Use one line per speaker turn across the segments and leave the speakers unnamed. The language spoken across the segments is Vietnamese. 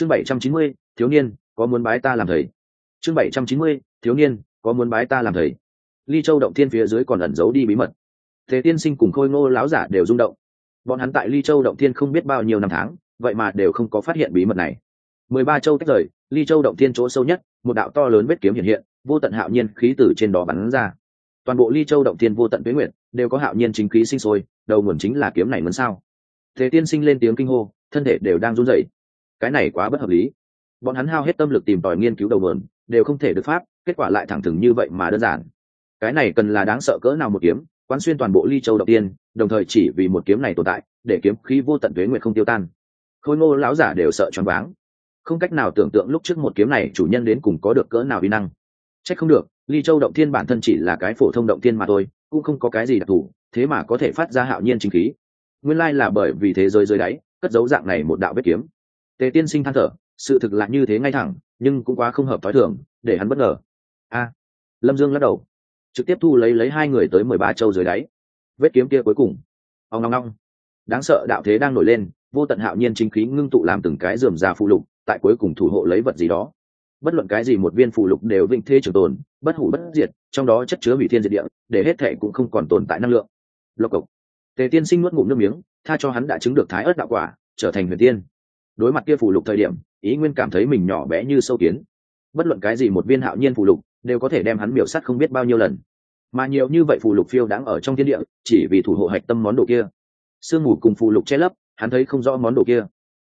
chương bảy trăm chín mươi, thiếu niên, có muốn bái ta làm thầy? Chương bảy trăm chín mươi, thiếu niên, có muốn bái ta làm thầy? Ly châu động thiên phía dưới còn ẩn giấu đi bí mật. Thế tiên sinh cùng khôi ngô láo giả đều rung động. Bọn hắn tại ly châu động thiên không biết bao nhiêu năm tháng, vậy mà đều không có phát hiện bí mật này. Mười ba châu tách rời, ly châu động thiên chỗ sâu nhất, một đạo to lớn vết kiếm hiện hiện, vô tận hạo nhiên khí tử trên đó bắn ra. Toàn bộ ly châu động thiên vô tận tuế nguyện đều có hạo nhiên chính khí sinh sôi, đầu nguồn chính là kiếm này mấn sao? Thế tiên sinh lên tiếng kinh hô, thân thể đều đang run rẩy cái này quá bất hợp lý. Bọn hắn hao hết tâm lực tìm tòi nghiên cứu đầu nguồn, đều không thể được pháp, kết quả lại thẳng thừng như vậy mà đơn giản. Cái này cần là đáng sợ cỡ nào một kiếm, quán xuyên toàn bộ ly châu đầu tiên, đồng thời chỉ vì một kiếm này tồn tại, để kiếm khí vô tận tuế nguyện không tiêu tan. Khôi ngô lão giả đều sợ choáng váng. Không cách nào tưởng tượng lúc trước một kiếm này chủ nhân đến cùng có được cỡ nào vi năng. Trách không được, ly châu động thiên bản thân chỉ là cái phổ thông động thiên mà thôi, cũng không có cái gì đặc thù, thế mà có thể phát ra hạo nhiên chính khí. Nguyên lai là bởi vì thế giới dưới đáy, cất dấu dạng này một đạo vết kiếm tề tiên sinh than thở, sự thực là như thế ngay thẳng, nhưng cũng quá không hợp thói thường, để hắn bất ngờ. A. Lâm dương lắc đầu. Trực tiếp thu lấy lấy hai người tới mười ba châu dưới đáy. Vết kiếm kia cuối cùng. Ông ngong ngong đáng sợ đạo thế đang nổi lên, vô tận hạo nhiên chính khí ngưng tụ làm từng cái dườm già phụ lục, tại cuối cùng thủ hộ lấy vật gì đó. Bất luận cái gì một viên phụ lục đều vinh thế trường tồn, bất hủ bất diệt, trong đó chất chứa hủy thiên diệt địa, để hết thệ cũng không còn tồn tại năng lượng. Lộc cộc. Tề tiên sinh nuốt ngụm nước miếng, tha cho hắn đã chứng được thái ớt đạo quả, trở thành huyền tiên đối mặt kia phụ lục thời điểm, ý nguyên cảm thấy mình nhỏ bé như sâu kiến. Bất luận cái gì một viên hạo nhiên phụ lục, đều có thể đem hắn biểu sắt không biết bao nhiêu lần. Mà nhiều như vậy phụ lục phiêu đáng ở trong thiên địa, chỉ vì thủ hộ hạch tâm món đồ kia. Sương mù cùng phụ lục che lấp, hắn thấy không rõ món đồ kia.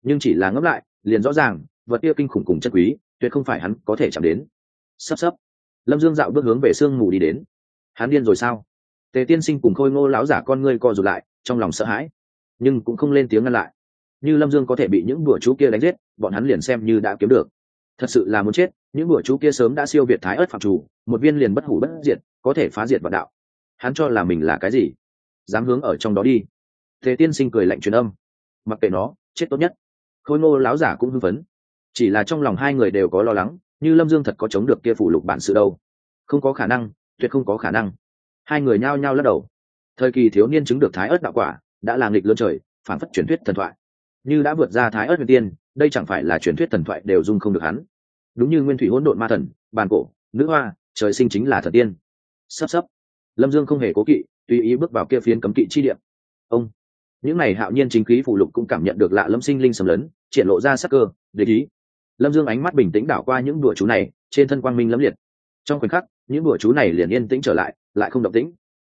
Nhưng chỉ là ngẫm lại, liền rõ ràng, vật kia kinh khủng cùng chất quý, tuyệt không phải hắn có thể chạm đến. Sắp sắp. Lâm dương dạo bước hướng về sương mù đi đến. Hắn điên rồi sao? Tề tiên sinh cùng khôi ngô lão giả con ngươi co rụt lại, trong lòng sợ hãi. Nhưng cũng không lên tiếng ngăn lại như lâm dương có thể bị những bữa chú kia đánh giết, bọn hắn liền xem như đã kiếm được. Thật sự là muốn chết, những bữa chú kia sớm đã siêu việt thái ớt phạm chủ, một viên liền bất hủ bất diệt, có thể phá diệt vạn đạo. Hắn cho là mình là cái gì? Dám hướng ở trong đó đi. Thế tiên sinh cười lạnh truyền âm. Mặc kệ nó, chết tốt nhất. Khôi ngô láo giả cũng hưng phấn. Chỉ là trong lòng hai người đều có lo lắng, như lâm dương thật có chống được kia phủ lục bản sự đâu. Không có khả năng, tuyệt không có khả năng. Hai người nhao nhao lắc đầu. Thời kỳ thiếu niên chứng được thái ớt đạo quả, đã là nghịch lớn trời, phản phất truyền thuyết thần thoại như đã vượt ra thái ớt huyền tiên, đây chẳng phải là truyền thuyết thần thoại đều dung không được hắn. Đúng như nguyên thủy hỗn độn ma thần, bàn cổ, nữ hoa, trời sinh chính là thần tiên. Sắp sắp. Lâm dương không hề cố kỵ, tùy ý bước vào kia phiến cấm kỵ chi điểm ông. Những n à y hạo nhiên chính khí phụ lục cũng cảm nhận được lạ lâm sinh linh sầm lấn, triển lộ ra sắc cơ để ý. Lâm dương ánh mắt bình tĩnh đảo qua những đùa chú này, trên thân quang minh lẫm liệt. Trong khoảnh khắc, những đùa chú này liền yên tĩnh trở lại lại không động tĩnh.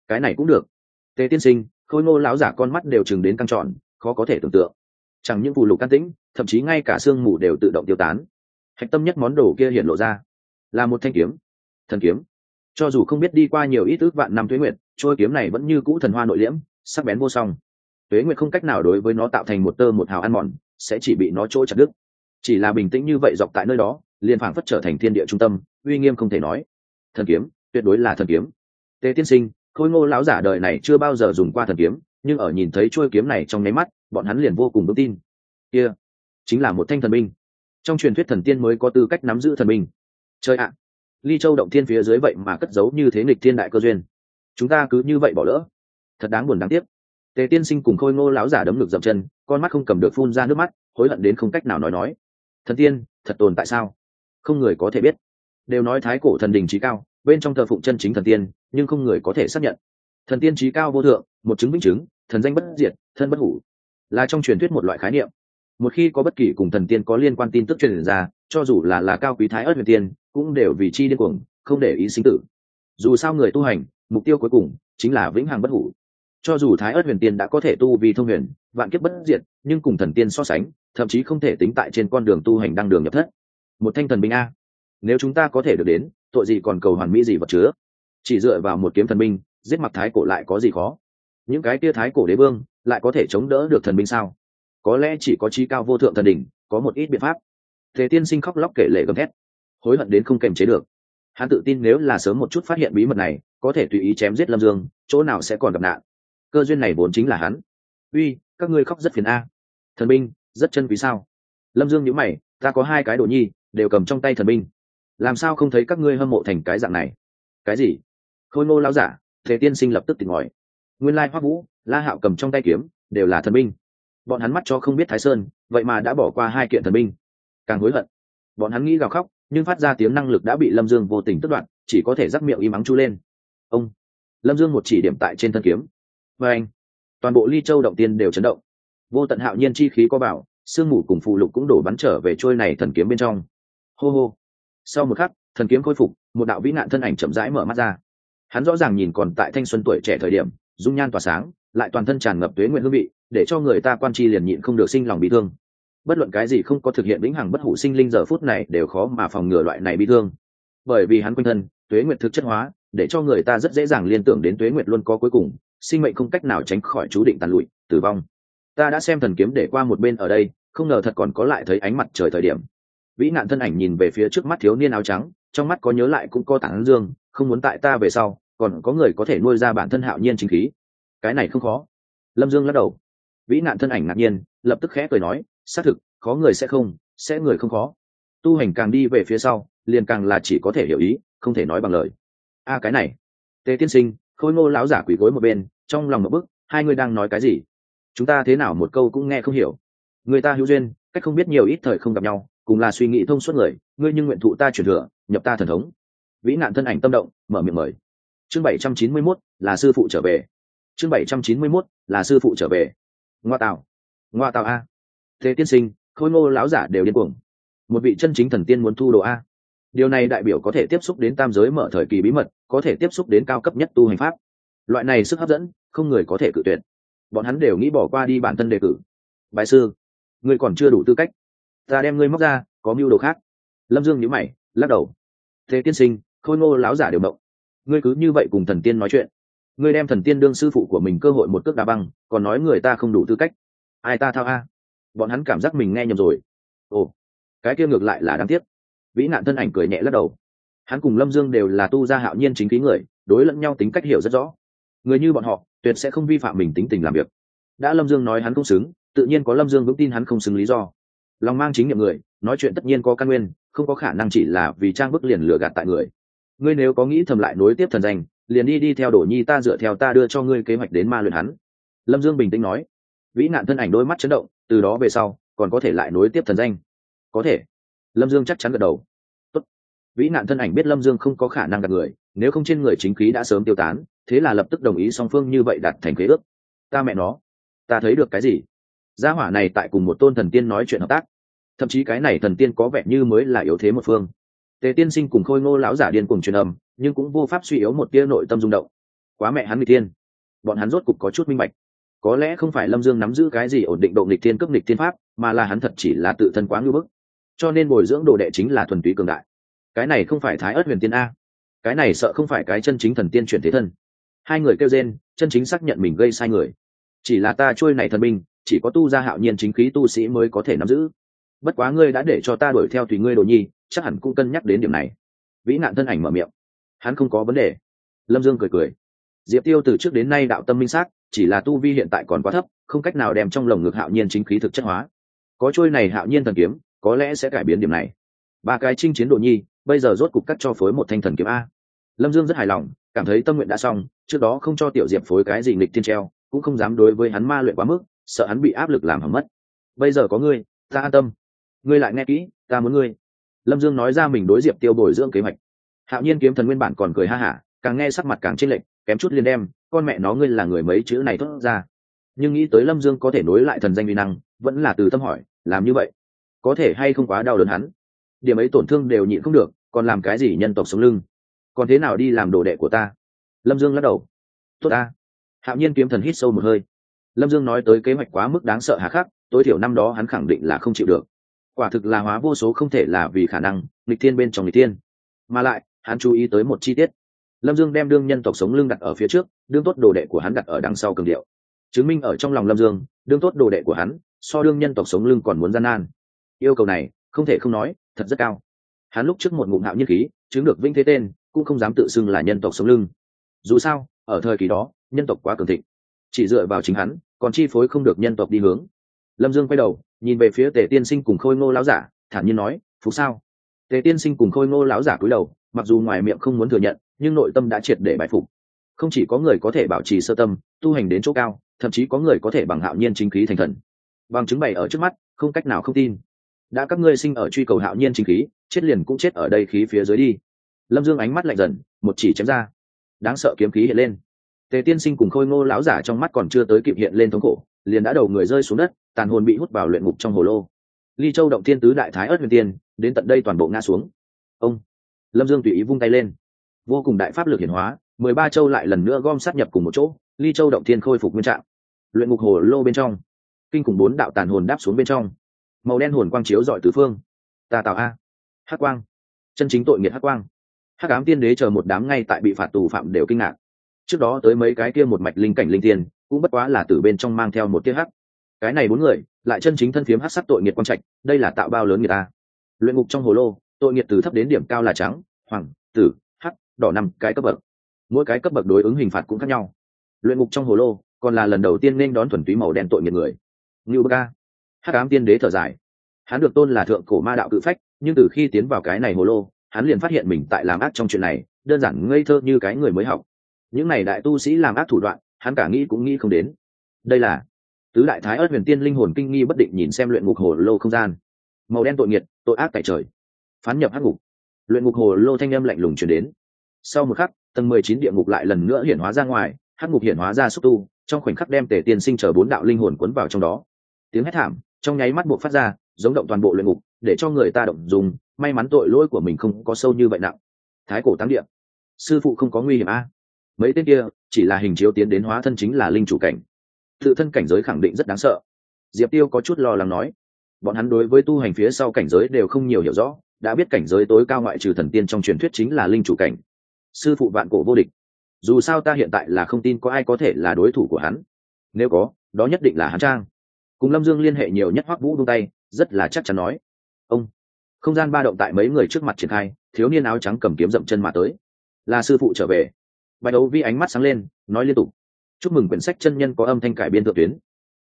Cái này cũng được. Tề tiên sinh, khôi ngô lão giả con mắt đều chừng đến căng tròn, khó có thể tưởng tượng chẳng những phù lục can tĩnh, thậm chí ngay cả sương mù đều tự động tiêu tán. Hạch tâm nhất món đồ kia hiện lộ ra, là một thanh kiếm, thần kiếm. Cho dù không biết đi qua nhiều ít ước vạn năm tuế nguyệt trôi kiếm này vẫn như cũ thần hoa nội liễm, sắc bén vô song. Tuế nguyệt không cách nào đối với nó tạo thành một tơ một hào ăn mòn, sẽ chỉ bị nó trôi chặt đứt. Chỉ là bình tĩnh như vậy dọc tại nơi đó, liền phảng phất trở thành thiên địa trung tâm, uy nghiêm không thể nói. Thần kiếm, tuyệt đối là thần kiếm. Tề tiên sinh khôi ngô lão giả đời này chưa bao giờ dùng qua thần kiếm, nhưng ở nhìn thấy chuôi kiếm này trong nháy mắt, bọn hắn liền vô cùng vững tin. Kia、yeah. chính là một thanh thần binh. Trong truyền thuyết thần tiên mới có tư cách nắm giữ thần binh. Chơi ạ, ly châu động thiên phía dưới vậy mà cất giấu như thế nghịch thiên đại cơ duyên. Chúng ta cứ như vậy bỏ lỡ. Thật đáng buồn đáng tiếc. Tề tiên sinh cùng khôi ngô lão giả đấm ngực dậm chân, con mắt không cầm được phun ra nước mắt, hối hận đến không cách nào nói nói. Thần tiên, thật tồn tại sao? Không người có thể biết. Đều nói thái cổ thần đình trí cao bên trong thờ phụng chân chính thần tiên, nhưng không người có thể xác nhận. Thần tiên trí cao vô thượng, một chứng minh chứng, thần danh bất diệt, thân bất hủ. Là trong truyền thuyết một loại khái niệm. Một khi có bất kỳ cùng thần tiên có liên quan tin tức truyền ra, cho dù là là cao quý thái ớt huyền tiên, cũng đều vì chi điên cuồng, không để ý sinh tử. Dù sao người tu hành, mục tiêu cuối cùng chính là vĩnh hằng bất hủ. Cho dù thái ớt huyền tiên đã có thể tu vì thông huyền, vạn kiếp bất diệt, nhưng cùng thần tiên so sánh, thậm chí không thể tính tại trên con đường tu hành đăng đường nhập thất. Một thanh thần binh a. Nếu chúng ta có thể được đến tội gì còn cầu hoàn mỹ gì vật chứa. Chỉ dựa vào một kiếm thần binh, giết mặc thái cổ lại có gì khó? Những cái kia thái cổ đế vương, lại có thể chống đỡ được thần binh sao? Có lẽ chỉ có chi cao vô thượng thần đỉnh, có một ít biện pháp. Thế tiên sinh khóc lóc kể lệ gầm thét, hối hận đến không kềm chế được. Hắn tự tin nếu là sớm một chút phát hiện bí mật này, có thể tùy ý chém giết lâm dương, chỗ nào sẽ còn gặp nạn. Cơ duyên này vốn chính là hắn. Uy, các ngươi khóc rất phiền a. Thần binh, rất chân quý sao? Lâm dương nhữ mày, ta có hai cái đồ nhi, đều cầm trong tay thần binh làm sao không thấy các ngươi hâm mộ thành cái dạng này? Cái gì? Khôi ngô lao giả, thế tiên sinh lập tức tỉnh ngòi nguyên lai hoắc vũ, la hạo cầm trong tay kiếm, đều là thần binh. Bọn hắn mắt cho không biết thái sơn, vậy mà đã bỏ qua hai kiện thần binh. Càng hối hận. Bọn hắn nghĩ gào khóc, nhưng phát ra tiếng năng lực đã bị lâm dương vô tình tất đoạn chỉ có thể rắc miệng im ắng chu lên. Ông! Lâm dương một chỉ điểm tại trên thân kiếm. Và anh, toàn bộ ly châu động tiên đều chấn động. Vô tận hạo nhiên chi khí có bảo, sương mù cùng phụ lục cũng đổ bắn trở về trôi này thần kiếm bên trong. Hô hô! Sau một khắc, thần kiếm khôi phục, một đạo vĩ nạn thân ảnh chậm rãi mở mắt ra. Hắn rõ ràng nhìn còn tại thanh xuân tuổi trẻ thời điểm, dung nhan tỏa sáng, lại toàn thân tràn ngập tuế nguyện hương vị, để cho người ta quan tri liền nhịn không được sinh lòng bị thương. Bất luận cái gì không có thực hiện vĩnh hằng bất hủ sinh linh giờ phút này đều khó mà phòng ngừa loại này bị thương. Bởi vì hắn quanh thân, tuế nguyện thực chất hóa, để cho người ta rất dễ dàng liên tưởng đến tuế nguyện luôn có cuối cùng, sinh mệnh không cách nào tránh khỏi chú định tàn lụi, tử vong. Ta đã xem thần kiếm để qua một bên ở đây, không ngờ thật còn có lại thấy ánh mặt trời thời điểm vĩ nạn thân ảnh nhìn về phía trước mắt thiếu niên áo trắng, trong mắt có nhớ lại cũng có tảng dương, không muốn tại ta về sau, còn có người có thể nuôi ra bản thân hạo nhiên chính khí. Cái này không khó. Lâm dương lắc đầu. Vĩ nạn thân ảnh ngạc nhiên, lập tức khẽ cười nói, xác thực, khó người sẽ không, sẽ người không khó. Tu hành càng đi về phía sau, liền càng là chỉ có thể hiểu ý, không thể nói bằng lời. A, cái này. Tề tiên sinh, khôi ngô lão giả quỷ gối một bên, trong lòng một bức, hai người đang nói cái gì? Chúng ta thế nào một câu cũng nghe không hiểu. Người ta hữu duyên, cách không biết nhiều ít thời không gặp nhau cùng là suy nghĩ thông suốt người ngươi nhưng nguyện thụ ta truyền thừa nhập ta thần thống. Vĩ nạn thân ảnh tâm động mở miệng mời. Chương bảy trăm chín mươi 791, là sư phụ trở về. Chương bảy trăm chín mươi 791, là sư phụ trở về. Ngoa tạo. Ngoa tạo a. Thế tiên sinh khôi ngô lão giả đều điên cuồng. Một vị chân chính thần tiên muốn thu đồ a. Điều này đại biểu có thể tiếp xúc đến tam giới mở thời kỳ bí mật có thể tiếp xúc đến cao cấp nhất tu hành pháp. Loại này sức hấp dẫn không người có thể cự tuyệt. Bọn hắn đều nghĩ bỏ qua đi bản thân đề cử. Bài sư người còn chưa đủ tư cách ta đem ngươi móc ra, có mưu đồ khác. Lâm dương nhíu mày, lắc đầu. Thế tiên sinh, khôi ngô láo giả đều mộng. ngươi cứ như vậy cùng thần tiên nói chuyện. Ngươi đem thần tiên đương sư phụ của mình cơ hội một cước đá băng, còn nói người ta không đủ tư cách. Ai ta thao a? Bọn hắn cảm giác mình nghe nhầm rồi. Ồ, cái kia ngược lại là đáng tiếc. Vĩ nạn thân ảnh cười nhẹ lắc đầu. Hắn cùng lâm dương đều là tu gia hạo nhiên chính khí người, đối lẫn nhau tính cách hiểu rất rõ. Người như bọn họ, tuyệt sẽ không vi phạm mình tính tình làm việc. Đã lâm dương nói hắn không xứng, tự nhiên có lâm dương vững tin hắn không xứng lý do lòng mang chính nhiệm người, nói chuyện tất nhiên có căn nguyên, không có khả năng chỉ là vì trang bức liền lừa gạt tại người. Ngươi nếu có nghĩ thầm lại nối tiếp thần danh, liền đi đi theo đổ nhi ta dựa theo ta đưa cho ngươi kế hoạch đến ma luyện hắn. Lâm dương bình tĩnh nói. Vĩ nạn thân ảnh đôi mắt chấn động, từ đó về sau, còn có thể lại nối tiếp thần danh. Có thể. Lâm dương chắc chắn gật đầu. Tốt. vĩ nạn thân ảnh biết lâm dương không có khả năng gặp người, nếu không trên người chính khí đã sớm tiêu tán, thế là lập tức đồng ý song phương như vậy đặt thành kế ước. Ta mẹ nó, ta thấy được cái gì? Gia hỏa này tại cùng một tôn thần tiên nói chuyện hợp tác thậm chí cái này thần tiên có vẻ như mới là yếu thế một phương. Tề tiên sinh cùng khôi ngô lão giả điên cùng truyền âm nhưng cũng vô pháp suy yếu một tia nội tâm rung động. Quá mẹ hắn người tiên bọn hắn rốt cục có chút minh bạch. Có lẽ không phải lâm dương nắm giữ cái gì ổn định độ nghịch thiên cấp nghịch thiên pháp mà là hắn thật chỉ là tự thân quá ngưỡng bức. Cho nên bồi dưỡng đồ đệ chính là thuần túy cường đại. Cái này không phải thái ớt huyền tiên a. Cái này sợ không phải cái chân chính thần tiên chuyển thế thân. Hai người kêu rên chân chính xác nhận mình gây sai người. Chỉ là ta trôi này thần minh, chỉ có tu gia hạo nhiên chính khí tu sĩ mới có thể nắm giữ bất quá ngươi đã để cho ta đuổi theo tùy ngươi đồ nhi, chắc hẳn cũng cân nhắc đến điểm này. Vĩ nạn thân ảnh mở miệng. Hắn không có vấn đề. Lâm dương cười cười. Diệp tiêu từ trước đến nay đạo tâm minh xác, chỉ là tu vi hiện tại còn quá thấp, không cách nào đem trong lồng ngực hạo nhiên chính khí thực chất hóa. Có trôi này hạo nhiên thần kiếm, có lẽ sẽ cải biến điểm này. Ba cái chinh chiến đồ nhi, bây giờ rốt cục cắt cho phối một thanh thần kiếm a. Lâm dương rất hài lòng, cảm thấy tâm nguyện đã xong, trước đó không cho tiểu diệp phối cái gì nghịch tiên treo, cũng không dám đối với hắn ma luyện quá mức, sợ hắn bị áp lực làm hỏng mất. Bây giờ có ngươi, ta an tâm ngươi lại nghe kỹ, ta muốn ngươi. Lâm dương nói ra mình đối diệp tiêu bồi dưỡng kế hoạch. Hạo nhiên kiếm thần nguyên bản còn cười ha hả, càng nghe sắc mặt càng chênh lệch, kém chút liền đem, con mẹ nó, ngươi là người mấy chữ này thốt ra. Nhưng nghĩ tới lâm dương có thể nối lại thần danh vi năng, vẫn là từ tâm hỏi, làm như vậy, có thể hay không quá đau đớn hắn? Điểm ấy tổn thương đều nhịn không được, còn làm cái gì nhân tộc sống lưng? Còn thế nào đi làm đồ đệ của ta? Lâm dương lắc đầu. Tốt ta. Hạo nhiên kiếm thần hít sâu một hơi. Lâm dương nói tới kế hoạch quá mức đáng sợ hà khắc, tối thiểu năm đó hắn khẳng định là không chịu được quả thực là hóa vô số không thể là vì khả năng lịch thiên bên trong lịch thiên. Mà lại, hắn chú ý tới một chi tiết. Lâm dương đem đương nhân tộc sống lưng đặt ở phía trước, đương tốt đồ đệ của hắn đặt ở đằng sau cường điệu. Chứng minh ở trong lòng lâm dương, đương tốt đồ đệ của hắn, so đương nhân tộc sống lưng còn muốn gian nan. Yêu cầu này, không thể không nói, thật rất cao. Hắn lúc trước một ngụm hạo nhiên khí, chứng được vinh thế tên, cũng không dám tự xưng là nhân tộc sống lưng. Dù sao, ở thời kỳ đó, nhân tộc quá cường thịnh. Chỉ dựa vào chính hắn, còn chi phối không được nhân tộc đi hướng. Lâm dương quay đầu nhìn về phía tề tiên sinh cùng khôi ngô lão giả, thản nhiên nói, phú sao? Tề tiên sinh cùng khôi ngô lão giả cúi đầu, mặc dù ngoài miệng không muốn thừa nhận, nhưng nội tâm đã triệt để bại phục. Không chỉ có người có thể bảo trì sơ tâm, tu hành đến chỗ cao, thậm chí có người có thể bằng hạo nhiên chính khí thành thần. Bằng chứng bày ở trước mắt, không cách nào không tin. Đã các ngươi sinh ở truy cầu hạo nhiên chính khí, chết liền cũng chết ở đây khí phía dưới đi. Lâm dương ánh mắt lạnh dần, một chỉ chém ra. Đáng sợ kiếm khí hiện lên. Tề tiên sinh cùng khôi ngô lão giả trong mắt còn chưa tới kịp hiện lên thống khổ, liền đã đầu người rơi xuống đất tàn hồn bị hút vào luyện ngục trong hồ lô. Ly châu động thiên tứ đại thái ớt huyền tiên, đến tận đây toàn bộ ngã xuống. Ông lâm dương tùy ý vung tay lên. Vô cùng đại pháp lực hiển hóa, mười ba châu lại lần nữa gom sát nhập cùng một chỗ, ly châu động thiên khôi phục nguyên trạng. Luyện ngục hồ lô bên trong, kinh cùng bốn đạo tàn hồn đáp xuống bên trong. Màu đen hồn quang chiếu dọi tứ phương. Tà tạo a. Hắc quang. Chân chính tội nghiệt hắc quang. Hắc ám tiên đế chờ một đám ngay tại bị phạt tù phạm đều kinh ngạc. Trước đó tới mấy cái kia một mạch linh cảnh linh tiên, cũng bất quá là từ bên trong mang theo một tiết hắc cái này bốn người, lại chân chính thân phiếm hắc sắc tội nghiệt quang trạch, đây là tạo bao lớn người ta. Luyện ngục trong hồ lô, tội nghiệt từ thấp đến điểm cao là trắng, hoàng, tử, hắc, đỏ năm, cái cấp bậc. Mỗi cái cấp bậc đối ứng hình phạt cũng khác nhau. Luyện ngục trong hồ lô, còn là lần đầu tiên nên đón thuần túy màu đen tội nghiệt người. Ngưu ca. Hắc ám tiên đế thở dài. Hắn được tôn là thượng cổ ma đạo cự phách, nhưng từ khi tiến vào cái này hồ lô, hắn liền phát hiện mình tại làm ác trong chuyện này, đơn giản ngây thơ như cái người mới học. Những này đại tu sĩ làm ác thủ đoạn, hắn cả nghĩ cũng nghĩ không đến. Đây là tứ đại thái ớt huyền tiên linh hồn kinh nghi bất định nhìn xem luyện ngục hồ lô không gian. Màu đen tội nghiệt, tội ác tại trời. Phán nhập hắc ngục. Luyện ngục hồ lô thanh âm lạnh lùng chuyển đến. Sau một khắc, tầng mười chín địa ngục lại lần nữa hiển hóa ra ngoài, hắc ngục hiển hóa ra xúc tu, trong khoảnh khắc đem tể tiên sinh chờ bốn đạo linh hồn quấn vào trong đó. Tiếng hét thảm, trong nháy mắt buộc phát ra, giống động toàn bộ luyện ngục, để cho người ta động dùng, may mắn tội lỗi của mình không có sâu như vậy nặng. Thái cổ tăng điện sư phụ không có nguy hiểm a. Mấy tên kia, chỉ là hình chiếu tiến đến hóa thân chính là linh chủ cảnh tự thân cảnh giới khẳng định rất đáng sợ. Diệp tiêu có chút lo lắng nói, bọn hắn đối với tu hành phía sau cảnh giới đều không nhiều hiểu rõ, đã biết cảnh giới tối cao ngoại trừ thần tiên trong truyền thuyết chính là linh chủ cảnh. Sư phụ vạn cổ vô địch. Dù sao ta hiện tại là không tin có ai có thể là đối thủ của hắn. Nếu có, đó nhất định là hắn trang. Cùng lâm dương liên hệ nhiều nhất hoắc vũ vung tay, rất là chắc chắn nói, ông. Không gian ba động tại mấy người trước mặt triển khai, thiếu niên áo trắng cầm kiếm dậm chân mà tới. Là sư phụ trở về. Bạch đấu vi ánh mắt sáng lên, nói liên tục chúc mừng quyển sách chân nhân có âm thanh cải biên thượng tuyến.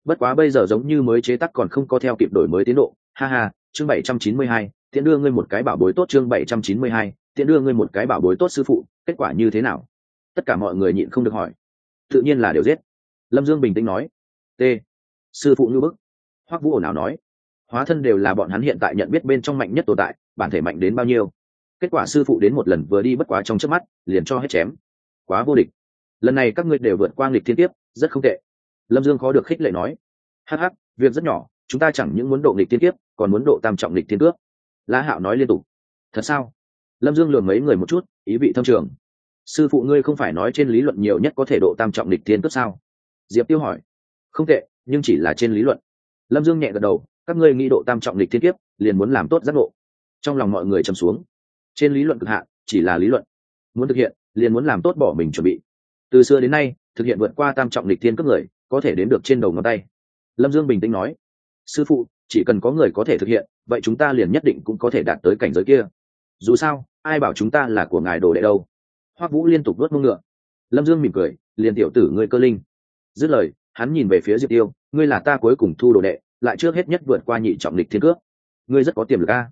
Bất quá bây giờ giống như mới chế tác còn không có theo kịp đổi mới tiến độ. Ha ha, chương bảy trăm chín mươi hai, tiện đưa ngươi một cái bảo bối tốt chương bảy trăm chín mươi hai, tiện đưa ngươi một cái bảo bối tốt sư phụ, kết quả như thế nào? Tất cả mọi người nhịn không được hỏi. Tự nhiên là đều giết. Lâm dương bình tĩnh nói. T. Sư phụ như bức. Hoắc vũ ồn ào nói. Hóa thân đều là bọn hắn hiện tại nhận biết bên trong mạnh nhất tồn tại, bản thể mạnh đến bao nhiêu? Kết quả sư phụ đến một lần vừa đi bất quá trong trước mắt, liền cho hết chém. Quá vô địch lần này các ngươi đều vượt qua nghịch thiên tiếp rất không tệ. Lâm dương khó được khích lệ nói hh việc rất nhỏ, chúng ta chẳng những muốn độ nghịch thiên tiếp còn muốn độ tam trọng nghịch thiên cước. La hạo nói liên tục, thật sao? Lâm dương lường mấy người một chút, ý vị thâm trường. Sư phụ ngươi không phải nói trên lý luận nhiều nhất có thể độ tam trọng nghịch thiên cước sao? Diệp tiêu hỏi, không tệ, nhưng chỉ là trên lý luận. Lâm dương nhẹ gật đầu, các ngươi nghĩ độ tam trọng lịch thiên kiếp, liền muốn làm tốt giác ngộ. Trong lòng mọi người trầm xuống, trên lý luận cực hạn, chỉ là lý luận. Muốn thực hiện, liền muốn làm tốt bỏ mình chuẩn bị từ xưa đến nay, thực hiện vượt qua tam trọng lịch thiên cấp người, có thể đến được trên đầu ngón tay. Lâm dương bình tĩnh nói, sư phụ, chỉ cần có người có thể thực hiện, vậy chúng ta liền nhất định cũng có thể đạt tới cảnh giới kia. Dù sao, ai bảo chúng ta là của ngài đồ đệ đâu? Hoắc vũ liên tục vớt mông ngựa. Lâm dương mỉm cười, liền tiểu tử ngươi cơ linh. Dứt lời, hắn nhìn về phía diệp tiêu, ngươi là ta cuối cùng thu đồ đệ, lại trước hết nhất vượt qua nhị trọng lịch thiên cước ngươi rất có tiềm lực a.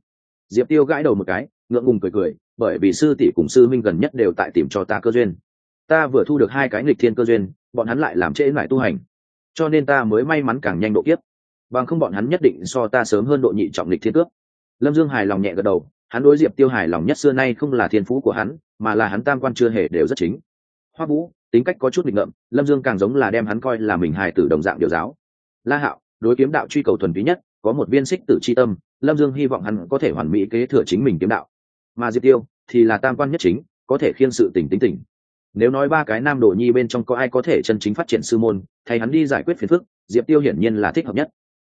Diệp tiêu gãi đầu một cái, ngượng ngùng cười cười, bởi vì sư tỷ cùng sư minh gần nhất đều tại tìm cho ta cơ duyên ta vừa thu được hai cái nghịch thiên cơ duyên, bọn hắn lại làm trễ lại tu hành. Cho nên ta mới may mắn càng nhanh độ kiếp. Bằng không bọn hắn nhất định so ta sớm hơn độ nhị trọng lịch thiên cước. Lâm dương hài lòng nhẹ gật đầu, hắn đối diệp tiêu hài lòng nhất xưa nay không là thiên phú của hắn, mà là hắn tam quan chưa hề đều rất chính. Hoa vũ, tính cách có chút định ngậm lâm dương càng giống là đem hắn coi là mình hài tử đồng dạng điều giáo. La hạo, đối kiếm đạo truy cầu thuần túy nhất, có một viên xích tử c h i tâm, lâm dương hy vọng hắn có thể hoàn mỹ kế thừa chính mình kiếm đạo. Mà diệp tiêu thì là tam quan nhất chính, có thể khiên sự tỉnh tính tỉnh nếu nói ba cái nam đồ nhi bên trong có ai có thể chân chính phát triển sư môn, thay hắn đi giải quyết phiền phức, diệp tiêu hiển nhiên là thích hợp nhất.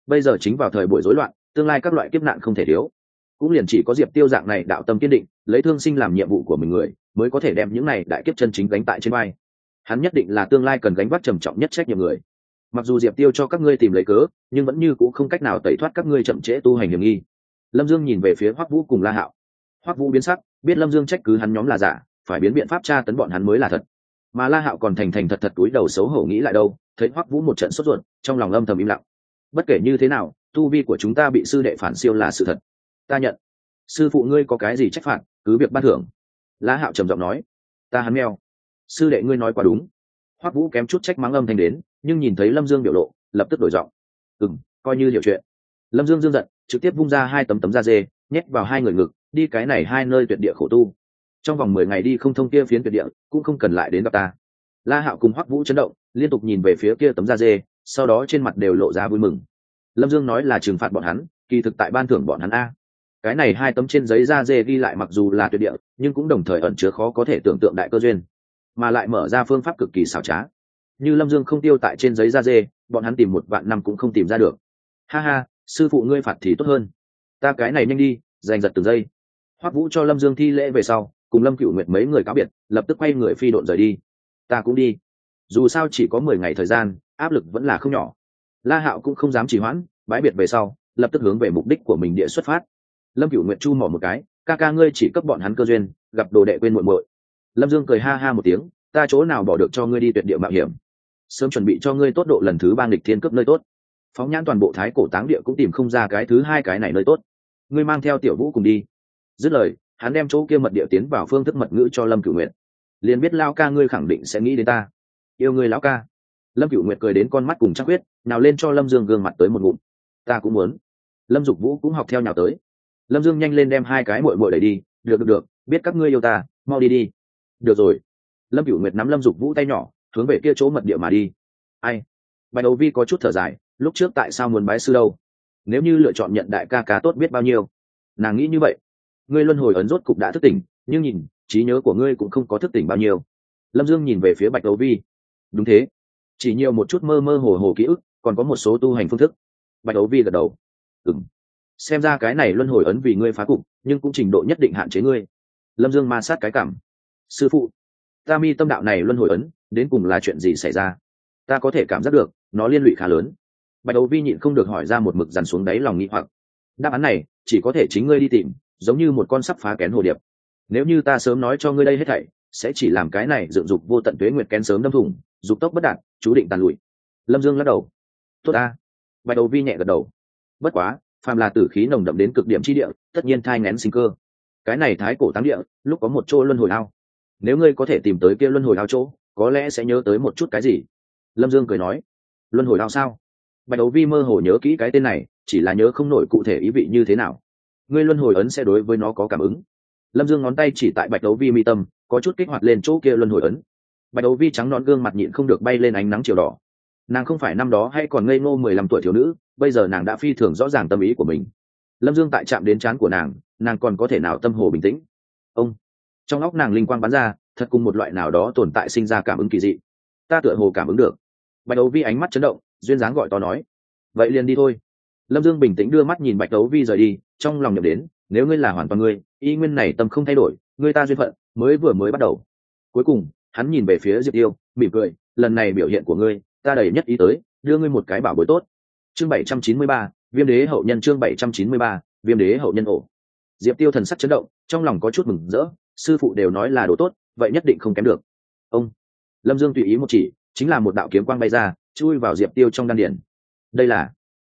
Bây giờ chính vào thời buổi rối loạn, tương lai các loại kiếp nạn không thể thiếu. Cũng liền chỉ có diệp tiêu dạng này đạo tâm kiên định, lấy thương sinh làm nhiệm vụ của mình người, mới có thể đem những này đại kiếp chân chính gánh tại trên vai. Hắn nhất định là tương lai cần gánh vác trầm trọng nhất trách nhiệm người. Mặc dù diệp tiêu cho các ngươi tìm lấy cớ, nhưng vẫn như cũng không cách nào tẩy thoát các ngươi chậm trễ tu hành hiểm nghi. Lâm dương nhìn về phía hoắc vũ cùng la hạo. Hoắc vũ biến sắc, biết lâm dương trách cứ hắn nhóm là giả phải biến biện pháp tra tấn bọn hắn mới là thật. Mà la hạo còn thành thành thật thật túi đầu xấu hổ nghĩ lại đâu, thấy hoắc vũ một trận sốt ruột, trong lòng âm thầm im lặng. Bất kể như thế nào, tu vi của chúng ta bị sư đệ phản siêu là sự thật. Ta nhận. Sư phụ ngươi có cái gì trách phạt, cứ việc ban thưởng. La hạo trầm giọng nói. Ta hắn meo. Sư đệ ngươi nói quá đúng. Hoắc vũ kém chút trách mắng âm thanh đến, nhưng nhìn thấy lâm dương biểu lộ, lập tức đổi giọng. Ừ m coi như hiểu chuyện. Lâm dương dương giận, trực tiếp vung ra hai tấm tấm da dê, nhét vào hai người ngực, đi cái này hai nơi tuyệt địa khổ tu trong vòng mười ngày đi không thông kia phiến tuyệt địa, cũng không cần lại đến gặp ta. La hạo cùng hoắc vũ chấn động, liên tục nhìn về phía kia tấm da dê, sau đó trên mặt đều lộ ra vui mừng. Lâm dương nói là trừng phạt bọn hắn, kỳ thực tại ban thưởng bọn hắn a. Cái này hai tấm trên giấy da dê ghi lại mặc dù là tuyệt địa, nhưng cũng đồng thời ẩn chứa khó có thể tưởng tượng đại cơ duyên, mà lại mở ra phương pháp cực kỳ xảo trá. Như lâm dương không tiêu tại trên giấy da dê, bọn hắn tìm một vạn năm cũng không tìm ra được. Ha ha, sư phụ ngươi phạt thì tốt hơn. Ta cái này nhanh đi, giành giật từng giây. Hoắc vũ cho lâm dương thi lễ về sau cùng lâm cựu nguyệt mấy người cáo biệt, lập tức quay người phi độn rời đi. Ta cũng đi. Dù sao chỉ có mười ngày thời gian, áp lực vẫn là không nhỏ. La hạo cũng không dám trì hoãn, bãi biệt về sau, lập tức hướng về mục đích của mình địa xuất phát. Lâm cựu nguyệt chu mỏ một cái, ca ca ngươi chỉ cấp bọn hắn cơ duyên, gặp đồ đệ quên muộn muội. Lâm dương cười ha ha một tiếng, ta chỗ nào bỏ được cho ngươi đi tuyệt địa mạo hiểm? Sớm chuẩn bị cho ngươi tốt độ lần thứ ba nghịch thiên cấp nơi tốt. Phóng nhãn toàn bộ thái cổ táng địa cũng tìm không ra cái thứ hai cái này nơi tốt. Ngươi mang theo tiểu vũ cùng đi. Dứt lời hắn đem chỗ kia mật địa tiến vào phương thức mật ngữ cho lâm cửu nguyệt. Liền biết lao ca ngươi khẳng định sẽ nghĩ đến ta. Yêu ngươi lão ca. Lâm cửu nguyệt cười đến con mắt cùng trắc quyết nào lên cho lâm dương gương mặt tới một ngụm. Ta cũng muốn. Lâm dục vũ cũng học theo nhào tới. Lâm dương nhanh lên đem hai cái mội mội đẩy đi. Được được được, biết các ngươi yêu ta, mau đi đi. Được rồi. Lâm cửu nguyệt nắm lâm dục vũ tay nhỏ, hướng về kia chỗ mật địa mà đi. Ai? Bạch ấu vi có chút thở dài, lúc trước tại sao muốn bái sư đâu? Nếu như lựa chọn nhận đại ca cá tốt biết bao nhiêu? Nàng nghĩ như vậy ngươi luân hồi ấn rốt cục đã thức tỉnh, nhưng nhìn, trí nhớ của ngươi cũng không có thức tỉnh bao nhiêu. Lâm dương nhìn về phía bạch Đấu vi. Đúng thế. Chỉ nhiều một chút mơ mơ hồ hồ ký ức, còn có một số tu hành phương thức. Bạch Đấu vi gật đầu. Ừng xem ra cái này luân hồi ấn vì ngươi phá cục, nhưng cũng trình độ nhất định hạn chế ngươi. Lâm dương ma sát cái cảm. Sư phụ, ta mi tâm đạo này luân hồi ấn, đến cùng là chuyện gì xảy ra? Ta có thể cảm giác được, nó liên lụy khá lớn. Bạch Đấu vi nhịn không được hỏi ra một mực dằn xuống đáy lòng nghĩ hoặc. Đáp án này, chỉ có thể chính ngươi đi tìm giống như một con sắp phá kén hồ điệp. Nếu như ta sớm nói cho ngươi đây hết thảy, sẽ chỉ làm cái này dựng dục vô tận tuế nguyệt kén sớm đâm thủng, dục tốc bất đạt, chú định tàn lụi. Lâm dương lắc đầu. Tốt ta. Bạch đầu vi nhẹ gật đầu. Bất quá, phàm là tử khí nồng đậm đến cực điểm chi địa, tất nhiên thai ngén sinh cơ. Cái này thái cổ tám địa, lúc có một chỗ luân hồi ao. Nếu ngươi có thể tìm tới kia luân hồi ao chỗ, có lẽ sẽ nhớ tới một chút cái gì? Lâm dương cười nói. Luân hồi ao sao? Bạch Đầu vi mơ hồ nhớ kỹ cái tên này, chỉ là nhớ không nổi cụ thể ý vị như thế nào ngươi luân hồi ấn sẽ đối với nó có cảm ứng. Lâm dương ngón tay chỉ tại bạch đấu vi mi tâm, có chút kích hoạt lên chỗ kia luân hồi ấn. Bạch đấu vi trắng nón gương mặt nhịn không được bay lên ánh nắng chiều đỏ. Nàng không phải năm đó hay còn ngây ngô mười lăm tuổi thiếu nữ, bây giờ nàng đã phi thường rõ ràng tâm ý của mình. Lâm dương tại chạm đến trán của nàng nàng còn có thể nào tâm hồ bình tĩnh? Ông! Trong óc nàng linh quang bắn ra, thật cùng một loại nào đó tồn tại sinh ra cảm ứng kỳ dị. Ta tựa hồ cảm ứng được. Bạch đấu vi ánh mắt chấn động, duyên dáng gọi to nói. Vậy liền đi thôi lâm dương bình tĩnh đưa mắt nhìn bạch đấu vi rời đi trong lòng nhậm đến nếu ngươi là hoàn toàn ngươi y nguyên này tâm không thay đổi ngươi ta duyên phận mới vừa mới bắt đầu. Cuối cùng hắn nhìn về phía diệp Tiêu, mỉm cười lần này biểu hiện của ngươi ta đầy nhất ý tới đưa ngươi một cái bảo bối tốt. Chương bảy trăm chín mươi ba viêm đế hậu nhân chương bảy trăm chín mươi ba viêm đế hậu nhân ổ. Diệp tiêu thần sắc chấn động trong lòng có chút mừng rỡ sư phụ đều nói là đồ tốt vậy nhất định không kém được. Ông lâm dương tùy ý một chỉ chính là một đạo kiếm quang bay ra chui vào diệp tiêu trong đan điển đây là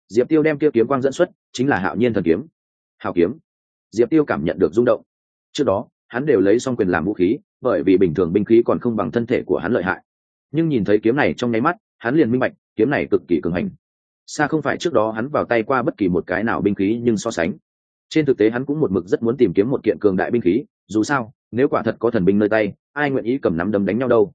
diệp tiêu đem kia kiếm quang dẫn xuất, chính là hạo nhiên thần kiếm. Hào kiếm. Diệp tiêu cảm nhận được rung động. Trước đó, hắn đều lấy xong quyền làm vũ khí, bởi vì bình thường binh khí còn không bằng thân thể của hắn lợi hại. Nhưng nhìn thấy kiếm này trong nháy mắt, hắn liền minh bạch, kiếm này cực kỳ cường hành. Xa không phải trước đó hắn vào tay qua bất kỳ một cái nào binh khí nhưng so sánh. Trên thực tế hắn cũng một mực rất muốn tìm kiếm một kiện cường đại binh khí, dù sao, nếu quả thật có thần binh nơi tay, ai nguyện ý cầm nắm đấm đánh nhau đâu?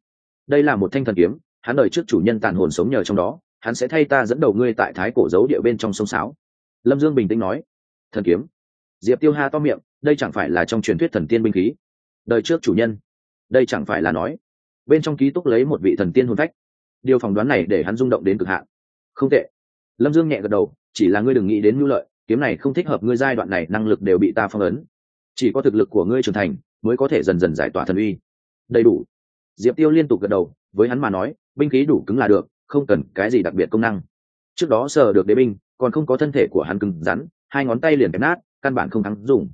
Đây là một thanh thần kiếm, hắn đợi trước chủ nhân tàn hồn sống nhờ trong đó hắn sẽ thay ta dẫn đầu ngươi tại thái cổ giấu địa bên trong sông sáo. Lâm dương bình tĩnh nói, thần kiếm. Diệp tiêu ha to miệng, đây chẳng phải là trong truyền thuyết thần tiên binh khí? Đời trước chủ nhân. Đây chẳng phải là nói. Bên trong ký túc lấy một vị thần tiên hôn phách. Điều phỏng đoán này để hắn rung động đến cực hạn. Không tệ. Lâm dương nhẹ gật đầu, chỉ là ngươi đừng nghĩ đến nhu lợi, kiếm này không thích hợp ngươi giai đoạn này, năng lực đều bị ta phong ấn. Chỉ có thực lực của ngươi trưởng thành, mới có thể dần dần giải tỏa thần uy. Đầy đủ. Diệp tiêu liên tục gật đầu, với hắn mà nói, binh khí đủ cứng là được không cần cái gì đặc biệt công năng. Trước đó sờ được đế binh, còn không có thân thể của hắn cứng rắn, hai ngón tay liền kẹp nát, căn bản không thắng dùng.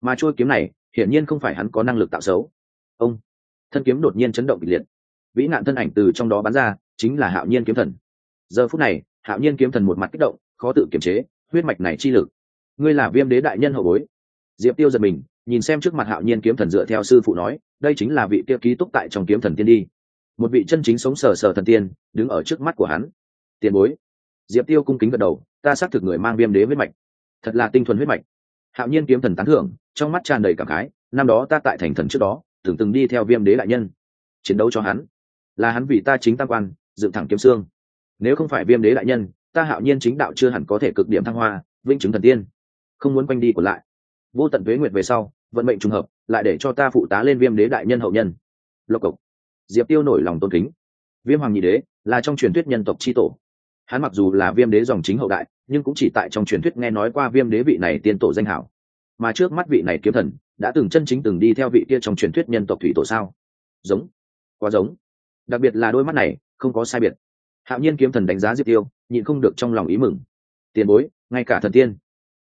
Mà trôi kiếm này, hiển nhiên không phải hắn có năng lực tạo xấu. Ông, thân kiếm đột nhiên chấn động kịch liệt. Vĩ nạn thân ảnh từ trong đó bắn ra, chính là hạo nhiên kiếm thần. Giờ phút này, hạo nhiên kiếm thần một mặt kích động, khó tự kiềm chế, huyết mạch này chi lực. Ngươi là viêm đế đại nhân hậu bối. Diệp tiêu giật mình, nhìn xem trước mặt hạo nhiên kiếm thần dựa theo sư phụ nói, đây chính là vị tiêu ký túc tại trong kiếm thần tiên đi một vị chân chính sống sờ sờ thần tiên, đứng ở trước mắt của hắn. Tiền bối. Diệp tiêu cung kính gật đầu, ta xác thực người mang viêm đế huyết mạch. Thật là tinh thuần huyết mạch. Hạo nhiên kiếm thần tán thưởng, trong mắt tràn đầy cảm khái, năm đó ta tại thành thần trước đó, từng từng đi theo viêm đế đại nhân, chiến đấu cho hắn. Là hắn vì ta chính tam quan, dựng thẳng kiếm xương. Nếu không phải viêm đế đại nhân, ta hạo nhiên chính đạo chưa hẳn có thể cực điểm thăng hoa, vĩnh chứng thần tiên. Không muốn quanh đi của lại. Vô tận tuế nguyệt về sau, vận mệnh trùng hợp, lại để cho ta phụ tá lên viêm đế đại nhân hậu nhân. Lộc cộc diệp tiêu nổi lòng tôn kính. Viêm hoàng nhị đế là trong truyền thuyết nhân tộc tri tổ. Hắn mặc dù là viêm đế dòng chính hậu đại, nhưng cũng chỉ tại trong truyền thuyết nghe nói qua viêm đế vị này tiên tổ danh hảo. Mà trước mắt vị này kiếm thần, đã từng chân chính từng đi theo vị kia trong truyền thuyết nhân tộc thủy tổ sao? Giống. Quá giống. Đặc biệt là đôi mắt này, không có sai biệt. Hạo nhiên kiếm thần đánh giá diệp tiêu, nhịn không được trong lòng ý mừng. Tiền bối, ngay cả thần tiên,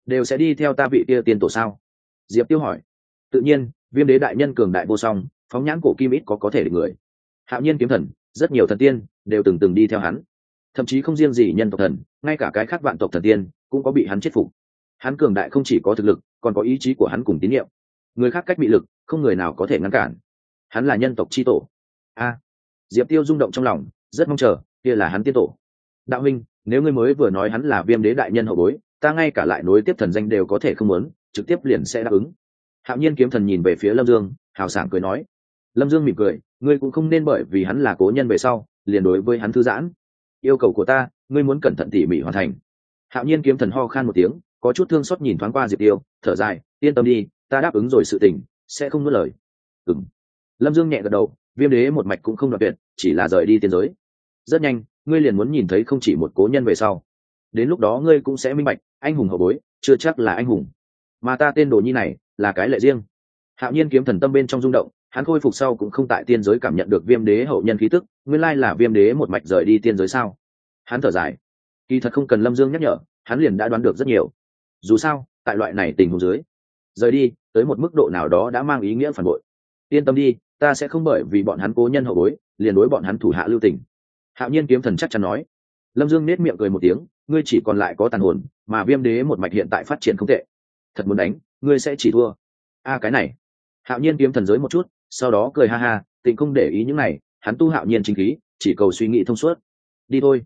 đều sẽ đi theo ta vị kia tiên tổ sao? Diệp tiêu hỏi. Tự nhiên, viêm đế đại nhân cường đại vô song, phóng nhãn cổ kim ít có có thể được người hạo nhiên kiếm thần rất nhiều thần tiên đều từng từng đi theo hắn. Thậm chí không riêng gì nhân tộc thần ngay cả cái khác vạn tộc thần tiên cũng có bị hắn chết phục. Hắn cường đại không chỉ có thực lực còn có ý chí của hắn cùng tín nhiệm. Người khác cách bị lực không người nào có thể ngăn cản. Hắn là nhân tộc c h i tổ. A. Diệp tiêu rung động trong lòng rất mong chờ kia là hắn tiên tổ. Đạo Minh, nếu ngươi mới vừa nói hắn là viêm đế đại nhân hậu bối ta ngay cả lại nối tiếp thần danh đều có thể không muốn trực tiếp liền sẽ đáp ứng. Hạo nhiên kiếm thần nhìn về phía lâm dương hào sảng cười nói lâm dương mỉm cười, ngươi cũng không nên bởi vì hắn là cố nhân về sau, liền đối với hắn thư giãn. Yêu cầu của ta, ngươi muốn cẩn thận tỉ mỉ hoàn thành. Hạo nhiên kiếm thần ho khan một tiếng, có chút thương xót nhìn thoáng qua diệp tiêu, thở dài, yên tâm đi, ta đáp ứng rồi sự tình, sẽ không nuốt lời. Ừng lâm dương nhẹ gật đầu, viêm đế một mạch cũng không đoạt tuyệt, chỉ là rời đi tiên giới. Rất nhanh, ngươi liền muốn nhìn thấy không chỉ một cố nhân về sau. Đến lúc đó ngươi cũng sẽ minh bạch, anh hùng hậu bối, chưa chắc là anh hùng. Mà ta tên đồ nhi này, là cái lệ riêng. Hạo nhiên kiếm thần tâm bên trong rung động hắn khôi phục sau cũng không tại tiên giới cảm nhận được viêm đế hậu nhân khí tức, nguyên lai là viêm đế một mạch rời đi tiên giới sao? Hắn thở dài. Kỳ thật không cần lâm dương nhắc nhở, hắn liền đã đoán được rất nhiều. Dù sao, tại loại này tình huống dưới, rời đi, tới một mức độ nào đó đã mang ý nghĩa phản bội. Yên tâm đi, ta sẽ không bởi vì bọn hắn cố nhân hậu bối, liền đối bọn hắn thủ hạ lưu tình. Hạo nhiên kiếm thần chắc chắn nói. Lâm dương nết miệng cười một tiếng, ngươi chỉ còn lại có tàn hồn, mà viêm đế một mạch hiện tại phát triển không tệ. Thật muốn đánh, ngươi sẽ chỉ thua. A, cái này. Hạo nhiên kiếm thần giới một chút sau đó cười ha ha, tịnh không để ý những này, hắn tu hạo nhiên chính khí, chỉ cầu suy nghĩ thông suốt. Đi thôi.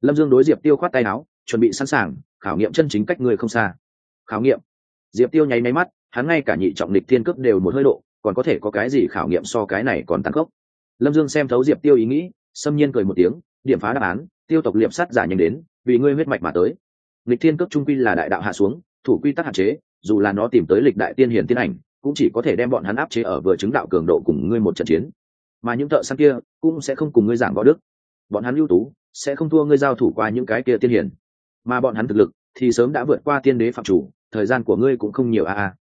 Lâm dương đối diệp tiêu khoát tay áo, chuẩn bị sẵn sàng, khảo nghiệm chân chính cách người không xa. Khảo nghiệm. Diệp tiêu nháy máy mắt, hắn ngay cả nhị trọng lịch thiên cước đều một hơi độ, còn có thể có cái gì khảo nghiệm so cái này còn tăng cốc lâm dương xem thấu diệp tiêu ý nghĩ, xâm nhiên cười một tiếng, điểm phá đáp án, tiêu tộc liệm sắt giả nhanh đến, vì ngươi huyết mạch mà tới. Lịch thiên cước trung quy là đại đạo hạ xuống, thủ quy tắc hạn chế, dù là nó tìm tới lịch đại tiên hiền tiên ảnh cũng chỉ có thể đem bọn hắn áp chế ở vừa chứng đạo cường độ cùng ngươi một trận chiến. Mà những thợ săn kia cũng sẽ không cùng ngươi giảng võ đức. Bọn hắn ưu tú sẽ không thua ngươi giao thủ qua những cái kia tiên hiển, mà bọn hắn thực lực thì sớm đã vượt qua tiên đế phạm chủ thời gian của ngươi cũng không nhiều a a.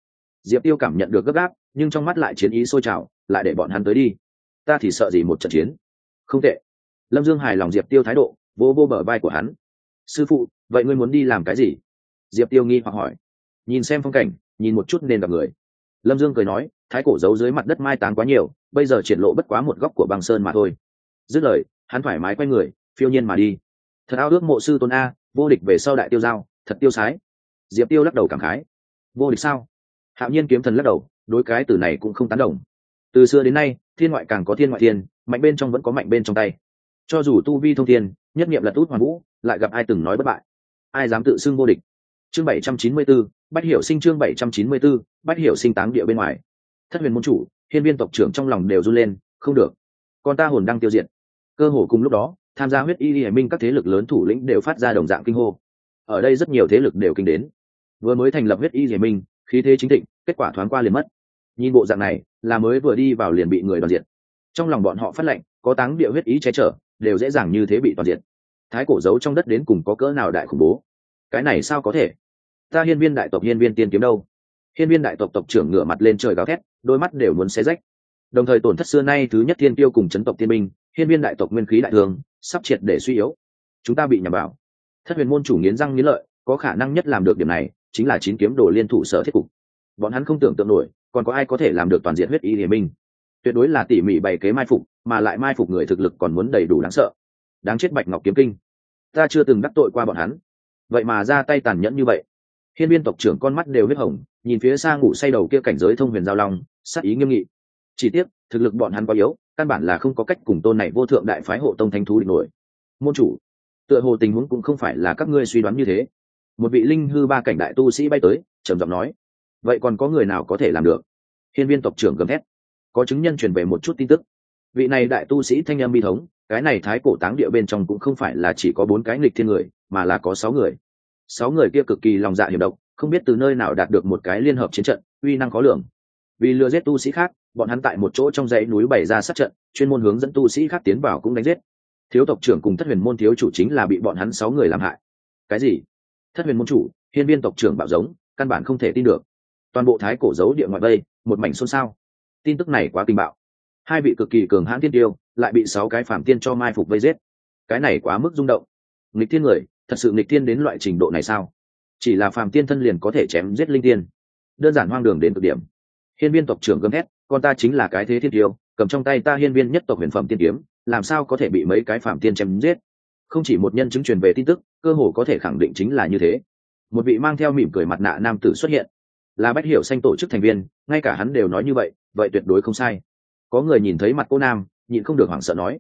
Diệp tiêu cảm nhận được gấp gáp nhưng trong mắt lại chiến ý sôi trào lại để bọn hắn tới đi. Ta thì sợ gì một trận chiến? Không tệ. Lâm dương hài lòng diệp tiêu thái độ vô vô bờ vai của hắn. Sư phụ vậy ngươi muốn đi làm cái gì? Diệp tiêu nghi hoặc hỏi. Nhìn xem phong cảnh nhìn một chút nên gặp người lâm dương cười nói, thái cổ giấu dưới mặt đất mai táng quá nhiều, bây giờ triển lộ bất quá một góc của băng sơn mà thôi. Dứt lời, hắn thoải mái quay người, phiêu nhiên mà đi. Thật ao ước mộ sư tôn a, vô địch về sau đại tiêu giao, thật tiêu sái. Diệp tiêu lắc đầu cảm khái. Vô địch sao? Hạo nhiên kiếm thần lắc đầu, đối cái từ này cũng không tán đồng. Từ xưa đến nay, thiên ngoại càng có thiên ngoại thiên, mạnh bên trong vẫn có mạnh bên trong tay. Cho dù tu vi thông thiên, nhất nghiệm là út hoàn vũ, lại gặp ai từng nói bất bại. Ai dám tự xưng vô địch? Chương bảy trăm chín mươi bốn bách hiểu sinh chương bảy trăm chín mươi 794, bách hiểu sinh táng địa bên ngoài. Thất huyền môn chủ hiên viên tộc trưởng trong lòng đều run lên không được. Con ta hồn đang tiêu diệt. Cơ hồ cùng lúc đó tham gia huyết y hải minh các thế lực lớn thủ lĩnh đều phát ra đồng dạng kinh hô. Ở đây rất nhiều thế lực đều kinh đến. Vừa mới thành lập huyết y hải minh khí thế chính thịnh kết quả thoáng qua liền mất. Nhìn bộ dạng này là mới vừa đi vào liền bị người đoàn diện trong lòng bọn họ phát lệnh có táng địa huyết ý che chở đều dễ dàng như thế bị toàn diện thái cổ giấu trong đất đến cùng có cỡ nào đại khủng bố? Cái này sao có thể? Ta hiên viên đại tộc, hiên viên tiên kiếm đâu? Hiên viên đại tộc tộc trưởng ngửa mặt lên trời gào thét, đôi mắt đều muốn xé rách. Đồng thời tổn thất xưa nay thứ nhất thiên tiêu cùng chấn tộc tiên minh hiên viên đại tộc nguyên khí đại thương sắp triệt để suy yếu. Chúng ta bị nhầm bảo. thất huyền môn chủ nghiến răng nghiến lợi, có khả năng nhất làm được điểm này, chính là chín kiếm đồ liên thủ sở thiết cục. Bọn hắn không tưởng tượng nổi, còn có ai có thể làm được toàn diện huyết y hiền minh? Tuyệt đối là tỉ mỉ bày kế mai phục, mà lại mai phục người thực lực còn muốn đầy đủ đáng sợ. Đáng chết bạch ngọc kiếm kinh. Ta chưa từng đắc tội qua bọn hắn. Vậy mà ra tay tàn nhẫn như vậy hiên viên tộc trưởng con mắt đều huyết hồng, nhìn phía xa ngủ say đầu kia cảnh giới thông huyền giao long, sát ý nghiêm nghị. Chỉ tiếc, thực lực bọn hắn quá yếu, căn bản là không có cách cùng tôn này vô thượng đại phái hộ tông thanh thú địch nổi. Môn chủ, tựa hồ tình huống cũng không phải là các ngươi suy đoán như thế. Một vị linh hư ba cảnh đại tu sĩ bay tới, trầm giọng nói, vậy còn có người nào có thể làm được? Hiên viên tộc trưởng gầm thét. Có chứng nhân truyền về một chút tin tức. Vị này đại tu sĩ thanh âm bi thống, cái này thái cổ táng địa bên trong cũng không phải là chỉ có bốn cái nghịch thiên người, mà là có sáu người sáu người kia cực kỳ lòng dạ hiểm độc, không biết từ nơi nào đạt được một cái liên hợp chiến trận, uy năng khó lường. Vì lừa giết tu sĩ khác, bọn hắn tại một chỗ trong dãy núi bày ra sát trận, chuyên môn hướng dẫn tu sĩ khác tiến vào cũng đánh giết. Thiếu tộc trưởng cùng thất huyền môn thiếu chủ chính là bị bọn hắn sáu người làm hại. Cái gì? Thất huyền môn chủ, hiên viên tộc trưởng bảo giống, căn bản không thể tin được. Toàn bộ thái cổ giấu địa ngoại vây, một mảnh xôn xao. Tin tức này quá kinh bạo. Hai vị cực kỳ cường hãn tiên tiêu, lại bị sáu cái phản tiên cho mai phục vây giết. Cái này quá mức rung động. Nghịch thiên người thật sự nghịch tiên đến loại trình độ này sao? Chỉ là phàm tiên thân liền có thể chém giết linh tiên. Đơn giản hoang đường đến cực điểm. Hiên viên tộc trưởng gầm thét con ta chính là cái thế thiên tiêu, cầm trong tay ta hiên viên nhất tộc huyền phẩm tiên kiếm, làm sao có thể bị mấy cái phàm tiên chém giết? Không chỉ một nhân chứng truyền về tin tức, cơ hồ có thể khẳng định chính là như thế. Một vị mang theo mỉm cười mặt nạ nam tử xuất hiện. Là bách hiểu xanh tổ chức thành viên, ngay cả hắn đều nói như vậy vậy tuyệt đối không sai. Có người nhìn thấy mặt cô nam, nhịn không được hoảng sợ nói.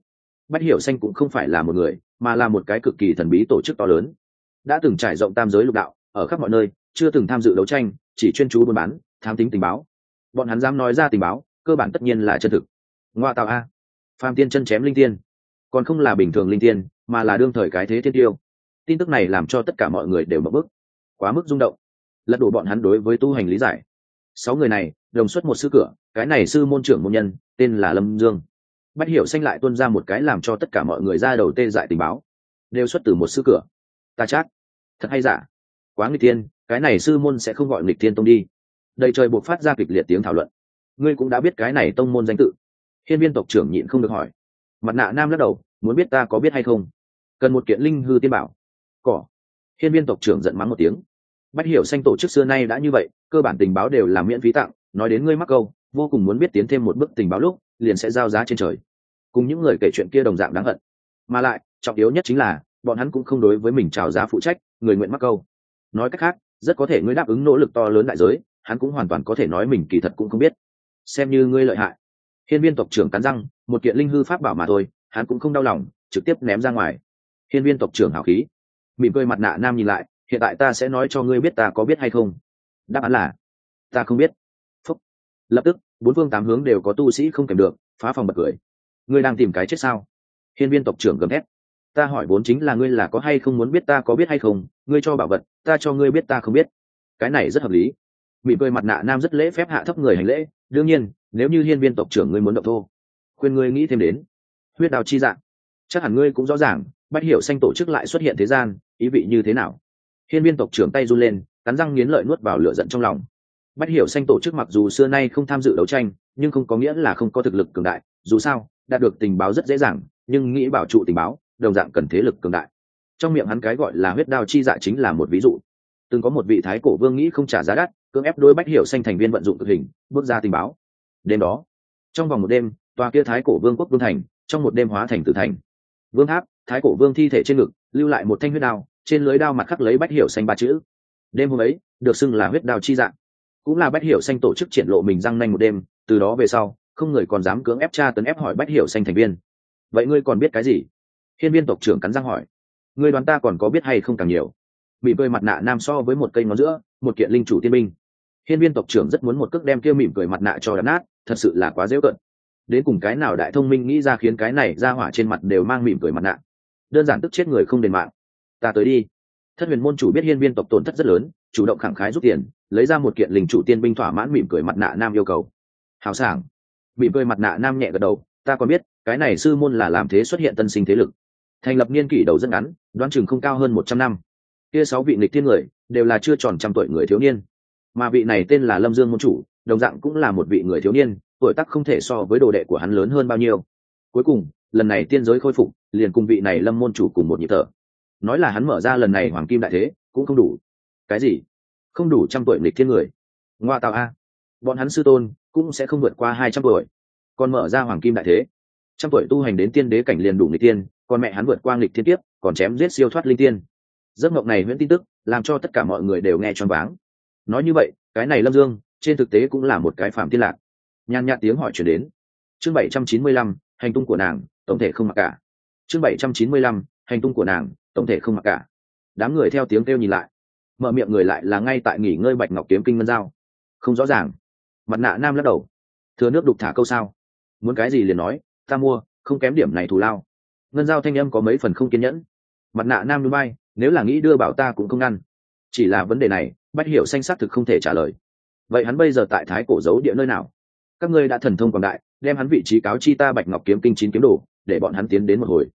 Bách hiểu xanh cũng không phải là một người mà là một cái cực kỳ thần bí tổ chức to lớn. Đã từng trải rộng tam giới lục đạo, ở khắp mọi nơi, chưa từng tham dự đấu tranh, chỉ chuyên chú buôn bán, tham tính tình báo. Bọn hắn dám nói ra tình báo, cơ bản tất nhiên là chân thực. Ngoa tạo a. Phàm tiên chân chém linh tiên. Còn không là bình thường linh tiên, mà là đương thời cái thế thiên tiêu. Tin tức này làm cho tất cả mọi người đều mở bức quá mức rung động. Lật đổ bọn hắn đối với tu hành lý giải. Sáu người này, đồng xuất một sư cửa, cái này sư môn trưởng môn nhân, tên là lâm dương bách hiểu xanh lại tuân ra một cái làm cho tất cả mọi người ra đầu tê dại tình báo. Đều xuất từ một sư cửa. Ta chát thật hay giả? Quá nghịch tiên cái này sư môn sẽ không gọi nghịch tiên tông đi. Đầy trời buộc phát ra kịch liệt tiếng thảo luận. Ngươi cũng đã biết cái này tông môn danh tự. Hiên viên tộc trưởng nhịn không được hỏi. Mặt nạ nam lắc đầu, muốn biết ta có biết hay không? Cần một kiện linh hư tiên bảo. Cỏ. Hiên viên tộc trưởng giận mắng một tiếng. Bách hiểu xanh tổ chức xưa nay đã như vậy, cơ bản tình báo đều là miễn phí tặng, nói đến ngươi mắc câu vô cùng muốn biết tiến thêm một bước tình báo lúc, liền sẽ giao giá trên trời. Cùng những người kể chuyện kia đồng dạng đáng hận. Mà lại, trọng yếu nhất chính là, bọn hắn cũng không đối với mình trào giá phụ trách, người nguyện mắc câu. Nói cách khác, rất có thể ngươi đáp ứng nỗ lực to lớn đại giới, hắn cũng hoàn toàn có thể nói mình kỳ thật cũng không biết. Xem như ngươi lợi hại. Hiên viên tộc trưởng cắn răng, một kiện linh hư pháp bảo mà thôi, hắn cũng không đau lòng, trực tiếp ném ra ngoài. Hiên viên tộc trưởng hào khí. Mỉm cười mặt nạ nam nhìn lại, hiện tại ta sẽ nói cho ngươi biết ta có biết hay không. Đáp án là, ta không biết lập tức, bốn phương tám hướng đều có tu sĩ không kèm được, phá phòng bật cười. Ngươi đang tìm cái chết sao? Hiên viên tộc trưởng gầm thét. Ta hỏi vốn chính là ngươi là có hay không muốn biết ta có biết hay không, ngươi cho bảo vật, ta cho ngươi biết ta không biết. Cái này rất hợp lý. Mỉm cười mặt nạ nam rất lễ phép hạ thấp người hành lễ, đương nhiên, nếu như hiên viên tộc trưởng ngươi muốn động thô, khuyên ngươi nghĩ thêm đến. Huyết đào chi dạng. Chắc hẳn ngươi cũng rõ ràng bắt hiểu xanh tổ chức lại xuất hiện thế gian, ý vị như thế nào? Hiên viên tộc trưởng tay run lên, cắn răng nghiến lợi nuốt vào lửa giận trong lòng bách hiểu xanh tổ chức mặc dù xưa nay không tham dự đấu tranh, nhưng không có nghĩa là không có thực lực cường đại. Dù sao, đạt được tình báo rất dễ dàng, nhưng nghĩ bảo trụ tình báo, đồng dạng cần thế lực cường đại. Trong miệng hắn cái gọi là huyết đao chi dạ chính là một ví dụ. Từng có một vị thái cổ vương nghĩ không trả giá đắt, cưỡng ép đôi bách hiểu xanh thành viên vận dụng thực hình, bước ra tình báo. Đêm đó, trong vòng một đêm, tòa kia thái cổ vương quốc vương thành, trong một đêm hóa thành tử thành. Vương tháp, thái cổ vương thi thể trên ngực, lưu lại một thanh huyết đao, trên lưới đao mặt khắc lấy bách hiểu xanh ba chữ. Đêm hôm ấy, được xưng là huyết đao chi dạng cũng là bách hiểu xanh tổ chức triển lộ mình răng nanh một đêm, từ đó về sau, không người còn dám cưỡng ép tra tấn ép hỏi bách hiểu xanh thành viên. Vậy ngươi còn biết cái gì? Hiên viên tộc trưởng cắn răng hỏi. Ngươi đoán ta còn có biết hay không càng nhiều? Mỉm cười mặt nạ nam so với một cây ngón giữa, một kiện linh chủ tiên binh. Hiên viên tộc trưởng rất muốn một cước đem kia mỉm cười mặt nạ cho đập nát, thật sự là quá dễ cận. Đến cùng cái nào đại thông minh nghĩ ra khiến cái này ra hỏa trên mặt đều mang mỉm cười mặt nạ. Đơn giản tức chết người không đền mạng. Ta tới đi. Thất huyền môn chủ biết hiên viên tộc tổn thất rất lớn chủ động khẳng khái rút tiền, lấy ra một kiện linh chủ tiên binh thỏa mãn mỉm cười mặt nạ nam yêu cầu. Hào sảng. Mỉm cười mặt nạ nam nhẹ gật đầu, ta còn biết, cái này sư môn là làm thế xuất hiện tân sinh thế lực. Thành lập niên kỷ đầu rất ngắn, đoán chừng không cao hơn một trăm năm. Kia sáu vị nghịch thiên người, đều là chưa tròn trăm tuổi người thiếu niên. Mà vị này tên là lâm dương môn chủ, đồng dạng cũng là một vị người thiếu niên, tuổi tác không thể so với đồ đệ của hắn lớn hơn bao nhiêu. Cuối cùng, lần này tiên giới khôi phục, liền cùng vị này lâm môn chủ cùng một nhịp thở. Nói là hắn mở ra lần này hoàng kim đại thế, cũng không đủ cái gì? Không đủ trăm tuổi lịch thiên người. Ngoa tạo a. Bọn hắn sư tôn cũng sẽ không vượt qua hai trăm tuổi. Còn mở ra hoàng kim đại thế. Trăm tuổi tu hành đến tiên đế cảnh liền đủ nghịch tiên còn mẹ hắn vượt qua nghịch thiên tiếp còn chém giết siêu thoát linh tiên. Giấc mộng này nguyễn tin tức, làm cho tất cả mọi người đều nghe choáng váng. Nói như vậy, cái này lâm dương, trên thực tế cũng là một cái phạm tiên lạc. Nhàn nhạt tiếng hỏi chuyển đến. Chương bảy trăm chín mươi lăm, hành tung của nàng, tổng thể không mặc cả. Chương bảy trăm chín mươi lăm, hành tung của nàng, tổng thể không mặc cả. Đám người theo tiếng kêu nhìn lại mở miệng người lại là ngay tại nghỉ ngơi bạch ngọc kiếm kinh ngân giao. Không rõ ràng. Mặt nạ nam lắc đầu. Thừa nước đục thả câu sao? Muốn cái gì liền nói, ta mua, không kém điểm này thù lao. Ngân giao thanh âm có mấy phần không kiên nhẫn. Mặt nạ nam núi bay, nếu là nghĩ đưa bảo ta cũng không ngăn. Chỉ là vấn đề này, bách hiểu xanh xác thực không thể trả lời. Vậy hắn bây giờ tại thái cổ giấu địa nơi nào? Các ngươi đã thần thông quảng đại, đem hắn vị trí cáo chi ta bạch ngọc kiếm kinh chín kiếm đồ, để bọn hắn tiến đến một hồi.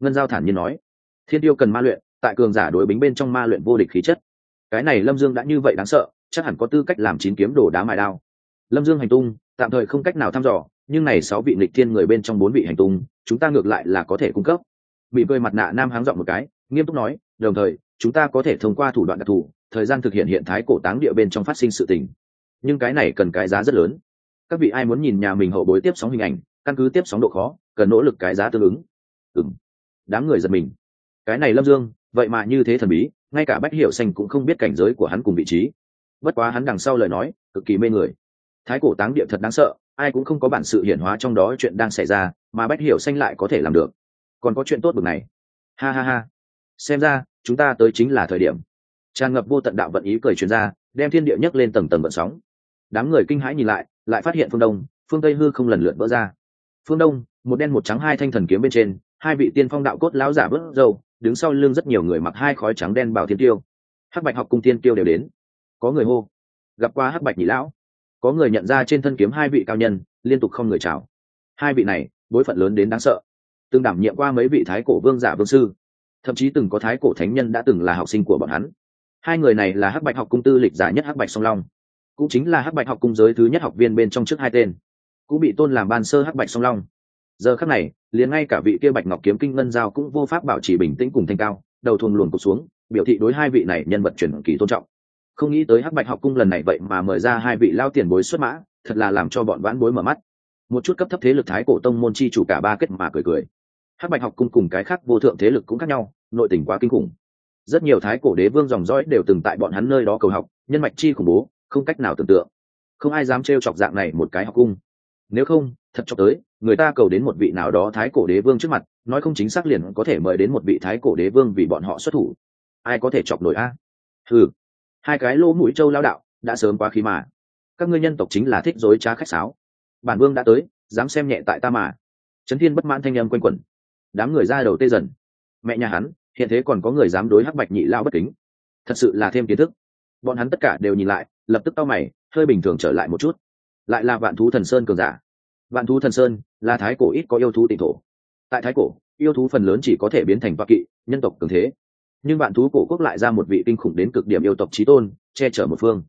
Ngân giao thản nhiên nói. Thiên tiêu cần ma luyện, tại cường giả đối bính bên trong ma luyện vô địch khí chất cái này lâm dương đã như vậy đáng sợ, chắc hẳn có tư cách làm chín kiếm đồ đá mài đao. Lâm dương hành tung, tạm thời không cách nào thăm dò, nhưng này sáu vị lịch thiên người bên trong bốn vị hành tung, chúng ta ngược lại là có thể cung cấp. Bị cười mặt nạ nam háng dọn một cái, nghiêm túc nói, đồng thời, chúng ta có thể thông qua thủ đoạn đặc thù, thời gian thực hiện hiện thái cổ táng địa bên trong phát sinh sự tình. Nhưng cái này cần cái giá rất lớn. Các vị ai muốn nhìn nhà mình hậu bối tiếp sóng hình ảnh, căn cứ tiếp sóng độ khó, cần nỗ lực cái giá tương ứng. Ừng đám người giật mình. Cái này lâm dương vậy mà như thế thần bí, ngay cả bách hiểu xanh cũng không biết cảnh giới của hắn cùng vị trí. Bất quá hắn đằng sau lời nói, cực kỳ mê người. Thái cổ táng địa thật đáng sợ, ai cũng không có bản sự hiển hóa trong đó chuyện đang xảy ra, mà bách hiểu xanh lại có thể làm được. Còn có chuyện tốt bực này. Ha ha ha. Xem ra, chúng ta tới chính là thời điểm. Tràn ngập vô tận đạo vận ý cười chuyên ra, đem thiên địa nhấc lên tầng tầng vận sóng. Đám người kinh hãi nhìn lại lại phát hiện phương đông, phương tây hư không lần lượt vỡ ra. Phương đông, một đen một trắng hai thanh thần kiếm bên trên, hai vị tiên phong đạo cốt lão giả bớt dâu đứng sau lưng rất nhiều người mặc hai khói trắng đen bảo thiên tiêu hắc bạch học cung thiên tiêu đều đến. Có người hô. Gặp qua hắc bạch nhị lão. Có người nhận ra trên thân kiếm hai vị cao nhân, liên tục không người chào. Hai vị này, bối phận lớn đến đáng sợ. Từng đảm nhiệm qua mấy vị thái cổ vương giả vương sư. Thậm chí từng có thái cổ thánh nhân đã từng là học sinh của bọn hắn. Hai người này là hắc bạch học cung tư lịch giả nhất hắc bạch song long. Cũng chính là hắc bạch học cung giới thứ nhất học viên bên trong trước hai tên. Cũng bị tôn làm ban sơ hắc bạch song long giờ khắc này, liền ngay cả vị kia bạch ngọc kiếm kinh ngân giao cũng vô pháp bảo trì bình tĩnh cùng thanh cao, đầu thuồng luồn cục xuống, biểu thị đối hai vị này nhân vật truyền kỳ tôn trọng. Không nghĩ tới hắc bạch học cung lần này vậy mà mời ra hai vị lao tiền bối xuất mã, thật là làm cho bọn vãn bối mở mắt. Một chút cấp thấp thế lực thái cổ tông môn chi chủ cả ba kết mà cười cười. Hắc bạch học cung cùng cái khác vô thượng thế lực cũng khác nhau, nội tình quá kinh khủng. Rất nhiều thái cổ đế vương dòng dõi đều từng tại bọn hắn nơi đó cầu học, nhân mạch chi khủng bố, không cách nào tưởng tượng. Không ai dám trêu chọc dạng này một cái học cung nếu không, thật cho tới, người ta cầu đến một vị nào đó thái cổ đế vương trước mặt, nói không chính xác liền có thể mời đến một vị thái cổ đế vương vì bọn họ xuất thủ. Ai có thể chọc nổi a? Ừ hai cái lỗ mũi trâu lao đạo, đã sớm quá khí mà. Các ngươi nhân tộc chính là thích dối trá khách sáo. Bản vương đã tới, dám xem nhẹ tại ta mà. Trấn thiên bất mãn thanh âm quanh quẩn. Đám người ra đầu tê dần. Mẹ nhà hắn, hiện thế còn có người dám đối hắc bạch nhị lao bất kính. Thật sự là thêm kiến thức. Bọn hắn tất cả đều nhìn lại, lập tức tao mày, hơi bình thường trở lại một chút lại là vạn thú thần sơn cường giả. Vạn thú thần sơn là thái cổ ít có yêu thú tỉnh thổ. Tại thái cổ, yêu thú phần lớn chỉ có thể biến thành vạn kỵ, nhân tộc cường thế. Nhưng vạn thú cổ quốc lại ra một vị kinh khủng đến cực điểm yêu tộc trí tôn, che chở một phương.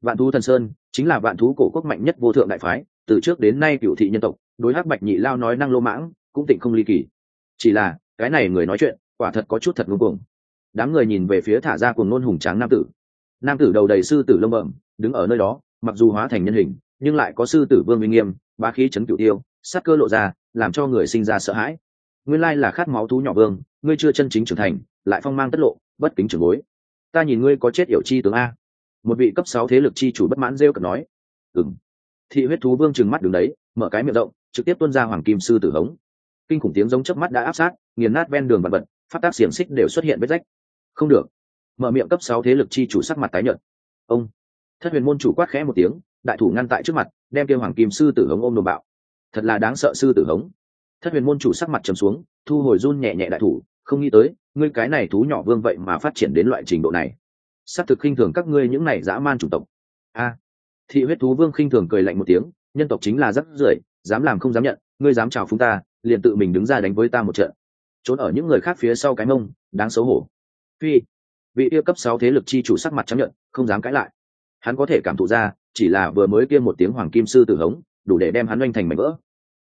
Vạn thú thần sơn chính là vạn thú cổ quốc mạnh nhất vô thượng đại phái, từ trước đến nay cựu thị nhân tộc, đối hắc bạch nhị lao nói năng lô mãng, cũng tịnh không ly kỳ. Chỉ là, cái này người nói chuyện, quả thật có chút thật ngưng cuồng. Đám người nhìn về phía thả ra cùng nôn hùng tráng nam tử. Nam tử đầu đầy sư tử lông bẩm, đứng ở nơi đó, mặc dù hóa thành nhân hình nhưng lại có sư tử vương minh nghiêm, bá khí chấn cửu tiêu, sát cơ lộ ra, làm cho người sinh ra sợ hãi. Nguyên lai là khát máu thú nhỏ vương, ngươi chưa chân chính trưởng thành, lại phong mang tất lộ, bất kính trưởng bối. Ta nhìn ngươi có chết yểu chi tướng a. Một vị cấp sáu thế lực chi chủ bất mãn rêu cật nói. Ừng thị huyết thú vương trừng mắt đứng đấy, mở cái miệng rộng, trực tiếp tuân ra hoàng kim sư tử hống. Kinh khủng tiếng giống chớp mắt đã áp sát, nghiền nát ven đường vật vật, phát tác xiềng xích đều xuất hiện vết rách. Không được. Mở miệng cấp sáu thế lực chi chủ sắc mặt tái nhợt. Ông. Thất huyền môn chủ quát khẽ một tiếng đại thủ ngăn tại trước mặt, đem kêu hoàng kim sư tử hống ôm đồ bạo. Thật là đáng sợ sư tử hống. Thất huyền môn chủ sắc mặt trầm xuống, thu hồi run nhẹ nhẹ đại thủ, không nghĩ tới, ngươi cái này thú nhỏ vương vậy mà phát triển đến loại trình độ này. S á c thực khinh thường các ngươi những này dã man chủng tộc. A. Thị huyết thú vương khinh thường cười lạnh một tiếng, nhân tộc chính là rắc rưởi, dám làm không dám nhận, ngươi dám chào phúng ta, liền tự mình đứng ra đánh với ta một trận. Trốn ở những người khác phía sau cái mông, đáng xấu hổ. Phi. Vị yêu cấp sáu thế lực chi chủ sắc mặt chấp nhận không dám cãi lại. Hắn có thể cảm thụ ra chỉ là vừa mới kia một tiếng hoàng kim sư tử hống, đủ để đem hắn oanh thành mảnh vỡ.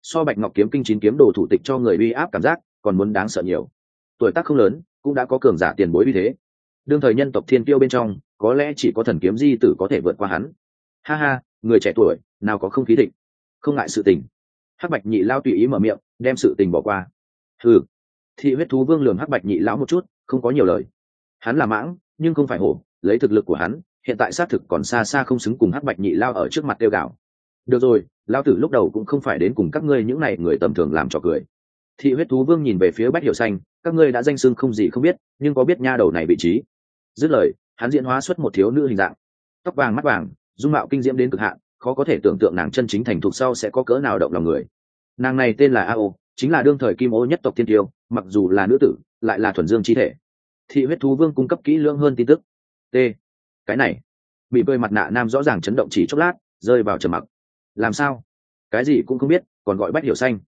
So bạch ngọc kiếm kinh chín kiếm đồ thủ tịch cho người uy áp cảm giác, còn muốn đáng sợ nhiều. Tuổi tác không lớn, cũng đã có cường giả tiền bối như thế. Đương thời nhân tộc thiên tiêu bên trong, có lẽ chỉ có thần kiếm di tử có thể vượt qua hắn. Ha ha, người trẻ tuổi, nào có không khí thịnh. Không ngại sự tình. Hắc bạch nhị lao tùy ý mở miệng, đem sự tình bỏ qua. Ừ thị huyết thú vương lường hắc bạch nhị lão một chút, không có nhiều lời. Hắn là mãng, nhưng không phải hổ, lấy thực lực của hắn hiện tại xác thực còn xa xa không xứng cùng hắc bạch nhị lao ở trước mặt tiêu gạo. Được rồi, lao tử lúc đầu cũng không phải đến cùng các ngươi những này người tầm thường làm trò cười. Thị huyết thú vương nhìn về phía bách hiểu xanh, các ngươi đã danh xưng không gì không biết, nhưng có biết nha đầu này vị trí. Dứt lời, hắn diễn hóa xuất một thiếu nữ hình dạng. Tóc vàng mắt vàng, dung mạo kinh diễm đến cực hạn, khó có thể tưởng tượng nàng chân chính thành thục sau sẽ có cỡ nào động lòng người. Nàng này tên là ao chính là đương thời kim ô nhất tộc thiên tiêu, mặc dù là nữ tử, lại là thuần dương chi thể. Thị huyết thú vương cung cấp kỹ lưỡng hơn tin tức. T cái này. Bị bơi mặt nạ nam rõ ràng chấn động chỉ chốc lát, rơi vào trầm mặc. Làm sao? Cái gì cũng không biết, còn gọi bách hiểu xanh.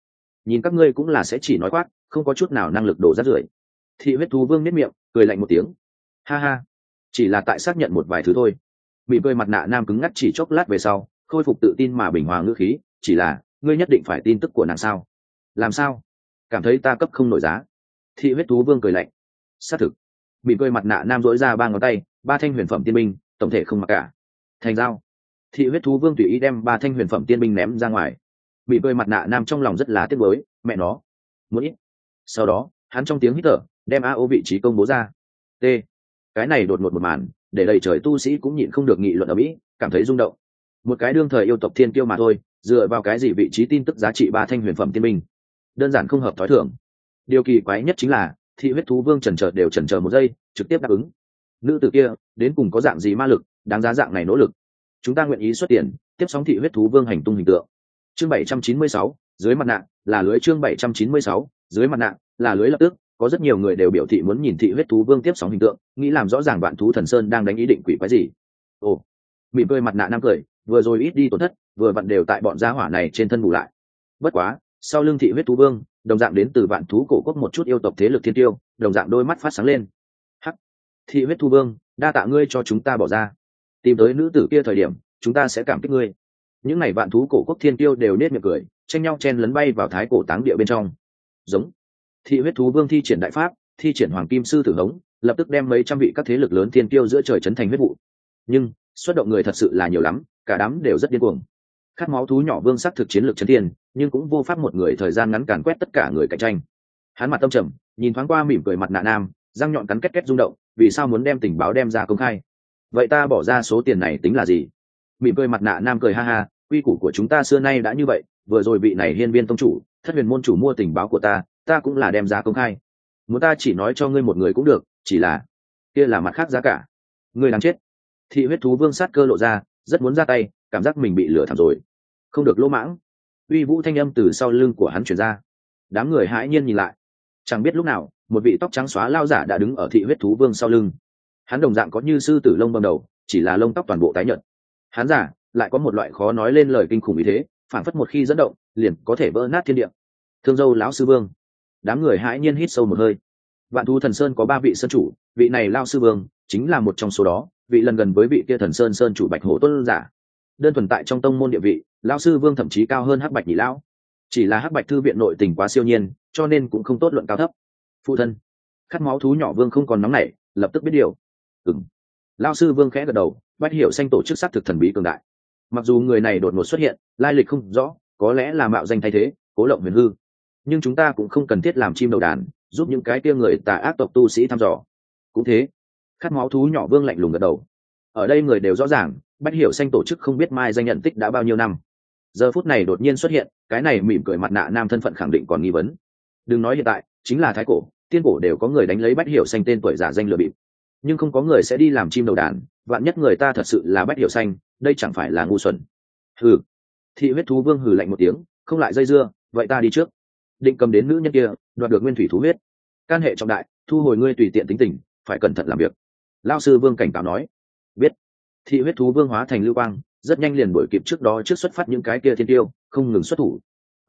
Nhìn các ngươi cũng là sẽ chỉ nói khoác không có chút nào năng lực đổ rát rưởi. Thị huyết thú vương nếp miệng, cười lạnh một tiếng. Ha ha. Chỉ là tại xác nhận một vài thứ thôi. Bị bơi mặt nạ nam cứng ngắt chỉ chốc lát về sau, khôi phục tự tin mà bình hòa ngữ khí, chỉ là, ngươi nhất định phải tin tức của nàng sao? Làm sao? Cảm thấy ta cấp không nổi giá. Thị huyết thú vương cười lạnh. Xác thực bị cười mặt nạ nam dỗi ra ba ngón tay, ba thanh huyền phẩm tiên binh, tổng thể không mặc cả. Thành dao thị huyết thú vương tùy ý đem ba thanh huyền phẩm tiên binh ném ra ngoài. Bị cười mặt nạ nam trong lòng rất là tiếc mới mẹ nó. Muốn ít. Sau đó, hắn trong tiếng hít thở, đem a ô vị trí công bố ra. T. Cái này đột ngột một màn, để đầy trời tu sĩ cũng nhịn không được nghị luận ở mỹ, cảm thấy rung động. Một cái đương thời yêu tộc thiên kiêu mà thôi, dựa vào cái gì vị trí tin tức giá trị ba thanh huyền phẩm tiên binh? Đơn giản không hợp thói thường. Điều kỳ quái nhất chính là thị huyết thú vương trần trờ đều trần trờ một giây, trực tiếp đáp ứng. Nữ tử kia, đến cùng có dạng gì ma lực, đáng giá dạng này nỗ lực? Chúng ta nguyện ý xuất tiền, tiếp sóng thị huyết thú vương hành tung hình tượng. Chương bảy trăm chín mươi sáu, dưới mặt nạ, là lưới chương bảy trăm chín mươi sáu, dưới mặt nạ, là lưới lập tức. Có rất nhiều người đều biểu thị muốn nhìn thị huyết thú vương tiếp sóng hình tượng, nghĩ làm rõ ràng bạn thú thần sơn đang đánh ý định quỷ quái gì. Ồ, mỉm cười mặt nạ nam cười, vừa rồi ít đi tổn thất, vừa vặn đều tại bọn gia hỏa này trên thân bù lại. Bất quá, sau lưng thị huyết thú vương đồng dạng đến từ vạn thú cổ quốc một chút yêu tộc thế lực thiên tiêu, đồng dạng đôi mắt phát sáng lên. Hắc, thị huyết thu vương, đa tạ ngươi cho chúng ta bỏ ra. Tìm tới nữ tử kia thời điểm, chúng ta sẽ cảm kích ngươi. Những ngày vạn thú cổ quốc thiên tiêu đều nết miệng cười, tranh nhau chen lấn bay vào thái cổ táng địa bên trong. Giống. Thị huyết thú vương thi triển đại pháp, thi triển hoàng kim sư tử hống, lập tức đem mấy trăm vị các thế lực lớn thiên tiêu giữa trời trấn thành huyết vụ. Nhưng, xuất động người thật sự là nhiều lắm, cả đám đều rất điên cuồng khát máu thú nhỏ vương sắc thực chiến lược chấn thiên, nhưng cũng vô pháp một người thời gian ngắn càn quét tất cả người cạnh tranh. Hắn mặt tâm trầm, nhìn thoáng qua mỉm cười mặt nạ nam, răng nhọn cắn két két rung động, vì sao muốn đem tình báo đem ra công khai? Vậy ta bỏ ra số tiền này tính là gì? Mỉm cười mặt nạ nam cười ha ha, quy củ của chúng ta xưa nay đã như vậy, vừa rồi vị này hiên viên tông chủ, thất huyền môn chủ mua tình báo của ta ta cũng là đem ra công khai. Muốn ta chỉ nói cho ngươi một người cũng được, chỉ là kia là mặt khác giá cả. Ngươi đáng chết. Thị huyết thú vương sát cơ lộ ra, rất muốn ra tay, cảm giác mình bị lửa thảm rồi không được lỗ mãng. Uy vũ thanh âm từ sau lưng của hắn chuyển ra. Đám người hãi nhiên nhìn lại. Chẳng biết lúc nào, một vị tóc trắng xóa lao giả đã đứng ở thị huyết thú vương sau lưng. Hắn đồng dạng có như sư tử lông bầm đầu, chỉ là lông tóc toàn bộ tái nhợt. Hắn giả, lại có một loại khó nói lên lời kinh khủng ý thế phản phất một khi dẫn động, liền có thể vỡ nát thiên địa. Thương dâu lão sư vương. Đám người hãi nhiên hít sâu một hơi. Vạn thu thần sơn có ba vị sơn chủ, vị này lao sư vương chính là một trong số đó, vị lần gần với vị kia thần sơn sơn chủ bạch hổ tuân giả đơn thuần tại trong tông môn địa vị lao sư vương thậm chí cao hơn hắc bạch nhị lão. Chỉ là hắc bạch thư viện nội tình quá siêu nhiên, cho nên cũng không tốt luận cao thấp. Phụ thân, khát máu thú nhỏ vương không còn nóng nảy, lập tức biết điều. Ừng lao sư vương khẽ gật đầu, bách hiểu xanh tổ chức xác thực thần bí cường đại. Mặc dù người này đột ngột xuất hiện, lai lịch không rõ, có lẽ là mạo danh thay thế, cố lộng huyền hư. Nhưng chúng ta cũng không cần thiết làm chim đầu đàn, giúp những cái tia người tà ác tộc tu sĩ thăm dò. Cũng thế, khát máu thú nhỏ vương lạnh lùng gật đầu. Ở đây người đều rõ ràng bách hiểu xanh tổ chức không biết mai danh nhận tích đã bao nhiêu năm. Giờ phút này đột nhiên xuất hiện, cái này mỉm cười mặt nạ nam thân phận khẳng định còn nghi vấn. Đừng nói hiện tại, chính là thái cổ, tiên cổ đều có người đánh lấy bách hiểu xanh tên tuổi giả danh lừa bịp. Nhưng không có người sẽ đi làm chim đầu đàn, vạn nhất người ta thật sự là bách hiểu xanh, đây chẳng phải là ngu xuẩn. Hừ. Thị huyết thú vương hừ lạnh một tiếng, không lại dây dưa, vậy ta đi trước. Định cầm đến nữ nhân kia, đoạt được nguyên thủy thú huyết. Can hệ trọng đại, thu hồi ngươi tùy tiện tính tình, phải cẩn thận làm việc. Lao sư vương cảnh cáo nói thị huyết thú vương hóa thành lưu quang, rất nhanh liền đổi kịp trước đó trước xuất phát những cái kia thiên tiêu, không ngừng xuất thủ.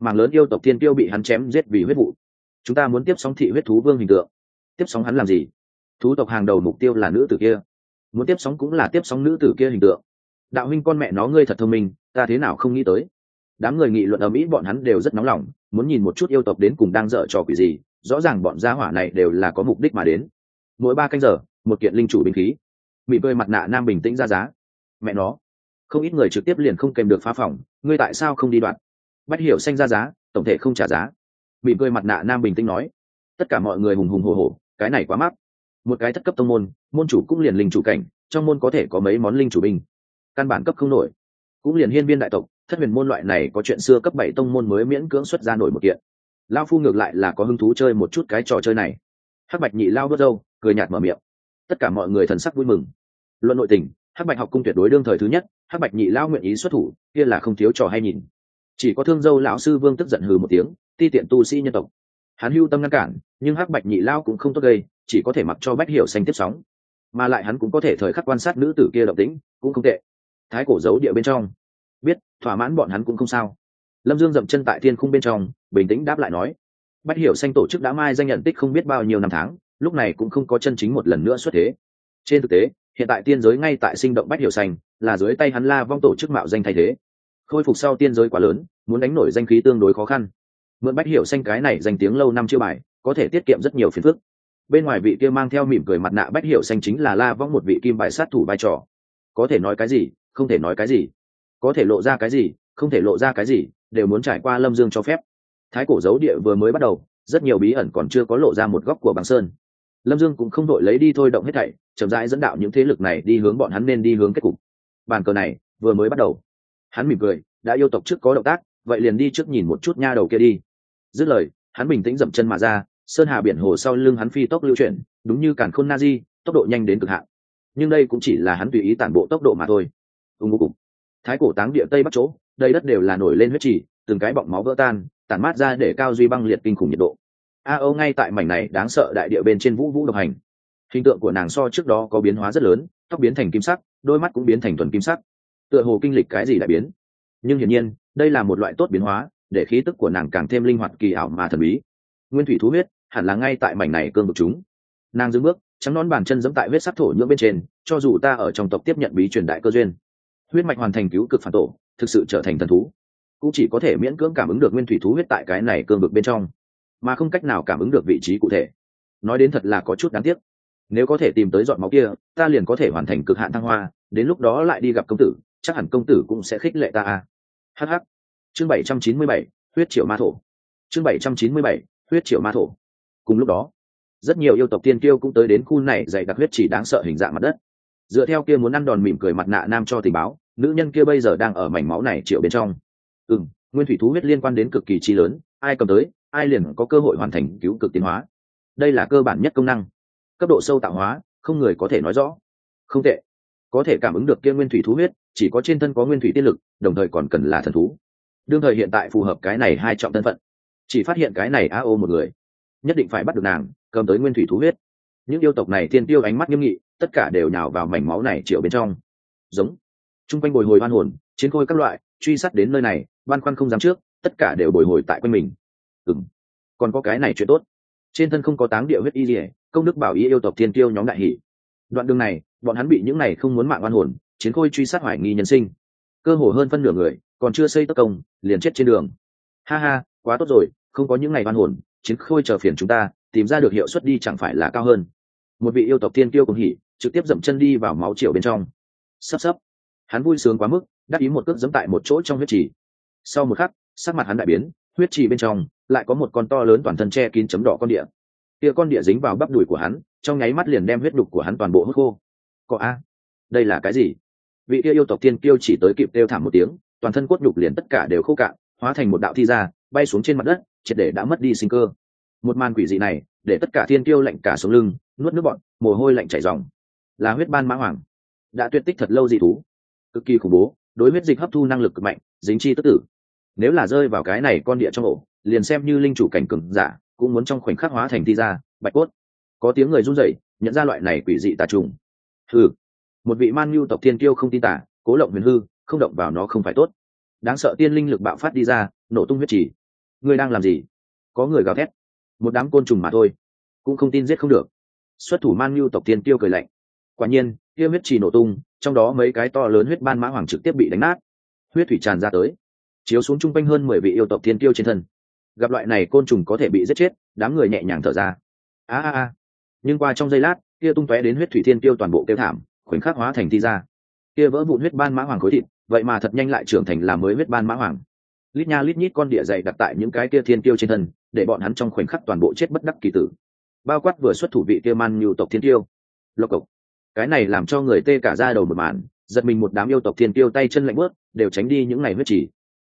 Mảng lớn yêu tộc thiên tiêu bị hắn chém giết vì huyết vụ. Chúng ta muốn tiếp sóng thị huyết thú vương hình tượng. Tiếp sóng hắn làm gì? Thú tộc hàng đầu mục tiêu là nữ tử kia. Muốn tiếp sóng cũng là tiếp sóng nữ tử kia hình tượng. Đạo huynh con mẹ nó ngươi thật thông minh, ta thế nào không nghĩ tới. Đám người nghị luận ở mỹ bọn hắn đều rất nóng lòng, muốn nhìn một chút yêu tộc đến cùng đang dở trò quỷ gì, rõ ràng bọn gia hỏa này đều là có mục đích mà đến. Mỗi ba canh giờ, một kiện linh chủ binh khí mị bơi mặt nạ nam bình tĩnh ra giá. Mẹ nó, không ít người trực tiếp liền không kèm được phá phòng, ngươi tại sao không đi đoạn? Bắt hiểu xanh ra giá, tổng thể không trả giá. Mị bơi mặt nạ nam bình tĩnh nói. Tất cả mọi người hùng hùng hồ hồ cái này quá mắc. Một cái thất cấp tông môn môn chủ cũng liền linh chủ cảnh, trong môn có thể có mấy món linh chủ binh. Căn bản cấp không nổi. Cũng liền hiên viên đại tộc, thất huyền môn loại này có chuyện xưa cấp bảy tông môn mới miễn cưỡng xuất ra nổi một kiện. Lao phu ngược lại là có hứng thú chơi một chút cái trò chơi này. Hắc bạch nhị lao đốt dâu cười nhạt mở miệng tất cả mọi người thần sắc vui mừng. Luận nội tình, hắc bạch học cung tuyệt đối đương thời thứ nhất, hắc bạch nhị lao nguyện ý xuất thủ, kia là không thiếu trò hay nhìn. Chỉ có thương dâu lão sư vương tức giận hừ một tiếng, ti tiện tu sĩ nhân tộc. Hắn hưu tâm ngăn cản, nhưng hắc bạch nhị lao cũng không tốt gây, chỉ có thể mặc cho bách hiểu xanh tiếp sóng. Mà lại hắn cũng có thể thời khắc quan sát nữ tử kia động tĩnh, cũng không tệ. Thái cổ giấu địa bên trong. Biết, thỏa mãn bọn hắn cũng không sao. Lâm dương dậm chân tại thiên khung bên trong, bình tĩnh đáp lại nói, bách hiểu xanh tổ chức đã mai danh nhận tích không biết bao nhiêu năm tháng lúc này cũng không có chân chính một lần nữa xuất thế. Trên thực tế, hiện tại tiên giới ngay tại sinh động bách hiểu xanh là dưới tay hắn la vong tổ chức mạo danh thay thế. Khôi phục sau tiên giới quá lớn, muốn đánh nổi danh khí tương đối khó khăn. Mượn bách hiểu xanh cái này danh tiếng lâu năm chưa bài, có thể tiết kiệm rất nhiều phiền phức. Bên ngoài vị kia mang theo mỉm cười mặt nạ bách hiểu xanh chính là la vong một vị kim bài sát thủ vai trò. Có thể nói cái gì, không thể nói cái gì. Có thể lộ ra cái gì, không thể lộ ra cái gì, đều muốn trải qua lâm dương cho phép. Thái cổ dấu địa vừa mới bắt đầu, rất nhiều bí ẩn còn chưa có lộ ra một góc của bằng sơn lâm dương cũng không đội lấy đi thôi động hết thảy, chậm rãi dẫn đạo những thế lực này đi hướng bọn hắn nên đi hướng kết cục. Bàn cờ này vừa mới bắt đầu. Hắn mỉm cười, đã yêu tộc trước có động tác, vậy liền đi trước nhìn một chút nha đầu kia đi. Dứt lời, hắn bình tĩnh dậm chân mà ra, sơn hà biển hồ sau lưng hắn phi tốc lưu chuyển, đúng như càn khôn na di, tốc độ nhanh đến cực hạn. Nhưng đây cũng chỉ là hắn tùy ý tản bộ tốc độ mà thôi. Ưng vô cùng thái cổ táng địa tây bắc chỗ đây đất đều là nổi lên huyết trì, từng cái bọng máu vỡ tan, tản mát ra để cao duy băng liệt kinh khủng nhiệt độ a âu ngay tại mảnh này đáng sợ đại địa bên trên vũ vũ độc hành. Hình tượng của nàng so trước đó có biến hóa rất lớn, tóc biến thành kim sắc, đôi mắt cũng biến thành thuần kim sắc. Tựa hồ kinh lịch cái gì đại biến. Nhưng hiển nhiên, đây là một loại tốt biến hóa, để khí tức của nàng càng thêm linh hoạt kỳ ảo mà thần bí. Nguyên thủy thú huyết, hẳn là ngay tại mảnh này cương vực chúng. Nàng dưng bước, trắng nón bàn chân dẫm tại huyết sắc thổ nhưỡng bên trên, cho dù ta ở trong tộc tiếp nhận bí truyền đại cơ duyên. Huyết mạch hoàn thành cứu cực phản tổ, thực sự trở thành thần thú. Cũng chỉ có thể miễn cưỡng cảm ứng được nguyên thủy thú huyết tại cái này cương vực bên trong mà không cách nào cảm ứng được vị trí cụ thể. Nói đến thật là có chút đáng tiếc. Nếu có thể tìm tới dọn máu kia, ta liền có thể hoàn thành cực hạn thăng hoa, đến lúc đó lại đi gặp công tử, chắc hẳn công tử cũng sẽ khích lệ ta à. a hh chương bảy trăm chín mươi bảy, huyết triệu ma thổ. Chương bảy trăm chín mươi bảy, huyết triệu ma thổ. Cùng lúc đó, rất nhiều yêu tộc tiên kiêu cũng tới đến khu này dạy đặc huyết chỉ đáng sợ hình dạng mặt đất. Dựa theo kia muốn ăn đòn mỉm cười mặt nạ nam cho tình báo, nữ nhân kia bây giờ đang ở mảnh máu này triệu bên trong. Ừ nguyên thủy thú huyết liên quan đến cực kỳ chi lớn, ai cầm tới ai liền có cơ hội hoàn thành cứu cực tiến hóa. Đây là cơ bản nhất công năng. Cấp độ sâu tạo hóa, không người có thể nói rõ. Không tệ. Có thể cảm ứng được kia nguyên thủy thú huyết, chỉ có trên thân có nguyên thủy tiết lực, đồng thời còn cần là thần thú. Đương thời hiện tại phù hợp cái này hai trọng thân phận. Chỉ phát hiện cái này a ô một người, nhất định phải bắt được nàng, cầm tới nguyên thủy thú huyết. Những yêu tộc này tiên tiêu ánh mắt nghiêm nghị, tất cả đều nhào vào mảnh máu này triệu bên trong. Giống. T r u n g quanh bồi hồi hoan hồn, chiến khôi các loại, truy sát đến nơi này ban khoăn không dám trước, tất cả đều bồi hồi tại quanh mình ừ còn có cái này chuyện tốt. Trên thân không có táng địa huyết y dỉa công đức bảo y yêu tộc thiên tiêu nhóm đại hỷ đoạn đường này, bọn hắn bị những này không muốn mạng oan hồn, chiến khôi truy sát hoài nghi nhân sinh. Cơ hồ hơn phân nửa người, còn chưa xây tất công, liền chết trên đường. Ha ha, quá tốt rồi, không có những ngày oan hồn, chiến khôi chờ phiền chúng ta, tìm ra được hiệu suất đi chẳng phải là cao hơn. Một vị yêu tộc tiên tiêu cùng hỉ, trực tiếp dậm chân đi vào máu triệu bên trong. Sắp sắp. Hắn vui sướng quá mức đáp ý một cước dẫm tại một chỗ trong huyết trì. Sau một khắc, sắc mặt hắn đại biến huyết trì bên trong, lại có một con to lớn toàn thân che kín chấm đỏ con địa. Kia con địa dính vào bắp đùi của hắn, trong nháy mắt liền đem huyết đục của hắn toàn bộ hút khô. Có a? Đây là cái gì? Vị kia yêu tộc tiên kiêu chỉ tới kịp kêu thảm một tiếng, toàn thân cốt đục liền tất cả đều khô cạn, hóa thành một đạo thi ra, bay xuống trên mặt đất, triệt để đã mất đi sinh cơ. Một màn quỷ dị này, để tất cả thiên kiêu lạnh cả sống lưng, nuốt nước bọn mồ hôi lạnh chảy dòng là huyết ban mã hoàng. Đã tuyệt tích thật lâu dị thú. Cực kỳ khủng bố, đối huyết dịch hấp thu năng lực cực mạnh, dính chi tức tử nếu là rơi vào cái này con địa trong ổ, liền xem như linh chủ cảnh cường giả, cũng muốn trong khoảnh khắc hóa thành thi ra bạch cốt. Có tiếng người run rẩy, nhận ra loại này quỷ dị tà trùng. Ừ một vị man nhu tộc thiên kiêu không tin tả cố lộng huyền hư, không động vào nó không phải tốt. Đáng sợ tiên linh lực bạo phát đi ra, nổ tung huyết trì. Ngươi đang làm gì? Có người gào thét. Một đám côn trùng mà thôi. Cũng không tin giết không được. Xuất thủ man nhu tộc tiên tiêu cười lạnh. Quả nhiên, kia huyết trì nổ tung, trong đó mấy cái to lớn huyết ban mã hoàng trực tiếp bị đánh nát. Huyết thủy tràn ra tới chiếu xuống chung quanh hơn mười vị yêu tộc thiên tiêu trên thân. Gặp loại này côn trùng có thể bị giết chết, đám người nhẹ nhàng thở ra. A a a. Nhưng qua trong giây lát, kia tung tóe đến huyết thủy thiên tiêu toàn bộ kêu thảm, khoảnh khắc hóa thành thi ra. Kia vỡ vụn huyết ban mã hoàng khối thịt, vậy mà thật nhanh lại trưởng thành làm mới huyết ban mã hoàng. Lít nha lít nhít con địa dày đặt tại những cái kia thiên tiêu trên thân, để bọn hắn trong khoảnh khắc toàn bộ chết bất đắc kỳ tử. Bao quát vừa xuất thủ vị kia man nhu tộc thiên tiêu lộc cộc. Cái này làm cho người tê cả ra đầu một màn, giật mình một đám yêu tộc thiên tiêu tay chân lạnh bớt đều tránh đi những ngày huyết trì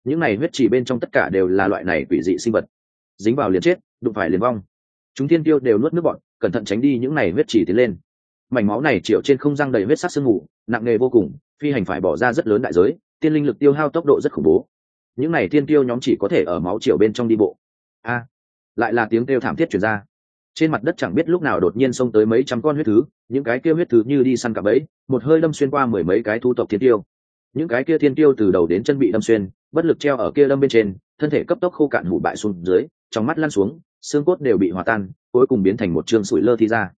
những này huyết trì bên trong tất cả đều là loại này quỷ dị sinh vật. Dính vào liền chết, đụng phải liền vong. Chúng thiên tiêu đều nuốt nước bọn cẩn thận tránh đi những này huyết trì tiến lên. Mảnh máu này triệu trên không răng đầy huyết sắc sương mù, nặng nề vô cùng, phi hành phải bỏ ra rất lớn đại giới, tiên linh lực tiêu hao tốc độ rất khủng bố. Những này tiên tiêu nhóm chỉ có thể ở máu triệu bên trong đi bộ. A, lại là tiếng kêu thảm thiết chuyển ra. Trên mặt đất chẳng biết lúc nào đột nhiên xông tới mấy trăm con huyết thứ, những cái kia huyết thứ như đi săn cả bẫy, một hơi đâm xuyên qua mười mấy cái thu tộc thiên tiêu những cái kia thiên tiêu từ đầu đến chân bị đâm xuyên, bất lực treo ở kia đâm bên trên, thân thể cấp tốc khô cạn hủ bại xuống dưới, trong mắt lăn xuống, xương cốt đều bị hòa tan, cuối cùng biến thành một chương sủi lơ thi ra.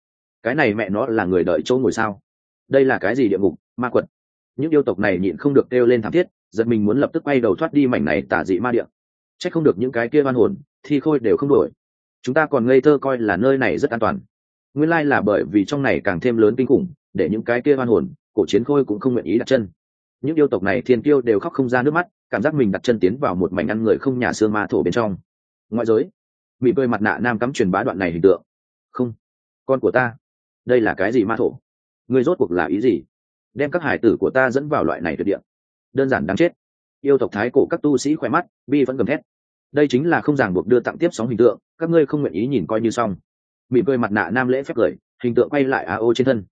Cái này mẹ nó là người đợi chỗ ngồi sao? Đây là cái gì địa ngục, ma quật? Những yêu tộc này nhịn không được kêu lên thảm thiết, giật mình muốn lập tức quay đầu thoát đi mảnh này tả dị ma địa. C không được những cái kia oan hồn, thi khôi đều không đổi. Chúng ta còn ngây thơ coi là nơi này rất an toàn. Nguyên lai là bởi vì trong này càng thêm lớn kinh khủng, để những cái kia oan hồn, cổ chiến khôi cũng không nguyện ý đặt chân những yêu tộc này thiên tiêu đều khóc không ra nước mắt, cảm giác mình đặt chân tiến vào một mảnh ăn người không nhà xương ma thổ bên trong. Ngoại giới mị bơi mặt nạ nam cắm truyền bá đoạn này hình tượng. Không, con của ta, đây là cái gì ma thổ? Người rốt cuộc là ý gì? Đem các hải tử của ta dẫn vào loại này tuyệt địa. Đơn giản đáng chết. Yêu tộc thái cổ các tu sĩ khỏe mắt, bi vẫn gầm thét. Đây chính là không ràng buộc đưa tặng tiếp sóng hình tượng, các ngươi không nguyện ý nhìn coi như xong. Mị cười mặt nạ nam lễ phép cười, hình tượng quay lại a ô trên thân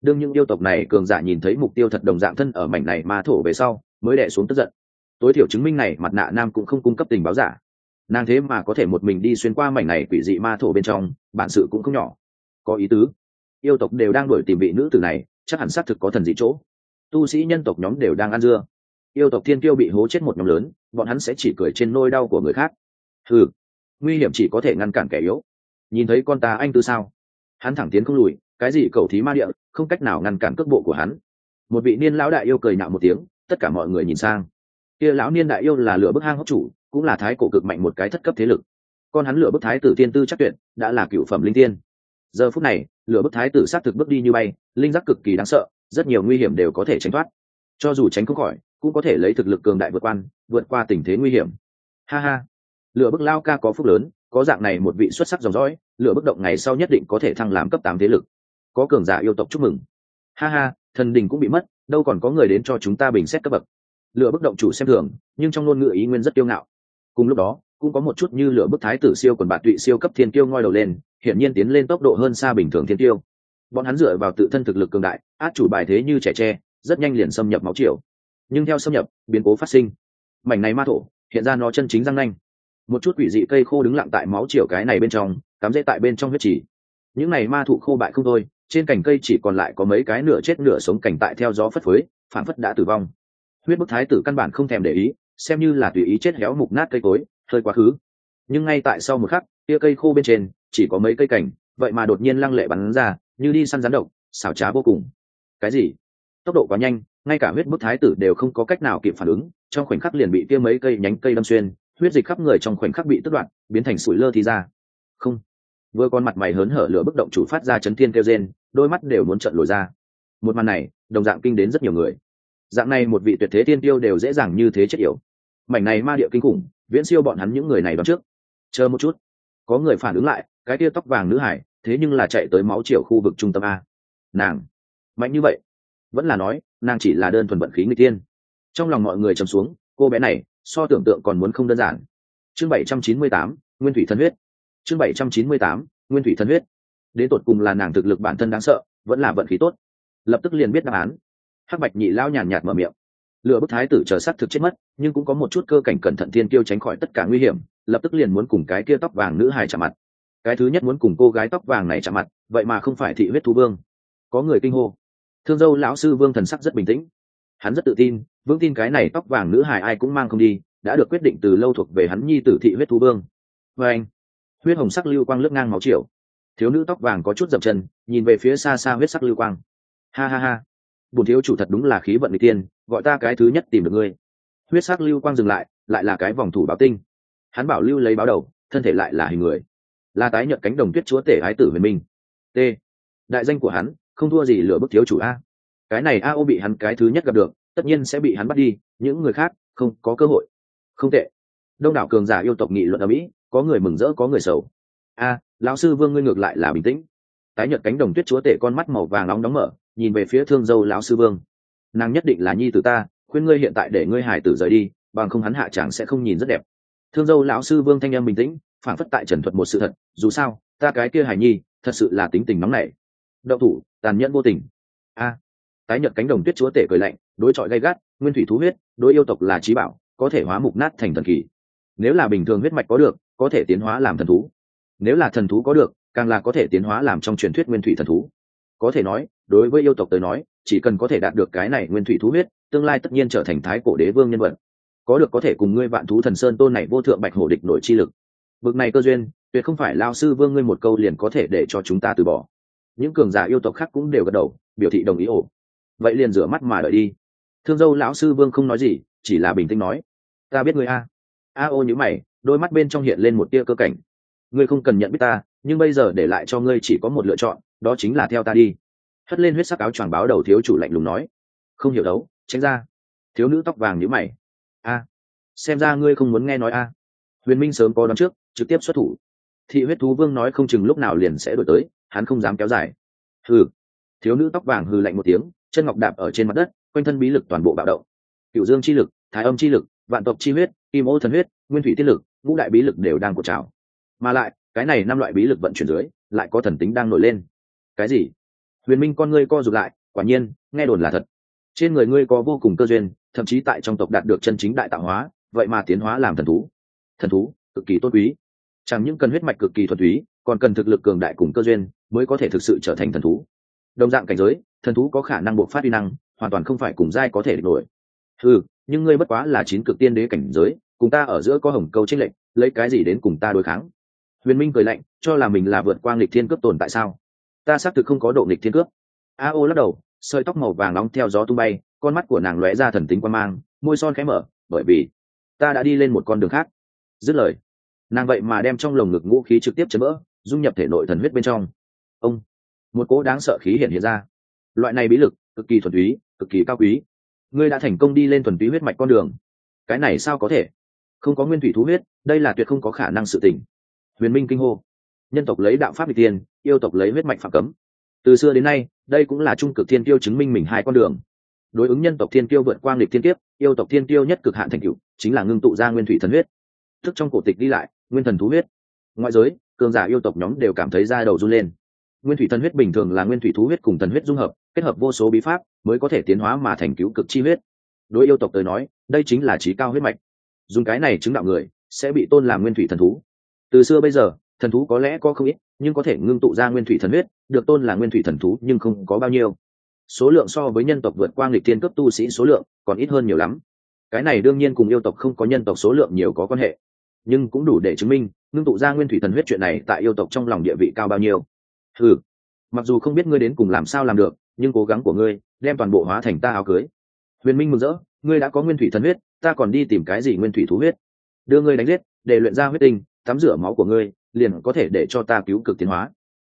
đương những yêu tộc này cường giả nhìn thấy mục tiêu thật đồng dạng thân ở mảnh này ma thổ về sau, mới đẻ xuống tức giận. Tối thiểu chứng minh này, mặt nạ nam cũng không cung cấp tình báo giả. Nàng thế mà có thể một mình đi xuyên qua mảnh này quỷ dị ma thổ bên trong, bản sự cũng không nhỏ. Có ý tứ. Yêu tộc đều đang đuổi tìm vị nữ tử này, chắc hẳn xác thực có thần dị chỗ. Tu sĩ nhân tộc nhóm đều đang ăn dưa. Yêu tộc thiên tiêu bị hố chết một nhóm lớn, bọn hắn sẽ chỉ cười trên nôi đau của người khác. Ừ nguy hiểm chỉ có thể ngăn cản kẻ yếu. Nhìn thấy con ta anh tư sao? Hắn thẳng tiến không lùi, cái gì cầu thí ma địa không cách nào ngăn cản cước bộ của hắn. Một vị niên lão đại yêu cười nạo một tiếng, tất cả mọi người nhìn sang. Kia lão niên đại yêu là lửa bức hang hốc chủ, cũng là thái cổ cực mạnh một cái thất cấp thế lực. Con hắn lửa bức thái tử tiên tư chắc tuyệt, đã là cựu phẩm linh tiên. Giờ phút này, lửa bức thái tử sát thực bước đi như bay, linh giác cực kỳ đáng sợ, rất nhiều nguy hiểm đều có thể tránh thoát. Cho dù tránh không khỏi, cũng có thể lấy thực lực cường đại vượt quan vượt qua tình thế nguy hiểm. Ha ha. Lửa bức lao ca có phúc lớn, có dạng này một vị xuất sắc dòng dõi, lửa bức động ngày sau nhất định có thể thăng làm cấp tám thế lực có cường giả yêu tộc chúc mừng. Ha ha, thần đình cũng bị mất, đâu còn có người đến cho chúng ta bình xét cấp bậc. Lựa bức động chủ xem thường, nhưng trong ngôn ngữ ý nguyên rất tiêu ngạo. Cùng lúc đó, cũng có một chút như lửa bức thái tử siêu quần bạn tụy siêu cấp thiên tiêu ngoi đầu lên, hiển nhiên tiến lên tốc độ hơn xa bình thường thiên tiêu bọn hắn dựa vào tự thân thực lực cường đại, át chủ bài thế như trẻ tre, rất nhanh liền xâm nhập máu triều. Nhưng theo xâm nhập, biến cố phát sinh. Mảnh này ma thổ, hiện ra nó chân chính răng nanh. Một chút quỷ dị cây khô đứng lặng tại máu triều cái này bên trong, cắm dễ tại bên trong huyết chỉ những này ma thụ khô bại không thôi trên cành cây chỉ còn lại có mấy cái nửa chết nửa sống cành tại theo gió phất phới phản phất đã tử vong. Huyết bức thái tử căn bản không thèm để ý, xem như là tùy ý chết héo mục nát cây cối, hơi quá khứ. Nhưng ngay tại sau một khắc tia cây khô bên trên, chỉ có mấy cây cảnh vậy mà đột nhiên lăng lệ bắn ra, như đi săn rắn độc, xảo trá vô cùng. Cái gì? Tốc độ quá nhanh, ngay cả huyết bức thái tử đều không có cách nào kịp phản ứng, trong khoảnh khắc liền bị tia mấy cây nhánh cây đâm xuyên, huyết dịch khắp người trong khoảnh khắc bị tức đoạn biến thành sủi lơ thì ra. Không vừa con mặt mày hớn hở lửa bức động chủ phát ra chấn thiên kêu rên, đôi mắt đều muốn trận lồi ra. Một màn này, đồng dạng kinh đến rất nhiều người. Dạng này một vị tuyệt thế tiên tiêu đều dễ dàng như thế chết yểu. Mảnh này ma địa kinh khủng, viễn siêu bọn hắn những người này đón trước. Chờ một chút. Có người phản ứng lại, cái tia tóc vàng nữ hải, thế nhưng là chạy tới máu chiều khu vực trung tâm a. Nàng. Mạnh như vậy. Vẫn là nói, nàng chỉ là đơn thuần vận khí người tiên trong lòng mọi người trầm xuống, cô bé này, so tưởng tượng còn muốn không đơn giản. Chương bảy trăm chín mươi tám, nguyên thủy thân huyết chương bảy trăm chín mươi tám, nguyên thủy thân huyết. Đến tột cùng là nàng thực lực bản thân đáng sợ, vẫn là vận khí tốt. Lập tức liền biết đáp án. Hắc bạch nhị lao nhàn nhạt mở miệng. Lựa bức thái tử chờ sát thực chết mất, nhưng cũng có một chút cơ cảnh cẩn thận thiên kiêu tránh khỏi tất cả nguy hiểm, lập tức liền muốn cùng cái kia tóc vàng nữ hài chạm mặt. Cái thứ nhất muốn cùng cô gái tóc vàng này chạm mặt, vậy mà không phải thị huyết thú vương. Có người kinh hô. Thương dâu lão sư vương thần sắc rất bình tĩnh. Hắn rất tự tin vững tin cái này tóc vàng nữ hài ai cũng mang không đi, đã được quyết định từ lâu thuộc về hắn nhi tử thị huyết thú vương. Và anh huyết hồng sắc lưu quang lướt ngang máu triều. Thiếu nữ tóc vàng có chút dập chân, nhìn về phía xa xa huyết sắc lưu quang. Ha ha ha. Bùn thiếu chủ thật đúng là khí vận người tiên, gọi ta cái thứ nhất tìm được ngươi. Huyết sắc lưu quang dừng lại lại là cái vòng thủ báo tinh. Hắn bảo lưu lấy báo đầu, thân thể lại là hình người. Là tái nhận cánh đồng tuyết chúa tể ái tử huyền minh. T. Đại danh của hắn, không thua gì lửa bức thiếu chủ a. Cái này a ô bị hắn cái thứ nhất gặp được, tất nhiên sẽ bị hắn bắt đi, những người khác không có cơ hội. Không tệ. Đông đảo cường giả yêu tộc nghị luận ở mỹ có người mừng rỡ, có người sầu. A, lão sư vương ngươi ngược lại là bình tĩnh. Tái nhợt cánh đồng tuyết chúa tể con mắt màu vàng nóng đóng mở, nhìn về phía thương dâu lão sư vương. Nàng nhất định là nhi tử ta, khuyên ngươi hiện tại để ngươi hải tử rời đi, bằng không hắn hạ chẳng sẽ không nhìn rất đẹp. Thương dâu lão sư vương thanh em bình tĩnh phản phất tại trần thuật một sự thật, dù sao, ta cái kia hải nhi, thật sự là tính tình nóng nảy. Đậu thủ, tàn nhẫn vô tình. A, tái nhật cánh đồng tuyết chúa tể cười lạnh, đối chọi gay gắt, nguyên thủy thú huyết, đối yêu tộc là trí bảo, có thể hóa mục nát thành thần kỳ. Nếu là bình thường huyết mạch có được có thể tiến hóa làm thần thú. Nếu là thần thú có được, càng là có thể tiến hóa làm trong truyền thuyết nguyên thủy thần thú. Có thể nói, đối với yêu tộc tới nói, chỉ cần có thể đạt được cái này nguyên thủy thú huyết, tương lai tất nhiên trở thành thái cổ đế vương nhân vật. Có được có thể cùng ngươi vạn thú thần sơn tôn này vô thượng bạch hổ địch nội chi lực. Bực này cơ duyên, tuyệt không phải lao sư vương ngươi một câu liền có thể để cho chúng ta từ bỏ. Những cường giả yêu tộc khác cũng đều gật đầu, biểu thị đồng ý ổ. Vậy liền rửa mắt mà đợi đi. Thương dâu lão sư vương không nói gì, chỉ là bình tĩnh nói. Ta biết ngươi a. A ô nhữ mày đôi mắt bên trong hiện lên một tia cơ cảnh. Ngươi không cần nhận biết ta, nhưng bây giờ để lại cho ngươi chỉ có một lựa chọn, đó chính là theo ta đi. Hất lên huyết sắc áo choàng báo đầu thiếu chủ lạnh lùng nói. Không hiểu đấu, tránh ra. Thiếu nữ tóc vàng nhíu mày. A, xem ra ngươi không muốn nghe nói a. Huyền minh sớm có đón trước, trực tiếp xuất thủ. Thị huyết thú vương nói không chừng lúc nào liền sẽ đổi tới, hắn không dám kéo dài. Hừ. Thiếu nữ tóc vàng hừ lạnh một tiếng, chân ngọc đạp ở trên mặt đất, quanh thân bí lực toàn bộ bạo động. Cựu dương chi lực, thái âm chi lực, vạn tộc chi huyết, kim ô thần huyết, nguyên thủy tiết lực ngũ đại bí lực đều đang cột trào. Mà lại, cái này năm loại bí lực vận chuyển dưới, lại có thần tính đang nổi lên. Cái gì? Huyền minh con ngươi co rụt lại, quả nhiên, nghe đồn là thật. Trên người ngươi có vô cùng cơ duyên, thậm chí tại trong tộc đạt được chân chính đại tạo hóa, vậy mà tiến hóa làm thần thú. Thần thú, cực kỳ tốt quý. Chẳng những cần huyết mạch cực kỳ thuần túy, còn cần thực lực cường đại cùng cơ duyên, mới có thể thực sự trở thành thần thú. Đồng dạng cảnh giới, thần thú có khả năng bộc phát uy năng, hoàn toàn không phải cùng giai có thể địch nổi. Ừ nhưng ngươi bất quá là chín cực tiên đế cảnh giới cùng ta ở giữa có hồng câu chênh lệch, lấy cái gì đến cùng ta đối kháng? Huyền minh cười lạnh, cho là mình là vượt qua nghịch thiên cướp tồn tại sao? Ta xác thực không có độ nghịch thiên cướp. A ô lắc đầu, sợi tóc màu vàng nóng theo gió tung bay, con mắt của nàng lóe ra thần tính quan mang, môi son khẽ mở, bởi vì ta đã đi lên một con đường khác. Dứt lời, nàng vậy mà đem trong lồng ngực ngũ khí trực tiếp chấn vỡ, dung nhập thể nội thần huyết bên trong. Ông, một cỗ đáng sợ khí hiện hiện ra. Loại này bí lực, cực kỳ thuần túy, cực kỳ cao quý. Ngươi đã thành công đi lên thuần túy huyết mạch con đường. Cái này sao có thể? Không có nguyên thủy thú huyết đây là tuyệt không có khả năng sự tình. Huyền minh kinh hô. Nhân tộc lấy đạo pháp bị tiền, yêu tộc lấy huyết mạch phạm cấm. Từ xưa đến nay đây cũng là trung cực thiên tiêu chứng minh mình hai con đường. Đối ứng nhân tộc thiên tiêu vượt qua nghịch thiên kiếp yêu tộc thiên tiêu nhất cực hạn thành cựu chính là ngưng tụ ra nguyên thủy thần huyết. Thức trong cổ tịch đi lại nguyên thần thú huyết. Ngoại giới cường giả yêu tộc nhóm đều cảm thấy da đầu run lên. Nguyên thủy thần huyết bình thường là nguyên thủy thú huyết cùng thần huyết dung hợp kết hợp vô số bí pháp mới có thể tiến hóa mà thành cứu cực chi huyết. Đối yêu tộc tới nói đây chính là trí cao huyết mạch dùng cái này chứng đạo người sẽ bị tôn làm nguyên thủy thần thú. Từ xưa bây giờ, thần thú có lẽ có không ít, nhưng có thể ngưng tụ ra nguyên thủy thần huyết, được tôn là nguyên thủy thần thú nhưng không có bao nhiêu. Số lượng so với nhân tộc vượt qua nghịch tiên cấp tu sĩ số lượng còn ít hơn nhiều lắm. Cái này đương nhiên cùng yêu tộc không có nhân tộc số lượng nhiều có quan hệ. Nhưng cũng đủ để chứng minh, ngưng tụ ra nguyên thủy thần huyết chuyện này tại yêu tộc trong lòng địa vị cao bao nhiêu. Ừ mặc dù không biết ngươi đến cùng làm sao làm được, nhưng cố gắng của ngươi đem toàn bộ hóa thành ta áo cưới. Huyền minh mừng rỡ ngươi đã có nguyên thủy thần huyết, ta còn đi tìm cái gì nguyên thủy thú huyết? Đưa ngươi đánh giết, để luyện ra huyết tinh, tắm rửa máu của ngươi, liền có thể để cho ta cứu cực tiến hóa.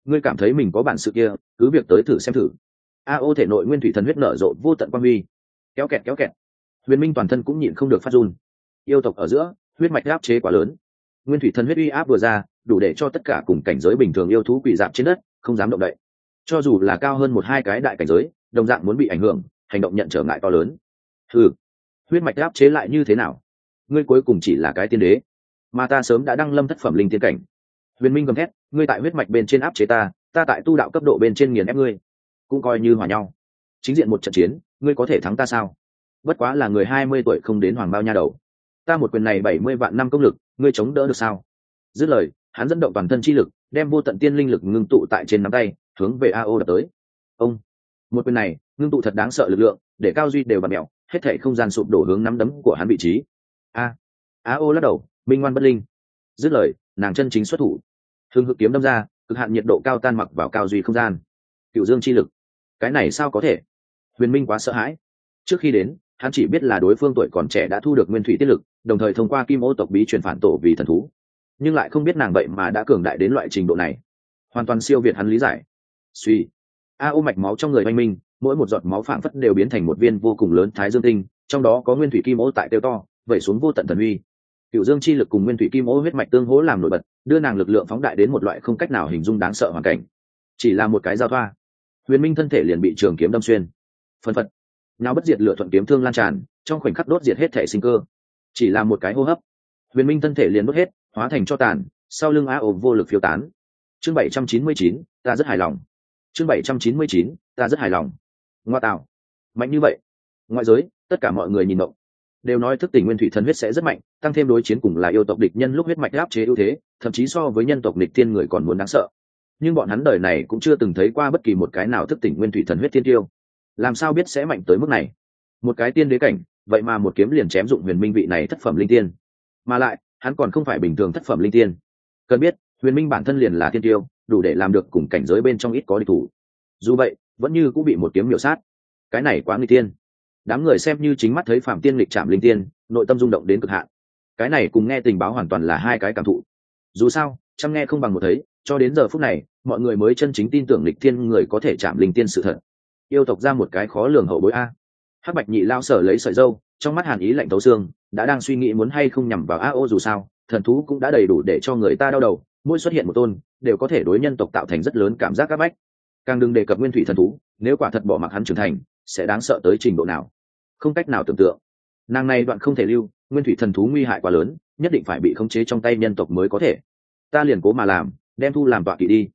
Ngươi cảm thấy mình có bản sự kia, cứ việc tới thử xem thử. A ô thể nội nguyên thủy thần huyết nở rộ vô tận quan huy. Kéo kẹt kéo kẹt. Huyền minh toàn thân cũng nhịn không được phát run. Yêu tộc ở giữa, huyết mạch áp chế quá lớn. Nguyên thủy thần huyết uy áp vừa ra, đủ để cho tất cả cùng cảnh giới bình thường yêu thú quỷ dạp trên đất, không dám động đậy. Cho dù là cao hơn một hai cái đại cảnh giới, đồng dạng muốn bị ảnh hưởng, hành động nhận trở ngại to lớn ừ huyết mạch áp chế lại như thế nào? Ngươi cuối cùng chỉ là cái tiên đế. Mà ta sớm đã đăng lâm thất phẩm linh tiên cảnh. Huyền minh gầm thét, ngươi tại huyết mạch bên trên áp chế ta ta tại tu đạo cấp độ bên trên nghiền ép ngươi. Cũng coi như hòa nhau. Chính diện một trận chiến, ngươi có thể thắng ta sao? Bất quá là người hai mươi tuổi không đến hoàng bao nha đầu. Ta một quyền này bảy mươi vạn năm công lực, ngươi chống đỡ được sao? Dứt lời, hắn dẫn động toàn thân chi lực, đem vô tận tiên linh lực ngưng tụ tại trên nắm tay, hướng về ao đập tới. Ông. Một quyền này, ngưng tụ thật đáng sợ lực lượng, để cao duy đều bật mẹo hết thảy không gian sụp đổ hướng nắm đấm của hắn vị trí. A a ô lắc đầu, minh ngoan bất linh. Dứt lời, nàng chân chính xuất thủ. Hương hực kiếm đâm ra, cực hạn nhiệt độ cao tan mặc vào cao duy không gian. Cựu dương chi lực. Cái này sao có thể? Huyền minh quá sợ hãi. Trước khi đến, hắn chỉ biết là đối phương tuổi còn trẻ đã thu được nguyên thủy tiết lực, đồng thời thông qua kim ô tộc bí truyền phản tổ vì thần thú. Nhưng lại không biết nàng vậy mà đã cường đại đến loại trình độ này. Hoàn toàn siêu việt hắn lý giải. Suy. A ô mạch máu trong người oanh minh mỗi một giọt máu phảng phất đều biến thành một viên vô cùng lớn thái dương tinh, trong đó có nguyên thủy kim ô tại tiêu to, vẩy xuống vô tận thần uy. Cựu dương chi lực cùng nguyên thủy kim ô huyết mạch tương hỗ làm nổi bật, đưa nàng lực lượng phóng đại đến một loại không cách nào hình dung đáng sợ hoàn cảnh. Chỉ là một cái giao thoa, huyền minh thân thể liền bị trường kiếm đâm xuyên. Phân phật nào bất diệt lựa thuận kiếm thương lan tràn, trong khoảnh khắc đốt diệt hết thể sinh cơ. Chỉ là một cái hô hấp, huyền minh thân thể liền đốt hết, hóa thành cho tàn, sau lưng a ồm vô lực phiêu tán. Chương bảy trăm chín mươi chín, ta rất hài lòng. Chương bảy trăm chín mươi chín, ta rất hài lòng ngoa tạo mạnh như vậy, ngoại giới, tất cả mọi người nhìn động. Đều nói thức tỉnh nguyên thủy thần huyết sẽ rất mạnh, tăng thêm đối chiến cùng là yêu tộc địch nhân lúc huyết mạch áp chế ưu thế, thậm chí so với nhân tộc địch thiên người còn muốn đáng sợ. Nhưng bọn hắn đời này cũng chưa từng thấy qua bất kỳ một cái nào thức tỉnh nguyên thủy thần huyết thiên tiêu. Làm sao biết sẽ mạnh tới mức này? Một cái tiên đế cảnh, vậy mà một kiếm liền chém dụng huyền minh vị này thất phẩm linh tiên. Mà lại, hắn còn không phải bình thường thất phẩm linh tiên. Cần biết, huyền minh bản thân liền là thiên tiêu, đủ để làm được cùng cảnh giới bên trong ít có địch thủ. Dù vậy vẫn như cũng bị một kiếm miểu sát. Cái này quá nguy tiên. Đám người xem như chính mắt thấy phạm tiên lịch trạm linh tiên, nội tâm rung động đến cực hạn. Cái này cùng nghe tình báo hoàn toàn là hai cái cảm thụ. Dù sao, chăm nghe không bằng một thấy, cho đến giờ phút này, mọi người mới chân chính tin tưởng lịch thiên người có thể chạm linh tiên sự thật. Yêu tộc ra một cái khó lường hậu bối a. Hắc bạch nhị lao sở lấy sợi dâu, trong mắt hàn ý lạnh tấu xương, đã đang suy nghĩ muốn hay không nhằm vào a ô dù sao, thần thú cũng đã đầy đủ để cho người ta đau đầu, mỗi xuất hiện một tôn, đều có thể đối nhân tộc tạo thành rất lớn cảm giác áp bách càng đừng đề cập nguyên thủy thần thú, nếu quả thật bỏ mặc hắn trưởng thành, sẽ đáng sợ tới trình độ nào? Không cách nào tưởng tượng. Nàng này đoạn không thể lưu, nguyên thủy thần thú nguy hại quá lớn, nhất định phải bị khống chế trong tay nhân tộc mới có thể. Ta liền cố mà làm, đem thu làm tọa kỵ đi.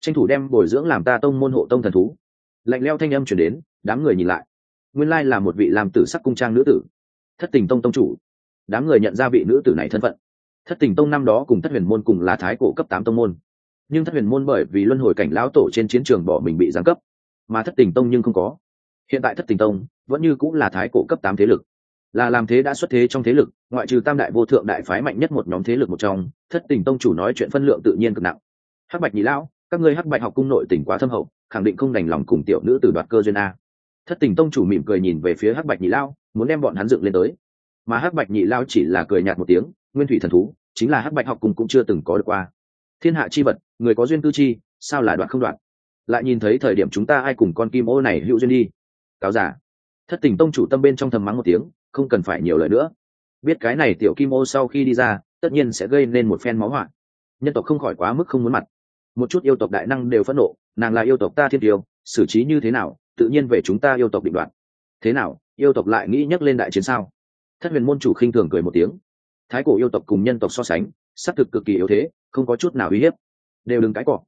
Tranh thủ đem bồi dưỡng làm ta tông môn hộ tông thần thú. Lạnh leo thanh âm chuyển đến, đám người nhìn lại. Nguyên lai là một vị làm tử sắc cung trang nữ tử. Thất tình tông tông chủ. Đám người nhận ra vị nữ tử này thân phận. Thất tình tông năm đó cùng thất huyền môn cùng là thái cổ cấp tám tông môn nhưng thất huyền môn bởi vì luân hồi cảnh lão tổ trên chiến trường bỏ mình bị giáng cấp, mà thất tình tông nhưng không có. Hiện tại thất tình tông vẫn như cũng là thái cổ cấp tám thế lực. Là làm thế đã xuất thế trong thế lực, ngoại trừ tam đại vô thượng đại phái mạnh nhất một nhóm thế lực một trong, thất tình tông chủ nói chuyện phân lượng tự nhiên cực nặng. Hắc bạch nhị lão, các ngươi hắc bạch học cung nội tỉnh quá thâm hậu, khẳng định không đành lòng cùng tiểu nữ từ đoạt cơ duyên a. Thất tình tông chủ mỉm cười nhìn về phía hắc bạch nhị lão, muốn đem bọn hắn dựng lên tới. Mà hắc bạch nhị lão chỉ là cười nhạt một tiếng, nguyên thủy thần thú, chính là hắc bạch học cung cũng chưa từng có được qua thiên hạ chi vật, người có duyên cư chi, sao là đoạn không đoạn? Lại nhìn thấy thời điểm chúng ta ai cùng con kim ô này hữu duyên đi? Cáo giả thất tình tông chủ tâm bên trong thầm mắng một tiếng, không cần phải nhiều lời nữa. Biết cái này tiểu kim ô sau khi đi ra, tất nhiên sẽ gây nên một phen máu hoạn nhân tộc không khỏi quá mức không muốn mặt. Một chút yêu tộc đại năng đều phẫn nộ, nàng là yêu tộc ta thiên tiêu, xử trí như thế nào, tự nhiên về chúng ta yêu tộc định đoạn thế nào, yêu tộc lại nghĩ nhắc lên đại chiến sao? Thất huyền môn chủ khinh thường cười một tiếng. Thái cổ yêu tộc cùng nhân tộc so sánh xác thực cực kỳ yếu thế, không có chút nào uy hiếp. Đều đừng cái cọ.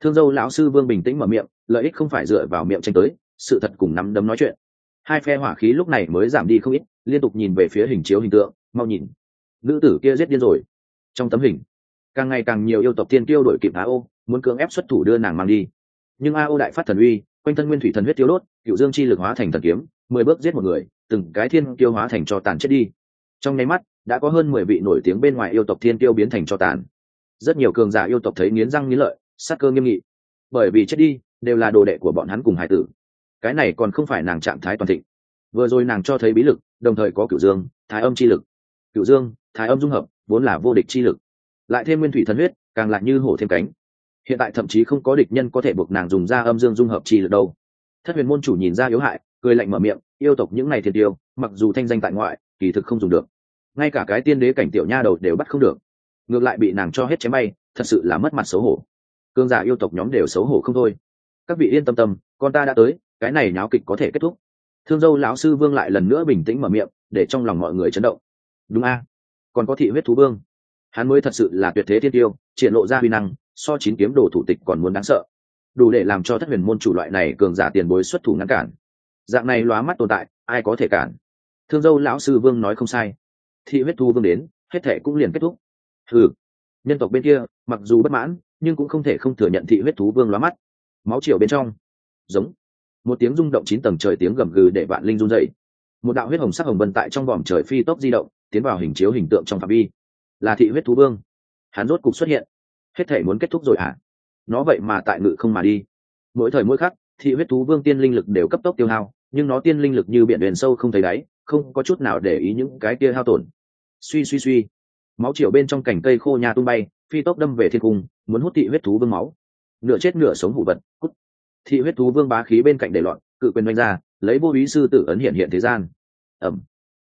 Thương dâu lão sư vương bình tĩnh mở miệng, lợi ích không phải dựa vào miệng tranh tới, sự thật cùng nắm đấm nói chuyện. Hai phe hỏa khí lúc này mới giảm đi không ít, liên tục nhìn về phía hình chiếu hình tượng, mau nhìn. Nữ tử kia giết điên rồi. Trong tấm hình, càng ngày càng nhiều yêu tộc tiên tiêu đổi kịp á ô muốn cưỡng ép xuất thủ đưa nàng mang đi. Nhưng a ô đại phát thần uy, quanh thân nguyên thủy thần huyết tiêu đốt, cựu dương chi lực hóa thành thần kiếm, mười bước giết một người, từng cái thiên tiêu hóa thành cho tàn chết đi. Trong nháy mắt đã có hơn mười vị nổi tiếng bên ngoài yêu tộc thiên tiêu biến thành cho tàn. Rất nhiều cường giả yêu tộc thấy nghiến răng nghiến lợi sát cơ nghiêm nghị. Bởi vì chết đi, đều là đồ đệ của bọn hắn cùng hải tử. Cái này còn không phải nàng trạng thái toàn thịnh. Vừa rồi nàng cho thấy bí lực, đồng thời có cửu dương, thái âm chi lực. Cửu dương, thái âm dung hợp, vốn là vô địch chi lực. Lại thêm nguyên thủy thần huyết, càng lại như hổ thêm cánh. Hiện tại thậm chí không có địch nhân có thể buộc nàng dùng ra âm dương dung hợp chi lực đâu. Thất huyền môn chủ nhìn ra yếu hại, cười lạnh mở miệng, yêu tộc những này thiệt tiêu, mặc dù thanh danh tại ngoại, kỳ thực không dùng được ngay cả cái tiên đế cảnh tiểu nha đầu đều bắt không được. Ngược lại bị nàng cho hết chém bay, thật sự là mất mặt xấu hổ. Cương giả yêu tộc nhóm đều xấu hổ không thôi. Các vị yên tâm tâm, con ta đã tới, cái này nháo kịch có thể kết thúc. Thương dâu lão sư vương lại lần nữa bình tĩnh mở miệng, để trong lòng mọi người chấn động. Đúng a. Còn có thị huyết thú vương. Hắn mới thật sự là tuyệt thế thiên tiêu, triển lộ ra huy năng, so chín kiếm đồ thủ tịch còn muốn đáng sợ. Đủ để làm cho thất huyền môn chủ loại này cường giả tiền bối xuất thủ ngăn cản. Dạng này lóa mắt tồn tại, ai có thể cản? Thương dâu lão sư vương nói không sai thị huyết thu vương đến, hết thệ cũng liền kết thúc. Ừ nhân tộc bên kia, mặc dù bất mãn, nhưng cũng không thể không thừa nhận thị huyết thú vương lóa mắt. Máu chiều bên trong. Giống. Một tiếng rung động chín tầng trời tiếng gầm gừ để vạn linh run dậy một đạo huyết hồng sắc hồng vân tại trong vòm trời phi tốc di động, tiến vào hình chiếu hình tượng trong phạm vi. Là thị huyết thú vương. Hắn rốt cục xuất hiện. Hết thể muốn kết thúc rồi hả? À? nó vậy mà tại ngự không mà đi. Mỗi thời mỗi khắc, thị huyết thú vương tiên linh lực đều cấp tốc tiêu hao, nhưng nó tiên linh lực như biển đền sâu không thấy đáy không có chút nào để ý những cái kia hao tổn. Suy suy suy. Máu chiều bên trong cành cây khô nhà tung bay, phi tốc đâm về thiên cung, muốn hút thị huyết thú vương máu. Nửa chết nửa sống hủ vật. Hút thị huyết thú vương bá khí bên cạnh để loạn, cự quyền đánh ra, lấy vô ý sư tử ấn hiện hiện thế gian. Ẩm.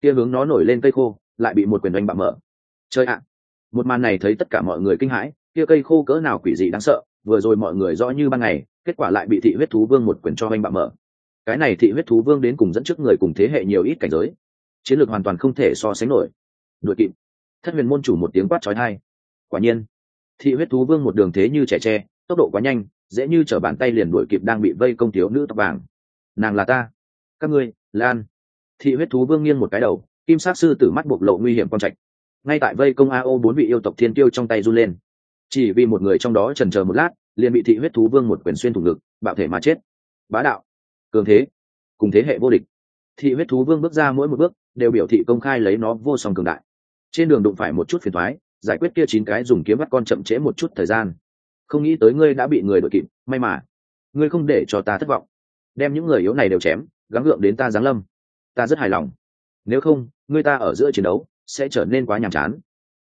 Tia hướng nó nổi lên cây khô, lại bị một quyền đánh bạo mở. Chơi ạ. Một màn này thấy tất cả mọi người kinh hãi, kia cây khô cỡ nào quỷ dị đáng sợ, vừa rồi mọi người rõ như ban ngày, kết quả lại bị thị huyết thú vương một quyền cho anh bạo mở cái này thị huyết thú vương đến cùng dẫn trước người cùng thế hệ nhiều ít cảnh giới. Chiến lược hoàn toàn không thể so sánh nổi. Đội kịp. Thất huyền môn chủ một tiếng quát trói thai. Quả nhiên, thị huyết thú vương một đường thế như trẻ tre, tốc độ quá nhanh, dễ như t bàn tay liền đuổi kịp đang bị vây công thiếu nữ tóc vàng. Nàng là ta. Các ngươi, lan. Thị huyết thú vương nghiêng một cái đầu, kim sát sư tử mắt bộc lộ nguy hiểm con trạch. Ngay tại vây công a o bốn vị yêu tộc thiên tiêu trong tay run lên. Chỉ vì một người trong đó trần chờ một lát, liền bị thị huyết thú vương một quyền xuyên thủng ngực, bạo thể mà chết. Bá đạo cường thế, cùng thế hệ vô địch. Thị huyết thú vương bước ra mỗi một bước, đều biểu thị công khai lấy nó vô song cường đại. Trên đường đụng phải một chút phiền thoái giải quyết kia chín cái dùng kiếm bắt con chậm trễ một chút thời gian. Không nghĩ tới ngươi đã bị người đội kịp, may mà. Ngươi không để cho ta thất vọng. Đem những người yếu này đều chém, gắng gượng đến ta giáng lâm. Ta rất hài lòng. Nếu không, ngươi ta ở giữa chiến đấu, sẽ trở nên quá nhàm chán.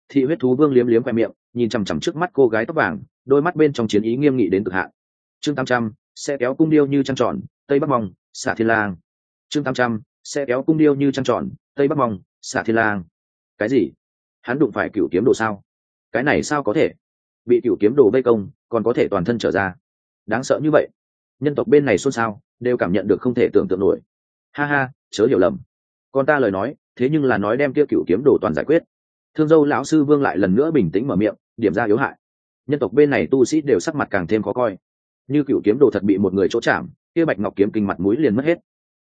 Thị huyết thú vương liếm liếm khoe miệng, nhìn chằm chằm trước mắt cô gái tóc vàng, đôi mắt bên trong chiến ý nghiêm nghị đến cực hạn. Chương tám trăm sẽ kéo cung điêu như trăng tròn, tây bắc mong xả thiên lang. Chương tam trăm, sẽ kéo cung điêu như trăng tròn, tây bắc mong xả thiên lang. Cái gì? Hắn đụng phải cựu kiếm đồ sao? Cái này sao có thể? Bị cựu kiếm đồ vây công, còn có thể toàn thân trở ra. Đáng sợ như vậy. Nhân tộc bên này xôn xao, đều cảm nhận được không thể tưởng tượng nổi. Ha ha, chớ hiểu lầm. Còn ta lời nói, thế nhưng là nói đem kia cựu kiếm đồ toàn giải quyết. Thương dâu lão sư vương lại lần nữa bình tĩnh mở miệng, điểm ra yếu hại. Nhân tộc bên này tu sĩ đều sắc mặt càng thêm khó coi như cựu kiếm đồ thật bị một người chỗ chạm, kia bạch ngọc kiếm kinh mặt mũi liền mất hết,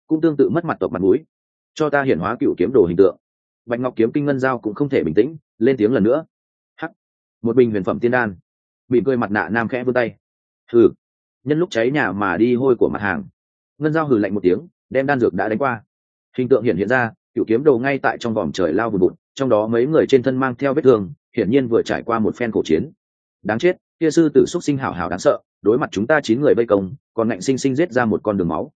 cũng tương tự mất mặt tộc mặt mũi. Cho ta hiển hóa cựu kiếm đồ hình tượng. Bạch ngọc kiếm kinh ngân giao cũng không thể bình tĩnh, lên tiếng lần nữa. Hắc. Một bình huyền phẩm tiên đan. Bị cười mặt nạ nam khẽ vươn tay. Hừ. Nhân lúc cháy nhà mà đi hôi của mặt hàng. Ngân giao hừ lạnh một tiếng, đem đan dược đã đánh qua. Hình tượng hiện hiện ra, cựu kiếm đồ ngay tại trong vòm trời lao vùn vụt trong đó mấy người trên thân mang theo vết thương, hiển nhiên vừa trải qua một phen cổ chiến đáng chết, kia sư tử xúc sinh hảo hảo đáng sợ, đối mặt chúng ta chín người vây công, còn ngạnh sinh sinh giết ra một con đường máu.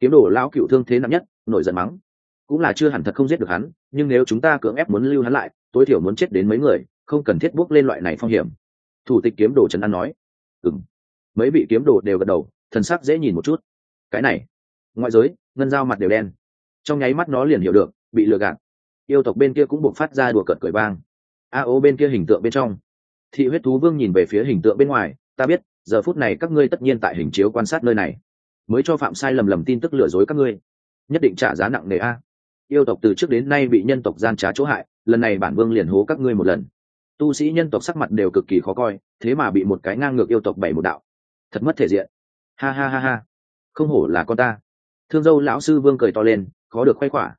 Kiếm đồ lão cựu thương thế nặng nhất, nổi giận mắng. Cũng là chưa hẳn thật không giết được hắn, nhưng nếu chúng ta cưỡng ép muốn lưu hắn lại, tối thiểu muốn chết đến mấy người, không cần thiết bước lên loại này phong hiểm. Thủ tịch kiếm đồ trần an nói. Ừng mấy vị kiếm đồ đều gật đầu, thần sắc dễ nhìn một chút. Cái này, ngoại giới, ngân dao mặt đều đen. Trong nháy mắt nó liền hiểu được, bị lừa gạt. Yêu tộc bên kia cũng buộc phát ra đùa cợt cười vang. A ô bên kia hình tượng bên trong thị huyết thú vương nhìn về phía hình tượng bên ngoài, ta biết, giờ phút này các ngươi tất nhiên tại hình chiếu quan sát nơi này. Mới cho phạm sai lầm lầm tin tức lừa dối các ngươi. Nhất định trả giá nặng nề a. Yêu tộc từ trước đến nay bị nhân tộc gian trá chỗ hại, lần này bản vương liền hố các ngươi một lần. Tu sĩ nhân tộc sắc mặt đều cực kỳ khó coi, thế mà bị một cái ngang ngược yêu tộc bảy một đạo. Thật mất thể diện. Ha ha ha ha. Không hổ là con ta. Thương dâu lão sư vương cười to lên, khó được khoe khỏa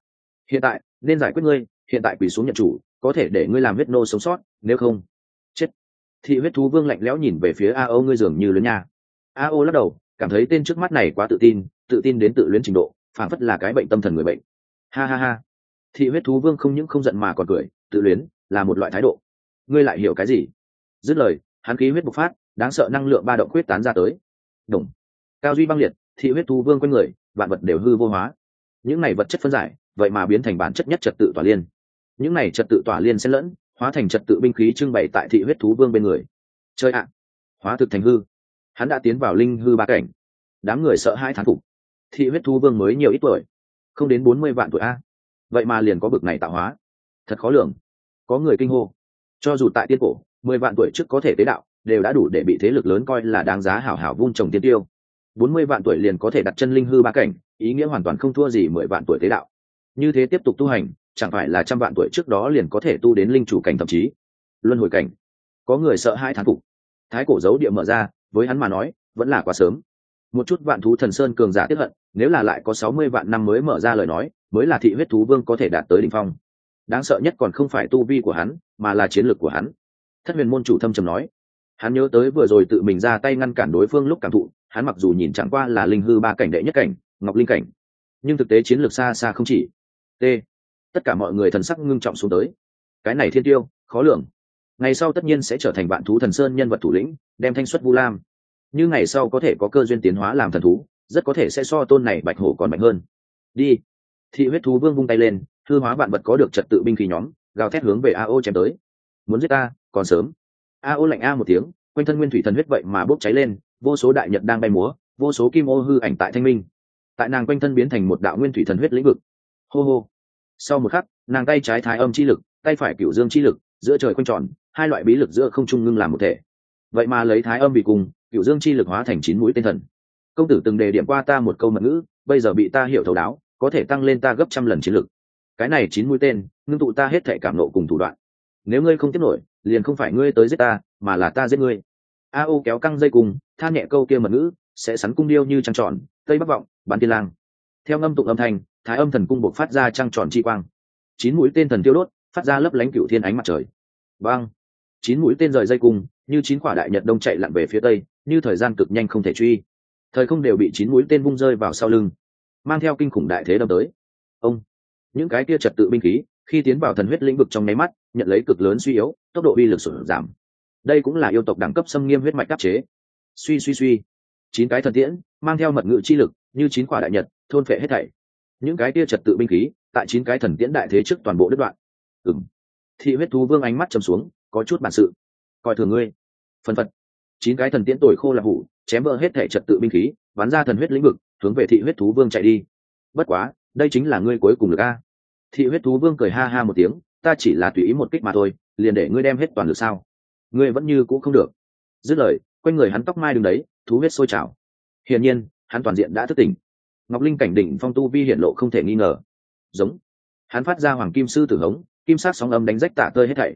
hiện tại, nên giải quyết ngươi, hiện tại quỳ xuống nhận chủ, có thể để ngươi làm huyết nô sống sót, nếu không thị huyết thú vương lạnh lẽo nhìn về phía a ô ngươi dường như lớn nha. A ô lắc đầu, cảm thấy tên trước mắt này quá tự tin tự tin đến tự luyến trình độ phản phất là cái bệnh tâm thần người bệnh. Ha ha ha. Thị huyết thú vương không những không giận mà còn cười, tự luyến, là một loại thái độ. Ngươi lại hiểu cái gì? Dứt lời, hắn khí huyết bộc phát, đáng sợ năng lượng ba động quyết tán ra tới. Đồng cao duy băng liệt, thị huyết thú vương quanh người, vạn vật đều hư vô hóa. Những này vật chất phân giải, vậy mà biến thành bản chất nhất trật tự tỏa liên. Những này trật tự tỏa liên xen lẫn hóa thành trật tự binh khí trưng bày tại thị huyết thú vương bên người. Chơi ạ! Hóa thực thành hư. Hắn đã tiến vào linh hư ba cảnh. Đám người sợ hai thán phục. Thị huyết thú vương mới nhiều ít tuổi. Không đến bốn mươi vạn tuổi a. Vậy mà liền có bực này tạo hóa. Thật khó lường. Có người kinh hô. Cho dù tại tiên cổ, mười vạn tuổi trước có thể tế đạo, đều đã đủ để bị thế lực lớn coi là đáng giá hảo hảo vung trồng tiên tiêu. Bốn mươi vạn tuổi liền có thể đặt chân linh hư ba cảnh, ý nghĩa hoàn toàn không thua gì mười vạn tuổi tế đạo như thế tiếp tục tu hành, chẳng phải là trăm vạn tuổi trước đó liền có thể tu đến linh chủ cảnh thậm chí? Luân hồi cảnh. Có người sợ hai thán phục. Thái cổ dấu địa mở ra, với hắn mà nói, vẫn là quá sớm. Một chút vạn thú thần sơn cường giả tiếp hận, nếu là lại có sáu mươi vạn năm mới mở ra lời nói, mới là thị huyết thú vương có thể đạt tới đ ỉ n h phong. Đáng sợ nhất còn không phải tu vi của hắn, mà là chiến lược của hắn. Thất huyền môn chủ thâm trầm nói. Hắn nhớ tới vừa rồi tự mình ra tay ngăn cản đối phương lúc cảm thụ, hắn mặc dù nhìn chẳng qua là linh hư ba cảnh đệ nhất cảnh, ngọc linh cảnh. Nhưng thực tế chiến lược xa xa không chỉ t. Tất cả mọi người thần sắc ngưng trọng xuống tới. Cái này thiên tiêu, khó lường. Ngày sau tất nhiên sẽ trở thành vạn thú thần sơn nhân vật thủ lĩnh, đem thanh xuất vu lam. Như ngày sau có thể có cơ duyên tiến hóa làm thần thú, rất có thể sẽ so tôn này bạch hổ còn mạnh hơn. Đi. Thị huyết thú vương vung tay lên, thư hóa vạn vật có được trật tự binh khí nhóm, gào thét hướng về a ô chém tới. Muốn giết ta, còn sớm. A ô lạnh a một tiếng, quanh thân nguyên thủy thần huyết vậy mà bốc cháy lên, vô số đại nhật đang bay múa, vô số kim ô hư ảnh tại thanh minh. Tại nàng quanh thân biến thành một đạo nguyên thủy thần huyết lĩnh vực hô hô. Sau một khắc, nàng tay trái thái âm chi lực, tay phải cửu dương chi lực, giữa trời quanh tròn, hai loại bí lực giữa không trung ngưng làm một thể. Vậy mà lấy thái âm bị cùng cựu dương chi lực hóa thành chín mũi tên thần. Công tử từng đề điểm qua ta một câu mật ngữ, bây giờ bị ta hiểu thấu đáo, có thể tăng lên ta gấp trăm lần chiến lực. Cái này chín mũi tên, ngưng tụ ta hết thể cảm nộ cùng thủ đoạn. Nếu ngươi không tiếp nổi, liền không phải ngươi tới giết ta, mà là ta giết ngươi. A ô kéo căng dây cùng, than nhẹ câu kia mật ngữ, sẽ sắn cung điêu như trăng tròn, tây bắc vọng, bán tiên lang. Theo ngâm tụng âm thanh thái âm thần cung buộc phát ra trăng tròn chi quang. Chín mũi tên thần tiêu đốt, phát ra lấp lánh cựu thiên ánh mặt trời. Vang chín mũi tên rời dây cung, như chín quả đại nhật đông chạy lặn về phía tây, như thời gian cực nhanh không thể truy. Thời không đều bị chín mũi tên vung rơi vào sau lưng, mang theo kinh khủng đại thế đâm tới. Ông! Những cái kia trật tự binh khí, khi tiến vào thần huyết lĩnh vực trong nháy mắt, nhận lấy cực lớn suy yếu, tốc độ uy lực sụt giảm. Đây cũng là yêu tộc đẳng cấp xâm nghiêm huyết mạch đắc chế. Suy suy suy. Chín cái thần tiễn, mang theo mật ngự chi lực, như chín quả đại nhật, thôn phệ hết thảy những cái kia trật tự binh khí, tại chín cái thần tiễn đại thế trước toàn bộ đứt đoạn. Ừng thị huyết thú vương ánh mắt chầm xuống, có chút bản sự. Coi thường ngươi. Phân phật. Chín cái thần tiễn tồi khô là hủ, chém vỡ hết thể trật tự binh khí, bắn ra thần huyết lĩnh vực, hướng về thị huyết thú vương chạy đi. Bất quá, đây chính là ngươi cuối cùng được a. Thị huyết thú vương cười ha ha một tiếng, ta chỉ là tùy ý một kích mà thôi, liền để ngươi đem hết toàn lực sao? Ngươi vẫn như cũng không được. Dứt lời, quanh người hắn tóc mai đứng đấy, thú huyết sôi trào. Hiển nhiên, hắn toàn diện đã thức tỉnh ngọc linh cảnh đỉnh phong tu vi hiện lộ không thể nghi ngờ. Giống. Hắn phát ra hoàng kim sư tử hống, kim sát sóng âm đánh rách tạ tơi hết thảy.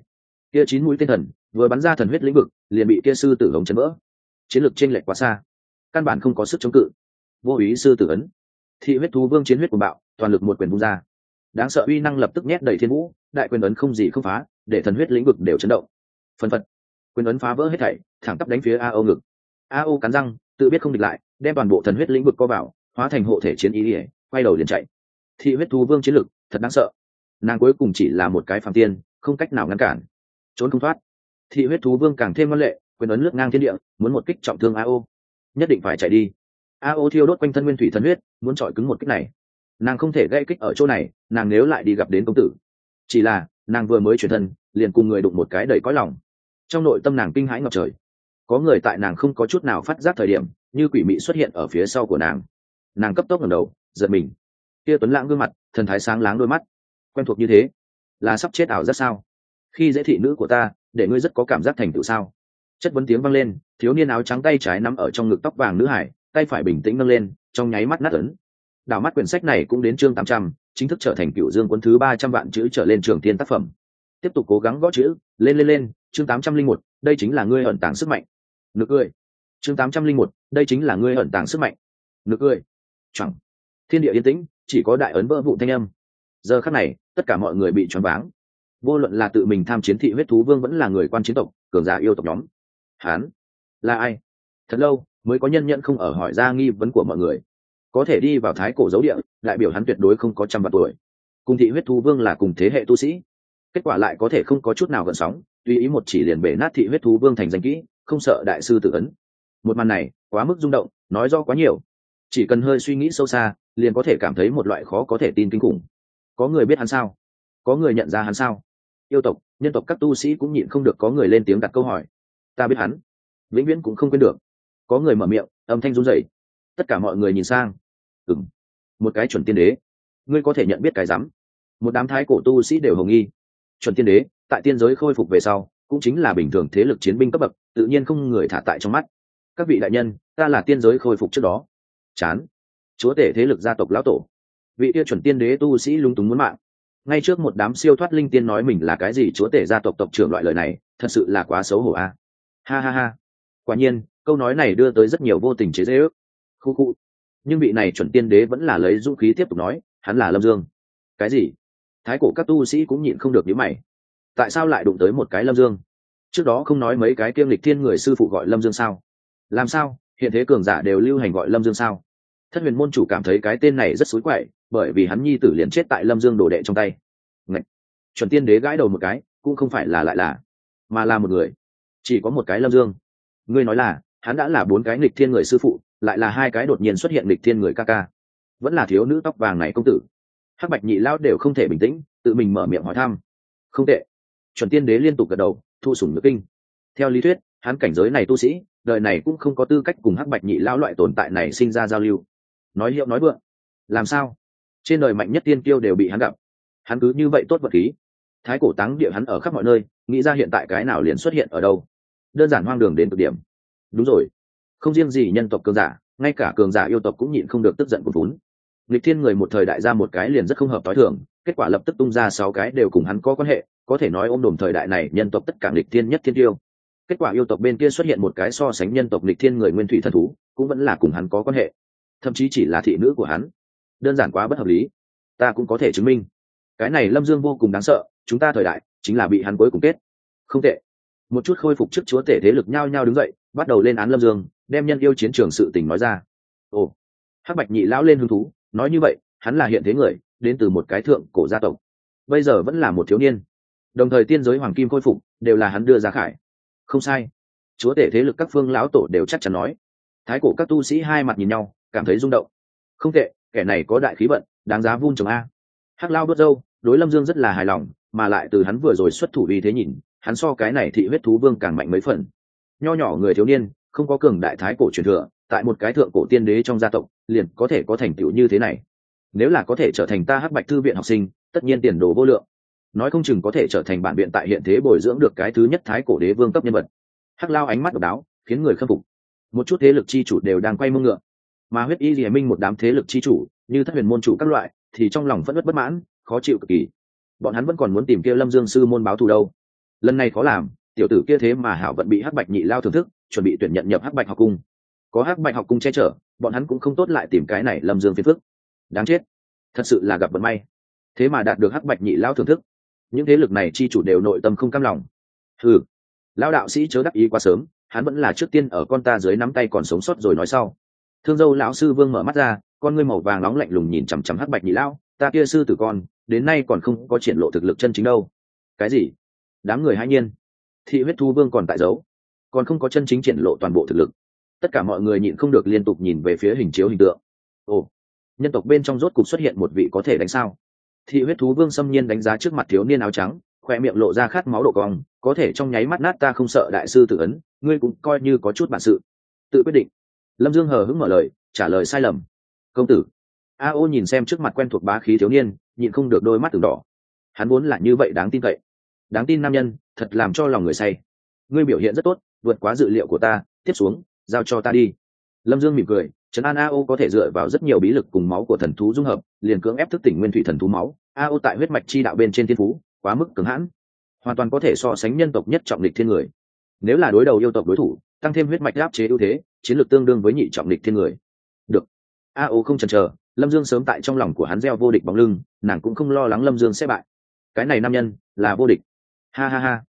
Kia chín mũi tên thần, vừa bắn ra thần huyết lĩnh vực, liền bị kia sư tử hống chấn vỡ. Chiến lược chênh lệch quá xa. Căn bản không có sức chống cự. Vô ý sư tử ấn. Thị huyết thú vương chiến huyết của bạo, toàn lực một quyền vung ra. Đáng sợ uy năng lập tức nhét đầy thiên vũ, đại quyền ấn không gì không phá, để thần huyết lĩnh vực đều chấn động. Phân phật. Quyền ấn phá vỡ hết thảy, thẳng tắp đánh phía a ô ngực. A ô cắn răng, tự biết không địch lại, đem toàn bộ thần huyết lĩnh vực co vào hóa thành hộ thể chiến ý ỉa, quay đầu liền chạy. Thị huyết thú vương chiến lực, thật đáng sợ. Nàng cuối cùng chỉ là một cái phàm tiên, không cách nào ngăn cản. Trốn không thoát. Thị huyết thú vương càng thêm văn lệ, quyền ấn lướt ngang thiên địa, muốn một kích trọng thương a o. Nhất định phải chạy đi. A o thiêu đốt quanh thân nguyên thủy thần huyết, muốn chọi cứng một kích này. Nàng không thể gây kích ở chỗ này, nàng nếu lại đi gặp đến công tử. Chỉ là, nàng vừa mới chuyển thân, liền cùng người đụng một cái đầy cõi lòng. Trong nội tâm nàng kinh hãi ngập trời. Có người tại nàng không có chút nào phát giác thời điểm, như quỷ mị xuất hiện ở phía sau của nàng nàng cấp tốc ngẩng đầu, giật mình. Kia tuấn lãng gương mặt, thần thái sáng láng đôi mắt. Quen thuộc như thế, là sắp chết ảo rất sao? Khi dễ thị nữ của ta, để ngươi rất có cảm giác thành tựu sao? Chất vấn tiếng vang lên, thiếu niên áo trắng tay trái nắm ở trong ngực tóc vàng nữ hải, tay phải bình tĩnh nâng lên, trong nháy mắt nát ấn. Đảo mắt quyển sách này cũng đến chương tám trăm, chính thức trở thành cựu dương quân thứ ba trăm vạn chữ trở lên trường tiên tác phẩm. Tiếp tục cố gắng gõ chữ, lên lên lên, chương tám trăm linh một, đây chính là ngươi ẩn tàng sức mạnh. Nực cười. Chương tám trăm linh một, đây chính là ngươi ẩn tàng sức mạnh. Nực cười chẳng. Thiên địa yên tĩnh, chỉ có đại ấn vỡ vụ thanh âm. Giờ khắc này, tất cả mọi người bị choáng váng. Vô luận là tự mình tham chiến thị huyết thú vương vẫn là người quan chiến tộc, cường giả yêu tộc nhóm. Hán. Là ai? Thật lâu, mới có nhân nhận không ở hỏi ra nghi vấn của mọi người. Có thể đi vào thái cổ dấu địa, đại biểu hắn tuyệt đối không có trăm vạn tuổi. Cùng thị huyết thú vương là cùng thế hệ tu sĩ. Kết quả lại có thể không có chút nào gợn sóng tùy ý một chỉ liền bể nát thị huyết thú vương thành danh kỹ, không sợ đại sư tự ấn. Một màn này, quá mức rung động, nói do quá nhiều chỉ cần hơi suy nghĩ sâu xa, liền có thể cảm thấy một loại khó có thể tin kinh khủng. Có người biết hắn sao? Có người nhận ra hắn sao? Yêu tộc, nhân tộc các tu sĩ cũng nhịn không được có người lên tiếng đặt câu hỏi. Ta biết hắn. Vĩnh viễn cũng không quên được. Có người mở miệng, âm thanh run rẩy. Tất cả mọi người nhìn sang. Ừng một cái chuẩn tiên đế. Ngươi có thể nhận biết cái rắm. Một đám thái cổ tu sĩ đều hồng nghi. Chuẩn tiên đế, tại tiên giới khôi phục về sau, cũng chính là bình thường thế lực chiến binh cấp bậc, tự nhiên không người thả tại trong mắt. Các vị đại nhân, ta là tiên giới khôi phục trước đó chán. Chúa tể thế lực gia tộc lão tổ. Vị tiêu chuẩn tiên đế tu sĩ lung túng muốn mạng. Ngay trước một đám siêu thoát linh tiên nói mình là cái gì, chúa tể gia tộc tộc trưởng loại lời này, thật sự là quá xấu hổ a. Ha ha ha. Quả nhiên, câu nói này đưa tới rất nhiều vô tình chế dễ ước. Khu khu. Nhưng vị này chuẩn tiên đế vẫn là lấy dũng khí tiếp tục nói, hắn là lâm dương. Cái gì? Thái cổ các tu sĩ cũng nhịn không được nhíu mày. Tại sao lại đụng tới một cái lâm dương? Trước đó không nói mấy cái kiêm lịch thiên người sư phụ gọi lâm dương sao? Làm sao? Hiện thế cường giả đều lưu hành gọi lâm dương sao? Thất huyền môn chủ cảm thấy cái tên này rất xối quậy, bởi vì hắn nhi tử liền chết tại lâm dương đồ đệ trong tay. Ngậy! chuẩn tiên đế gãi đầu một cái, cũng không phải là lại là, mà là một người. Chỉ có một cái lâm dương. Ngươi nói là, hắn đã là bốn cái nghịch thiên người sư phụ, lại là hai cái đột nhiên xuất hiện nghịch thiên người ca ca. Vẫn là thiếu nữ tóc vàng này công tử. Hắc bạch nhị lao đều không thể bình tĩnh, tự mình mở miệng hỏi thăm. Không tệ. Chuẩn tiên đế liên tục gật đầu, thu sủng nước kinh. Theo lý thuyết, hắn cảnh giới này tu sĩ, đời này cũng không có tư cách cùng hắc bạch nhị lao loại tồn tại này sinh ra giao lưu nói hiệu nói vượng. Làm sao? Trên đời mạnh nhất tiên tiêu đều bị hắn gặp. Hắn cứ như vậy tốt vật khí. Thái cổ táng địa hắn ở khắp mọi nơi, nghĩ ra hiện tại cái nào liền xuất hiện ở đâu. Đơn giản hoang đường đến cực điểm. Đúng rồi. Không riêng gì nhân tộc cường giả, ngay cả cường giả yêu tộc cũng nhịn không được tức giận của vốn lịch thiên người một thời đại ra một cái liền rất không hợp t h i thường, kết quả lập tức tung ra sáu cái đều cùng hắn có quan hệ, có thể nói ôm đồm thời đại này nhân tộc tất cả lịch thiên nhất thiên tiêu kết quả yêu tộc bên kia xuất hiện một cái so sánh nhân tộc lịch thiên người nguyên thủy thần thú, cũng vẫn là cùng hắn có quan hệ thậm chí chỉ là thị nữ của hắn. Đơn giản quá bất hợp lý. Ta cũng có thể chứng minh. Cái này lâm dương vô cùng đáng sợ, chúng ta thời đại chính là bị hắn cuối cùng kết. Không tệ. Một chút khôi phục trước chúa tể thế lực nhao nhao đứng dậy, bắt đầu lên án lâm dương, đem nhân yêu chiến trường sự tình nói ra. Ồ. Hắc bạch nhị lão lên hứng thú, nói như vậy, hắn là hiện thế người, đến từ một cái thượng cổ gia tộc. Bây giờ vẫn là một thiếu niên. Đồng thời tiên giới hoàng kim khôi phục, đều là hắn đưa ra khải. Không sai. Chúa tể thế lực các phương lão tổ đều chắc chắn nói. Thái cổ các tu sĩ hai mặt nhìn nhau cảm thấy rung động. Không tệ, kẻ này có đại khí vận, đáng giá vun trồng a. Hắc lao bớt dâu, đối lâm dương rất là hài lòng, mà lại từ hắn vừa rồi xuất thủ vì thế nhìn, hắn so cái này thị huyết thú vương càng mạnh mấy phần. Nho nhỏ người thiếu niên, không có cường đại thái cổ truyền thừa, tại một cái thượng cổ tiên đế trong gia tộc, liền có thể có thành tựu như thế này. Nếu là có thể trở thành ta hắc bạch thư viện học sinh, tất nhiên tiền đồ vô lượng. Nói không chừng có thể trở thành bản viện tại hiện thế bồi dưỡng được cái thứ nhất thái cổ đế vương cấp nhân vật. Hắc lao ánh mắt độc đáo, khiến người khâm phục. Một chút thế lực chi chủ đều đang quay mông ngựa mà huyết y lìa minh một đám thế lực chi chủ, như thất huyền môn chủ các loại, thì trong lòng phẫn nứt bất mãn, khó chịu cực kỳ. Bọn hắn vẫn còn muốn tìm kia lâm dương sư môn báo thù đâu. Lần này khó làm, tiểu tử kia thế mà hảo vẫn bị hắc bạch nhị lao thưởng thức, chuẩn bị tuyển nhận nhập hắc bạch học cung. Có hắc bạch học cung che chở, bọn hắn cũng không tốt lại tìm cái này lâm dương phiền phức. Đáng chết. Thật sự là gặp vận may. Thế mà đạt được hắc bạch nhị lao thưởng thức. Những thế lực này chi chủ đều nội tâm không cam lòng. Ừ lao đạo sĩ chớ đắc ý quá sớm, hắn vẫn là trước tiên ở con ta dưới nắm tay còn sống sót rồi nói sau thương dâu lão sư vương mở mắt ra con ngươi màu vàng nóng lạnh lùng nhìn chằm chằm hắc bạch nhị lão, ta kia sư tử con đến nay còn không có triển lộ thực lực chân chính đâu. Cái gì? Đám người hãy nhiên. Thị huyết thu vương còn tại giấu còn không có chân chính triển lộ toàn bộ thực lực. Tất cả mọi người nhịn không được liên tục nhìn về phía hình chiếu hình tượng. Ồ nhân tộc bên trong rốt cục xuất hiện một vị có thể đánh sao? Thị huyết thú vương xâm nhiên đánh giá trước mặt thiếu niên áo trắng khoe miệng lộ ra khát máu độ cong có thể trong nháy mắt nát ta không sợ đại sư tử ấn ngươi cũng coi như có chút bản sự. Tự quyết định lâm dương hờ hững mở lời, trả lời sai lầm. Công tử. A ô nhìn xem trước mặt quen thuộc bá khí thiếu niên, nhịn không được đôi mắt từng đỏ. Hắn vốn là như vậy đáng tin cậy. Đáng tin nam nhân, thật làm cho lòng người say. Ngươi biểu hiện rất tốt, vượt quá dự liệu của ta, tiếp xuống, giao cho ta đi. Lâm dương mỉm cười, trấn an a ô có thể dựa vào rất nhiều bí lực cùng máu của thần thú dung hợp, liền cưỡng ép thức tỉnh nguyên thủy thần thú máu. A ô tại huyết mạch chi đạo bên trên thiên phú, quá mức cứng hãn. Hoàn toàn có thể so sánh nhân tộc nhất trọng lịch thiên người. Nếu là đối đầu yêu tộc đối thủ tăng thêm huyết mạch áp chế ưu thế, chiến lược tương đương với nhị trọng địch thiên người. Được. A o không chần chờ, lâm dương sớm tại trong lòng của hắn gieo vô địch bóng lưng, nàng cũng không lo lắng lâm dương sẽ bại. Cái này nam nhân, là vô địch. Ha ha ha.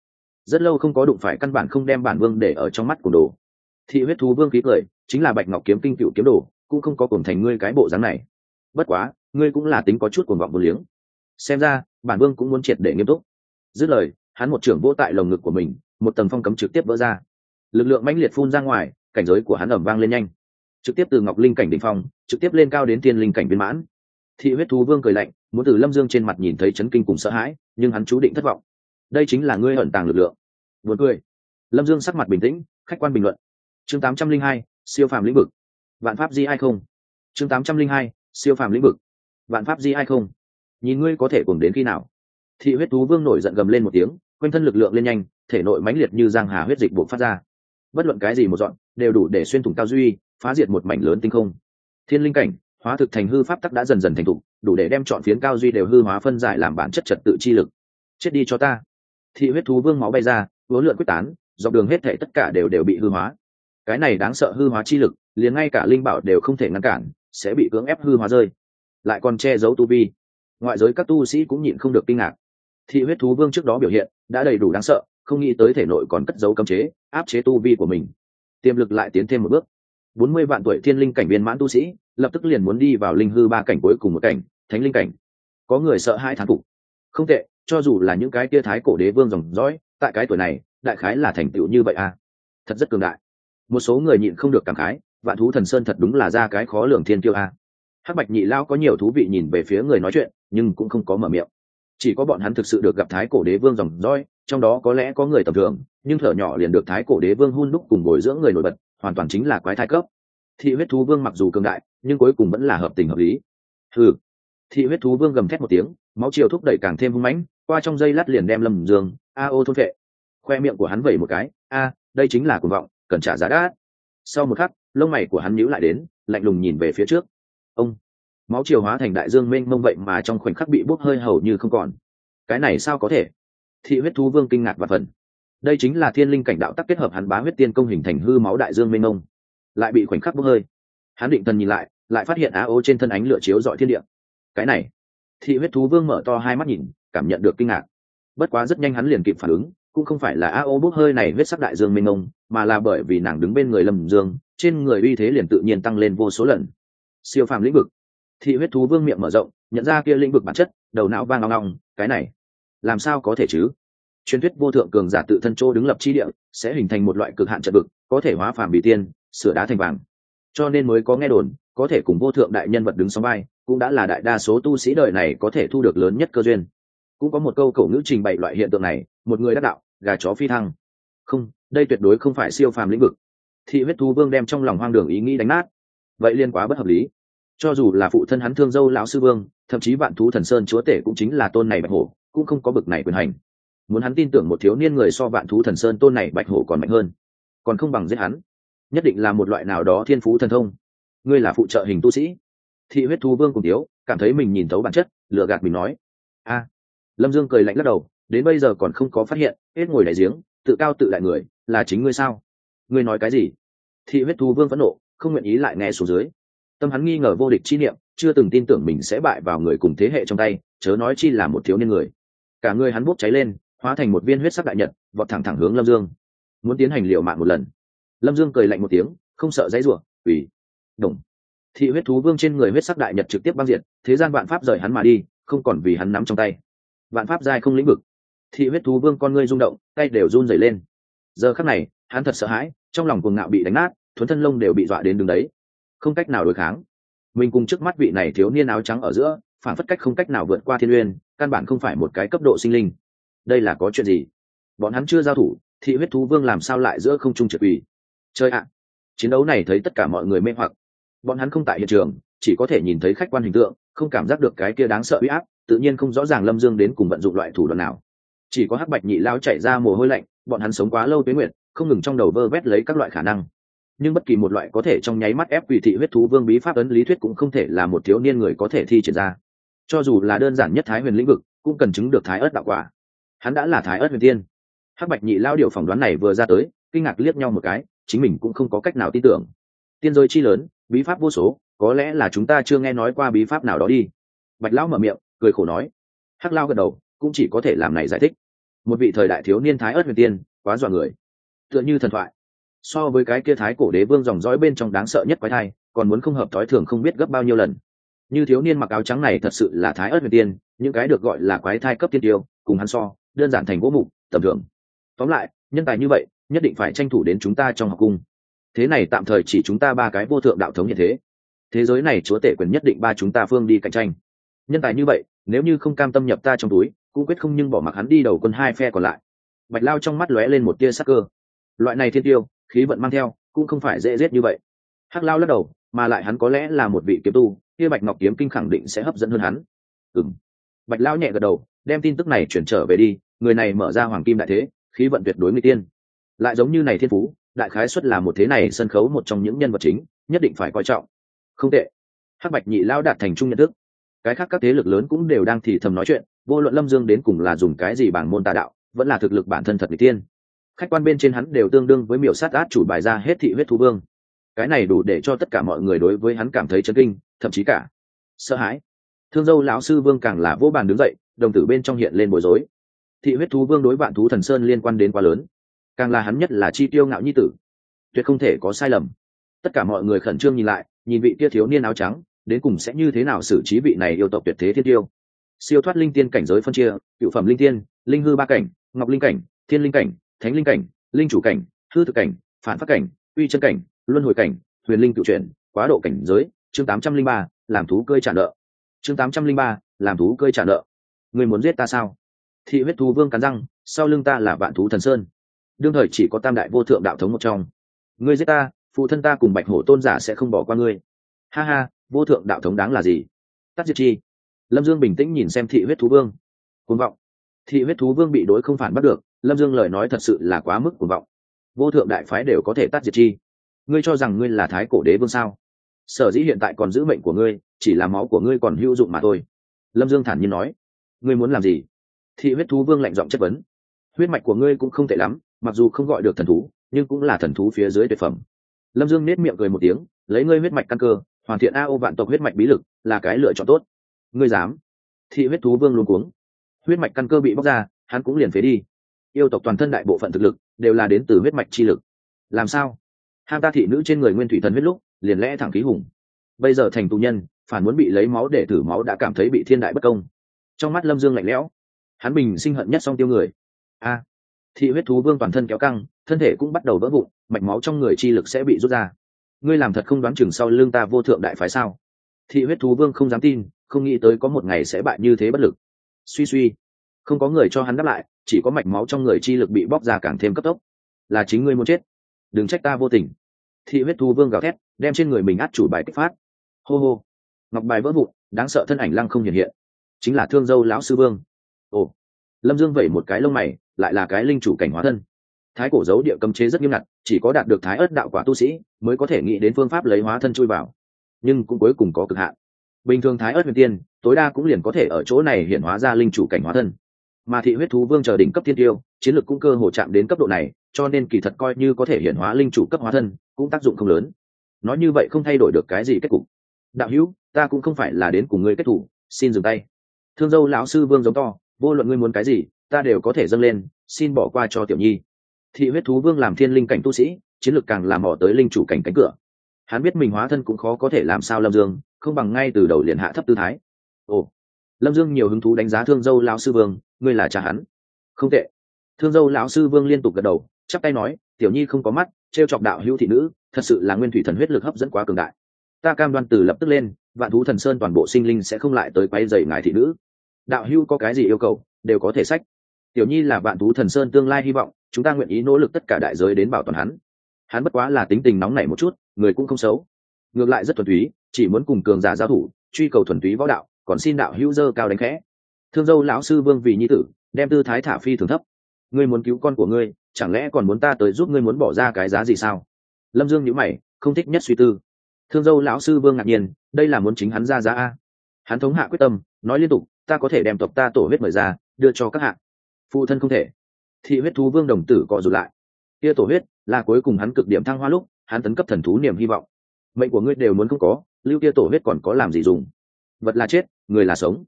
Rất lâu không có đụng phải căn bản không đem bản vương để ở trong mắt của đồ. Thị huyết thú vương khí cười, chính là bạch ngọc kiếm kinh cựu kiếm đồ, cũng không có cùng thành ngươi cái bộ dáng này. Bất quá, ngươi cũng là tính có chút cuồng vọng vô liếng. Xem ra, bản vương cũng muốn triệt để nghiêm túc. Dứt lời, hắn một trưởng vỗ tại lồng ngực của mình, một tầng phong cấm trực tiếp vỡ ra lực lượng mãnh liệt phun ra ngoài, cảnh giới của hắn ẩm vang lên nhanh. Trực tiếp từ ngọc linh cảnh đ ỉ n h phong, trực tiếp lên cao đến tiên linh cảnh viên mãn. Thị huyết thú vương cười lạnh, muốn từ lâm dương trên mặt nhìn thấy chấn kinh cùng sợ hãi, nhưng hắn chú định thất vọng. Đây chính là ngươi ẩn tàng lực lượng. Buồn cười. Lâm dương sắc mặt bình tĩnh, khách quan bình luận. Chương tám trăm linh hai, siêu phàm lĩnh vực. Vạn pháp di ai không? Chương tám trăm linh hai, siêu phàm lĩnh vực. Vạn pháp di ai không? Nhìn ngươi có thể cùng đến khi nào? Thị huyết thú vương nổi giận gầm lên một tiếng, quanh thân lực lượng lên nhanh, thể nội mãnh liệt như giang hà huyết dịch buộc phát ra bất luận cái gì một dọn, đều đủ để xuyên thủng cao duy, phá diệt một mảnh lớn tinh không. Thiên linh cảnh, hóa thực thành hư pháp tắc đã dần dần thành thục, đủ để đem chọn phiến cao duy đều hư hóa phân giải làm bản chất trật tự chi lực. Chết đi cho ta. Thị huyết thú vương máu bay ra, vốn lượn quyết tán, dọc đường hết thể tất cả đều đều bị hư hóa. Cái này đáng sợ hư hóa chi lực, liền ngay cả linh bảo đều không thể ngăn cản, sẽ bị cưỡng ép hư hóa rơi. Lại còn che giấu tu vi. Ngoại giới các tu sĩ cũng nhịn không được kinh ngạc. Thị huyết thú vương trước đó biểu hiện, đã đầy đủ đáng sợ không nghĩ tới thể nội còn cất giấu cấm chế, áp chế tu vi của mình. Tiềm lực lại tiến thêm một bước. Bốn mươi vạn tuổi thiên linh cảnh viên mãn tu sĩ, lập tức liền muốn đi vào linh hư ba cảnh cuối cùng một cảnh, thánh linh cảnh. Có người sợ hai thán phục. Không tệ, cho dù là những cái tia thái cổ đế vương dòng dõi, tại cái tuổi này, đại khái là thành tựu như vậy à? Thật rất cường đại. Một số người nhịn không được cảm khái, vạn thú thần sơn thật đúng là ra cái khó lường thiên kiêu a hắc bạch nhị lao có nhiều thú vị nhìn về phía người nói chuyện, nhưng cũng không có mở miệng. Chỉ có bọn hắn thực sự được gặp thái cổ đế vương dòng roi trong đó có lẽ có người tầm thường, nhưng thở nhỏ liền được thái cổ đế vương hun đúc cùng bồi dưỡng người nổi bật, hoàn toàn chính là quái thai cấp. Thị huyết thú vương mặc dù cường đại, nhưng cuối cùng vẫn là hợp tình hợp lý. Ừ thị huyết thú vương gầm thét một tiếng, máu chiều thúc đẩy càng thêm hung mãnh, qua trong dây lát liền đem lâm dương, a ô thôn vệ. Khoe miệng của hắn vẩy một cái, a, đây chính là cuồng vọng, cần trả giá đã sau một khắc, lông mày của hắn nhíu lại đến, lạnh lùng nhìn về phía trước. Ông. Máu chiều hóa thành đại dương mênh mông vậy mà trong khoảnh khắc bị bốc hơi hầu như không còn. Cái này sao có thể? Thị huyết thú vương kinh ngạc và phần. Đây chính là thiên linh cảnh đạo tắc kết hợp hắn bá huyết tiên công hình thành hư máu đại dương mênh mông. Lại bị khoảnh khắc bốc hơi. Hắn định thần nhìn lại lại phát hiện á ô trên thân ánh lửa chiếu dọi thiên địa. Cái này, thị huyết thú vương mở to hai mắt nhìn, cảm nhận được kinh ngạc. Bất quá rất nhanh hắn liền kịp phản ứng, cũng không phải là a ô bốc hơi này huyết sắc đại dương mênh mông, mà là bởi vì nàng đứng bên người lầm dương, trên người uy thế liền tự nhiên tăng lên vô số lần. Siêu phàm lĩnh vực. Thị huyết thú vương miệng mở rộng, nhận ra kia lĩnh vực bản chất, đầu não vang ngong ngong cái này làm sao có thể chứ? Truyền thuyết vô thượng cường giả tự thân chỗ đứng lập chi địa sẽ hình thành một loại cực hạn trận vực, có thể hóa phàm bị tiên, sửa đá thành vàng. Cho nên mới có nghe đồn, có thể cùng vô thượng đại nhân vật đứng sóng vai, cũng đã là đại đa số tu sĩ đời này có thể thu được lớn nhất cơ duyên. Cũng có một câu cổ ngữ trình bày loại hiện tượng này, một người đắc đạo, gà chó phi thăng. Không, đây tuyệt đối không phải siêu phàm lĩnh vực. Thị huyết thu vương đem trong lòng hoang đường ý nghĩ đánh nát. Vậy liên quá bất hợp lý. Cho dù là phụ thân hắn thương dâu lão sư vương, thậm chí vạn thú thần sơn chúa tể cũng chính là tôn này bạch hổ cũng không có bực này quyền hành. Muốn hắn tin tưởng một thiếu niên người so vạn thú thần sơn tôn này bạch hổ còn mạnh hơn, còn không bằng giết hắn. Nhất định là một loại nào đó thiên phú thần thông. Ngươi là phụ trợ hình tu sĩ. Thị huyết thú vương cùng tiếu cảm thấy mình nhìn thấu bản chất lựa gạt mình nói. A. Lâm dương cười lạnh lắc đầu, đến bây giờ còn không có phát hiện, hết ngồi đại giếng, tự cao tự đại người, là chính ngươi sao? Ngươi nói cái gì? Thị huyết thú vương phẫn nộ, không nguyện ý lại nghe xuống dưới. Tâm hắn nghi ngờ vô địch chi niệm, chưa từng tin tưởng mình sẽ bại vào người cùng thế hệ trong tay, chớ nói chi là một thiếu niên người cả người hắn bốc cháy lên, hóa thành một viên huyết sắc đại nhật, vọt thẳng thẳng hướng lâm dương. Muốn tiến hành liệu mạng một lần. Lâm dương cười lạnh một tiếng, không sợ dãy rủa ủy đồng thị huyết thú vương trên người huyết sắc đại nhật trực tiếp băng diệt, thế gian vạn pháp rời hắn mà đi, không còn vì hắn nắm trong tay. Vạn pháp giai không lĩnh vực. Thị huyết thú vương con ngươi rung động, tay đều run dày lên. Giờ khắc này, hắn thật sợ hãi, trong lòng cuồng ngạo bị đánh nát, thuấn thân lông đều bị dọa đến đường đấy. Không cách nào đối kháng. Mình cùng trước mắt vị này thiếu niên áo trắng ở giữa phản phất cách không cách nào vượt qua thiên uyên căn bản không phải một cái cấp độ sinh linh. Đây là có chuyện gì? Bọn hắn chưa giao thủ, thị huyết thú vương làm sao lại giữa không trung trực ủy chơi ạ! Chiến đấu này thấy tất cả mọi người mê hoặc. Bọn hắn không tại hiện trường, chỉ có thể nhìn thấy khách quan hình tượng, không cảm giác được cái kia đáng sợ uy áp, tự nhiên không rõ ràng lâm dương đến cùng vận dụng loại thủ đoạn nào. Chỉ có hắc bạch nhị lao chạy ra mồ hôi lạnh, bọn hắn sống quá lâu tuyến nguyện không ngừng trong đầu vơ vét lấy các loại khả năng. Nhưng bất kỳ một loại có thể trong nháy mắt ép quỷ thị huyết thú vương bí pháp ấn lý thuyết cũng không thể là một thiếu niên người có thể thi triển ra cho dù là đơn giản nhất thái huyền lĩnh vực, cũng cần chứng được thái ớt đạo quả. Hắn đã là thái ớt huyền tiên. Hắc bạch nhị lao điều phỏng đoán này vừa ra tới, kinh ngạc liếc nhau một cái, chính mình cũng không có cách nào tin tưởng. Tiên giới chi lớn, bí pháp vô số, có lẽ là chúng ta chưa nghe nói qua bí pháp nào đó đi. Bạch lão mở miệng, cười khổ nói. Hắc lao gật đầu, cũng chỉ có thể làm này giải thích. Một vị thời đại thiếu niên thái ớt huyền tiên, quá dọa người. Tựa như thần thoại. So với cái kia thái cổ đế vương dòng dõi bên trong đáng sợ nhất quái thai, còn muốn không hợp thói thường không biết gấp bao nhiêu lần như thiếu niên mặc áo trắng này thật sự là thái ớt huyền tiên, những cái được gọi là quái thai cấp tiên tiêu, cùng hắn so, đơn giản thành gỗ mục, tầm thường. Tóm lại, nhân tài như vậy, nhất định phải tranh thủ đến chúng ta trong học cung. Thế này tạm thời chỉ chúng ta ba cái vô thượng đạo thống như thế. Thế giới này chúa tể quyền nhất định ba chúng ta phương đi cạnh tranh. Nhân tài như vậy, nếu như không cam tâm nhập ta trong túi, cũng quyết không nhưng bỏ mặc hắn đi đầu quân hai phe còn lại. Bạch lao trong mắt lóe lên một tia sắc cơ. Loại này thiên tiêu, khí vận mang theo, cũng không phải dễ dết như vậy. Hắc lao lắc đầu, mà lại hắn có lẽ là một vị kiếm tu kia bạch ngọc kiếm kinh khẳng định sẽ hấp dẫn hơn hắn. Ừng bạch lão nhẹ gật đầu, đem tin tức này chuyển trở về đi, người này mở ra hoàng kim đại thế, khí vận tuyệt đối người tiên. Lại giống như này thiên phú, đại khái xuất là một thế này sân khấu một trong những nhân vật chính, nhất định phải coi trọng. Không tệ. Hắc bạch nhị lao đạt thành trung nhận thức. Cái khác các thế lực lớn cũng đều đang thì thầm nói chuyện, vô luận lâm dương đến cùng là dùng cái gì bảng môn tà đạo, vẫn là thực lực bản thân thật người tiên. Khách quan bên trên hắn đều tương đương với miểu sát át chủ bài ra hết thị huyết thu vương cái này đủ để cho tất cả mọi người đối với hắn cảm thấy chấn kinh, thậm chí cả sợ hãi. Thương dâu lão sư vương càng là vô bàn đứng dậy, đồng tử bên trong hiện lên bối rối. Thị huyết thú vương đối vạn thú thần sơn liên quan đến quá lớn. Càng là hắn nhất là chi tiêu ngạo nhi tử. Tuyệt không thể có sai lầm. Tất cả mọi người khẩn trương nhìn lại, nhìn vị kia thiếu niên áo trắng, đến cùng sẽ như thế nào xử trí vị này yêu tộc tuyệt thế thiên tiêu. Siêu thoát linh tiên cảnh giới phân chia, cựu phẩm linh tiên, linh hư ba cảnh, ngọc linh cảnh, thiên linh cảnh, thánh linh cảnh, linh chủ cảnh, hư thực cảnh, phản phát cảnh, uy chân cảnh luân hồi cảnh, huyền linh cựu chuyển, quá độ cảnh giới, chương tám trăm linh ba, làm thú cơi trả nợ. Chương tám trăm linh ba, làm thú cơi trả nợ. Người muốn giết ta sao? Thị huyết thú vương cắn răng, sau lưng ta là vạn thú thần sơn. Đương thời chỉ có tam đại vô thượng đạo thống một trong. Ngươi giết ta, phụ thân ta cùng bạch hổ tôn giả sẽ không bỏ qua ngươi. Ha ha, vô thượng đạo thống đáng là gì? Tắt diệt chi. Lâm dương bình tĩnh nhìn xem thị huyết thú vương. Cuồng vọng. Thị huyết thú vương bị đối không phản bắt được, lâm dương lời nói thật sự là quá mức cuồng vọng. Vô thượng đại phái đều có thể tắt diệt chi ngươi cho rằng ngươi là thái cổ đế vương sao? Sở dĩ hiện tại còn giữ mệnh của ngươi, chỉ là máu của ngươi còn hữu dụng mà thôi. Lâm dương thản nhiên nói. Ngươi muốn làm gì? Thị huyết thú vương lạnh giọng chất vấn. Huyết mạch của ngươi cũng không tệ lắm, mặc dù không gọi được thần thú, nhưng cũng là thần thú phía dưới tuyệt phẩm. Lâm dương nết miệng cười một tiếng, lấy ngươi huyết mạch căn cơ, hoàn thiện a ô vạn tộc huyết mạch bí lực, là cái lựa chọn tốt. Ngươi dám? Thị huyết thú vương luôn cuống. Huyết mạch căn cơ bị bóc ra, hắn cũng liền phế đi. Yêu tộc toàn thân đại bộ phận thực lực đều là đến từ huyết mạch chi lực. Làm sao? Ham ta thị nữ trên người nguyên thủy thần huyết lúc, liền lẽ thẳng khí hùng. Bây giờ thành tù nhân, phản muốn bị lấy máu để thử máu đã cảm thấy bị thiên đại bất công. Trong mắt lâm dương lạnh lẽo. Hắn bình sinh hận nhất song tiêu người. A. Thị huyết thú vương toàn thân kéo căng, thân thể cũng bắt đầu vỡ vụn, mạch máu trong người chi lực sẽ bị rút ra. Ngươi làm thật không đoán chừng sau lưng ta vô thượng đại phái sao? Thị huyết thú vương không dám tin, không nghĩ tới có một ngày sẽ bại như thế bất lực. Suy suy. Không có người cho hắn đáp lại, chỉ có mạch máu trong người chi lực bị bóc ra càng thêm cấp tốc. Là chính ngươi muốn chết. Đừng trách ta vô tình thị huyết Thu vương gào thét, đem trên người mình át chủ bài kích phát. Hô hô. Ngọc bài vỡ vụn, đáng sợ thân ảnh lăng không hiện hiện. Chính là thương dâu lão sư vương. Ồ. Lâm dương vẩy một cái lông mày, lại là cái linh chủ cảnh hóa thân. Thái cổ dấu địa cấm chế rất nghiêm ngặt, chỉ có đạt được thái ớt đạo quả tu sĩ, mới có thể nghĩ đến phương pháp lấy hóa thân chui vào. Nhưng cũng cuối cùng có cực hạn. Bình thường thái ớt huyền tiên, tối đa cũng liền có thể ở chỗ này hiện hóa ra linh chủ cảnh hóa thân. Mà thị huyết thú vương chờ đỉnh cấp thiên tiêu, chiến lược cũng cơ hồ chạm đến cấp độ này cho nên kỳ thật coi như có thể hiện hóa linh chủ cấp hóa thân, cũng tác dụng không lớn. Nói như vậy không thay đổi được cái gì kết cục. Đạo hữu, ta cũng không phải là đến cùng ngươi kết thủ, xin dừng tay. Thương dâu lão sư vương giống to, vô luận ngươi muốn cái gì, ta đều có thể dâng lên, xin bỏ qua cho tiểu nhi. Thị huyết thú vương làm thiên linh cảnh tu sĩ, chiến lược càng làm mò tới linh chủ cảnh cánh cửa. Hắn biết mình hóa thân cũng khó có thể làm sao lâm dương, không bằng ngay từ đầu liền hạ thấp tư thái. Ồ, lâm dương nhiều hứng thú đánh giá thương dâu lão sư vương, ngươi là cha hắn. Không tệ. Thương dâu lão sư vương liên tục gật đầu chắp tay nói, tiểu nhi không có mắt t r e o chọc đạo hữu thị nữ, thật sự là nguyên thủy thần huyết lực hấp dẫn quá cường đại. Ta cam đoan từ lập tức lên, vạn thú thần sơn toàn bộ sinh linh sẽ không lại tới quay dày ngài thị nữ. Đạo hữu có cái gì yêu cầu, đều có thể sách. Tiểu nhi là vạn thú thần sơn tương lai hy vọng, chúng ta nguyện ý nỗ lực tất cả đại giới đến bảo toàn hắn. Hắn bất quá là tính tình nóng nảy một chút, người cũng không xấu. Ngược lại rất thuần túy, chỉ muốn cùng cường giả giao thủ, truy cầu thuần túy võ đạo, còn xin đạo hữu dơ cao đánh khẽ. Thương dâu lão sư vương vì nhi tử, đem tư thái thả phi thường thấp. Ngươi muốn cứu con của ngươi chẳng lẽ còn muốn ta tới giúp ngươi muốn bỏ ra cái giá gì sao? Lâm dương nhữ mày, không thích nhất suy tư. Thương dâu lão sư vương ngạc nhiên, đây là muốn chính hắn ra giá a. Hắn thống hạ quyết tâm, nói liên tục, ta có thể đem tộc ta tổ huyết mời ra, đưa cho các hạng phụ thân không thể. Thị huyết thú vương đồng tử cọ dù lại. Tia tổ huyết, là cuối cùng hắn cực điểm thăng hoa lúc, hắn tấn cấp thần thú niềm hy vọng. Mệnh của ngươi đều muốn không có, lưu tia tổ huyết còn có làm gì dùng? Vật là chết, người là sống.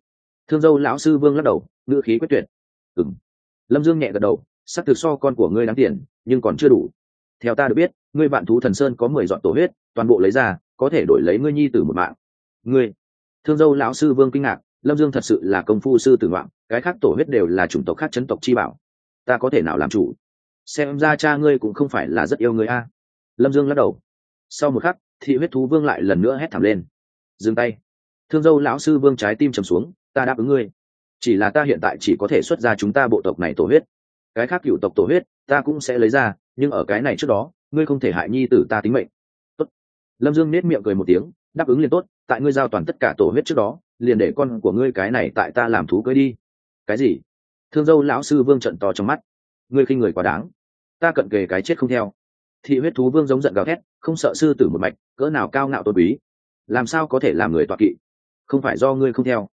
Thương dâu lão sư vương lắc đầu, ngữ khí quyết tuyệt. Ừng lâm dương nhẹ gật đầu sắc thực so con của ngươi đáng tiền, nhưng còn chưa đủ. Theo ta được biết, ngươi bạn thú thần sơn có mười dọn tổ huyết, toàn bộ lấy ra, có thể đổi lấy ngươi nhi tử một mạng. Ngươi, thương dâu lão sư vương kinh ngạc, lâm dương thật sự là công phu sư tử ngoạn, cái khác tổ huyết đều là chủng tộc khác chấn tộc chi bảo. Ta có thể nào làm chủ? Xem ra cha ngươi cũng không phải là rất yêu ngươi a. Lâm dương lắc đầu. Sau một khắc, thị huyết thú vương lại lần nữa hét thảm lên. Dừng tay. Thương dâu lão sư vương trái tim trầm xuống, ta đáp ứng ngươi. Chỉ là ta hiện tại chỉ có thể xuất ra chúng ta bộ tộc này tổ huyết cái khác cựu tộc tổ huyết, ta cũng sẽ lấy ra, nhưng ở cái này trước đó, ngươi không thể hại nhi tử ta tính mệnh. Tốt. lâm dương nết miệng cười một tiếng, đáp ứng liền tốt, tại ngươi giao toàn tất cả tổ huyết trước đó, liền để con của ngươi cái này tại ta làm thú cưới đi. Cái gì? Thương dâu lão sư vương trận to trong mắt. Ngươi khinh người quá đáng. Ta cận kề cái chết không theo. Thị huyết thú vương giống giận gào thét, không sợ sư tử một mạch, cỡ nào cao ngạo tôn quý. Làm sao có thể làm người tọa kỵ? Không phải do ngươi không theo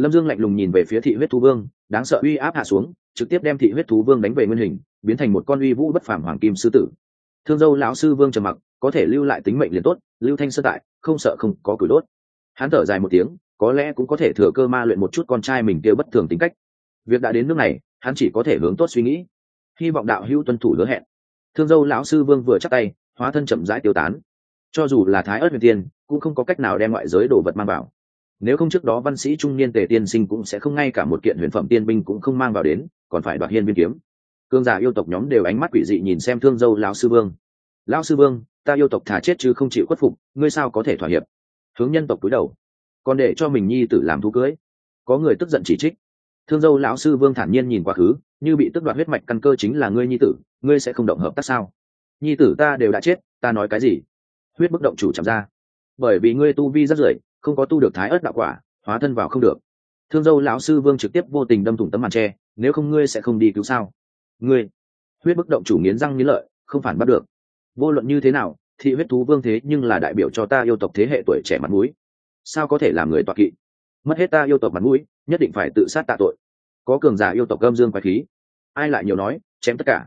lâm dương lạnh lùng nhìn về phía thị huyết thú vương, đáng sợ uy áp hạ xuống, trực tiếp đem thị huyết thú vương đánh về nguyên hình, biến thành một con uy vũ bất phàm hoàng kim sư tử. Thương dâu lão sư vương trầm mặc, có thể lưu lại tính mệnh liền tốt, lưu thanh sơ tại, không sợ không có cửi đốt. Hắn thở dài một tiếng, có lẽ cũng có thể thừa cơ ma luyện một chút con trai mình kêu bất thường tính cách. Việc đã đến nước này, hắn chỉ có thể hướng tốt suy nghĩ. Hy vọng đạo hữu tuân thủ hứa hẹn. Thương dâu lão sư vương vừa chắc tay, hóa thân chậm rãi tiêu tán. Cho dù là thái ớt huyền tiên, cũng không có cách nào đem ngoại giới đồ vật mang vào nếu không trước đó văn sĩ trung niên tề tiên sinh cũng sẽ không ngay cả một kiện huyền phẩm tiên binh cũng không mang vào đến, còn phải đoạt hiên viên kiếm. Cương giả yêu tộc nhóm đều ánh mắt quỷ dị nhìn xem thương dâu lão sư vương. Lão sư vương, ta yêu tộc thả chết chứ không chịu khuất phục, ngươi sao có thể thỏa hiệp? Hướng nhân tộc cúi đầu. Còn để cho mình nhi tử làm thú cưới. Có người tức giận chỉ trích. Thương dâu lão sư vương thản nhiên nhìn quá khứ, như bị tức đoạt huyết mạch căn cơ chính là ngươi nhi tử, ngươi sẽ không động hợp tác sao? Nhi tử ta đều đã chết, ta nói cái gì? Huyết bức động chủ chạm ra. Bởi vì ngươi tu vi rất rưởi không có tu được thái ớt đạo quả, hóa thân vào không được. Thương dâu lão sư vương trực tiếp vô tình đâm thủng tấm màn tre, nếu không ngươi sẽ không đi cứu sao? Ngươi, huyết bức động chủ nghiến răng nghiến lợi, không phản bắt được. Vô luận như thế nào, thị huyết thú vương thế nhưng là đại biểu cho ta yêu tộc thế hệ tuổi trẻ mặt mũi. Sao có thể làm người toạc kỵ? Mất hết ta yêu tộc mặt mũi, nhất định phải tự sát tạ tội. Có cường giả yêu tộc gâm dương quái khí. Ai lại nhiều nói, chém tất cả.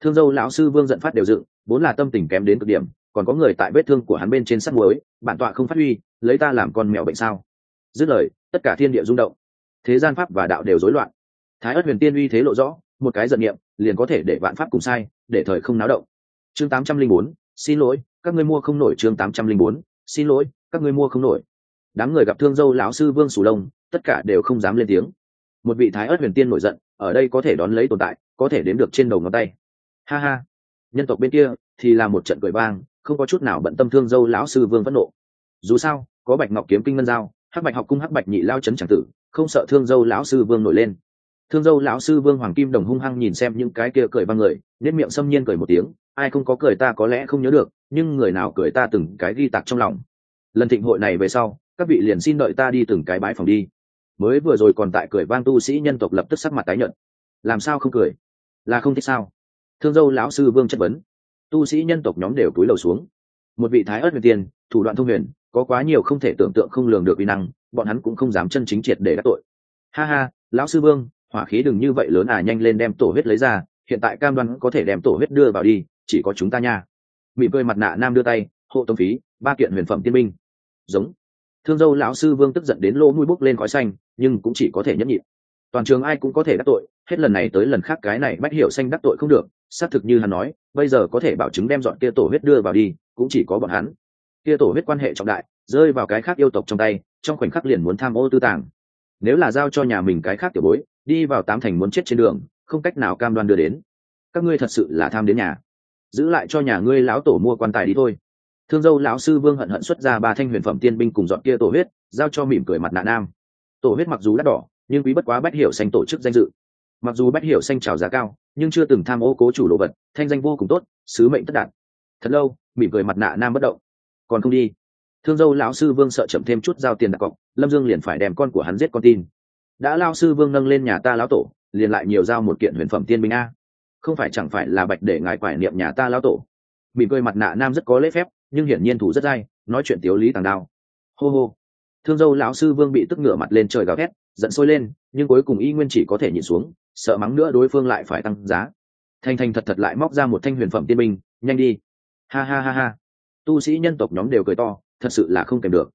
Thương dâu lão sư vương giận phát đều dựng, vốn là tâm tình kém đến cực điểm còn có người tại vết thương của hắn bên trên sắt muối, bản tọa không phát huy, lấy ta làm con mèo bệnh sao? Dứt lời, tất cả thiên địa rung động. Thế gian pháp và đạo đều rối loạn. Thái ất huyền tiên uy thế lộ rõ, một cái giận niệm, liền có thể để vạn pháp cùng sai, để thời không náo động. Chương tám trăm linh bốn, xin lỗi, các ngươi mua không nổi chương tám trăm linh bốn, xin lỗi, các ngươi mua không nổi. Đám người gặp thương dâu lão sư vương sù lông, tất cả đều không dám lên tiếng. Một vị thái ớt huyền tiên nổi giận, ở đây có thể đón lấy tồn tại, có thể đếm được trên đầu ngón tay. Ha ha. Nhân tộc bên kia thì là một trận cười vang không có chút nào bận tâm thương dâu lão sư vương phẫn nộ. Dù sao, có bạch ngọc kiếm kinh ngân giao, hắc bạch học cung hắc bạch nhị lao chấn c tử, không sợ thương dâu lão sư vương nổi lên. Thương dâu lão sư vương hoàng kim đồng hung hăng nhìn xem những cái kia cười vang người nết miệng xâm nhiên cười một tiếng, ai không có cười ta có lẽ không nhớ được, nhưng người nào cười ta từng cái ghi tạc trong lòng. Lần thịnh hội này về sau, các vị liền xin đợi ta đi từng cái bãi phòng đi. Mới vừa rồi còn tại cười vang tu sĩ nhân tộc lập tức sắc mặt tái nhợt. Làm sao không cười? Là không thích sao? Thương dâu lão sư vương chất vấn tu sĩ nhân tộc nhóm đều túi lầu xuống. Một vị thái ớt huyền tiên, thủ đoạn thông huyền, có quá nhiều không thể tưởng tượng không lường được uy năng, bọn hắn cũng không dám chân chính triệt để đắc tội. Ha ha, lão sư vương, hỏa khí đừng như vậy lớn à nhanh lên đem tổ huyết lấy ra, hiện tại cam đoan có thể đem tổ huyết đưa vào đi, chỉ có chúng ta nha. Mị cười mặt nạ nam đưa tay, hộ tông phí, ba kiện huyền phẩm tiên binh. Giống. Thương dâu lão sư vương tức giận đến lỗ mũi bốc lên khói xanh, nhưng cũng chỉ có thể nhẫn nhịn toàn trường ai cũng có thể đắc tội, hết lần này tới lần khác cái này bách hiểu xanh đắc tội không được, xác thực như hắn nói, bây giờ có thể bảo chứng đem dọn kia tổ huyết đưa vào đi, cũng chỉ có bọn hắn. Kia tổ huyết quan hệ trọng đại, rơi vào cái khác yêu tộc trong tay, trong khoảnh khắc liền muốn tham ô tư tàng. Nếu là giao cho nhà mình cái khác tiểu bối, đi vào tám thành muốn chết trên đường, không cách nào cam đoan đưa đến. Các ngươi thật sự là tham đến nhà. Giữ lại cho nhà ngươi lão tổ mua quan tài đi thôi. Thương dâu lão sư vương hận hận xuất ra ba thanh huyền phẩm tiên binh cùng dọn kia tổ huyết, giao cho mỉm cười mặt nạ nam. Tổ huyết mặc dù đắt đỏ nhưng quý bất quá bách hiểu xanh tổ chức danh dự. Mặc dù bách hiểu xanh trào giá cao, nhưng chưa từng tham ô cố chủ đồ vật, thanh danh vô cùng tốt, sứ mệnh tất đạt. Thật lâu, mỉm cười mặt nạ nam bất động. Còn không đi. Thương dâu lão sư vương sợ chậm thêm chút giao tiền đặt cọc, lâm dương liền phải đem con của hắn giết con tin. Đã lao sư vương nâng lên nhà ta lão tổ, liền lại nhiều giao một kiện huyền phẩm tiên binh a. Không phải chẳng phải là bạch để ngài quải niệm nhà ta lão tổ. Mỉm cười mặt nạ nam rất có lễ phép, nhưng hiển nhiên thủ rất dai, nói chuyện tiếu lý tàng đao. Hô hô. Thương dâu lão sư vương bị tức ngửa mặt lên trời gào thét giận sôi lên, nhưng cuối cùng y nguyên chỉ có thể nhìn xuống, sợ mắng nữa đối phương lại phải tăng giá. Thanh thanh thật thật lại móc ra một thanh huyền phẩm tiên minh nhanh đi. Ha ha ha ha. Tu sĩ nhân tộc nhóm đều cười to, thật sự là không kèm được.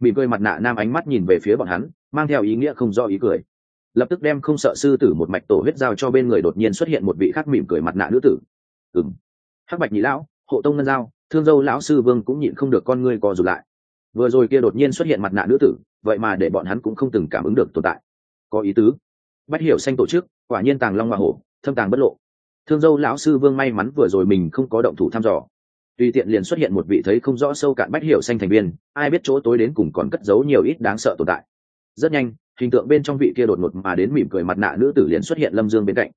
Mỉm cười mặt nạ nam ánh mắt nhìn về phía bọn hắn, mang theo ý nghĩa không do ý cười. Lập tức đem không sợ sư tử một mạch tổ huyết giao cho bên người đột nhiên xuất hiện một vị khác mỉm cười mặt nạ nữ tử. Ừng hắc bạch nhị lão, hộ tông ngân giao, thương dâu lão sư vương cũng nhịn không được con ngươi co rụt lại. Vừa rồi kia đột nhiên xuất hiện mặt nạ nữ tử vậy mà để bọn hắn cũng không từng cảm ứng được tồn tại. Có ý tứ. Bách hiểu xanh tổ chức, quả nhiên tàng long hoa hổ, thâm tàng bất lộ. Thương dâu lão sư vương may mắn vừa rồi mình không có động thủ thăm dò. Tùy tiện liền xuất hiện một vị thấy không rõ sâu cạn bách hiểu xanh thành viên, ai biết chỗ tối đến cùng còn cất giấu nhiều ít đáng sợ tồn tại. Rất nhanh, hình tượng bên trong vị kia đột ngột mà đến mỉm cười mặt nạ nữ tử liền xuất hiện lâm dương bên cạnh.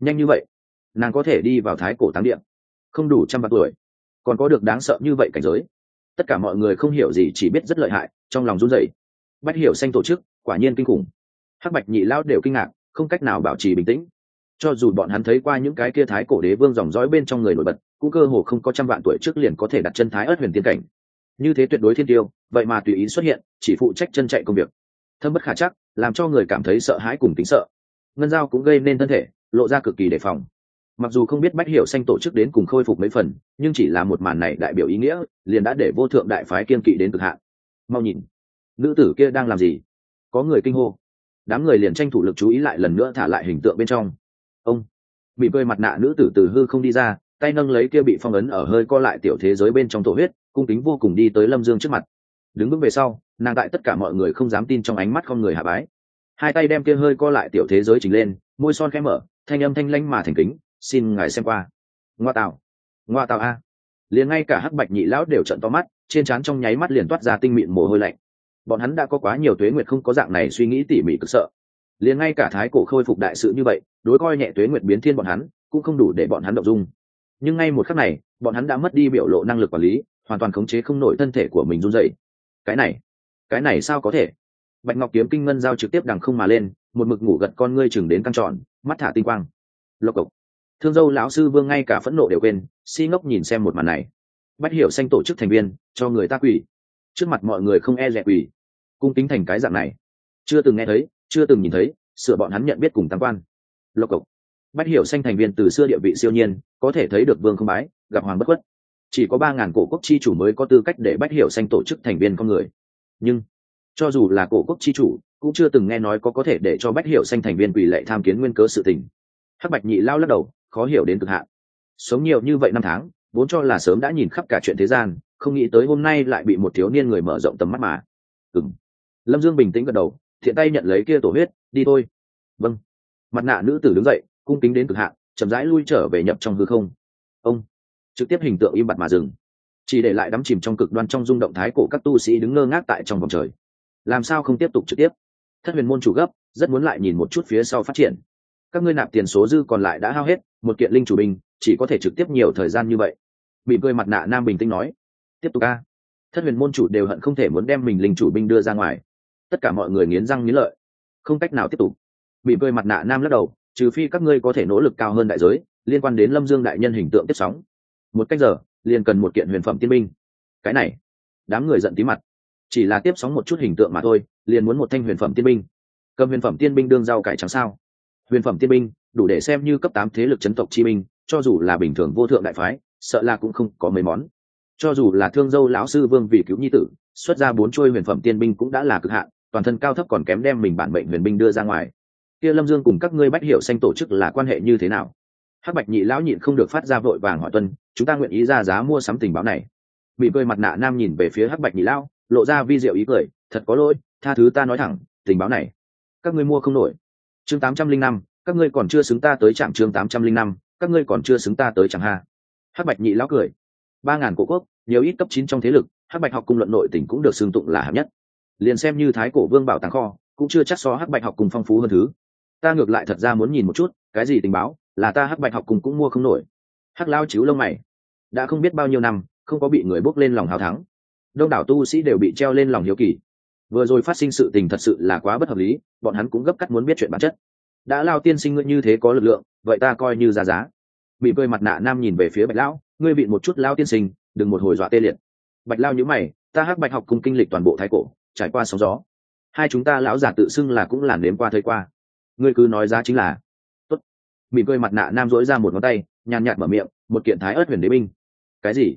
Nhanh như vậy, nàng có thể đi vào thái cổ táng điện không đủ trăm bạc tuổi, còn có được đáng sợ như vậy cảnh giới. Tất cả mọi người không hiểu gì, chỉ biết rất lợi hại, trong lòng run rẩy bách hiểu xanh tổ chức, quả nhiên kinh khủng. Hắc bạch nhị lao đều kinh ngạc, không cách nào bảo trì bình tĩnh. Cho dù bọn hắn thấy qua những cái kia thái cổ đế vương dòng dõi bên trong người nổi bật, cũng cơ hồ không có trăm vạn tuổi trước liền có thể đặt chân thái ớt huyền tiên cảnh. Như thế tuyệt đối thiên tiêu, vậy mà tùy ý xuất hiện, chỉ phụ trách chân chạy công việc. Thâm bất khả chắc, làm cho người cảm thấy sợ hãi cùng tính sợ. Ngân giao cũng gây nên thân thể, lộ ra cực kỳ đề phòng. Mặc dù không biết bách hiểu xanh tổ chức đến cùng khôi phục mấy phần, nhưng chỉ là một màn này đại biểu ý nghĩa, liền đã để vô thượng đại phái kiên kỵ đến cực hạn. Mau nhìn nữ tử kia đang làm gì? Có người kinh hô. Đám người liền tranh thủ lực chú ý lại lần nữa thả lại hình tượng bên trong. Ông bị bơi mặt nạ nữ tử từ hư không đi ra, tay nâng lấy kia bị phong ấn ở hơi co lại tiểu thế giới bên trong tổ huyết, cung kính vô cùng đi tới lâm dương trước mặt. Đứng bước về sau, nàng tại tất cả mọi người không dám tin trong ánh mắt con người hạ bái. Hai tay đem kia hơi co lại tiểu thế giới chỉnh lên, môi son khẽ mở, thanh âm thanh lanh mà thành kính, xin ngài xem qua. Ngoa tạo ngoa tạo a. Liền ngay cả hắc bạch nhị lão đều trận to mắt, trên trán trong nháy mắt liền toát ra tinh mịn mồ hôi lạnh bọn hắn đã có quá nhiều tuế nguyệt không có dạng này suy nghĩ tỉ mỉ cực sợ. Liền ngay cả thái cổ khôi phục đại sự như vậy, đối coi nhẹ tuế nguyệt biến thiên bọn hắn, cũng không đủ để bọn hắn động dung. Nhưng ngay một khắc này, bọn hắn đã mất đi biểu lộ năng lực quản lý, hoàn toàn khống chế không nổi thân thể của mình run dậy cái này cái này sao có thể? Bạch ngọc kiếm kinh ngân giao trực tiếp đằng không mà lên, một mực ngủ gật con ngươi chừng đến căng tròn, mắt thả tinh quang. Lộc cộc. Thương dâu lão sư vương ngay cả phẫn nộ đều quên, si ngốc nhìn xem một màn này. Bắt hiểu xanh tổ chức thành viên, cho người ta quỷ trước mặt mọi người không e rẻ quỷ cung tính thành cái dạng này. Chưa từng nghe thấy, chưa từng nhìn thấy, sửa bọn hắn nhận biết cùng tam quan. Lộc cộc. Bách hiểu xanh thành viên từ xưa địa vị siêu nhiên, có thể thấy được vương không bái, gặp hoàng bất khuất. Chỉ có ba ngàn cổ quốc chi chủ mới có tư cách để bách hiểu xanh tổ chức thành viên con người. Nhưng, cho dù là cổ quốc chi chủ, cũng chưa từng nghe nói có có thể để cho bách hiểu xanh thành viên quỷ lệ tham kiến nguyên cớ sự tình. Hắc bạch nhị lao lắc đầu, khó hiểu đến cực hạn. Sống nhiều như vậy năm tháng, vốn cho là sớm đã nhìn khắp cả chuyện thế gian, không nghĩ tới hôm nay lại bị một thiếu niên người mở rộng tầm mắt mà. Ừng lâm dương bình tĩnh gật đầu, thiện tay nhận lấy kia tổ huyết, đi thôi. Vâng. Mặt nạ nữ tử đứng dậy, cung kính đến cực hạn, chậm rãi lui trở về nhập trong hư không. Ông trực tiếp hình tượng im bặt mà dừng. Chỉ để lại đắm chìm trong cực đoan trong rung động thái cổ các tu sĩ đứng ngơ ngác tại trong vòng trời. Làm sao không tiếp tục trực tiếp? Thất huyền môn chủ gấp, rất muốn lại nhìn một chút phía sau phát triển. Các ngươi nạp tiền số dư còn lại đã hao hết, một kiện linh chủ bình, chỉ có thể trực tiếp nhiều thời gian như vậy. Bị cười mặt nạ nam bình tĩnh nói, tiếp tục a. Thất huyền môn chủ đều hận không thể muốn đem mình linh chủ binh đưa ra ngoài tất cả mọi người nghiến răng nghiến lợi. Không cách nào tiếp tục. Bị cười mặt nạ nam lắc đầu, trừ phi các ngươi có thể nỗ lực cao hơn đại giới, liên quan đến lâm dương đại nhân hình tượng tiếp sóng. Một cách giờ, liền cần một kiện huyền phẩm tiên binh. Cái này, đám người giận tí mặt. Chỉ là tiếp sóng một chút hình tượng mà thôi, liền muốn một thanh huyền phẩm tiên binh. Cầm huyền phẩm tiên binh đương rau cải trắng sao? Huyền phẩm tiên binh, đủ để xem như cấp tám thế lực chấn tộc chi minh cho dù là bình thường vô thượng đại phái, sợ là cũng không có mấy món. Cho dù là thương dâu lão sư vương vì cứu nhi tử, xuất ra bốn trôi huyền phẩm tiên binh cũng đã là cực hạn toàn thân cao thấp còn kém đem mình bản mệnh huyền binh đưa ra ngoài. Kia lâm dương cùng các ngươi bách hiểu xanh tổ chức là quan hệ như thế nào? Hắc bạch nhị lão nhịn không được phát ra vội vàng hỏi tuân, chúng ta nguyện ý ra giá mua sắm tình báo này. Bị cười mặt nạ nam nhìn về phía hắc bạch nhị lão, lộ ra vi diệu ý cười, thật có lỗi, tha thứ ta nói thẳng, tình báo này, các ngươi mua không nổi. Chương tám trăm linh năm, các ngươi còn chưa xứng ta tới trạm chương tám trăm linh năm, các ngươi còn chưa xứng ta tới chẳng ha. Hắc bạch nhị lão cười. Ba ngàn cổ quốc, nhiều ít cấp chín trong thế lực, hắc bạch học cung luận nội tỉnh cũng được xưng tụng là hạng nhất liền xem như thái cổ vương bảo tàng kho, cũng chưa chắc so hắc bạch học cùng phong phú hơn thứ. Ta ngược lại thật ra muốn nhìn một chút, cái gì tình báo, là ta hắc bạch học cùng cũng mua không nổi. Hắc lao chiếu lông mày. Đã không biết bao nhiêu năm, không có bị người bốc lên lòng hào thắng. Đông đảo tu sĩ đều bị treo lên lòng hiếu kỳ. Vừa rồi phát sinh sự tình thật sự là quá bất hợp lý, bọn hắn cũng gấp cắt muốn biết chuyện bản chất. Đã lao tiên sinh ngươi như thế có lực lượng, vậy ta coi như ra giá. Bị vơi mặt nạ nam nhìn về phía bạch lão, ngươi bị một chút lao tiên sinh, đừng một hồi dọa tê liệt. Bạch lao nhữ mày, ta hắc bạch học cùng kinh lịch toàn bộ thái cổ trải qua sóng gió. Hai chúng ta lão giả tự xưng là cũng là nếm qua thấy qua. Ngươi cứ nói ra chính là, tốt. Mỉm cười mặt nạ nam dỗi ra một ngón tay, nhàn nhạt mở miệng, một kiện thái ớt huyền đế binh. Cái gì?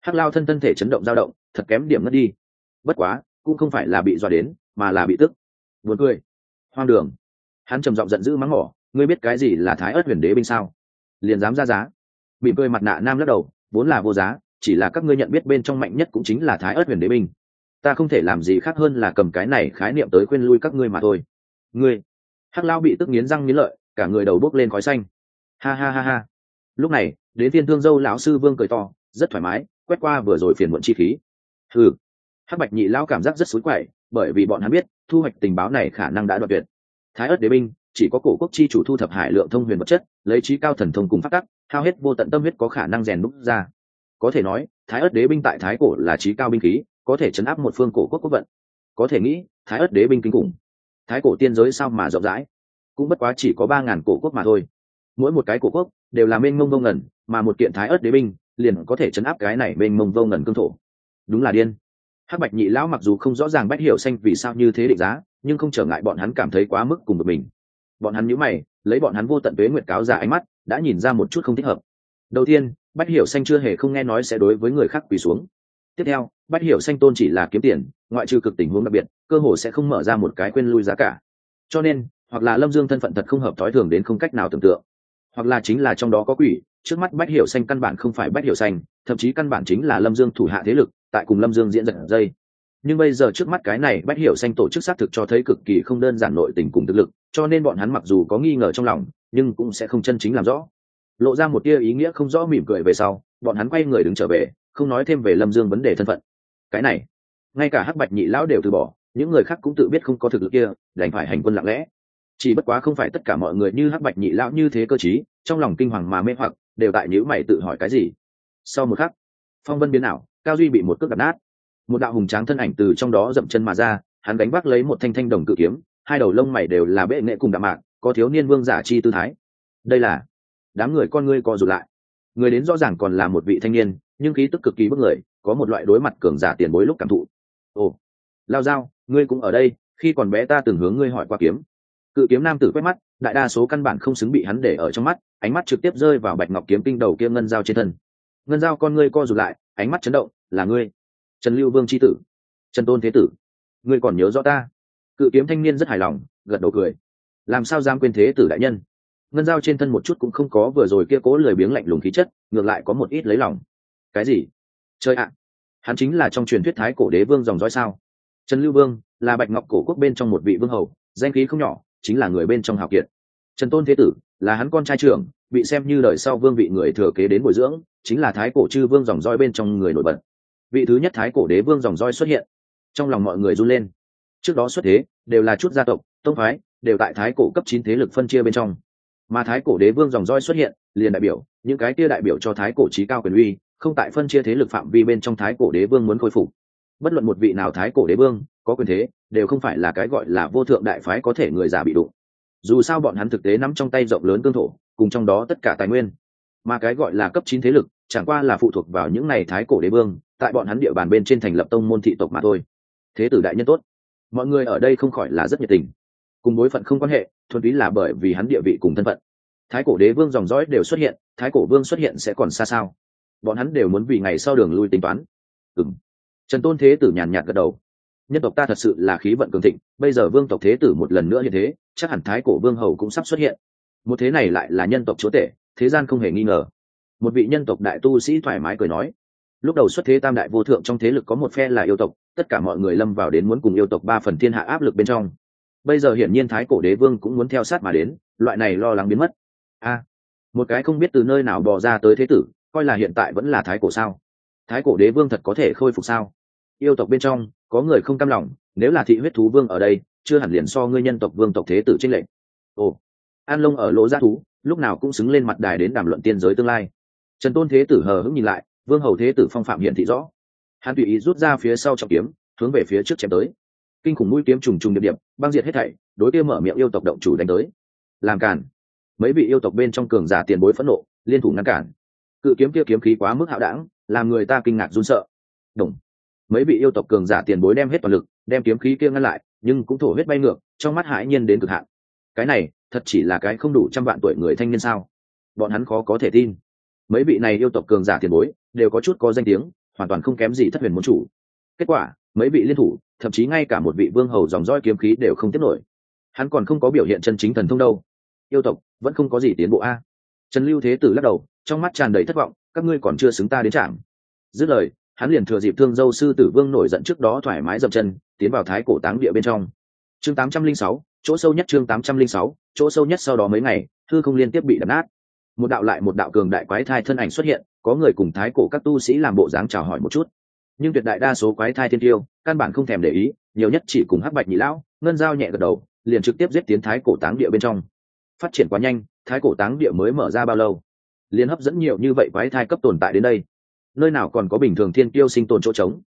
Hắc lao thân thân thể chấn động dao động, thật kém điểm ngất đi. Bất quá, cũng không phải là bị dọa đến, mà là bị tức. Buồn cười. Hoang đường. Hắn trầm giọng giận dữ mắng mỏ, ngươi biết cái gì là thái ớt huyền đế binh sao? Liền dám ra giá. Mỉm cười mặt nạ nam lắc đầu, vốn là vô giá, chỉ là các ngươi nhận biết bên trong mạnh nhất cũng chính là thái ớt huyền đế binh ta không thể làm gì khác hơn là cầm cái này khái niệm tới khuyên lui các ngươi mà thôi. Ngươi, hắc lao bị tức nghiến răng nghiến lợi, cả người đầu bốc lên khói xanh. Ha ha ha ha. Lúc này, đến thiên thương dâu lão sư vương cười to, rất thoải mái, quét qua vừa rồi phiền muộn chi khí. Ừ hắc bạch nhị lao cảm giác rất xối quậy, bởi vì bọn hắn biết, thu hoạch tình báo này khả năng đã đoạt tuyệt. Thái ớt đế binh, chỉ có cổ quốc chi chủ thu thập hải lượng thông huyền vật chất, lấy trí cao thần thông cùng phát tắc, hao hết vô tận tâm huyết có khả năng rèn đúc ra. Có thể nói, thái ớt đế binh tại thái cổ là trí cao binh khí có thể chấn áp một phương cổ quốc quốc vận. Có thể nghĩ, thái ất đế binh kinh khủng. Thái cổ tiên giới sao mà rộng rãi? Cũng bất quá chỉ có ba ngàn cổ quốc mà thôi. Mỗi một cái cổ quốc đều là mênh mông vô ngẩn mà một kiện thái ớt đế binh liền có thể chấn áp cái này mênh mông vô ngẩn cương thổ. Đúng là điên. Hắc bạch nhị lão mặc dù không rõ ràng bách hiểu xanh vì sao như thế định giá, nhưng không trở ngại bọn hắn cảm thấy quá mức cùng một mình. Bọn hắn nhữ mày, lấy bọn hắn vô tận tuế nguyệt cáo ra ánh mắt, đã nhìn ra một chút không thích hợp. Đầu tiên, bách hiểu xanh chưa hề không nghe nói sẽ đối với người khác quỳ xuống tiếp theo, bách hiểu xanh tôn chỉ là kiếm tiền, ngoại trừ cực tình huống đặc biệt, cơ hồ sẽ không mở ra một cái quên lui giá cả. Cho nên, hoặc là lâm dương thân phận thật không hợp thói thường đến không cách nào tưởng tượng, hoặc là chính là trong đó có quỷ, trước mắt bách hiểu xanh căn bản không phải bách hiểu xanh, thậm chí căn bản chính là lâm dương thủ hạ thế lực, tại cùng lâm dương diễn giật dây. Nhưng bây giờ trước mắt cái này bách hiểu xanh tổ chức xác thực cho thấy cực kỳ không đơn giản nội tình cùng thực lực, cho nên bọn hắn mặc dù có nghi ngờ trong lòng, nhưng cũng sẽ không chân chính làm rõ. Lộ ra một tia ý nghĩa không rõ mỉm cười về sau, bọn hắn quay người đứng trở về không nói thêm về lâm dương vấn đề thân phận. Cái này, ngay cả hắc bạch nhị lão đều từ bỏ, những người khác cũng tự biết không có thực lực kia, đành phải hành quân lặng lẽ. Chỉ bất quá không phải tất cả mọi người như hắc bạch nhị lão như thế cơ chí trong lòng kinh hoàng mà mê hoặc, đều tại nhữ mày tự hỏi cái gì. Sau một khắc, phong vân biến ảo, cao duy bị một cước đập nát. Một đạo hùng tráng thân ảnh từ trong đó dậm chân mà ra, hắn đánh vác lấy một thanh thanh đồng cự kiếm, hai đầu lông mày đều là bệ nghệ cùng đạm mạc, có thiếu niên vương giả chi tư thái. Đây là đám người con ngươi co rụt lại. Người đến rõ ràng còn là một vị thanh niên nhưng khí tức cực kỳ bức người, có một loại đối mặt cường giả tiền bối lúc cảm thụ. Ồ, lao dao ngươi cũng ở đây, khi còn bé ta từng hướng ngươi hỏi qua kiếm. Cự kiếm nam tử quét mắt, đại đa số căn bản không xứng bị hắn để ở trong mắt, ánh mắt trực tiếp rơi vào bạch ngọc kiếm kinh đầu kia ngân dao trên thân. Ngân dao con ngươi co rụt lại, ánh mắt chấn động, là ngươi. Trần lưu vương c tử. Trần tôn thế tử. Ngươi còn nhớ rõ ta? Cự kiếm thanh niên rất hài lòng, gật đầu cười. Làm sao giam quên thế tử đại nhân? Ngân dao trên thân một chút cũng không có, vừa rồi kia cố lười biếng lạnh lùng khí chất, ngược lại có một ít lấy lòng cái gì? Chơi ạ, hắn chính là trong truyền thuyết thái cổ đế vương dòng dõi sao? Trần lưu vương là bạch ngọc cổ quốc bên trong một vị vương hầu, danh khí không nhỏ, chính là người bên trong hào kiệt. Trần tôn thế tử là hắn con trai trưởng, bị xem như đời sau vương vị người thừa kế đến bồi dưỡng, chính là thái cổ chư vương dòng roi bên trong người nổi bật. Vị thứ nhất thái cổ đế vương dòng roi xuất hiện. Trong lòng mọi người run lên. Trước đó xuất thế, đều là chút gia tộc, tông phái, đều tại thái cổ cấp chín thế lực phân chia bên trong. Mà thái cổ đế vương dòng roi xuất hiện, liền đại biểu, những cái kia đại biểu cho thái cổ trí cao quyền uy không tại phân chia thế lực phạm vi bên trong thái cổ đế vương muốn khôi phục. Bất luận một vị nào thái cổ đế vương, có quyền thế, đều không phải là cái gọi là vô thượng đại phái có thể người già bị đụng. Dù sao bọn hắn thực tế nắm trong tay rộng lớn cương thổ, cùng trong đó tất cả tài nguyên. Mà cái gọi là cấp chín thế lực, chẳng qua là phụ thuộc vào những này thái cổ đế vương, tại bọn hắn địa bàn bên trên thành lập tông môn thị tộc mà thôi. Thế tử đại nhân tốt. Mọi người ở đây không khỏi là rất nhiệt tình. Cùng bối phận không quan hệ, thuần túy là bởi vì hắn địa vị cùng thân phận. Thái cổ đế vương dòng dõi đều xuất hiện, thái cổ vương xuất hiện sẽ còn xa sao? Bọn hắn đều muốn vì ngày sau đường lui tính toán. Ừng trần tôn thế tử nhàn nhạt gật đầu. Nhân tộc ta thật sự là khí vận cường thịnh, bây giờ vương tộc thế tử một lần nữa như thế, chắc hẳn thái cổ vương hầu cũng sắp xuất hiện. Một thế này lại là nhân tộc chúa tể, thế gian không hề nghi ngờ. Một vị nhân tộc đại tu sĩ thoải mái cười nói, lúc đầu xuất thế tam đại vô thượng trong thế lực có một phe là yêu tộc, tất cả mọi người lâm vào đến muốn cùng yêu tộc ba phần thiên hạ áp lực bên trong. Bây giờ hiển nhiên thái cổ đế vương cũng muốn theo sát mà đến, loại này lo lắng biến mất. A. Một cái không biết từ nơi nào bò ra tới thế tử coi là hiện tại vẫn là thái cổ sao? Thái cổ đế vương thật có thể khôi phục sao? Yêu tộc bên trong, có người không cam lòng, nếu là thị huyết thú vương ở đây, chưa hẳn liền so ngươi nhân tộc vương tộc thế tử trinh lệnh ồ, an lông ở lỗ g thú, lúc nào cũng xứng lên mặt đài đến đàm luận tiên giới tương lai. Trần tôn thế tử hờ hững nhìn lại, vương hầu thế tử phong phạm hiện thị rõ. Hắn tùy ý rút ra phía sau trọng kiếm, hướng về phía trước chém tới. Kinh khủng mũi kiếm trùng trùng điệp điệp, băng diệt hết thảy, đối kia mở miệng yêu tộc động chủ đánh tới. Làm cản mấy vị yêu tộc bên trong cường giả tiền bối phẫn nộ, liên thủ ngăn cản cự kiếm kia kiếm khí quá mức hạo đảng, làm người ta kinh ngạc run sợ. Đồng. mấy vị yêu tộc cường giả tiền bối đem hết toàn lực, đem kiếm khí kia ngăn lại, nhưng cũng thổ huyết bay ngược, trong mắt hãi nhiên đến cực hạn. Cái này, thật chỉ là cái không đủ trăm vạn tuổi người thanh niên sao? Bọn hắn khó có thể tin. Mấy vị này yêu tộc cường giả tiền bối, đều có chút có danh tiếng, hoàn toàn không kém gì thất huyền môn chủ. Kết quả, mấy vị liên thủ, thậm chí ngay cả một vị vương hầu dòng roi kiếm khí đều không tiếp nổi. Hắn còn không có biểu hiện chân chính thần thông đâu. Yêu tộc, vẫn không có gì tiến bộ a trần lưu thế tử lắc đầu, trong mắt tràn đầy thất vọng, các ngươi còn chưa xứng ta đến trạm. Dứt lời, hắn liền thừa dịp thương dâu sư tử vương nổi giận trước đó thoải mái dậm chân, tiến vào thái cổ táng địa bên trong. Chương tám trăm linh sáu, chỗ sâu nhất chương tám trăm linh sáu, chỗ sâu nhất sau đó mấy ngày, thư không liên tiếp bị đập nát. Một đạo lại một đạo cường đại quái thai thân ảnh xuất hiện, có người cùng thái cổ các tu sĩ làm bộ dáng chào hỏi một chút. Nhưng tuyệt đại đa số quái thai thiên tiêu, căn bản không thèm để ý, nhiều nhất chỉ cùng hắc bạch nhị lão, ngân giao nhẹ gật đầu, liền trực tiếp giết tiến thái cổ táng địa bên trong. Phát triển quá nhanh thái cổ táng địa mới mở ra bao lâu? Liền hấp dẫn nhiều như vậy quái thai cấp tồn tại đến đây, nơi nào còn có bình thường thiên tiêu sinh tồn chỗ trống?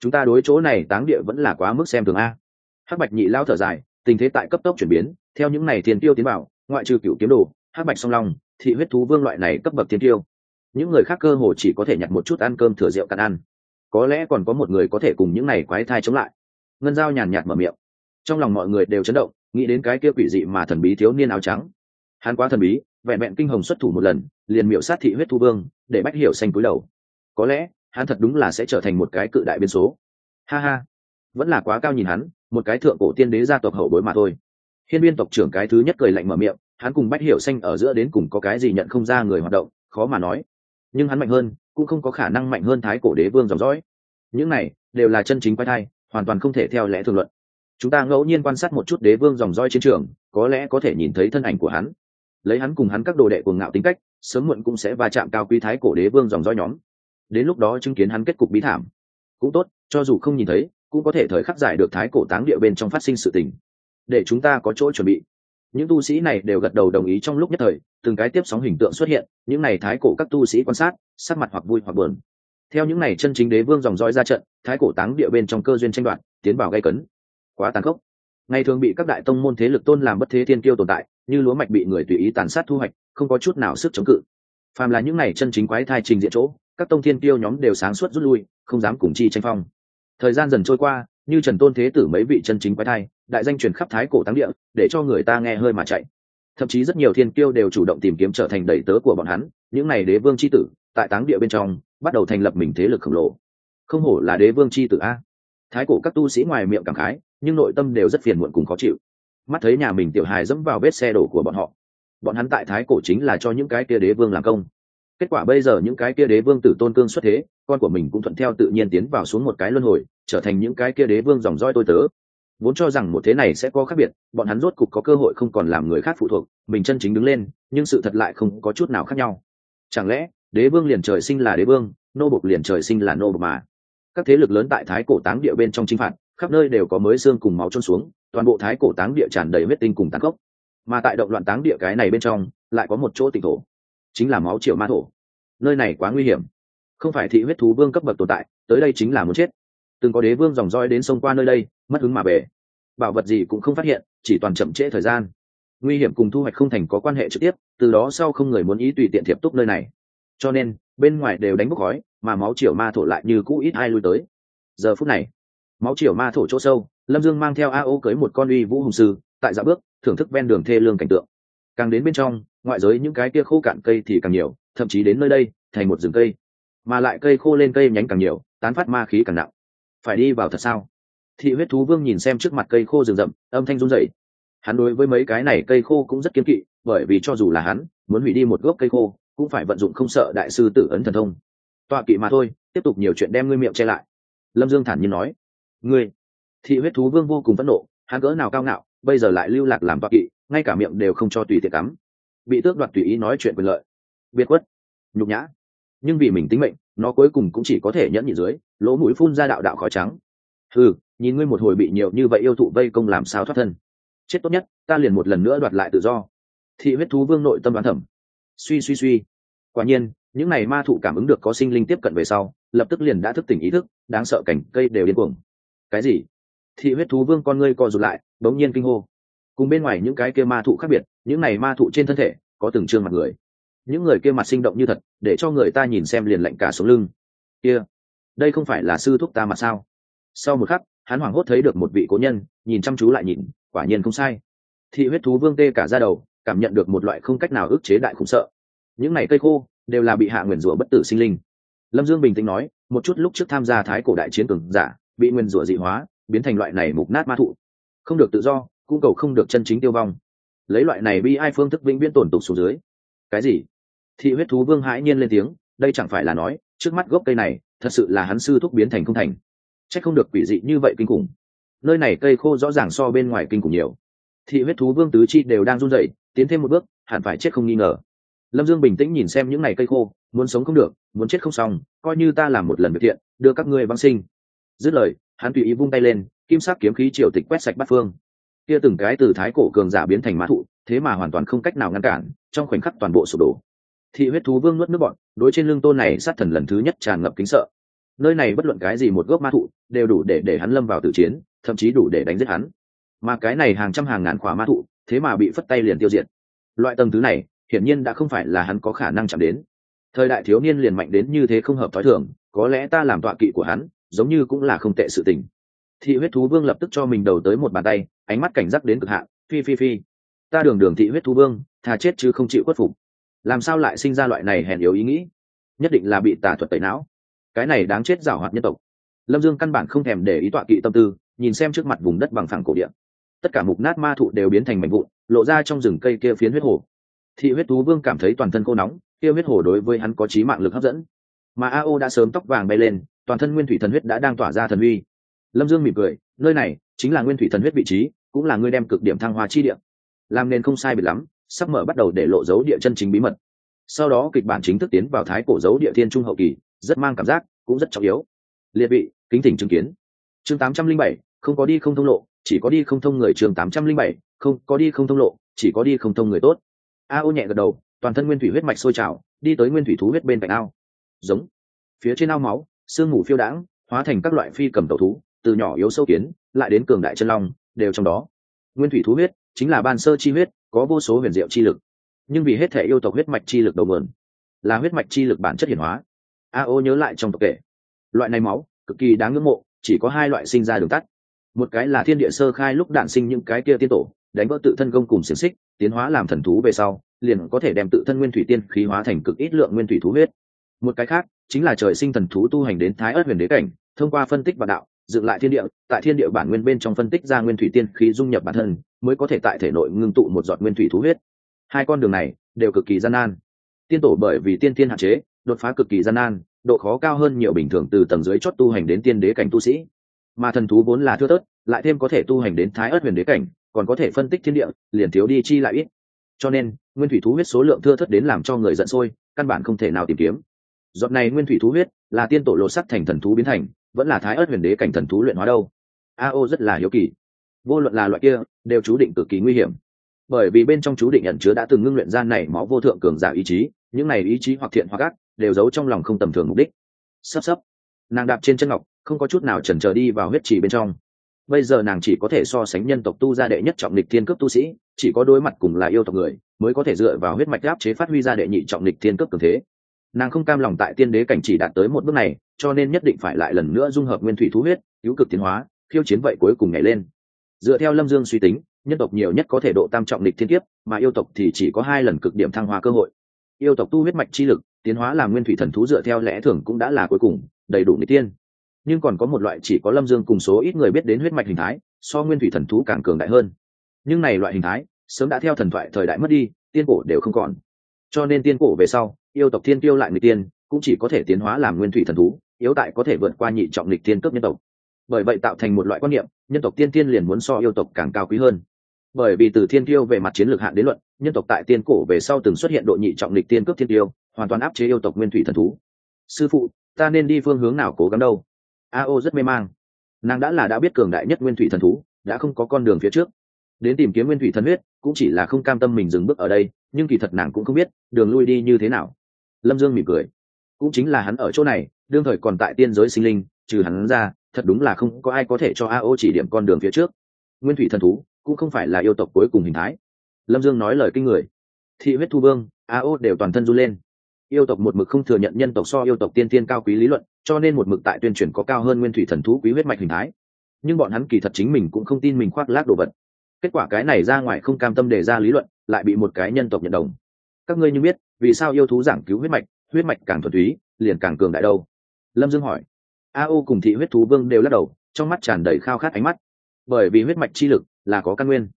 Chúng ta đối chỗ này táng địa vẫn là quá mức xem thường a. Hắc bạch nhị lao thở dài, tình thế tại cấp tốc chuyển biến, theo những này thiên tiêu tiến bảo ngoại trừ cựu kiếm đồ, hắc bạch song long, thị huyết thú vương loại này cấp bậc thiên tiêu những người khác cơ hồ chỉ có thể nhặt một chút ăn cơm thừa rượu cạn ăn. Có lẽ còn có một người có thể cùng những này quái thai chống lại. Ngân dao nhàn nhạt mở miệng. Trong lòng mọi người đều chấn động, nghĩ đến cái kia quỷ dị mà thần bí thiếu niên áo trắng hắn quá thần bí, vẹn vẹn kinh hồng xuất thủ một lần, liền miệu sát thị huyết thu vương, để bách hiểu xanh cúi đầu. Có lẽ, hắn thật đúng là sẽ trở thành một cái cự đại biên số. Ha ha. Vẫn là quá cao nhìn hắn, một cái thượng cổ tiên đế gia tộc hậu bối mà thôi. Hiên viên tộc trưởng cái thứ nhất cười lạnh mở miệng, hắn cùng bách hiểu xanh ở giữa đến cùng có cái gì nhận không ra người hoạt động, khó mà nói. Nhưng hắn mạnh hơn, cũng không có khả năng mạnh hơn thái cổ đế vương dòng dõi. Những này, đều là chân chính quay thai, hoàn toàn không thể theo lẽ thường luận. Chúng ta ngẫu nhiên quan sát một chút đế vương dòng roi chiến trường, có lẽ có thể nhìn thấy thân ảnh của hắn lấy hắn cùng hắn các đồ đệ cuồng ngạo tính cách, sớm muộn cũng sẽ va chạm cao quý thái cổ đế vương dòng dõi nhóm. Đến lúc đó chứng kiến hắn kết cục bí thảm. Cũng tốt, cho dù không nhìn thấy, cũng có thể thời khắc giải được thái cổ táng địa bên trong phát sinh sự tình. Để chúng ta có chỗ chuẩn bị. Những tu sĩ này đều gật đầu đồng ý trong lúc nhất thời, từng cái tiếp sóng hình tượng xuất hiện, những này thái cổ các tu sĩ quan sát, sắc mặt hoặc vui hoặc buồn. Theo những này chân chính đế vương dòng dõi ra trận, thái cổ táng địa bên trong cơ duyên tranh đoạt, tiến vào gây cấn. Quá tàn khốc ngày thường bị các đại tông môn thế lực tôn làm bất thế thiên kiêu tồn tại, như lúa mạch bị người tùy ý tàn sát thu hoạch, không có chút nào sức chống cự. Phàm là những này chân chính quái thai trình diện chỗ, các tông thiên kiêu nhóm đều sáng suốt rút lui, không dám cùng chi tranh phong. Thời gian dần trôi qua, như trần tôn thế tử mấy vị chân chính quái thai, đại danh truyền khắp thái cổ táng địa, để cho người ta nghe hơi mà chạy. Thậm chí rất nhiều thiên kiêu đều chủ động tìm kiếm trở thành đầy tớ của bọn hắn, những n à y đế vương c h i tử, tại táng địa bên trong, bắt đầu thành lập mình thế lực khổng lồ. Không hổ là đế vương c h i tử a. Thái cổ các tu sĩ ngoài miệng cảm khái nhưng nội tâm đều rất phiền muộn cùng khó chịu. Mắt thấy nhà mình tiểu hài dẫm vào vết xe đổ của bọn họ, bọn hắn tại thái cổ chính là cho những cái kia đế vương làm công. Kết quả bây giờ những cái kia đế vương tử tôn cương xuất thế, con của mình cũng thuận theo tự nhiên tiến vào xuống một cái luân hồi, trở thành những cái kia đế vương dòng roi tôi tớ. Vốn cho rằng một thế này sẽ có khác biệt, bọn hắn rốt cục có cơ hội không còn làm người khác phụ thuộc, mình chân chính đứng lên, nhưng sự thật lại không có chút nào khác nhau. Chẳng lẽ, đế vương liền trời sinh là đế vương, nô bộc liền trời sinh là nô bộc mà? Các thế lực lớn tại thái cổ táng địa bên trong chinh phạt khắp nơi đều có mới xương cùng máu trôn xuống, toàn bộ thái cổ táng địa tràn đầy huyết tinh cùng táng gốc mà tại động loạn táng địa cái này bên trong, lại có một chỗ tịnh thổ, chính là máu triệu ma thổ. Nơi này quá nguy hiểm. Không phải thị huyết thú vương cấp bậc tồn tại, tới đây chính là muốn chết. Từng có đế vương dòng roi đến sông qua nơi đây, mất hứng mà về. Bảo vật gì cũng không phát hiện, chỉ toàn chậm trễ thời gian. Nguy hiểm cùng thu hoạch không thành có quan hệ trực tiếp, từ đó sau không người muốn ý tùy tiện thiệp túc nơi này. Cho nên, bên ngoài đều đánh bốc khói, mà máu triều ma thổ lại như cũ ít ai lui tới. Giờ phút này máu triều ma thổ chỗ sâu, lâm dương mang theo a ô cưới một con uy vũ hùng sư, tại dạ bước, thưởng thức ven đường thê lương cảnh tượng. Càng đến bên trong, ngoại giới những cái kia khô cạn cây thì càng nhiều, thậm chí đến nơi đây, thành một rừng cây. Mà lại cây khô lên cây nhánh càng nhiều, tán phát ma khí càng nặng. Phải đi vào thật sao? Thị huyết thú vương nhìn xem trước mặt cây khô rừng rậm, âm thanh run rẩy. Hắn đối với mấy cái này cây khô cũng rất kiên kỵ, bởi vì cho dù là hắn, muốn hủy đi một gốc cây khô, cũng phải vận dụng không sợ đại sư tử ấn thần thông. Tọa kỵ mà thôi, tiếp tục nhiều chuyện đem ngươi miệng che lại. Lâm dương thản nhiên nói ngươi, thị huyết thú vương vô cùng phẫn nộ, hắn cỡ nào cao ngạo, bây giờ lại lưu lạc làm toa kỵ, ngay cả miệng đều không cho tùy tiệc cắm. Bị tước đoạt tùy ý nói chuyện quyền lợi. Biệt quất, nhục nhã. Nhưng vì mình tính mệnh, nó cuối cùng cũng chỉ có thể nhẫn nhị dưới, lỗ mũi phun ra đạo đạo khói trắng. Ừ nhìn ngươi một hồi bị nhiều như vậy yêu thụ vây công làm sao thoát thân. Chết tốt nhất, ta liền một lần nữa đoạt lại tự do. Thị huyết thú vương nội tâm đoán thẩm suy suy suy. Quả nhiên, những n à y ma thụ cảm ứng được có sinh linh tiếp cận về sau, lập tức liền đã thức tỉnh ý thức, đáng sợ cảnh cây đều điên cuồng cái gì? Thị huyết thú vương con ngươi co rụt lại, bỗng nhiên kinh hô. Cùng bên ngoài những cái kia ma thụ khác biệt, những này ma thụ trên thân thể, có từng trương mặt người. Những người kia mặt sinh động như thật, để cho người ta nhìn xem liền lạnh cả xuống lưng. Kia, đây không phải là sư thúc ta mà sao? Sau một khắc, hắn hoảng hốt thấy được một vị cố nhân, nhìn chăm chú lại nhìn, quả nhiên không sai. Thị huyết thú vương tê cả ra đầu, cảm nhận được một loại không cách nào ức chế đại khủng sợ. Những này cây khô, đều là bị hạ nguyền rủa bất tử sinh linh. Lâm dương bình tĩnh nói, một chút lúc trước tham gia thái cổ đại chiến cường giả bị nguyên rủa dị hóa, biến thành loại này mục nát ma thụ. Không được tự do cung cầu không được chân chính tiêu vong. Lấy loại này bi ai phương thức vĩnh viễn tổn tục xuống dưới. Cái gì? Thị huyết thú vương hãi nhiên lên tiếng, đây chẳng phải là nói, trước mắt gốc cây này, thật sự là hắn sư thúc biến thành không thành. C h ắ c không được quỷ dị như vậy kinh khủng. Nơi này cây khô rõ ràng so bên ngoài kinh khủng nhiều. Thị huyết thú vương tứ chi đều đang run rẩy, tiến thêm một bước, hẳn phải chết không nghi ngờ. Lâm dương bình tĩnh nhìn xem những ngày cây khô, muốn sống không được, muốn chết không xong, coi như ta làm một lần việc thiện, đưa các ngươi băng sinh dứt lời, hắn tùy ý vung tay lên, kim sắc kiếm khí triều tịch quét sạch bắt phương. Kia từng cái từ thái cổ cường giả biến thành mã thụ, thế mà hoàn toàn không cách nào ngăn cản, trong khoảnh khắc toàn bộ sụp đổ. Thị huyết thú vương nuốt nước bọn đối trên lưng tôn này sát thần lần thứ nhất tràn ngập kính sợ. Nơi này bất luận cái gì một gốc ma thụ, đều đủ để để hắn lâm vào tử chiến, thậm chí đủ để đánh giết hắn. Mà cái này hàng trăm hàng ngàn khỏa ma thụ, thế mà bị phất tay liền tiêu diệt. Loại tầng thứ này, hiển nhiên đã không phải là hắn có khả năng chạm đến. Thời đại thiếu niên liền mạnh đến như thế không hợp thói thường, có lẽ ta làm tọa kỵ của hắn giống như cũng là không tệ sự tình. Thị huyết thú vương lập tức cho mình đầu tới một bàn tay, ánh mắt cảnh giác đến cực hạn, phi phi phi. Ta đường đường thị huyết thú vương thà chết chứ không chịu khuất phục. Làm sao lại sinh ra loại này hèn yếu ý nghĩ? Nhất định là bị tà thuật tẩy não. Cái này đáng chết giảo hoạt nhân tộc. Lâm dương căn bản không thèm để ý tọa kỵ tâm tư, nhìn xem trước mặt vùng đất bằng phẳng cổ địa. Tất cả mục nát ma thụ đều biến thành mảnh vụn, lộ ra trong rừng cây kia phiến huyết hồ. Thị huyết thú vương cảm thấy toàn thân cô nóng, kia huyết hồ đối với hắn có trí mạng lực hấp dẫn. Mà a o đã sớm tóc vàng bay lên toàn thân nguyên thủy thần huyết đã đang tỏa ra thần uy. Lâm dương mỉm cười, nơi này chính là nguyên thủy thần huyết vị trí, cũng là ngươi đem cực điểm thăng hoa chi địa. Làm nên không sai biệt lắm, sắp mở bắt đầu để lộ dấu địa chân chính bí mật. Sau đó kịch bản chính thức tiến vào thái cổ dấu địa thiên trung hậu kỳ, rất mang cảm giác, cũng rất trọng yếu. Liệt vị, kính thỉnh chứng kiến. Chương tám trăm linh bảy, không có đi không thông lộ, chỉ có đi không thông người chương tám trăm linh bảy, không có đi không thông lộ, chỉ có đi không thông người tốt. A ô nhẹ gật đầu, toàn thân nguyên thủy huyết mạch sôi trào, đi tới nguyên thủy thú huyết bên cạnh ao. Giống. Phía trên ao máu sương mù phiêu đãng, hóa thành các loại phi cầm tẩu thú, từ nhỏ yếu sâu kiến, lại đến cường đại chân long, đều trong đó. Nguyên thủy thú huyết chính là ban sơ chi huyết, có vô số huyền diệu chi lực. Nhưng vì hết thể yêu tộc huyết mạch chi lực đầu mượn là huyết mạch chi lực bản chất hiển hóa. A ô nhớ lại trong tộc kể, loại này máu, cực kỳ đáng ngưỡng mộ, chỉ có hai loại sinh ra đường tắt. Một cái là thiên địa sơ khai lúc đản sinh những cái kia tiên tổ, đánh vỡ tự thân công cùng xiềng xích, tiến hóa làm thần thú về sau, liền có thể đem tự thân nguyên thủy tiên khí hóa thành cực ít lượng nguyên thủy thú huyết một cái khác, chính là trời sinh thần thú tu hành đến thái ớt huyền đế cảnh, thông qua phân tích và đạo, dựng lại thiên địa, tại thiên địa bản nguyên bên trong phân tích ra nguyên thủy tiên khí dung nhập bản thân, mới có thể tại thể nội ngưng tụ một giọt nguyên thủy thú huyết. Hai con đường này, đều cực kỳ gian nan. Tiên tổ bởi vì tiên tiên hạn chế, đột phá cực kỳ gian nan, độ khó cao hơn nhiều bình thường từ tầng dưới chót tu hành đến tiên đế cảnh tu sĩ. Mà thần thú vốn là thưa tớt lại thêm có thể tu hành đến thái ớt huyền đế cảnh, còn có thể phân tích thiên địa, liền thiếu đi chi lại ít. Cho nên, nguyên thủy thú huyết số lượng thưa thất đến làm cho người giận sôi, căn bản không thể nào tìm kiếm giọt này nguyên thủy thú huyết là tiên tổ lột sắc thành thần thú biến thành, vẫn là thái ớt huyền đế cảnh thần thú luyện hóa đâu. A ô rất là hiếu kỳ. Vô luận là loại kia, đều chú định cực kỳ nguy hiểm. Bởi vì bên trong chú định nhận chứa đã từng ngưng luyện ra này máu vô thượng cường giả ý chí, những này ý chí hoặc thiện hoặc ác, đều giấu trong lòng không tầm thường mục đích. Sắp sắp nàng đạp trên chân ngọc, không có chút nào chần chờ đi vào huyết trì bên trong. Bây giờ nàng chỉ có thể so sánh nhân tộc tu gia đệ nhất trọng lịch thiên cấp tu sĩ, chỉ có đối mặt cùng là yêu tộc người, mới có thể dựa vào huyết mạch áp chế phát huy ra đệ nhị trọng lịch thiên cấp cường thế nàng không cam lòng tại tiên đế cảnh chỉ đạt tới một bước này, cho nên nhất định phải lại lần nữa dung hợp nguyên thủy thú huyết, cứu cực tiến hóa, khiêu chiến vậy cuối cùng nhảy lên. Dựa theo lâm dương suy tính, nhân tộc nhiều nhất có thể độ tam trọng lịch thiên kiếp, mà yêu tộc thì chỉ có hai lần cực điểm thăng hoa cơ hội. Yêu tộc tu huyết mạch chi lực, tiến hóa làm nguyên thủy thần thú dựa theo lẽ thường cũng đã là cuối cùng, đầy đủ n tiên nhưng còn có một loại chỉ có lâm dương cùng số ít người biết đến huyết mạch hình thái, so nguyên thủy thần thú càng cường đại hơn. Nhưng này loại hình thái, sớm đã theo thần thoại thời đại mất đi, tiên cổ đều không còn. Cho nên tiên cổ về sau yêu tộc thiên tiêu lại người tiên, cũng chỉ có thể tiến hóa làm nguyên thủy thần thú, yếu tại có thể vượt qua nhị trọng lịch tiên cấp nhân tộc. Bởi vậy tạo thành một loại quan niệm, nhân tộc tiên tiên liền muốn so yêu tộc càng cao quý hơn. Bởi vì từ thiên tiêu về mặt chiến lược hạn đến luận, nhân tộc tại tiên cổ về sau từng xuất hiện độ nhị trọng lịch tiên cấp thiên tiêu hoàn toàn áp chế yêu tộc nguyên thủy thần thú. Sư phụ, ta nên đi phương hướng nào cố gắng đâu? A ô rất mê mang. Nàng đã là đã biết cường đại nhất nguyên thủy thần thú, đã không có con đường phía trước. Đến tìm kiếm nguyên thủy thần huyết, cũng chỉ là không cam tâm mình dừng bước ở đây, nhưng kỳ thật nàng cũng không biết, đường lui đi như thế nào lâm dương mỉm cười. Cũng chính là hắn ở chỗ này, đương thời còn tại tiên giới sinh linh, trừ hắn ra, thật đúng là không có ai có thể cho a ô chỉ điểm con đường phía trước. Nguyên thủy thần thú, cũng không phải là yêu tộc cuối cùng hình thái. Lâm dương nói lời kinh người. Thị huyết thu vương, a ô đều toàn thân run lên. Yêu tộc một mực không thừa nhận nhân tộc so yêu tộc tiên tiên cao quý lý luận, cho nên một mực tại tuyên truyền có cao hơn nguyên thủy thần thú quý huyết mạch hình thái. Nhưng bọn hắn kỳ thật chính mình cũng không tin mình khoác lác đồ vật. Kết quả cái này ra ngoài không cam tâm đề ra lý luận, lại bị một cái nhân tộc nhận đồng. Các ngươi như biết vì sao yêu thú giảng cứu huyết mạch huyết mạch càng thuần túy, liền càng cường đại đâu? Lâm dương hỏi. A ô cùng thị huyết thú vương đều lắc đầu, trong mắt tràn đầy khao khát ánh mắt. Bởi vì huyết mạch chi lực là có căn nguyên.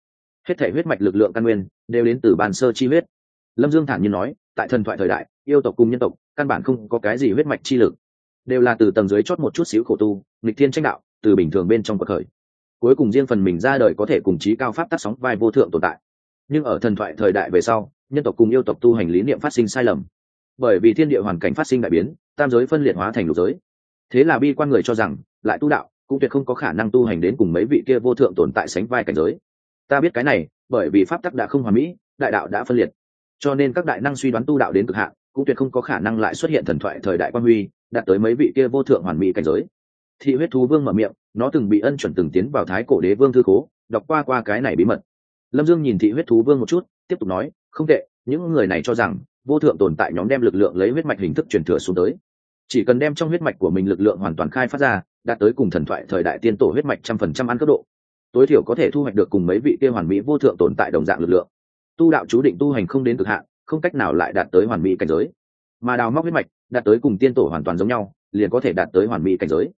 Hết thể huyết mạch lực lượng căn nguyên đều đến từ bàn sơ chi huyết. Lâm dương thản nhiên nói, tại thần thoại thời đại, yêu tộc cùng nhân tộc căn bản không có cái gì huyết mạch chi lực. Đều là từ tầng dưới chót một chút xíu khổ tu, nghịch thiên tranh đạo, từ bình thường bên trong cuộc khởi. Cuối cùng riêng phần mình ra đời có thể cùng trí cao pháp tác sóng vai vô thượng tồn tại. Nhưng ở thần thoại thời đại về sau nhân tộc cùng yêu tộc tu hành lý niệm phát sinh sai lầm. Bởi vì thiên địa hoàn cảnh phát sinh đại biến, tam giới phân liệt hóa thành lục giới. Thế là bi quan người cho rằng, lại tu đạo, cũng tuyệt không có khả năng tu hành đến cùng mấy vị kia vô thượng tồn tại sánh vai cảnh giới. Ta biết cái này, bởi vì pháp tắc đã không hoàn mỹ, đại đạo đã phân liệt. Cho nên các đại năng suy đoán tu đạo đến cực hạn, cũng tuyệt không có khả năng lại xuất hiện thần thoại thời đại quan huy, đạt tới mấy vị kia vô thượng hoàn mỹ cảnh giới. Thị huyết thú vương mở miệng, nó từng bị ân chuẩn từng tiến vào thái cổ đế vương thư cố đọc qua qua cái này bí mật. Lâm dương nhìn thị huyết thú vương một chút, tiếp tục nói không tệ, những người này cho rằng, vô thượng tồn tại nhóm đem lực lượng lấy huyết mạch hình thức truyền thừa xuống tới. Chỉ cần đem trong huyết mạch của mình lực lượng hoàn toàn khai phát ra, đạt tới cùng thần thoại thời đại tiên tổ huyết mạch trăm phần trăm ăn cấp độ. Tối thiểu có thể thu hoạch được cùng mấy vị kia hoàn mỹ vô thượng tồn tại đồng dạng lực lượng. Tu đạo chú định tu hành không đến cực hạn, không cách nào lại đạt tới hoàn mỹ cảnh giới. Mà đào móc huyết mạch, đạt tới cùng tiên tổ hoàn toàn giống nhau, liền có thể đạt tới hoàn mỹ cảnh giới.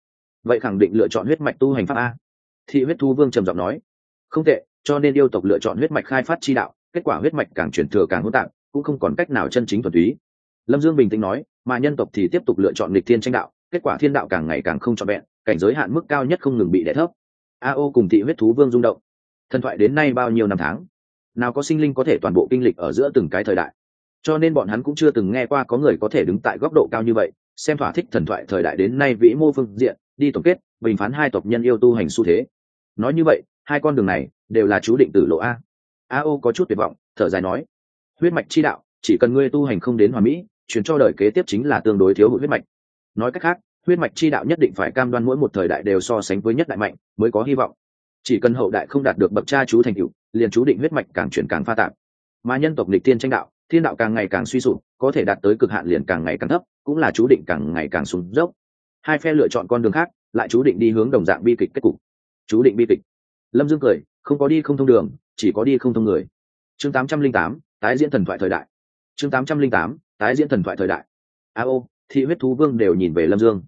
Vậy khẳng định lựa chọn huyết mạch tu hành pháp a. Thị huyết thu vương trầm giọng nói. Không tệ, cho nên yêu tộc lựa chọn huyết mạch khai phát chi đạo kết quả huyết mạch càng chuyển thừa càng hỗn tạp, cũng không còn cách nào chân chính thuần túy. Lâm dương bình tĩnh nói, mà nhân tộc thì tiếp tục lựa chọn lịch thiên tranh đạo, kết quả thiên đạo càng ngày càng không trọn vẹn, cảnh giới hạn mức cao nhất không ngừng bị đẻ thấp. A ô cùng thị huyết thú vương rung động. Thần thoại đến nay bao nhiêu năm tháng? Nào có sinh linh có thể toàn bộ kinh lịch ở giữa từng cái thời đại? Cho nên bọn hắn cũng chưa từng nghe qua có người có thể đứng tại góc độ cao như vậy, xem thỏa thích thần thoại thời đại đến nay vĩ mô phương diện, đi tổng kết, bình phán hai tộc nhân yêu tu hành xu thế. Nói như vậy, hai con đường này đều là chú định tử lộ a a ô có chút tuyệt vọng, thở dài nói, huyết mạch chi đạo, chỉ cần ngươi tu hành không đến hoàn mỹ chuyển cho đời kế tiếp chính là tương đối thiếu hụt huyết mạch. Nói cách khác, huyết mạch chi đạo nhất định phải cam đoan mỗi một thời đại đều so sánh với nhất đại mạnh, mới có hy vọng. Chỉ cần hậu đại không đạt được bậc cha chú thành cựu liền chú định huyết mạch càng chuyển càng pha tạp. Mà nhân tộc lịch tiên tranh đạo, thiên đạo càng ngày càng suy sụp, có thể đạt tới cực hạn liền càng ngày càng thấp, cũng là chú định càng ngày càng sụn dốc. Hai phe lựa chọn con đường khác, lại chú định đi hướng đồng dạng bi kịch kết cục. Chú định bi kịch. Lâm dương cười, không có đi không thông đường chỉ có đi không thông người. Chương tám trăm linh tám, tái diễn thần thoại thời đại. Chương tám trăm linh tám, tái diễn thần thoại thời đại. A ô, thị huyết thú vương đều nhìn về lâm dương.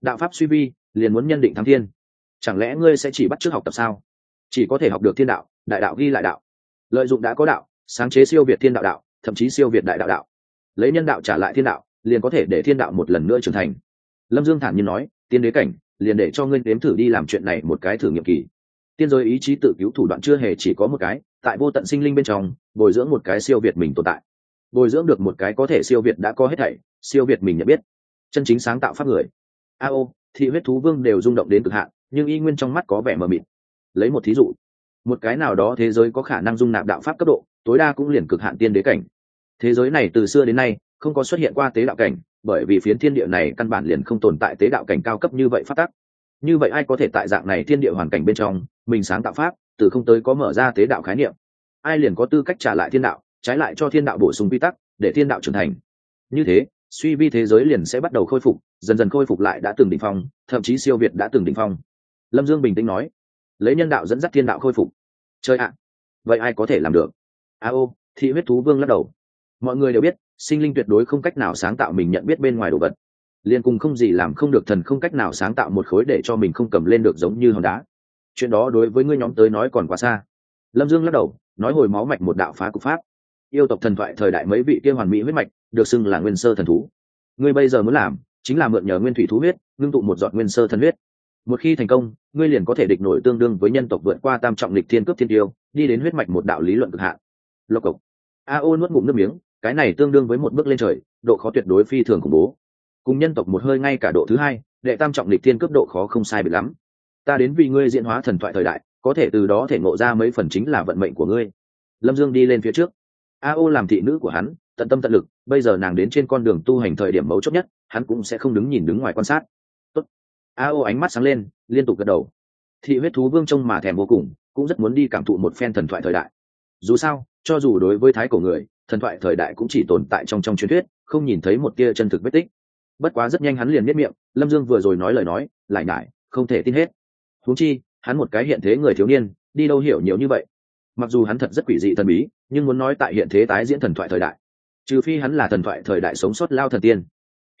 Đạo pháp suy vi, liền muốn nhân định thắng thiên. Chẳng lẽ ngươi sẽ chỉ bắt chước học tập sao? Chỉ có thể học được thiên đạo, đại đạo ghi lại đạo. Lợi dụng đã có đạo, sáng chế siêu việt thiên đạo đạo, thậm chí siêu việt đại đạo đạo. Lấy nhân đạo trả lại thiên đạo, liền có thể để thiên đạo một lần nữa trưởng thành. Lâm dương thản nhiên nói, tiên đế cảnh, liền để cho ngươi nếm thử đi làm chuyện này một cái thử nghiệm kỳ tiên giới ý chí tự cứu thủ đoạn chưa hề chỉ có một cái, tại vô tận sinh linh bên trong, bồi dưỡng một cái siêu việt mình tồn tại. Bồi dưỡng được một cái có thể siêu việt đã có hết thảy, siêu việt mình nhận biết. Chân chính sáng tạo pháp người. A ô, thị huyết thú vương đều rung động đến cực hạn, nhưng y nguyên trong mắt có vẻ mờ mịt. Lấy một thí dụ, một cái nào đó thế giới có khả năng dung nạp đạo pháp cấp độ, tối đa cũng liền cực hạn tiên đế cảnh. Thế giới này từ xưa đến nay, không có xuất hiện qua tế đạo cảnh, bởi vì phiến thiên địa này căn bản liền không tồn tại tế đạo cảnh cao cấp như vậy phát tắc như vậy ai có thể tại dạng này thiên địa hoàn cảnh bên trong, mình sáng tạo pháp, từ không tới có mở ra tế đạo khái niệm? Ai liền có tư cách trả lại thiên đạo, trái lại cho thiên đạo bổ sung quy tắc, để thiên đạo trưởng thành? Như thế, suy vi thế giới liền sẽ bắt đầu khôi phục, dần dần khôi phục lại đã từng đ ỉ n h phong, thậm chí siêu việt đã từng đ ỉ n h phong. Lâm dương bình tĩnh nói, lấy nhân đạo dẫn dắt thiên đạo khôi phục. Chơi ạ, vậy ai có thể làm được? A ô, thị huyết thú vương lắc đầu. Mọi người đều biết, sinh linh tuyệt đối không cách nào sáng tạo mình nhận biết bên ngoài đồ vật liền cùng không gì làm không được thần không cách nào sáng tạo một khối để cho mình không cầm lên được giống như hòn đá. Chuyện đó đối với ngươi nhóm tới nói còn quá xa. Lâm dương lắc đầu, nói hồi máu mạch một đạo phá cục pháp. Yêu tộc thần thoại thời đại mấy vị kia hoàn mỹ huyết mạch, được xưng là nguyên sơ thần thú. Ngươi bây giờ muốn làm, chính là mượn nhờ nguyên thủy thú huyết, ngưng tụ một giọt nguyên sơ thần huyết. Một khi thành công, ngươi liền có thể địch nổi tương đương với nhân tộc vượt qua tam trọng lịch thiên cướp thiên tiêu, đi đến huyết mạch một đạo lý luận cực hạn. Lộc cộc. A ô nuốt ngụm nước miếng, cái này tương đương với một bước lên trời, độ khó tuyệt đối phi thường khủng bố cùng nhân tộc một hơi ngay cả độ thứ hai, đệ tam trọng lịch thiên cấp độ khó không sai biệt lắm. Ta đến vì ngươi diễn hóa thần thoại thời đại, có thể từ đó thể ngộ ra mấy phần chính là vận mệnh của ngươi. Lâm dương đi lên phía trước. A ô làm thị nữ của hắn, tận tâm tận lực, bây giờ nàng đến trên con đường tu hành thời điểm mấu chốt nhất, hắn cũng sẽ không đứng nhìn đứng ngoài quan sát. Tốt. a ô ánh mắt sáng lên, liên tục gật đầu. Thị huyết thú vương trông mà thèm vô cùng, cũng rất muốn đi cảm thụ một phen thần thoại thời đại. Dù sao, cho dù đối với thái cổ người, thần thoại thời đại cũng chỉ tồn tại trong trong truyền thuyết, không nhìn thấy một tia chân thực vết tích bất quá rất nhanh hắn liền biết miệng, lâm dương vừa rồi nói lời nói, lại ngại không thể tin hết. Huống chi, hắn một cái hiện thế người thiếu niên, đi đâu hiểu nhiều như vậy? Mặc dù hắn thật rất quỷ dị thần bí, nhưng muốn nói tại hiện thế tái diễn thần thoại thời đại, trừ phi hắn là thần thoại thời đại sống sót lao thần tiên.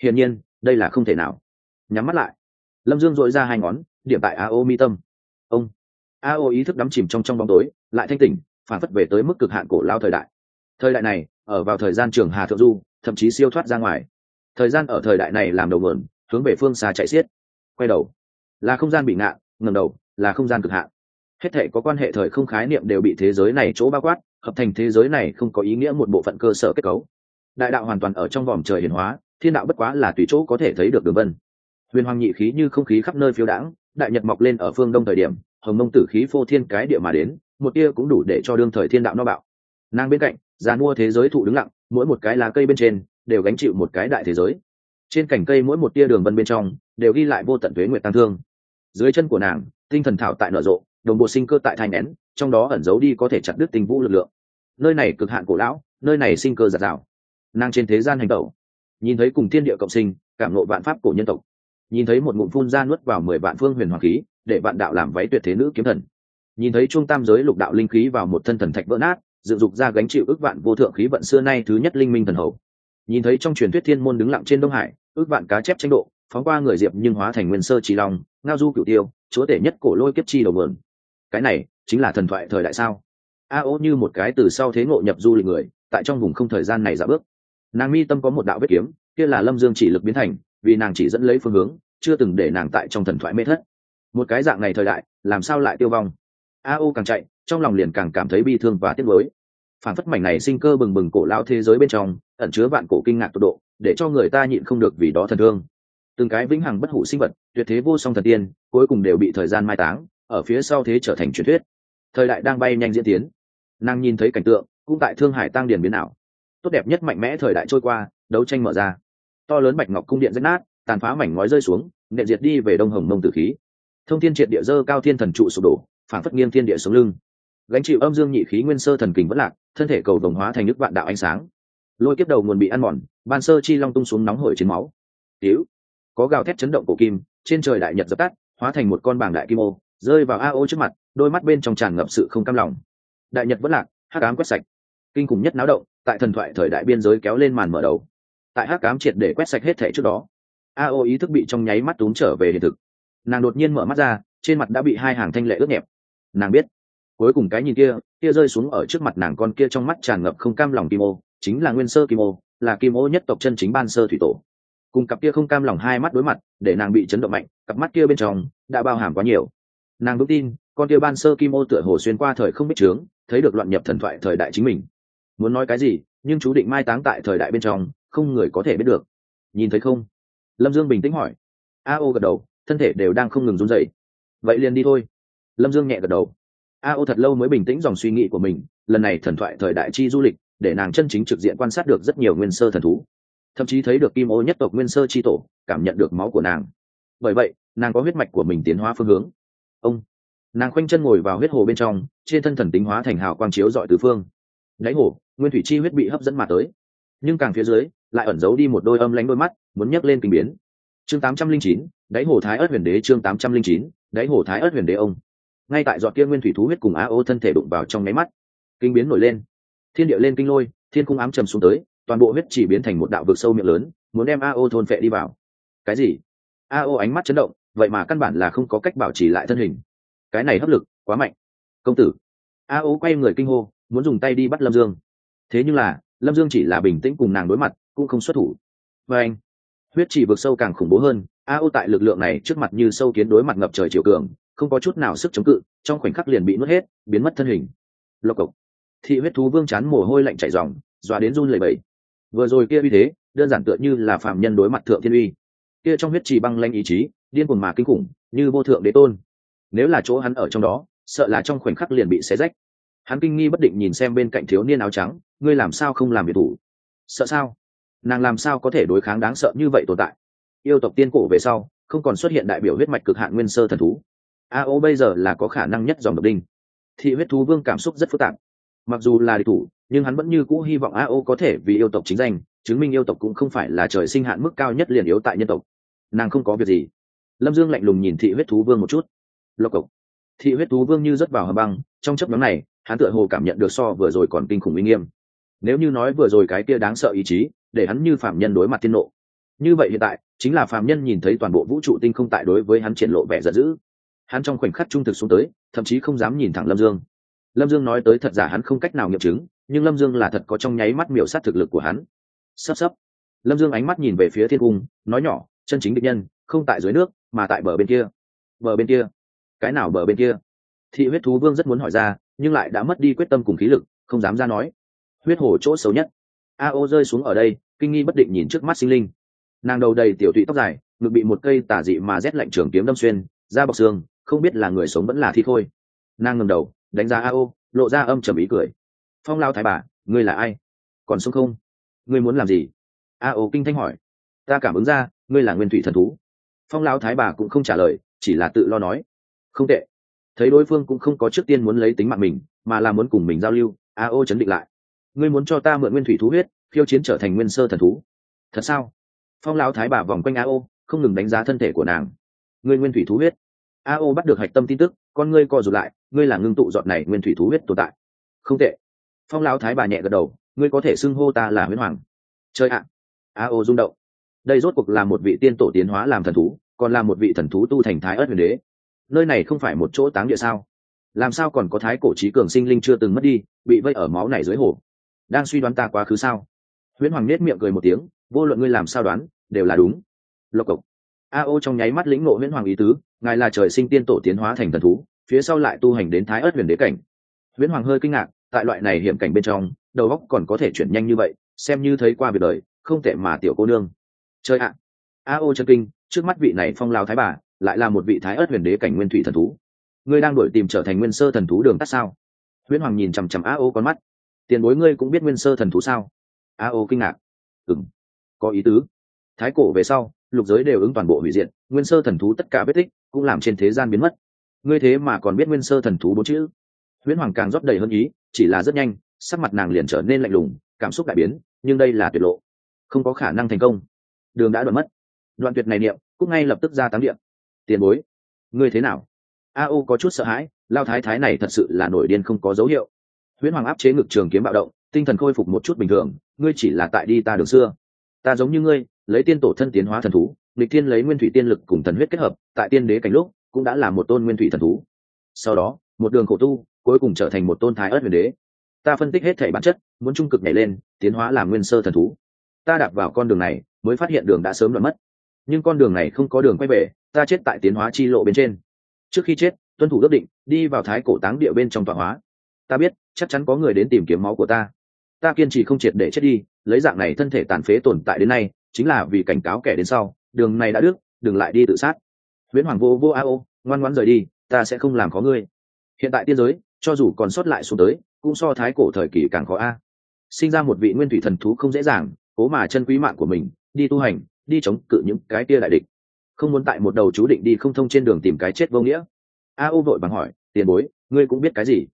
Hiển nhiên, đây là không thể nào. Nhắm mắt lại. Lâm dương dội ra hai ngón, điểm tại a o mi tâm. Ông. A o ý thức đắm chìm trong trong bóng tối, lại thanh tỉnh, phản phất về tới mức cực hạn cổ lao thời đại. Thời đại này, ở vào thời gian trường hà thượng du, thậm chí siêu thoát ra ngoài thời gian ở thời đại này làm đầu mượn hướng về phương xa chạy xiết. Quay đầu. Là không gian bị ngạn ngầm đầu, là không gian cực hạn. Hết thể có quan hệ thời không khái niệm đều bị thế giới này chỗ bao quát, hợp thành thế giới này không có ý nghĩa một bộ phận cơ sở kết cấu. Đại đạo hoàn toàn ở trong vòm trời hiển hóa, thiên đạo bất quá là tùy chỗ có thể thấy được đường vân. Huyền hoàng nhị khí như không khí khắp nơi phiêu đãng, đại nhật mọc lên ở phương đông thời điểm, hồng mông tử khí phô thiên cái địa mà đến, một tia cũng đủ để cho đương thời thiên đạo no bạo. Nàng bên cạnh giàn mua thế giới thụ đứng lặng, mỗi một cái lá cây bên trên đều gánh chịu một cái đại thế giới. Trên cành cây mỗi một tia đường vân bên trong đều ghi lại vô tận thuế nguyệt tăng thương. Dưới chân của nàng, tinh thần thảo tại nở rộ, đồng bộ sinh cơ tại thai nén trong đó ẩn giấu đi có thể chặt đứt tình vũ lực lượng. Nơi này cực hạn cổ lão, nơi này sinh cơ giạt rào. Nàng trên thế gian hành tẩu, nhìn thấy cùng thiên địa cộng sinh, cảm nộ vạn pháp cổ nhân tộc. Nhìn thấy một ngụm phun ra nuốt vào mười vạn phương huyền hoàng khí, để vạn đạo làm váy tuyệt thế nữ kiếm thần. Nhìn thấy trung tam giới lục đạo linh khí vào một thân thần thạch vỡ nát, dựng dục ra gánh chịu ước vạn vô thượng khí vận xưa nay thứ nhất linh minh thần hầu nhìn thấy trong truyền thuyết thiên môn đứng lặng trên đông hải, ước vạn cá chép tranh độ, phóng qua người diệp nhưng hóa thành nguyên sơ trí long, ngao du cửu tiêu, chúa tể nhất cổ lôi kiếp chi đầu vườn cái này chính là thần thoại thời đại sao? A ô như một cái từ sau thế ngộ nhập du lịch người, tại trong vùng không thời gian này giả bước. Nàng mi tâm có một đạo vết kiếm, kia là lâm dương chỉ lực biến thành, vì nàng chỉ dẫn lấy phương hướng, chưa từng để nàng tại trong thần thoại mê thất. Một cái dạng này thời đại, làm sao lại tiêu vong? A ô càng chạy, trong lòng liền càng cảm thấy bi thương và tiếc nuối phản phất mảnh này sinh cơ bừng bừng cổ lao thế giới bên trong, ẩn chứa vạn cổ kinh ngạc tột độ, để cho người ta nhịn không được vì đó thần thương. Từng cái vĩnh hằng bất hủ sinh vật, tuyệt thế vô song thần tiên, cuối cùng đều bị thời gian mai táng, ở phía sau thế trở thành truyền thuyết. Thời đại đang bay nhanh diễn tiến. Nàng nhìn thấy cảnh tượng, cũng tại thương hải tăng điền biến ảo. Tốt đẹp nhất mạnh mẽ thời đại trôi qua, đấu tranh mở ra. To lớn bạch ngọc cung điện rách nát, tàn phá mảnh ngói rơi xuống nệ diệt đi về đông hồng mông tử khí. Thông thiên triệt địa dơ cao thiên thần trụ sụp đổ phản phất nghiêng thiên địa xuống lưng gánh chịu âm dương nhị khí nguyên sơ thần kình vẫn lạc, thân thể cầu đồng hóa thành nước vạn đạo ánh sáng. Lôi kiếp đầu nguồn bị ăn mòn, ban sơ chi long tung xuống nóng hổi trên máu. Tiếu, có gào thét chấn động cổ kim, trên trời đại nhật dập tắt, hóa thành một con bảng đại kim ô, rơi vào a ô trước mặt, đôi mắt bên trong tràn ngập sự không cam lòng. Đại nhật vẫn lạc, hắc ám quét sạch. Kinh khủng nhất náo động, tại thần thoại thời đại biên giới kéo lên màn mở đầu. Tại hắc ám triệt để quét sạch hết thể trước đó, a ô ý thức bị trong nháy mắt túm trở về hiện thực. Nàng đột nhiên mở mắt ra, trên mặt đã bị hai hàng thanh lệ ướt nhẹp. Nàng biết cuối cùng cái nhìn kia kia rơi xuống ở trước mặt nàng con kia trong mắt tràn ngập không cam lòng kim ô, chính là nguyên sơ kim ô, là kim ô nhất tộc chân chính ban sơ thủy tổ. Cùng cặp kia không cam lòng hai mắt đối mặt, để nàng bị chấn động mạnh, cặp mắt kia bên trong đã bao hàm quá nhiều. Nàng vững tin, con kia ban sơ kim ô tựa hồ xuyên qua thời không biết chướng, thấy được loạn nhập thần thoại thời đại chính mình. Muốn nói cái gì, nhưng chú định mai táng tại thời đại bên trong, không người có thể biết được. Nhìn thấy không? Lâm dương bình tĩnh hỏi. A ô gật đầu, thân thể đều đang không ngừng run dậy vậy liền đi thôi. Lâm dương nhẹ gật đầu a ô thật lâu mới bình tĩnh dòng suy nghĩ của mình, lần này thần thoại thời đại chi du lịch, để nàng chân chính trực diện quan sát được rất nhiều nguyên sơ thần thú. Thậm chí thấy được kim ô nhất tộc nguyên sơ chi tổ, cảm nhận được máu của nàng. Bởi vậy, nàng có huyết mạch của mình tiến hóa phương hướng. Ông. Nàng khoanh chân ngồi vào huyết hồ bên trong, trên thân thần tính hóa thành hào quang chiếu dọi tứ phương. Đáy hồ, nguyên thủy chi huyết bị hấp dẫn mà tới. Nhưng càng phía dưới, lại ẩn giấu đi một đôi âm lánh đôi mắt, muốn nhấc lên kinh biến. Chương tám trăm linh chín, đáy hồ thái ớt huyền đế chương tám trăm linh chín, đáy hồ thái ớt huyền đế ông ngay tại giọt kia nguyên thủy thú huyết cùng á ô thân thể đụng vào trong máy mắt. Kinh biến nổi lên. Thiên địa lên kinh lôi, thiên cung ám trầm xuống tới, toàn bộ huyết chỉ biến thành một đạo vực sâu miệng lớn, muốn đem a ô thôn phệ đi vào. Cái gì? A ô ánh mắt chấn động, vậy mà căn bản là không có cách bảo trì lại thân hình. Cái này hấp lực quá mạnh. Công tử. A ô quay người kinh hô, muốn dùng tay đi bắt lâm dương. Thế nhưng là, lâm dương chỉ là bình tĩnh cùng nàng đối mặt, cũng không xuất thủ. Và anh, huyết chỉ vực sâu càng khủng bố hơn a ô tại lực lượng này trước mặt như sâu kiến đối mặt ngập trời chiều cường không có chút nào sức chống cự, trong khoảnh khắc liền bị nuốt hết, biến mất thân hình. Lộc cộc. Thị huyết thú vương chán mồ hôi lạnh chảy dòng dọa đến run lẩy bẩy. Vừa rồi kia uy thế, đơn giản tựa như là phạm nhân đối mặt thượng thiên uy. Kia trong huyết trì băng lanh ý chí, điên cuồng mà kinh khủng, như vô thượng đế tôn. Nếu là chỗ hắn ở trong đó, sợ là trong khoảnh khắc liền bị xé rách. Hắn kinh nghi bất định nhìn xem bên cạnh thiếu niên áo trắng, ngươi làm sao không làm biệt thủ? Sợ sao? Nàng làm sao có thể đối kháng đáng sợ như vậy tồn tại? Yêu tộc tiên cổ về sau, không còn xuất hiện đại biểu huyết mạch cực hạn nguyên sơ thần thú. AO bây giờ là có khả năng nhất dòng độc đinh. Thị huyết thú vương cảm xúc rất phức tạp. Mặc dù là địch thủ, nhưng hắn vẫn như cũ hy vọng AO có thể vì yêu tộc chính danh, chứng minh yêu tộc cũng không phải là trời sinh hạn mức cao nhất liền yếu tại nhân tộc. Nàng không có việc gì. Lâm dương lạnh lùng nhìn thị huyết thú vương một chút. Lộc cộc. Thị huyết thú vương như rớt vào hầm băng, trong chấp nhóm này, hắn tựa hồ cảm nhận được so vừa rồi còn kinh khủng uy nghiêm. Nếu như nói vừa rồi cái kia đáng sợ ý chí, để hắn như phạm nhân đối mặt tiên nộ. Như vậy hiện tại, chính là phạm nhân nhìn thấy toàn bộ vũ trụ tinh không tại đối với hắn triển lộ vẻ giận dữ hắn trong khoảnh khắc trung thực xuống tới, thậm chí không dám nhìn thẳng lâm dương. Lâm dương nói tới thật giả hắn không cách nào nghiệm chứng, nhưng lâm dương là thật có trong nháy mắt miểu sát thực lực của hắn. Sắp sắp. Lâm dương ánh mắt nhìn về phía thiên cung, nói nhỏ, chân chính định nhân, không tại dưới nước, mà tại bờ bên kia. Bờ bên kia? Cái nào bờ bên kia? Thị huyết thú vương rất muốn hỏi ra, nhưng lại đã mất đi quyết tâm cùng khí lực, không dám ra nói. Huyết hồ chỗ xấu nhất. A ô rơi xuống ở đây, kinh nghi bất định nhìn trước mắt sinh linh. Nàng đầu đầy tiểu tụy tóc dài, ngực bị một cây tả dị mà rét lạnh trường kiếm đâm xuyên, da bọc xương không biết là người sống vẫn là thi khôi. Nàng ngầm đầu, đánh giá a ô lộ ra âm trầm ý cười. Phong lao thái bà, ngươi là ai? Còn sống không? Ngươi muốn làm gì? A ô kinh thanh hỏi. Ta cảm ứng ra, ngươi là nguyên thủy thần thú. Phong lao thái bà cũng không trả lời, chỉ là tự lo nói. Không tệ. Thấy đối phương cũng không có trước tiên muốn lấy tính mạng mình, mà là muốn cùng mình giao lưu, a ô chấn định lại. Ngươi muốn cho ta mượn nguyên thủy thú huyết, khiêu chiến trở thành nguyên sơ thần thú. Thật sao? Phong lão thái bà vòng quanh a ô không ngừng đánh giá thân thể của nàng. Ngươi nguyên thủy thú huyết a bắt được hạch tâm tin tức, con ngươi co rụt lại, ngươi là ngưng tụ dọn này nguyên thủy thú huyết tồn tại. Không tệ. Phong lão thái bà nhẹ gật đầu, ngươi có thể xưng hô ta là huyết hoàng. Chơi ạ. A rung động. Đây rốt cuộc là một vị tiên tổ tiến hóa làm thần thú, còn là một vị thần thú tu thành thái ớt huyền đế. Nơi này không phải một chỗ táng địa sao? Làm sao còn có thái cổ trí cường sinh linh chưa từng mất đi, bị vây ở máu này dưới hồ? Đang suy đoán ta quá khứ sao? Huyễn hoàng nết miệng cười một tiếng, vô luận ngươi làm sao đoán, đều là đúng. Lộc cộc a ô trong nháy mắt lĩnh ngộ huyễn hoàng ý tứ, ngài là trời sinh tiên tổ tiến hóa thành thần thú, phía sau lại tu hành đến thái ớt huyền đế cảnh. Huyễn hoàng hơi kinh ngạc, tại loại này hiểm cảnh bên trong, đầu óc còn có thể chuyển nhanh như vậy, xem như thấy qua việc đời, không tệ mà tiểu cô nương. Chơi ạ! A ô chân kinh, trước mắt vị này phong lao thái bà, lại là một vị thái ớt huyền đế cảnh nguyên thủy thần thú. Ngươi đang đổi tìm trở thành nguyên sơ thần thú đường tắt sao? Huyễn hoàng nhìn chằm chằm a ô con mắt. Tiền bối ngươi cũng biết nguyên sơ thần thú sao? A ô kinh ngạc. Ừ có ý tứ. Thái cổ về sau lục giới đều ứng toàn bộ hủy diện nguyên sơ thần thú tất cả vết tích cũng làm trên thế gian biến mất. Ngươi thế mà còn biết nguyên sơ thần thú bốn chữ? Huyễn hoàng càng rót đầy hơn ý, chỉ là rất nhanh, sắc mặt nàng liền trở nên lạnh lùng, cảm xúc đại biến, nhưng đây là tuyệt lộ. Không có khả năng thành công. Đường đã đoạn mất. Đoạn tuyệt này niệm, cũng ngay lập tức ra tám điện tiền bối, ngươi thế nào? A ô có chút sợ hãi, lao thái thái này thật sự là nổi điên không có dấu hiệu. Huyễn hoàng áp chế ngực trường kiếm bạo động, tinh thần khôi phục một chút bình thường, ngươi chỉ là tại đi ta đường xưa. Ta giống như ngươi lấy tiên tổ thân tiến hóa thần thú lịch tiên lấy nguyên thủy tiên lực cùng thần huyết kết hợp, tại tiên đế cảnh lúc, cũng đã là một tôn nguyên thủy thần thú. Sau đó, một đường khổ tu, cuối cùng trở thành một tôn thái ớt huyền đế. Ta phân tích hết thể bản chất, muốn trung cực nhảy lên, tiến hóa làm nguyên sơ thần thú. Ta đạp vào con đường này, mới phát hiện đường đã sớm đoạn mất. Nhưng con đường này không có đường quay về, ta chết tại tiến hóa chi lộ bên trên. Trước khi chết, tuân thủ ước định, đi vào thái cổ táng địa bên trong tọa hóa. Ta biết, chắc chắn có người đến tìm kiếm máu của ta. Ta kiên trì không triệt để chết đi, lấy dạng này thân thể tàn phế tồn tại đến nay chính là vì cảnh cáo kẻ đến sau, đường này đã đức đừng lại đi tự sát. Viễn hoàng vô vô a ô, ngoan ngoãn rời đi, ta sẽ không làm khó ngươi. Hiện tại tiên giới, cho dù còn sót lại xuống tới, cũng so thái cổ thời kỳ càng khó a. Sinh ra một vị nguyên thủy thần thú không dễ dàng, cố mà chân quý mạng của mình, đi tu hành, đi chống cự những cái tia đại địch. Không muốn tại một đầu chú định đi không thông trên đường tìm cái chết vô nghĩa. A ô vội bằng hỏi, tiền bối, ngươi cũng biết cái gì?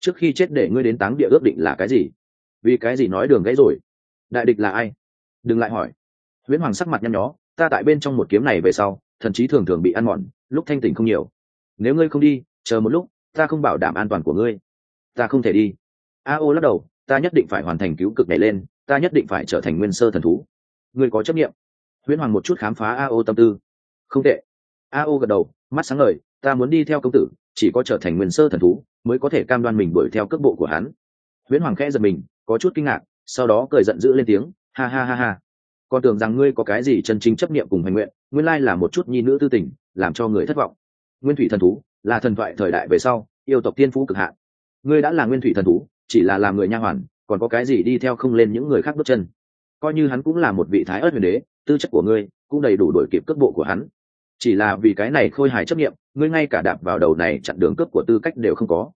Trước khi chết để ngươi đến táng địa ước định là cái gì? Vì cái gì nói đường gãy rồi? Đại địch là ai? Đừng lại hỏi huyễn hoàng sắc mặt nhăn nhó, ta tại bên trong một kiếm này về sau, thần chí thường thường bị ăn mòn, lúc thanh tỉnh không nhiều. Nếu ngươi không đi, chờ một lúc, ta không bảo đảm an toàn của ngươi. Ta không thể đi. A ô lắc đầu, ta nhất định phải hoàn thành cứu cực này lên, ta nhất định phải trở thành nguyên sơ thần thú. Ngươi có chấp nghiệm huyễn hoàng một chút khám phá a ô tâm tư. Không tệ. A ô gật đầu, mắt sáng ngời, ta muốn đi theo công tử, chỉ có trở thành nguyên sơ thần thú, mới có thể cam đoan mình đuổi theo cước bộ của hắn. Huyễn hoàng khẽ giật mình, có chút kinh ngạc, sau đó cười giận dữ lên tiếng, ha ha ha ha còn tưởng rằng ngươi có cái gì chân chính chấp niệm cùng hành nguyện, nguyên lai là một chút nhi nữ tư tình, làm cho người thất vọng. Nguyên thủy thần thú, là thần thoại thời đại về sau, yêu tộc tiên phú cực hạn. Ngươi đã là nguyên thủy thần thú, chỉ là làm người nha hoàn, còn có cái gì đi theo không lên những người khác bước chân. Coi như hắn cũng là một vị thái ớt huyền đế, tư chất của ngươi cũng đầy đủ đổi kịp cước bộ của hắn. Chỉ là vì cái này khôi hài chấp nghiệm ngươi ngay cả đạp vào đầu này chặn đường cướp của tư cách đều không có.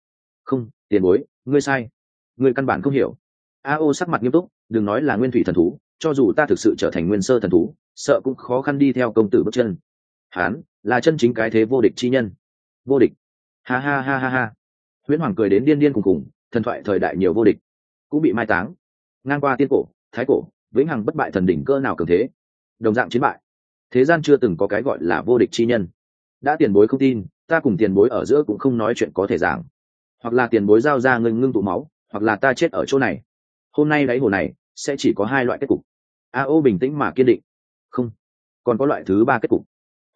Không, tiền bối, ngươi sai. Ngươi căn bản không hiểu. A ô sắc mặt nghiêm túc, đừng nói là nguyên thủy thần thú cho dù ta thực sự trở thành nguyên sơ thần thú, sợ cũng khó khăn đi theo công tử bước chân. Hán, là chân chính cái thế vô địch chi nhân. Vô địch. Ha ha ha ha ha. Huyễn hoàng cười đến điên điên cùng cùng, thần thoại thời đại nhiều vô địch. Cũng bị mai táng. Ngang qua tiên cổ, thái cổ, vĩnh hằng bất bại thần đỉnh cơ nào cường thế. Đồng dạng chiến bại. Thế gian chưa từng có cái gọi là vô địch chi nhân. Đã tiền bối không tin, ta cùng tiền bối ở giữa cũng không nói chuyện có thể giảng. Hoặc là tiền bối giao ra ngưng ngưng tụ máu, hoặc là ta chết ở chỗ này. Hôm nay đáy hồ này sẽ chỉ có hai loại kết cục. A ô bình tĩnh mà kiên định. Không. Còn có loại thứ ba kết cục.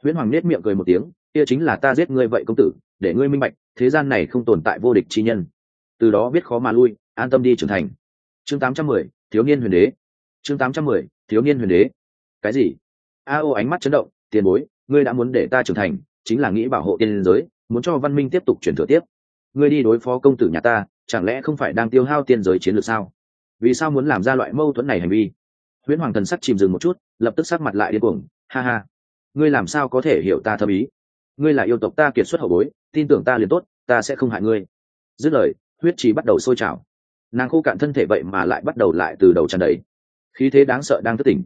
Huyễn hoàng nết miệng cười một tiếng kia chính là ta giết ngươi vậy công tử để ngươi minh bạch thế gian này không tồn tại vô địch chi nhân. Từ đó biết khó mà lui an tâm đi trưởng thành. Chương 810, thiếu niên huyền đế. Chương 810, thiếu niên huyền đế. Cái gì? A ô ánh mắt chấn động tiền bối ngươi đã muốn để ta trưởng thành chính là nghĩ bảo hộ tiên giới muốn cho văn minh tiếp tục chuyển thừa tiếp. Ngươi đi đối phó công tử nhà ta chẳng lẽ không phải đang tiêu hao tiên giới chiến lược sao? Vì sao muốn làm ra loại mâu thuẫn này hành vi? Huyễn hoàng thần sắc chìm dừng một chút, lập tức sắc mặt lại điên cuồng, ha ha, ngươi làm sao có thể hiểu ta thâm ý? Ngươi là yêu tộc ta kiệt xuất hậu bối, tin tưởng ta liền tốt, ta sẽ không hại ngươi. Dứt lời, huyết chỉ bắt đầu sôi trào. Nàng khô cạn thân thể vậy mà lại bắt đầu lại từ đầu tràn đầy. Khí thế đáng sợ đang thất tỉnh.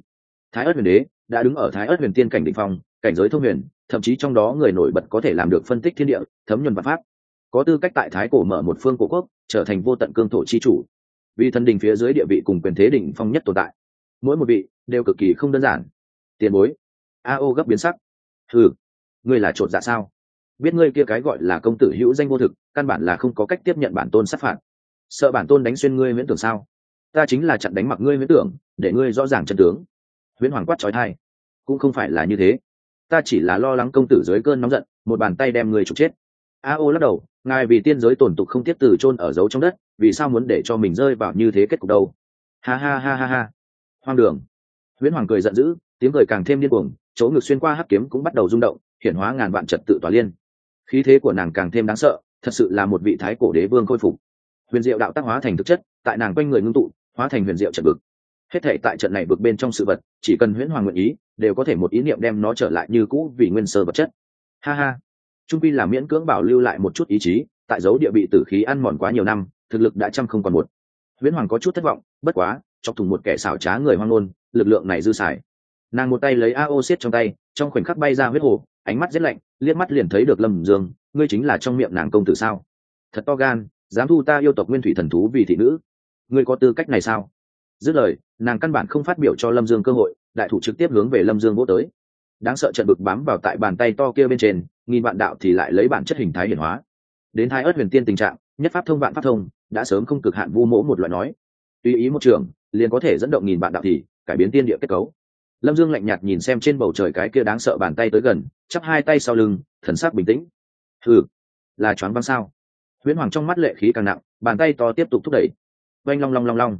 Thái ớt huyền đế đã đứng ở thái ớt huyền tiên cảnh định phong, cảnh giới thông huyền, thậm chí trong đó người nổi bật có thể làm được phân tích thiên địa, thấm nhuần văn pháp. Có tư cách tại thái cổ mở một phương cổ quốc, trở thành vô tận cương thổ chi chủ vì thần đình phía dưới địa vị cùng quyền thế đỉnh phong nhất tồn tại. Mỗi một vị đều cực kỳ không đơn giản. Tiền bối, a ô gấp biến sắc. Ừ ngươi là chột dạ sao? Biết ngươi kia cái gọi là công tử hữu danh vô thực, căn bản là không có cách tiếp nhận bản tôn sát phạt. Sợ bản tôn đánh xuyên ngươi miễn tưởng sao? Ta chính là chặn đánh mặc ngươi miễn tưởng, để ngươi rõ ràng chân tướng. Huyễn hoàng quát trói thai. Cũng không phải là như thế. Ta chỉ là lo lắng công tử dưới cơn nóng giận, một bàn tay đem ngươi trục chết. A ô lắc đầu ngài vì tiên giới tổn tục không tiếp từ chôn ở giấu trong đất, vì sao muốn để cho mình rơi vào như thế kết cục đâu? Ha ha ha ha ha. Hoang đường. Huyễn hoàng cười giận dữ, tiếng cười càng thêm điên cuồng, chỗ ngực xuyên qua hắc kiếm cũng bắt đầu rung động, hiển hóa ngàn vạn trật tự tỏa liên. Khí thế của nàng càng thêm đáng sợ, thật sự là một vị thái cổ đế vương khôi phục. Huyền diệu đạo tác hóa thành thực chất, tại nàng quanh người ngưng tụ, hóa thành huyền diệu trận vực. Hết thể tại trận này vực bên trong sự vật, chỉ cần huyễn hoàng nguyện ý, đều có thể một ý niệm đem nó trở lại như cũ vì nguyên sơ vật chất. Ha ha trung pi là miễn cưỡng bảo lưu lại một chút ý chí, tại dấu địa bị tử khí ăn mòn quá nhiều năm, thực lực đã trăm không còn một. Huyễn hoàng có chút thất vọng, bất quá, chọc thùng một kẻ xảo trá người hoang ngôn, lực lượng này dư xài. Nàng một tay lấy a ô xiết trong tay, trong khoảnh khắc bay ra huyết hồ, ánh mắt rét lạnh, liếc mắt liền thấy được lâm dương, ngươi chính là trong miệng nàng công tử sao? Thật to gan, dám thu ta yêu tộc nguyên thủy thần thú vì thị nữ. Ngươi có tư cách này sao? Dứt lời, nàng căn bản không phát biểu cho lâm dương cơ hội, đại thủ trực tiếp hướng về lâm dương vô tới đáng sợ trận bực bám vào tại bàn tay to kia bên trên, nghìn vạn đạo thì lại lấy bản chất hình thái hiển hóa. Đến thái ớt huyền tiên tình trạng, nhất pháp thông vạn pháp thông, đã sớm không cực hạn vu mỗ một loại nói. Tùy ý một trường, liền có thể dẫn động nghìn vạn đạo thì, cải biến tiên địa kết cấu. Lâm dương lạnh nhạt nhìn xem trên bầu trời cái kia đáng sợ bàn tay tới gần, chắp hai tay sau lưng, thần sắc bình tĩnh. Thử là choáng văng sao? Huyễn hoàng trong mắt lệ khí càng nặng, bàn tay to tiếp tục thúc đẩy. Oanh long long long long.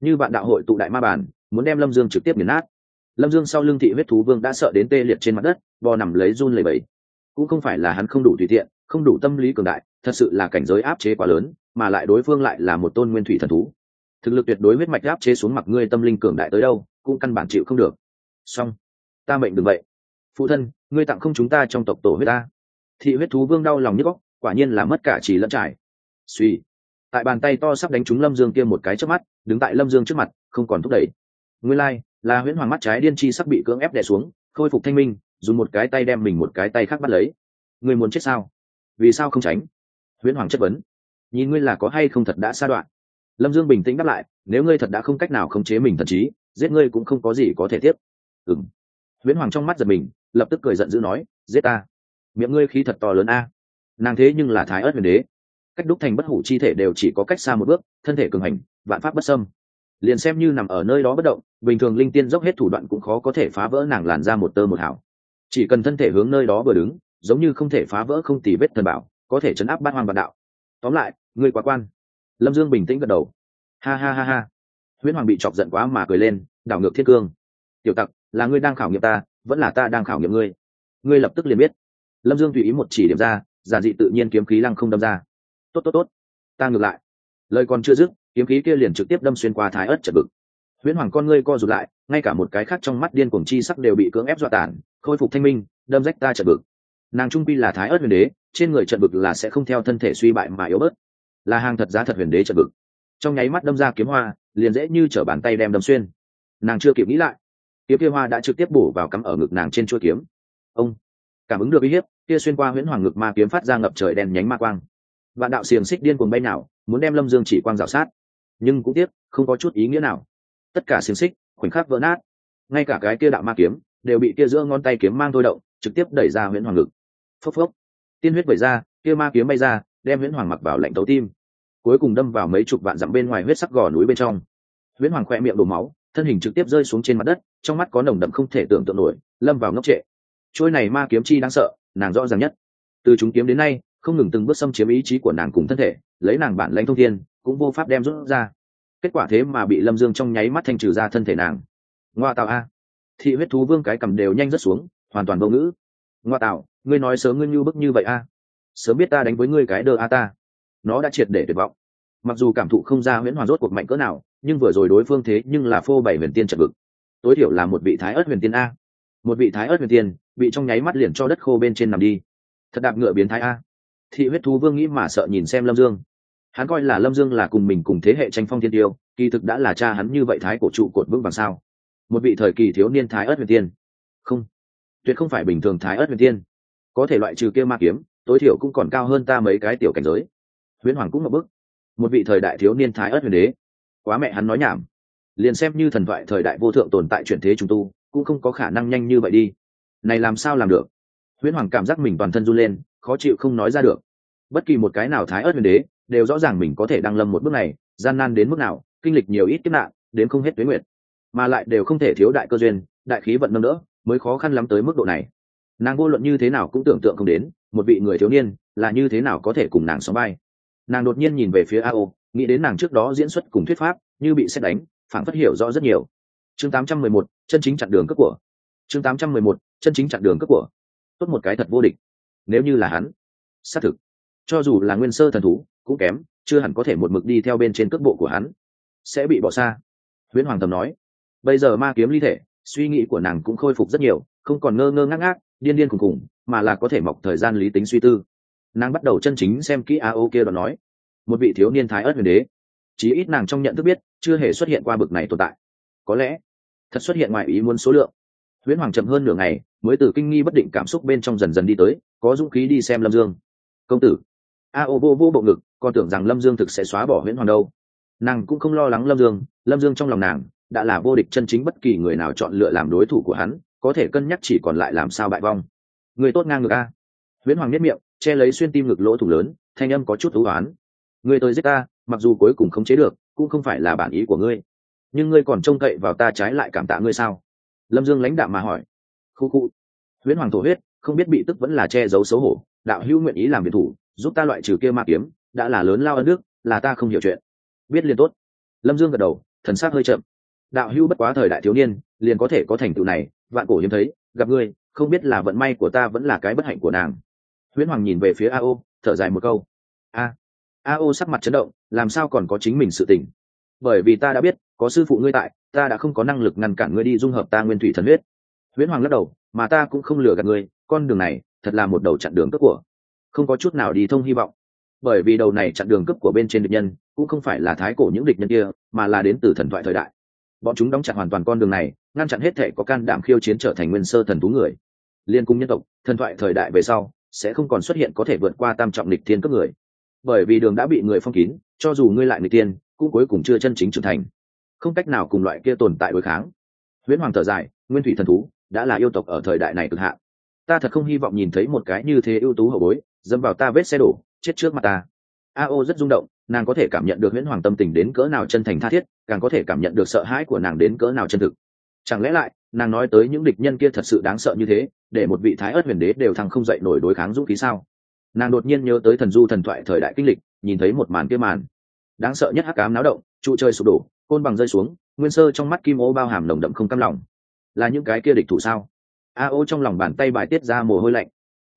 Như bạn đạo hội tụ đại ma bản muốn đem lâm dương trực tiếp nghiền nát lâm dương sau lưng thị huyết thú vương đã sợ đến tê liệt trên mặt đất bò nằm lấy run lầy bẫy cũng không phải là hắn không đủ tùy tiện không đủ tâm lý cường đại thật sự là cảnh giới áp chế quá lớn mà lại đối phương lại là một tôn nguyên thủy thần thú. Thực lực tuyệt đối huyết mạch áp chế xuống mặt ngươi tâm linh cường đại tới đâu cũng căn bản chịu không được. Song ta mệnh đừng vậy. Phụ thân ngươi tặng không chúng ta trong tộc tổ huyết ta. Thị huyết thú vương đau lòng nhức góc quả nhiên là mất cả chỉ lẫn trải. Suy. Tại bàn tay to sắp đánh trúng lâm dương kia một cái trước mắt đứng tại lâm dương trước mặt không còn thúc đẩy. Nguyên lai、like, là huyễn hoàng mắt trái điên chi sắp bị cưỡng ép đè xuống, khôi phục thanh minh, dùng một cái tay đem mình một cái tay khác bắt lấy. Ngươi muốn chết sao? Vì sao không tránh? Huyễn hoàng chất vấn. Nhìn ngươi là có hay không thật đã xa đoạn. Lâm dương bình tĩnh đáp lại, nếu ngươi thật đã không cách nào khống chế mình thần trí, giết ngươi cũng không có gì có thể tiếp. Ừng huyễn hoàng trong mắt giật mình, lập tức cười giận dữ nói, giết ta. Miệng ngươi khí thật to lớn a. Nàng thế nhưng là thái ớt huyền đế. Cách đúc thành bất hủ chi thể đều chỉ có cách xa một bước, thân thể cường hành, vạn pháp bất sâm liền xem như nằm ở nơi đó bất động, bình thường linh tiên dốc hết thủ đoạn cũng khó có thể phá vỡ nàng làn ra một tơ một hảo chỉ cần thân thể hướng nơi đó vừa đứng, giống như không thể phá vỡ không tì vết thần bảo, có thể chấn áp bát hoang vạn đạo. Tóm lại, ngươi quá quan. Lâm dương bình tĩnh gật đầu. Ha ha ha ha. Huyễn hoàng bị chọc giận quá mà cười lên, đảo ngược thiên cương. Tiểu tặc, là ngươi đang khảo nghiệm ta, vẫn là ta đang khảo nghiệm ngươi. Ngươi lập tức liền biết. Lâm dương tùy ý một chỉ điểm ra giản dị tự nhiên kiếm khí lăng không đâm ra. Tốt tốt tốt. Ta ngược lại. Lời còn chưa dứt kiếm khí kia liền trực tiếp đâm xuyên qua thái ớt chật bực huyễn hoàng con ngươi co rụt lại, ngay cả một cái khác trong mắt điên cuồng chi sắc đều bị cưỡng ép dọa tản khôi phục thanh minh, đâm rách ta chật bực nàng trung pi là thái ớt huyền đế, trên người trận bực là sẽ không theo thân thể suy bại mà yếu bớt. Là hàng thật giá thật huyền đế trận bực trong nháy mắt đâm ra kiếm hoa, liền dễ như t bàn tay đem đâm xuyên. Nàng chưa kịp nghĩ lại, kiếm kia hoa đã trực tiếp bổ vào cắm ở ngực nàng trên chuôi kiếm. Ông, cảm ứng được uy hiếp, kia xuyên qua huyễn hoàng ngực ma kiếm phát ra ngập trời đen nhánh ma quang. Vạn đạo xiềng xích điên cuồng bay nào muốn đem lâm dương chỉ quang rào sát nhưng cũng tiếc, không có chút ý nghĩa nào. Tất cả xiềng xích, khoảnh khắc vỡ nát. Ngay cả cái kia đạo ma kiếm, đều bị kia giữa ngón tay kiếm mang thôi động, trực tiếp đẩy ra huyễn hoàng ngực. Phốc phốc. Tiên huyết vẩy ra, kia ma kiếm bay ra, đem huyễn hoàng mặc vào lạnh tấu tim. Cuối cùng đâm vào mấy chục vạn dặm bên ngoài huyết sắc gò núi bên trong. Huyễn hoàng khoe miệng đổ máu, thân hình trực tiếp rơi xuống trên mặt đất, trong mắt có nồng đậm không thể tưởng tượng nổi, lâm vào ngốc trệ. Trôi này ma kiếm chi đáng sợ, nàng rõ ràng nhất. Từ chúng kiếm đến nay, không ngừng từng bước xâm chiếm ý chí của nàng cùng thân thể, lấy nàng bản lãnh thông thiên cũng vô pháp đem rút ra. Kết quả thế mà bị lâm dương trong nháy mắt thanh trừ ra thân thể nàng. Ngoa tạo a. Thị huyết thú vương cái cầm đều nhanh rất xuống, hoàn toàn vô ngữ. Ngoa tạo, ngươi nói sớm ngươi như bức như vậy a. Sớm biết ta đánh với ngươi cái đơ a ta. Nó đã triệt để tuyệt vọng. Mặc dù cảm thụ không ra huyễn hoàn rốt cuộc mạnh cỡ nào, nhưng vừa rồi đối phương thế nhưng là phô bảy huyền tiên trận vực. Tối thiểu là một vị thái ớt huyền tiên a. Một vị thái ớt huyền tiên, bị trong nháy mắt liền cho đất khô bên trên nằm đi. Thật đạp ngựa biến thái a. Thị huyết thú vương nghĩ mà sợ nhìn xem lâm dương hắn coi là lâm dương là cùng mình cùng thế hệ tranh phong thiên tiêu, kỳ thực đã là cha hắn như vậy thái cổ trụ cột vững bằng sao. Một vị thời kỳ thiếu niên thái ớt huyền tiên. Không, tuyệt không phải bình thường thái ớt huyền tiên. Có thể loại trừ kia ma kiếm, tối thiểu cũng còn cao hơn ta mấy cái tiểu cảnh giới. Huyễn hoàng cũng ngập bức một vị thời đại thiếu niên thái ớt huyền đế. Quá mẹ hắn nói nhảm. Liền xem như thần thoại thời đại vô thượng tồn tại chuyển thế chúng tu, cũng không có khả năng nhanh như vậy đi. Này làm sao làm được? Huyễn hoàng cảm giác mình toàn thân run lên, khó chịu không nói ra được. Bất kỳ một cái nào thái ớt huyền đế đều rõ ràng mình có thể đăng lâm một bước này gian nan đến mức nào kinh lịch nhiều ít kiếp nạn đến không hết tuế nguyệt. Mà lại đều không thể thiếu đại cơ duyên đại khí vận nâng đỡ mới khó khăn lắm tới mức độ này. Nàng vô luận như thế nào cũng tưởng tượng không đến một vị người thiếu niên là như thế nào có thể cùng nàng sống bay nàng đột nhiên nhìn về phía ao nghĩ đến nàng trước đó diễn xuất cùng thuyết pháp như bị xét đánh phản phát hiểu rõ rất nhiều. Chương 811, chân chính chặn đường cấp của. Chương 811, chân chính chặn đường cấp của. Tốt một cái thật vô địch. Nếu như là hắn xác thực cho dù là nguyên sơ thần thú, cũng kém, chưa hẳn có thể một mực đi theo bên trên cước bộ của hắn. Sẽ bị bỏ xa. Huyễn hoàng thầm nói. Bây giờ ma kiếm ly thể, suy nghĩ của nàng cũng khôi phục rất nhiều, không còn ngơ ngơ ngác ngác, điên điên cùng cùng mà là có thể mọc thời gian lý tính suy tư. Nàng bắt đầu chân chính xem kỹ a O kia đoạn nói. Một vị thiếu niên thái ớt huyền đế. Chí ít nàng trong nhận thức biết, chưa hề xuất hiện qua bực này tồn tại. Có lẽ, thật xuất hiện ngoài ý muốn số lượng. Huyễn hoàng chậm hơn nửa ngày, mới từ kinh nghi bất định cảm xúc bên trong dần dần đi tới, có dũng khí đi xem lâm dương. Công tử a ô vô vô bộ ngực, còn tưởng rằng lâm dương thực sẽ xóa bỏ huyễn hoàng đâu. Nàng cũng không lo lắng lâm dương lâm dương trong lòng nàng đã là vô địch chân chính bất kỳ người nào chọn lựa làm đối thủ của hắn, có thể cân nhắc chỉ còn lại làm sao bại vong. Người tốt ngang ngược a. Huyễn hoàng nhất miệng, che lấy xuyên tim ngực lỗ thủ lớn, thanh âm có chút thú oán. Người tới giết ta, mặc dù cuối cùng không chế được, cũng không phải là bản ý của ngươi. Nhưng ngươi còn trông cậy vào ta trái lại cảm tạ ngươi sao? Lâm dương lãnh đạm mà hỏi. Khu khu. Huyễn hoàng thổ huyết, không biết bị tức vẫn là che giấu xấu hổ, đạo hữu nguyện ý làm biệt thủ giúp ta loại trừ kia ma kiếm, đã là lớn lao ân đức, là ta không hiểu chuyện. Biết liền tốt. Lâm dương gật đầu, thần s hơi chậm. Đạo hữu bất quá thời đại thiếu niên, liền có thể có thành tựu này, vạn cổ hiếm thấy, gặp ngươi, không biết là vận may của ta vẫn là cái bất hạnh của nàng. Huyễn hoàng nhìn về phía a o, thở dài một câu. A a o sắc mặt chấn động, làm sao còn có chính mình sự tỉnh bởi vì ta đã biết, có sư phụ ngươi tại, ta đã không có năng lực ngăn cản ngươi đi dung hợp ta nguyên thủy thần huyết. Huyễn hoàng lắc đầu, mà ta cũng không lừa gạt ngươi, con đường này, thật là một đầu chặn đường cất của không có chút nào đi thông hy vọng. Bởi vì đầu này chặn đường cấp của bên trên địch nhân, cũng không phải là thái cổ những địch nhân kia, mà là đến từ thần thoại thời đại. Bọn chúng đóng chặt hoàn toàn con đường này, ngăn chặn hết thể có can đảm khiêu chiến trở thành nguyên sơ thần thú người. Liên cung nhân tộc, thần thoại thời đại về sau, sẽ không còn xuất hiện có thể vượt qua tam trọng lịch thiên cấp người. Bởi vì đường đã bị người phong kín, cho dù ngươi lại người tiên cũng cuối cùng chưa chân chính trưởng thành. Không cách nào cùng loại kia tồn tại đối kháng. Huyễn hoàng thở dài, nguyên thủy thần thú, đã là yêu tộc ở thời đại này cực hạn. Ta thật không hy vọng nhìn thấy một cái như thế ưu tú hậu bối dâm vào ta vết xe đổ, chết trước mặt ta. A o rất rung động, nàng có thể cảm nhận được nguyễn hoàng tâm tình đến cỡ nào chân thành tha thiết, càng có thể cảm nhận được sợ hãi của nàng đến cỡ nào chân thực. Chẳng lẽ lại, nàng nói tới những địch nhân kia thật sự đáng sợ như thế, để một vị thái ớt huyền đế đều thăng không dậy nổi đối kháng dũng khí sao? Nàng đột nhiên nhớ tới thần du thần thoại thời đại kinh lịch, nhìn thấy một màn kia màn. Đáng sợ nhất hắc cám náo động, trụ chơi sụp đổ, côn bằng rơi xuống, nguyên sơ trong mắt kim ô bao hàm nồng đậm không căm lòng. Là những cái kia địch thủ sao? A ô trong lòng bàn tay bài tiết ra mồ hôi lạnh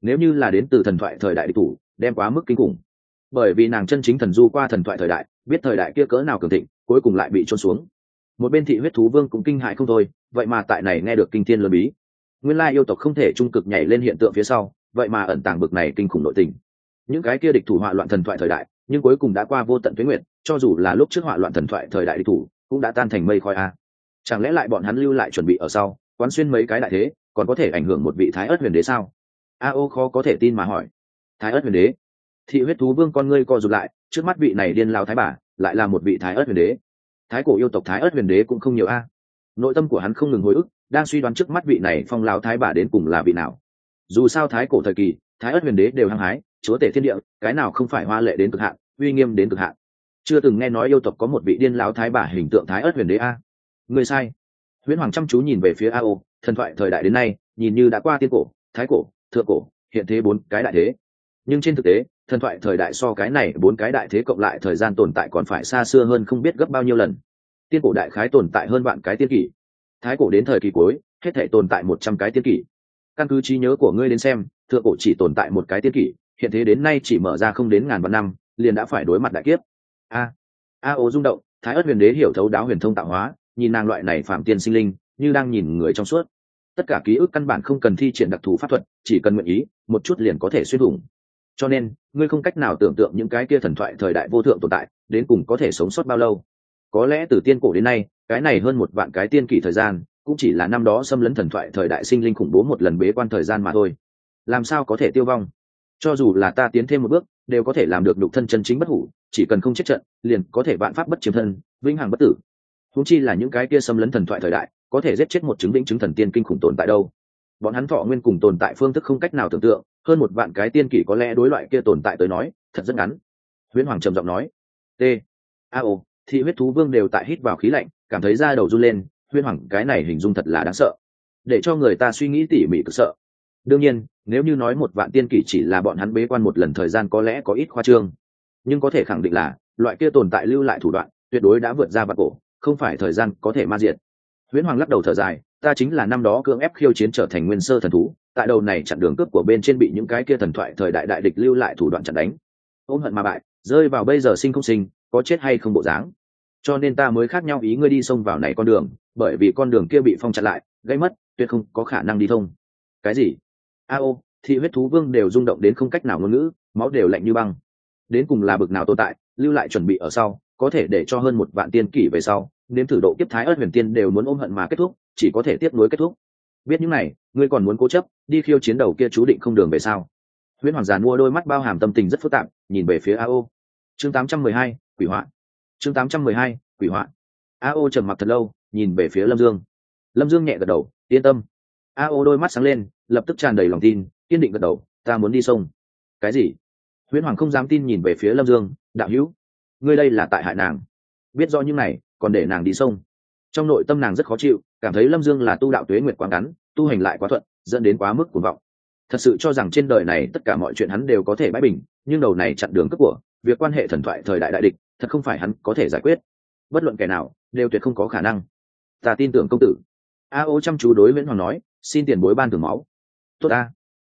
nếu như là đến từ thần thoại thời đại địch thủ, đem quá mức kinh khủng. Bởi vì nàng chân chính thần du qua thần thoại thời đại, biết thời đại kia cỡ nào cường thịnh, cuối cùng lại bị trôn xuống. Một bên thị huyết thú vương cũng kinh hại không thôi, vậy mà tại này nghe được kinh thiên lơ bí. Nguyên lai yêu tộc không thể trung cực nhảy lên hiện tượng phía sau, vậy mà ẩn tàng bực này kinh khủng nội tình. Những cái kia địch thủ họa loạn thần thoại thời đại, nhưng cuối cùng đã qua vô tận tuyến nguyện cho dù là lúc trước họa loạn thần thoại thời đại địch thủ, cũng đã tan thành mây khói a. Chẳng lẽ lại bọn hắn lưu lại chuẩn bị ở sau, quán xuyên mấy cái đại thế, còn có thể ảnh hưởng một vị thái ớt huyền đế sao? A ô khó có thể tin mà hỏi. Thái ớt huyền đế. Thị huyết thú vương con ngươi co rụt lại, trước mắt vị này điên lao thái bà, lại là một vị thái ớt huyền đế. Thái cổ yêu tộc thái ớt huyền đế cũng không nhiều a. Nội tâm của hắn không ngừng hồi ức, đang suy đoán trước mắt vị này phong lao thái bà đến cùng là vị nào. Dù sao thái cổ thời kỳ, thái ớt huyền đế đều hăng hái, chúa tể thiên địa, cái nào không phải hoa lệ đến cực hạn, uy nghiêm đến cực hạn. Chưa từng nghe nói yêu tộc có một vị điên lão thái bà hình tượng thái ớt huyền đế a. Người sai. Huyễn hoàng chăm chú nhìn về phía a ô, thần thoại thời đại đến nay, nhìn như đã qua tiên cổ, thái cổ thượng cổ, hiện thế bốn cái đại thế. Nhưng trên thực tế, thần thoại thời đại so cái này bốn cái đại thế cộng lại thời gian tồn tại còn phải xa xưa hơn không biết gấp bao nhiêu lần. Tiên cổ đại khái tồn tại hơn vạn cái tiên kỷ. Thái cổ đến thời kỳ cuối, hết thể tồn tại một trăm cái tiên kỷ. Căn cứ trí nhớ của ngươi đến xem, thượng cổ chỉ tồn tại một cái tiên kỷ, hiện thế đến nay chỉ mở ra không đến ngàn vạn năm, liền đã phải đối mặt đại kiếp. A a ô rung động, thái ất huyền đế hiểu thấu đáo huyền thông tạo hóa, nhìn nàng loại này phạm tiên sinh linh, như đang nhìn người trong suốt tất cả ký ức căn bản không cần thi triển đặc thù pháp thuật, chỉ cần nguyện ý, một chút liền có thể xuyên thủng. Cho nên, ngươi không cách nào tưởng tượng những cái kia thần thoại thời đại vô thượng tồn tại, đến cùng có thể sống sót bao lâu. Có lẽ từ tiên cổ đến nay, cái này hơn một vạn cái tiên kỷ thời gian, cũng chỉ là năm đó xâm lấn thần thoại thời đại sinh linh khủng bố một lần bế quan thời gian mà thôi. Làm sao có thể tiêu vong? Cho dù là ta tiến thêm một bước, đều có thể làm được đục thân chân chính bất hủ, chỉ cần không chết trận, liền có thể vạn pháp bất chiếm thân, vĩnh hằng bất tử. Húng chi là những cái kia xâm lấn thần thoại thời đại có thể giết chết một chứng vĩnh chứng thần tiên kinh khủng tồn tại đâu. Bọn hắn thọ nguyên cùng tồn tại phương thức không cách nào tưởng tượng, hơn một vạn cái tiên kỷ có lẽ đối loại kia tồn tại tới nói, thật rất ngắn. Huyễn hoàng trầm giọng nói, t, a, o, thị huyết thú vương đều tại hít vào khí lạnh, cảm thấy da đầu run lên, huyễn hoàng, cái này hình dung thật là đáng sợ. Để cho người ta suy nghĩ tỉ mỉ cực sợ. Đương nhiên, nếu như nói một vạn tiên kỷ chỉ là bọn hắn bế quan một lần thời gian có lẽ có ít khoa trương. Nhưng có thể khẳng định là, loại kia tồn tại lưu lại thủ đoạn, tuyệt đối đã vượt ra vạn cổ, không phải thời gian có thể ma diệt huyễn hoàng lắc đầu thở dài, ta chính là năm đó cưỡng ép khiêu chiến trở thành nguyên sơ thần thú, tại đầu này chặn đường cướp của bên trên bị những cái kia thần thoại thời đại đại địch lưu lại thủ đoạn chặn đánh. Ôm hận mà bại, rơi vào bây giờ sinh không sinh, có chết hay không bộ dáng. Cho nên ta mới khác nhau ý ngươi đi xông vào này con đường, bởi vì con đường kia bị phong chặn lại, gây mất, tuyệt không có khả năng đi thông. Cái gì? A ô, thị huyết thú vương đều rung động đến không cách nào ngôn ngữ, máu đều lạnh như băng. Đến cùng là bực nào tồn tại, lưu lại chuẩn bị ở sau, có thể để cho hơn một vạn tiên kỷ về sau nếm thử độ kiếp thái ớt huyền tiên đều muốn ôm hận mà kết thúc chỉ có thể tiếp nối kết thúc. Biết những này ngươi còn muốn cố chấp đi khiêu chiến đầu kia chú định không đường về sao? Huyễn hoàng giàn mua đôi mắt bao hàm tâm tình rất phức tạp nhìn về phía a o. Chương 812, quỷ hoạn chương 812, quỷ hoạn a o trầm mặc thật lâu nhìn về phía lâm dương. Lâm dương nhẹ gật đầu yên tâm. A ô đôi mắt sáng lên lập tức tràn đầy lòng tin kiên định gật đầu ta muốn đi sông. Cái gì? Huyễn hoàng không dám tin nhìn về phía lâm dương đạo hữu ngươi đây là tại hại nàng. Biết do những này còn để nàng đi sông. Trong nội tâm nàng rất khó chịu, cảm thấy lâm dương là tu đạo tuế nguyệt quá ngắn, tu hành lại quá thuận, dẫn đến quá mức cuồng vọng. Thật sự cho rằng trên đời này tất cả mọi chuyện hắn đều có thể bãi bình, nhưng đầu này chặn đường cấp của, việc quan hệ thần thoại thời đại đại địch, thật không phải hắn có thể giải quyết. Bất luận kẻ nào, đều tuyệt không có khả năng. Ta tin tưởng công tử. A ô chăm chú đối nguyễn hoàng nói, xin tiền bối ban thưởng máu. Tốt a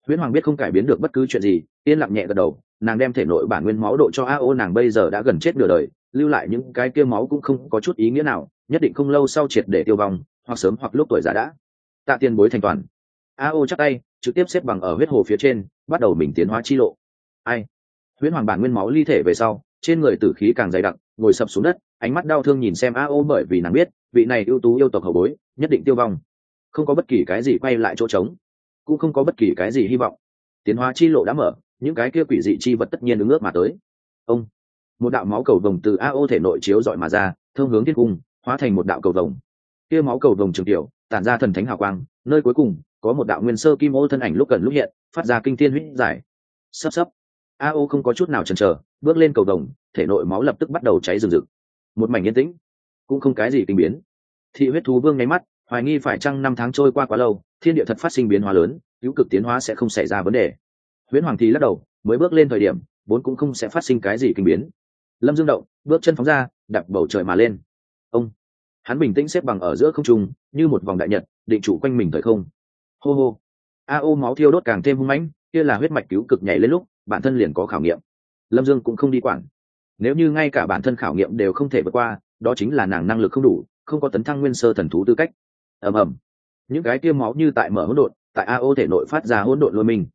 nguyễn hoàng biết không cải biến được bất cứ chuyện gì, yên lặng nhẹ gật đầu, nàng đem thể nội bản nguyên máu độ cho a ô, nàng bây giờ đã gần chết nửa đời lưu lại những cái kia máu cũng không có chút ý nghĩa nào, nhất định không lâu sau triệt để tiêu vong, hoặc sớm hoặc lúc tuổi già đã. Tạ tiền bối thành toàn. A ô chắc tay, trực tiếp xếp bằng ở huyết hồ phía trên, bắt đầu mình tiến hóa chi lộ. Ai? Huyễn hoàng bản nguyên máu ly thể về sau, trên người tử khí càng dày đặc, ngồi sập xuống đất, ánh mắt đau thương nhìn xem a ô bởi vì nàng biết, vị này ưu tú yêu tộc hậu bối, nhất định tiêu vong. Không có bất kỳ cái gì quay lại chỗ trống, cũng không có bất kỳ cái gì hy vọng. Tiến hóa chi lộ đã mở, những cái kia quỷ dị chi vật tất nhiên ứng ước mà tới. Ông một đạo máu cầu vồng từ a ô thể nội chiếu dọi mà ra thương hướng thiên cung, hóa thành một đạo cầu vồng. Kia máu cầu vồng trường tiểu, tản ra thần thánh hào quang, nơi cuối cùng, có một đạo nguyên sơ kim ô thân ảnh lúc cần lúc hiện, phát ra kinh thiên huyết giải. Sắp sắp. A ô không có chút nào chần chờ, bước lên cầu vồng, thể nội máu lập tức bắt đầu cháy rừng rực. Một mảnh yên tĩnh, cũng không cái gì kinh biến. Thị huyết thú vương nháy mắt, hoài nghi phải chăng năm tháng trôi qua quá lâu, thiên địa thật phát sinh biến hóa lớn, cứu cực tiến hóa sẽ không xảy ra vấn đề. Huyễn hoàng thì lắc đầu, mới bước lên thời điểm, vốn cũng không sẽ phát sinh cái gì kinh biến lâm dương động, bước chân phóng ra đập bầu trời mà lên. Ông, hắn bình tĩnh xếp bằng ở giữa không trung, như một vòng đại nhật, định chủ quanh mình thời không. Hô hô. A ô máu thiêu đốt càng thêm hung mãnh, kia là huyết mạch cứu cực nhảy lên lúc, bản thân liền có khảo nghiệm. Lâm dương cũng không đi quản. Nếu như ngay cả bản thân khảo nghiệm đều không thể vượt qua, đó chính là nàng năng lực không đủ, không có tấn thăng nguyên sơ thần thú tư cách. Ầm ầm. Những cái tiêm máu như tại mở hỗn độn, tại a ô thể nội phát ra hỗn độn lôi mình.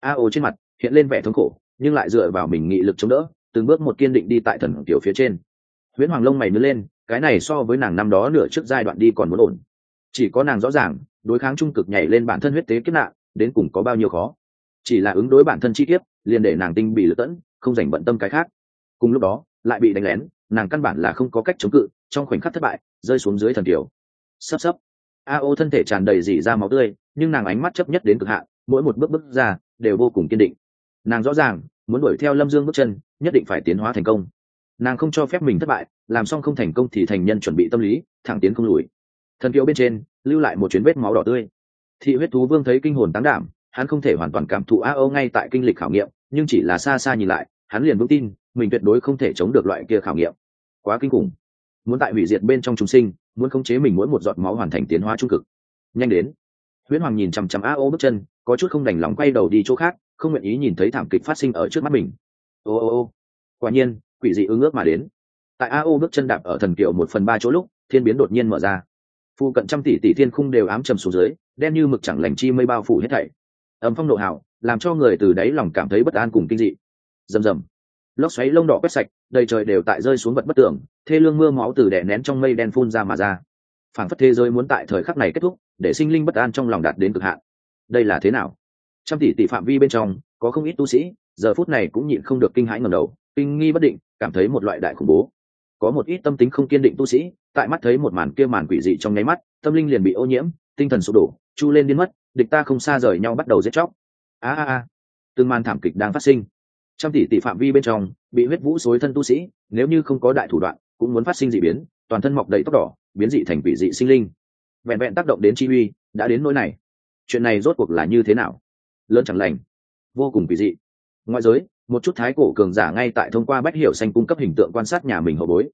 A ô trên mặt hiện lên vẻ thống khổ, nhưng lại dựa vào mình nghị lực chống đỡ từng bước một kiên định đi tại thần tiểu phía trên. Huyễn hoàng lông mày nứt lên, cái này so với nàng năm đó nửa trước giai đoạn đi còn muốn ổn. Chỉ có nàng rõ ràng, đối kháng trung cực nhảy lên bản thân huyết tế kiếp nạn, đến cùng có bao nhiêu khó. Chỉ là ứng đối bản thân chi tiết liền để nàng tinh bị lựa tẫn, không dành bận tâm cái khác. Cùng lúc đó, lại bị đánh lén, nàng căn bản là không có cách chống cự, trong khoảnh khắc thất bại, rơi xuống dưới thần tiểu sắp sắp a ô thân thể tràn đầy dỉ ra máu tươi, nhưng nàng ánh mắt chấp nhất đến cực hạn, mỗi một bước bước ra, đều vô cùng kiên định. Nàng rõ ràng muốn đuổi theo lâm dương bước chân, nhất định phải tiến hóa thành công. Nàng không cho phép mình thất bại, làm xong không thành công thì thành nhân chuẩn bị tâm lý, thẳng tiến không lùi. Thần kiệu bên trên, lưu lại một chuyến vết máu đỏ tươi. Thị huyết thú vương thấy kinh hồn tán đảm, hắn không thể hoàn toàn cảm thụ a âu ngay tại kinh lịch khảo nghiệm, nhưng chỉ là xa xa nhìn lại, hắn liền vững tin, mình tuyệt đối không thể chống được loại kia khảo nghiệm. Quá kinh khủng. Muốn tại hủy diệt bên trong chúng sinh, muốn khống chế mình mỗi một giọt máu hoàn thành tiến hóa trung cực. Nhanh đến. Huyễn hoàng nhìn chằm chằm a ô bước chân, có chút không đành lòng quay đầu đi chỗ khác không nguyện ý nhìn thấy thảm kịch phát sinh ở trước mắt mình. Ô ô ô. Quả nhiên, quỷ dị ưng ước mà đến. Tại a ô bước chân đạp ở thần kiệu một phần ba chỗ lúc, thiên biến đột nhiên mở ra. Phu cận trăm tỷ tỷ thiên khung đều ám trầm xuống dưới, đen như mực chẳng lành chi mây bao phủ hết thảy. Ấm phong nộ hào, làm cho người từ đáy lòng cảm thấy bất an cùng kinh dị. Rầm rầm. Lốc xoáy lông đỏ quét sạch, đầy trời đều tại rơi xuống vật bất tưởng thê lương mưa máu từ đè nén trong mây đen phun ra mà ra. Phản phất thế giới muốn tại thời khắc này kết thúc, để sinh linh bất an trong lòng đạt đến cực hạn. Đây là thế nào? Trăm tỷ tỷ phạm vi bên trong, có không ít tu sĩ, giờ phút này cũng nhịn không được kinh hãi ngầm đầu, kinh nghi bất định, cảm thấy một loại đại khủng bố. Có một ít tâm tính không kiên định tu sĩ, tại mắt thấy một màn kia màn quỷ dị trong nháy mắt, tâm linh liền bị ô nhiễm, tinh thần sụp đổ, chu lên biến mất, địch ta không xa rời nhau bắt đầu giết chóc. A a a. Từng màn thảm kịch đang phát sinh. Trăm tỷ tỷ phạm vi bên trong, bị huyết vũ xối thân tu sĩ, nếu như không có đại thủ đoạn, cũng muốn phát sinh dị biến, toàn thân mọc đầy tóc đỏ, biến dị thành quỷ dị sinh linh. Vẹn vẹn tác động đến chi uy, đã đến nỗi này. Chuyện này rốt cuộc là như thế nào? Lớn chẳng lành, vô cùng kỳ dị. Ngoại giới, một chút thái cổ cường giả ngay tại thông qua bách hiểu xanh cung cấp hình tượng quan sát nhà mình hậu bối.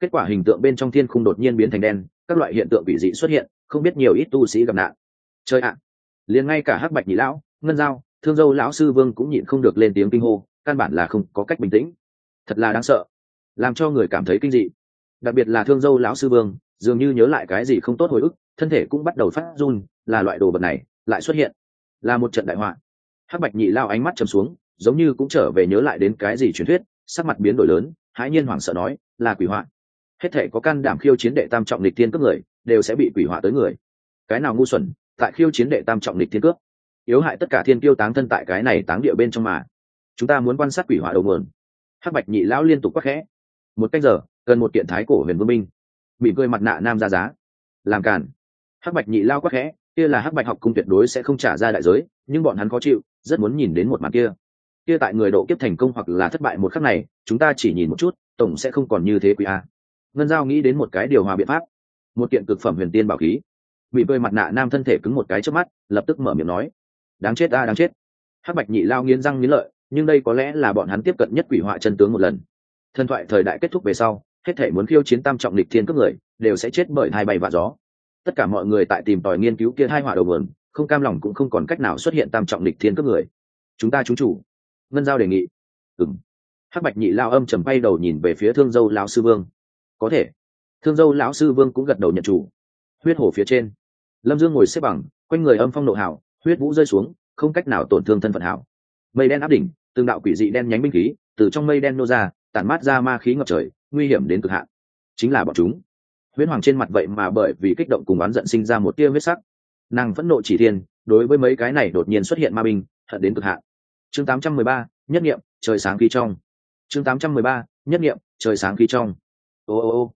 Kết quả hình tượng bên trong thiên khung đột nhiên biến thành đen, các loại hiện tượng kỳ dị xuất hiện, không biết nhiều ít tu sĩ gặp nạn. Chơi ạ! À. liền ngay cả hắc bạch nhị lão, ngân giao, thương dâu lão sư vương cũng nhịn không được lên tiếng kinh hô, căn bản là không có cách bình tĩnh. Thật là đáng sợ, làm cho người cảm thấy kinh dị. Đặc biệt là thương dâu lão sư vương, dường như nhớ lại cái gì không tốt hồi ức, thân thể cũng bắt đầu phát run, là loại đồ vật này, lại xuất hiện là một trận đại họa. Hắc bạch nhị lao ánh mắt trầm xuống, giống như cũng trở về nhớ lại đến cái gì truyền thuyết, sắc mặt biến đổi lớn, hãi nhiên hoảng sợ nói, là quỷ họa. Hết thể có can đảm khiêu chiến đệ tam trọng lịch tiên cướp người, đều sẽ bị quỷ họa tới người. Cái nào ngu xuẩn, tại khiêu chiến đệ tam trọng lịch tiên cướp. Yếu hại tất cả thiên kiêu táng thân tại cái này táng địa bên trong mà. Chúng ta muốn quan sát quỷ họa đầu nguồn. Hắc bạch nhị lão liên tục quắc khẽ. Một cách giờ, cần một kiện thái cổ huyền vương minh bị cười mặt nạ nam ra giá. Làm càn. Hắc bạch nhị lao quắc khẽ kia là hắc bạch học cung tuyệt đối sẽ không trả ra đại giới, nhưng bọn hắn khó chịu, rất muốn nhìn đến một màn kia. Kia tại người độ kiếp thành công hoặc là thất bại một khắc này, chúng ta chỉ nhìn một chút, tổng sẽ không còn như thế quý a. Ngân giao nghĩ đến một cái điều hòa biện pháp. Một kiện cực phẩm huyền tiên bảo khí. Bị bơi mặt nạ nam thân thể cứng một cái trước mắt, lập tức mở miệng nói. Đáng chết a, đáng chết. Hắc bạch nhị lao nghiến răng nghiến lợi, nhưng đây có lẽ là bọn hắn tiếp cận nhất quỷ họa chân tướng một lần. Thần thoại thời đại kết thúc về sau, hết thể muốn khiêu chiến tam trọng lịch thiên cướp người, đều sẽ chết bởi hai bay và gió tất cả mọi người tại tìm tòi nghiên cứu kia hai họa đầu vườn, không cam lòng cũng không còn cách nào xuất hiện tam trọng lịch thiên cướp người. Chúng ta trúng chủ. Ngân giao đề nghị. Ừng hắc bạch nhị lao âm trầm bay đầu nhìn về phía thương dâu lão sư vương. Có thể. Thương dâu lão sư vương cũng gật đầu nhận chủ. Huyết hổ phía trên. Lâm dương ngồi xếp bằng, quanh người âm phong nộ hảo huyết vũ rơi xuống, không cách nào tổn thương thân phận hảo mây đen áp đỉnh, từng đạo quỷ dị đen nhánh binh khí, từ trong mây đen nô ra, tản mát ra ma khí ngập trời, nguy hiểm đến cực hạn. Chính là bọn chúng huyễn hoàng trên mặt vậy mà bởi vì kích động cùng oán giận sinh ra một tia huyết sắc. Nàng phẫn nộ chỉ thiên đối với mấy cái này đột nhiên xuất hiện ma binh hận đến cực hạn. Chương 813, nhất nghiệm trời sáng khí trong. Chương 813, nhất nghiệm trời sáng khí trong. Ô ô ô.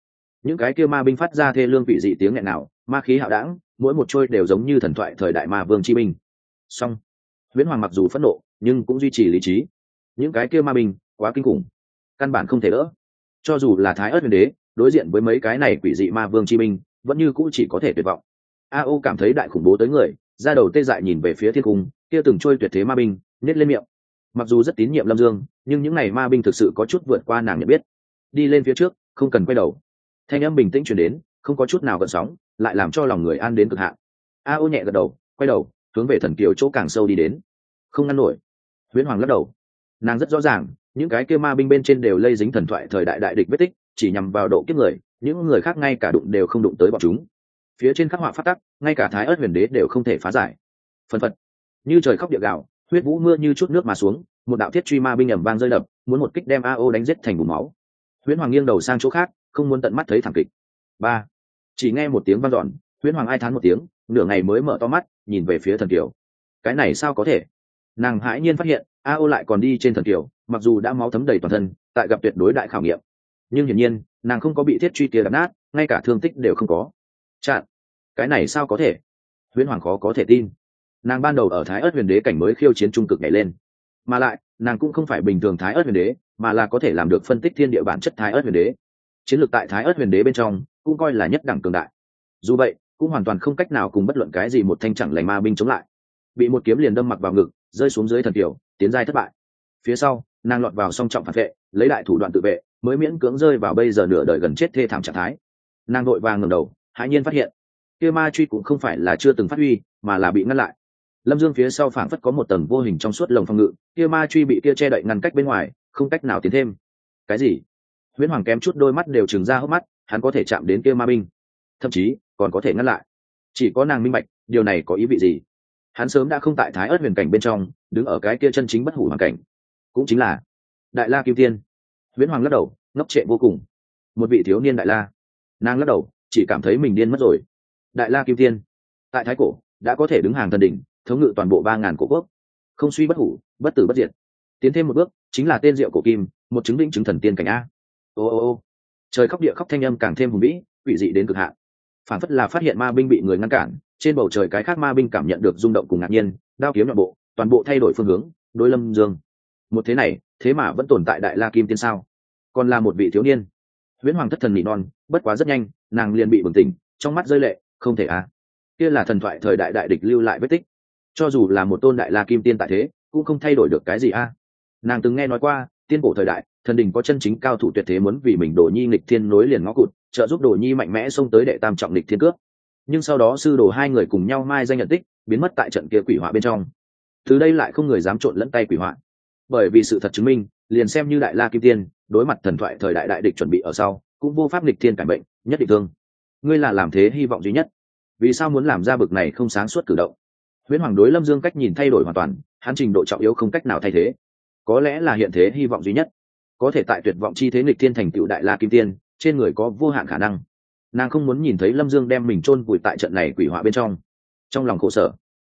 Những cái kia ma binh phát ra thê lương vị dị tiếng nghẹn nào ma khí hạo đảng mỗi một trôi đều giống như thần thoại thời đại ma vương chi binh. Song huyễn hoàng mặc dù phẫn nộ nhưng cũng duy trì lý trí. Những cái kia ma binh quá kinh khủng. Căn bản không thể đỡ. Cho dù là thái ớt huyền đế đối diện với mấy cái này quỷ dị ma vương chi minh, vẫn như cũ chỉ có thể tuyệt vọng. A o cảm thấy đại khủng bố tới người ra đầu tê dại nhìn về phía thiên cung, kia từng trôi tuyệt thế ma binh, nhét lên miệng. Mặc dù rất tín nhiệm lâm dương, nhưng những n à y ma binh thực sự có chút vượt qua nàng nhận biết. Đi lên phía trước, không cần quay đầu. Thanh âm bình tĩnh chuyển đến, không có chút nào gợn sóng, lại làm cho lòng người an đến cực hạn. A ô nhẹ gật đầu, quay đầu, hướng về thần kiều chỗ càng sâu đi đến. Không ngăn nổi. Huyễn hoàng lắc đầu. Nàng rất rõ ràng, những cái kêu ma binh bên trên đều lây dính thần thoại thời đại đại địch vết tích chỉ nhằm vào độ kiếp người, những người khác ngay cả đụng đều không đụng tới bọn chúng. Phía trên khắc họa phát tắc, ngay cả thái ớt huyền đế đều không thể phá giải. Phân phật. Như trời khóc địa gạo huyết vũ mưa như chút nước mà xuống, một đạo thiết truy ma binh ẩm vang rơi đập, muốn một kích đem a o đánh giết thành bùn máu. Huyễn hoàng nghiêng đầu sang chỗ khác, không muốn tận mắt thấy thảm kịch. Ba. Chỉ nghe một tiếng vang dọn, huyễn hoàng ai thán một tiếng, nửa ngày mới mở to mắt, nhìn về phía thần kiều. Cái này sao có thể? Nàng hãi nhiên phát hiện, a o lại còn đi trên thần kiều, mặc dù đã máu thấm đầy toàn thân, tại gặp tuyệt đối đại khảo nghiệm nhưng hiển nhiên, nàng không có bị thiết truy tia đập nát, ngay cả thương tích đều không có. Chặn cái này sao có thể? Huyễn hoàng khó có thể tin. Nàng ban đầu ở thái ớt huyền đế cảnh mới khiêu chiến trung cực nhảy lên. Mà lại, nàng cũng không phải bình thường thái ớt huyền đế, mà là có thể làm được phân tích thiên địa bản chất thái ớt huyền đế. Chiến lược tại thái ớt huyền đế bên trong, cũng coi là nhất đẳng cường đại. Dù vậy, cũng hoàn toàn không cách nào cùng bất luận cái gì một thanh chẳng lành ma binh chống lại. Bị một kiếm liền đâm mặc vào ngực, rơi xuống dưới thần tiểu, tiến giai thất bại. Phía sau, nàng lọt vào song trọng phản vệ, lấy đại thủ đoạn tự vệ mới miễn cưỡng rơi vào bây giờ nửa đời gần chết thê thảm trạng thái. Nàng vội vàng ngẩng đầu, hãi nhiên phát hiện, kia ma truy cũng không phải là chưa từng phát huy, mà là bị ngăn lại. Lâm dương phía sau phảng phất có một tầng vô hình trong suốt lồng phòng ngự, kia ma truy bị kia che đậy ngăn cách bên ngoài, không cách nào tiến thêm. Cái gì? Huyễn hoàng kém chút đôi mắt đều trừng ra hốc mắt, hắn có thể chạm đến kia ma binh. Thậm chí, còn có thể ngăn lại. Chỉ có nàng minh bạch, điều này có ý vị gì? Hắn sớm đã không tại thái ớt huyền cảnh bên trong, đứng ở cái kia chân chính bất hủ hoàn cảnh. Cũng chính là đại la kim tiên huyễn hoàng lắc đầu, ngốc trệ vô cùng. Một vị thiếu niên đại la. Nàng lắc đầu, chỉ cảm thấy mình điên mất rồi. Đại la kim tiên, tại thái cổ, đã có thể đứng hàng thần đỉnh, thống ngự toàn bộ ba ngàn cổ quốc. Không suy bất hủ, bất tử bất diệt. Tiến thêm một bước, chính là tên diệu cổ kim, một chứng minh chứng thần tiên cảnh a. Ô ô ô. Trời khóc địa khóc thanh âm càng thêm hùng vĩ, quỷ dị đến cực hạn. Phản phất là phát hiện ma binh bị người ngăn cản, trên bầu trời cái khác ma binh cảm nhận được rung động cùng ngạc nhiên, đao kiếm nội bộ, toàn bộ thay đổi phương hướng, đối lâm dương một thế này, thế mà vẫn tồn tại đại la kim tiên sao? Còn là một vị thiếu niên. Huyễn hoàng thất thần nỉ non, bất quá rất nhanh, nàng liền bị bừng tỉnh, trong mắt rơi lệ, không thể à. Kia là thần thoại thời đại đại địch lưu lại vết tích. Cho dù là một tôn đại la kim tiên tại thế, cũng không thay đổi được cái gì a nàng từng nghe nói qua, tiên cổ thời đại, thần đình có chân chính cao thủ tuyệt thế muốn vì mình đồ nhi nghịch thiên nối liền ngõ cụt, trợ giúp đồ nhi mạnh mẽ xông tới đệ tam trọng nghịch thiên cướp. Nhưng sau đó sư đồ hai người cùng nhau mai danh nhận tích, biến mất tại trận kia quỷ họa bên trong. Từ đây lại không người dám trộn lẫn tay quỷ họa bởi vì sự thật chứng minh, liền xem như đại la kim tiên, đối mặt thần thoại thời đại đại địch chuẩn bị ở sau, cũng vô pháp nghịch thiên cải bệnh, nhất định thương. Ngươi là làm thế hy vọng duy nhất. Vì sao muốn làm ra bực này không sáng suốt cử động? Huyễn hoàng đối lâm dương cách nhìn thay đổi hoàn toàn, hắn trình độ trọng yếu không cách nào thay thế. Có lẽ là hiện thế hy vọng duy nhất. Có thể tại tuyệt vọng chi thế nghịch thiên thành tựu đại la kim tiên, trên người có vô hạn khả năng. Nàng không muốn nhìn thấy lâm dương đem mình chôn vùi tại trận này quỷ họa bên trong. Trong lòng khổ sở.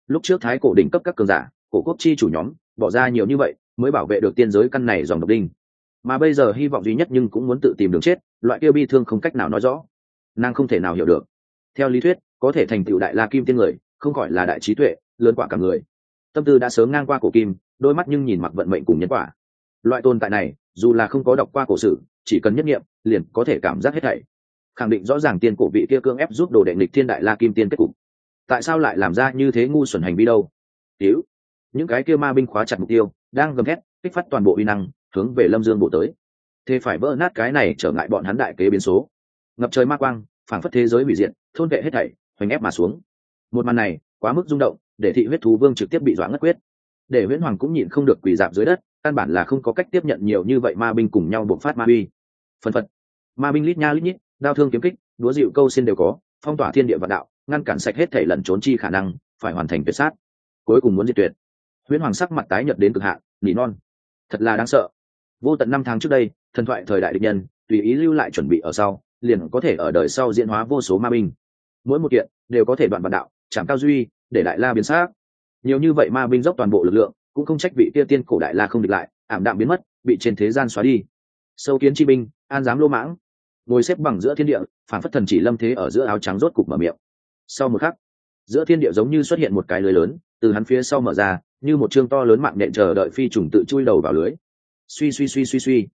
Lúc trước thái cổ đỉnh cấp các cường giả, cổ quốc chi chủ nhóm, bỏ ra nhiều như vậy mới bảo vệ được tiên giới căn này dòng độc đinh. Mà bây giờ hy vọng duy nhất nhưng cũng muốn tự tìm đường chết loại kia bi thương không cách nào nói rõ. Nàng không thể nào hiểu được. Theo lý thuyết có thể thành tựu đại la kim tiên người không khỏi là đại trí tuệ lớn quả cả người. Tâm tư đã sớm ngang qua cổ kim đôi mắt nhưng nhìn mặc vận mệnh cùng nhân quả. Loại tồn tại này dù là không có đọc qua cổ sử chỉ cần nhất nghiệm liền có thể cảm giác hết thảy. Khẳng định rõ ràng tiên cổ vị kia cương ép giúp đồ đệ nghịch thiên đại la kim tiên kết cục. Tại sao lại làm ra như thế ngu xuẩn hành vi đâu? Tiểu, những cái kia ma binh khóa chặt mục tiêu đang gầm thét, kích phát toàn bộ uy năng, hướng về lâm dương bộ tới. Thế phải vỡ nát cái này trở ngại bọn hắn đại kế biến số. Ngập trời ma quang, phảng phất thế giới hủy diệt, thôn vệ hết thảy, hoành ép mà xuống. Một màn này, quá mức rung động, để thị huyết thú vương trực tiếp bị dọa ngất quyết. Để huyễn hoàng cũng nhịn không được quỳ dạp dưới đất, căn bản là không có cách tiếp nhận nhiều như vậy ma binh cùng nhau bộc phát ma uy. Phân phật. Ma binh lít nha lít nhít, đao thương kiếm kích đúa dịu câu xin đều có, phong tỏa thiên địa vạn đạo, ngăn cản sạch hết thể lẩn trốn chi khả năng, phải hoàn thành tuyệt sát. Cuối cùng muốn diệt tuyệt huyễn hoàng sắc mặt tái nhợt đến cực hạn, nỉ non. Thật là đáng sợ. Vô tận năm tháng trước đây, thần thoại thời đại địch nhân, tùy ý lưu lại chuẩn bị ở sau, liền có thể ở đời sau diễn hóa vô số ma binh. Mỗi một kiện đều có thể đoạn vạn đạo, chẳng cao duy, để đại la biến xác nhiều như vậy ma binh dốc toàn bộ lực lượng, cũng không trách vị kia tiên cổ đại la không địch lại, ảm đạm biến mất, bị trên thế gian xóa đi. Sâu kiến chi binh, an dám lô mãng. Ngồi xếp bằng giữa thiên địa phản phất thần chỉ lâm thế ở giữa áo trắng rốt cục mở miệng. Sau một khắc, giữa thiên địa giống như xuất hiện một cái lưới lớn, từ hắn phía sau mở ra như một chương to lớn mạng nện chờ đợi phi trùng tự chui đầu vào lưới. Suy suy suy suy suy.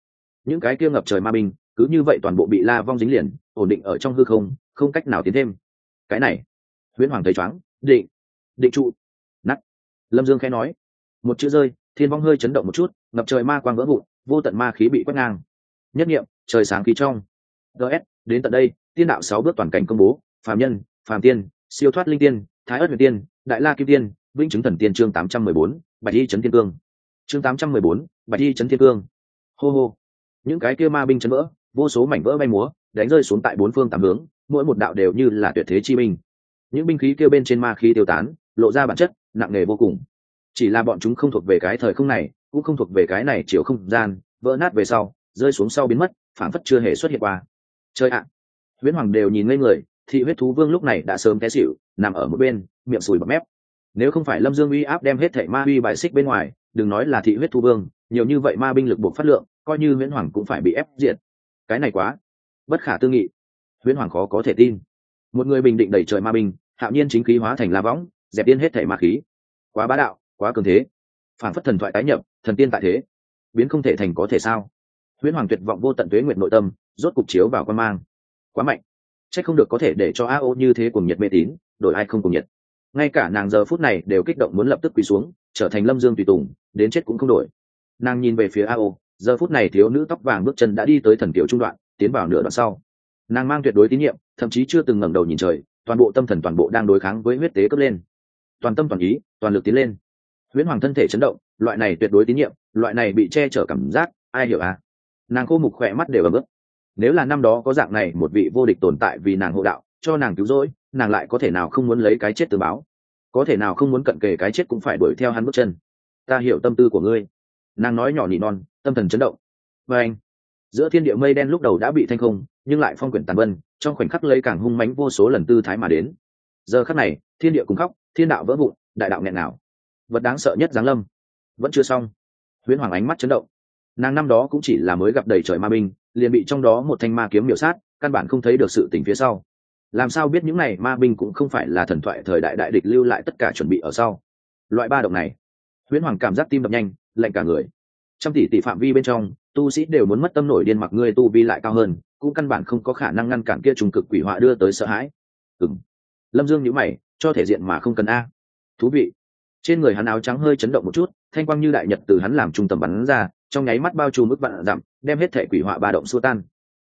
Những cái kia ngập trời ma binh, cứ như vậy toàn bộ bị la vong dính liền, ổn định ở trong hư không không cách nào tiến thêm. Cái này, huyễn hoàng thấy chóng định định trụ. Nắt lâm dương khẽ nói. Một chữ rơi, thiên vong hơi chấn động một chút, ngập trời ma quang vỡ vụn, vô tận ma khí bị quét ngang. Nhất nghiệm, trời sáng khí trong. Gs đến tận đây, tiên đạo sáu bước toàn cảnh công bố, phàm nhân, phàm tiên, siêu thoát linh tiên, thái ất huyền tiên, đại la kim tiên vĩnh chứng thần tiên chương tám trăm mười bốn, bạch y trấn thiên cương. Chương tám trăm mười bốn, bạch y trấn thiên cương. Hô hô. Những cái kia ma binh chấn vỡ, vô số mảnh vỡ bay múa, đánh rơi xuống tại bốn phương tám hướng, mỗi một đạo đều như là tuyệt thế chi binh. Những binh khí kêu bên trên ma khí tiêu tán, lộ ra bản chất, nặng nề vô cùng. Chỉ là bọn chúng không thuộc về cái thời không này, cũng không thuộc về cái này chiều không gian, vỡ nát về sau, rơi xuống sau biến mất phản phất chưa hề xuất hiện qua. Chơi ạ! À. huyễn hoàng đều nhìn ngây người, thị huyết thú vương lúc này đã sớm té xỉu, nằm ở một bên, miệng sùi bọt mép nếu không phải lâm dương uy áp đem hết thảy ma uy bài xích bên ngoài, đừng nói là thị huyết thu vương, nhiều như vậy ma binh lực buộc phát lượng, coi như nguyễn hoàng cũng phải bị ép diệt. Cái này quá bất khả tư nghị. Nguyễn hoàng khó có thể tin. Một người bình định đẩy trời ma binh, hạo nhiên chính khí hóa thành la võng, dẹp tiên hết thảy ma khí. Quá bá đạo, quá cường thế. Phản phất thần thoại tái nhập, thần tiên tại thế. Biến không thể thành có thể sao? Huyễn hoàng tuyệt vọng vô tận tuế nguyện nội tâm, rốt cục chiếu vào quan mang. Quá mạnh. C h ắ c không được có thể để cho a ô như thế cùng nhiệt mê tín, đổi ai không cùng nhiệt ngay cả nàng giờ phút này đều kích động muốn lập tức quỳ xuống, trở thành lâm dương tùy tùng, đến chết cũng không đổi. Nàng nhìn về phía a ô giờ phút này thiếu nữ tóc vàng bước chân đã đi tới thần kiểu trung đoạn, tiến vào nửa đoạn sau. Nàng mang tuyệt đối tín nhiệm, thậm chí chưa từng ngẩng đầu nhìn trời, toàn bộ tâm thần toàn bộ đang đối kháng với huyết tế cấp lên. Toàn tâm toàn ý, toàn lực tiến lên. Huyễn hoàng thân thể chấn động, loại này tuyệt đối tín nhiệm, loại này bị che chở cảm giác, ai hiểu à? Nàng khô mục khỏe mắt đều ấm ức. Nếu là năm đó có dạng này một vị vô địch tồn tại vì nàng hộ đạo, cho nàng cứu rỗi nàng lại có thể nào không muốn lấy cái chết từ báo? Có thể nào không muốn cận kề cái chết cũng phải đuổi theo hắn bước chân. Ta hiểu tâm tư của ngươi. Nàng nói nhỏ nhị non, tâm thần chấn động. Và anh, giữa thiên địa mây đen lúc đầu đã bị thanh không, nhưng lại phong quyển tàn vân trong khoảnh khắc lấy càng hung mánh vô số lần tư thái mà đến. Giờ khắc này, thiên địa cùng khóc, thiên đạo vỡ vụn, đại đạo nghẹn nào vật đáng sợ nhất giáng lâm. Vẫn chưa xong. Huyễn hoàng ánh mắt chấn động. Nàng năm đó cũng chỉ là mới gặp đầy trời ma binh, liền bị trong đó một thanh ma kiếm miểu sát, căn bản không thấy được sự tình phía sau làm sao biết những này ma binh cũng không phải là thần thoại thời đại đại địch lưu lại tất cả chuẩn bị ở sau? Loại ba động này, huyễn hoàng cảm giác tim đập nhanh, lạnh cả người. Trăm tỷ tỷ phạm vi bên trong, tu sĩ đều muốn mất tâm nổi điên mặc ngươi tu vi lại cao hơn, cũng căn bản không có khả năng ngăn cản kia trùng cực quỷ họa đưa tới sợ hãi. Ừng lâm dương nhữ mày, cho thể diện mà không cần a. Thú vị. Trên người hắn áo trắng hơi chấn động một chút, thanh quang như đại nhật từ hắn làm trung tâm bắn ra, trong nháy mắt bao trùm ức vạn dặm, đem hết thể quỷ họa ba động xua tan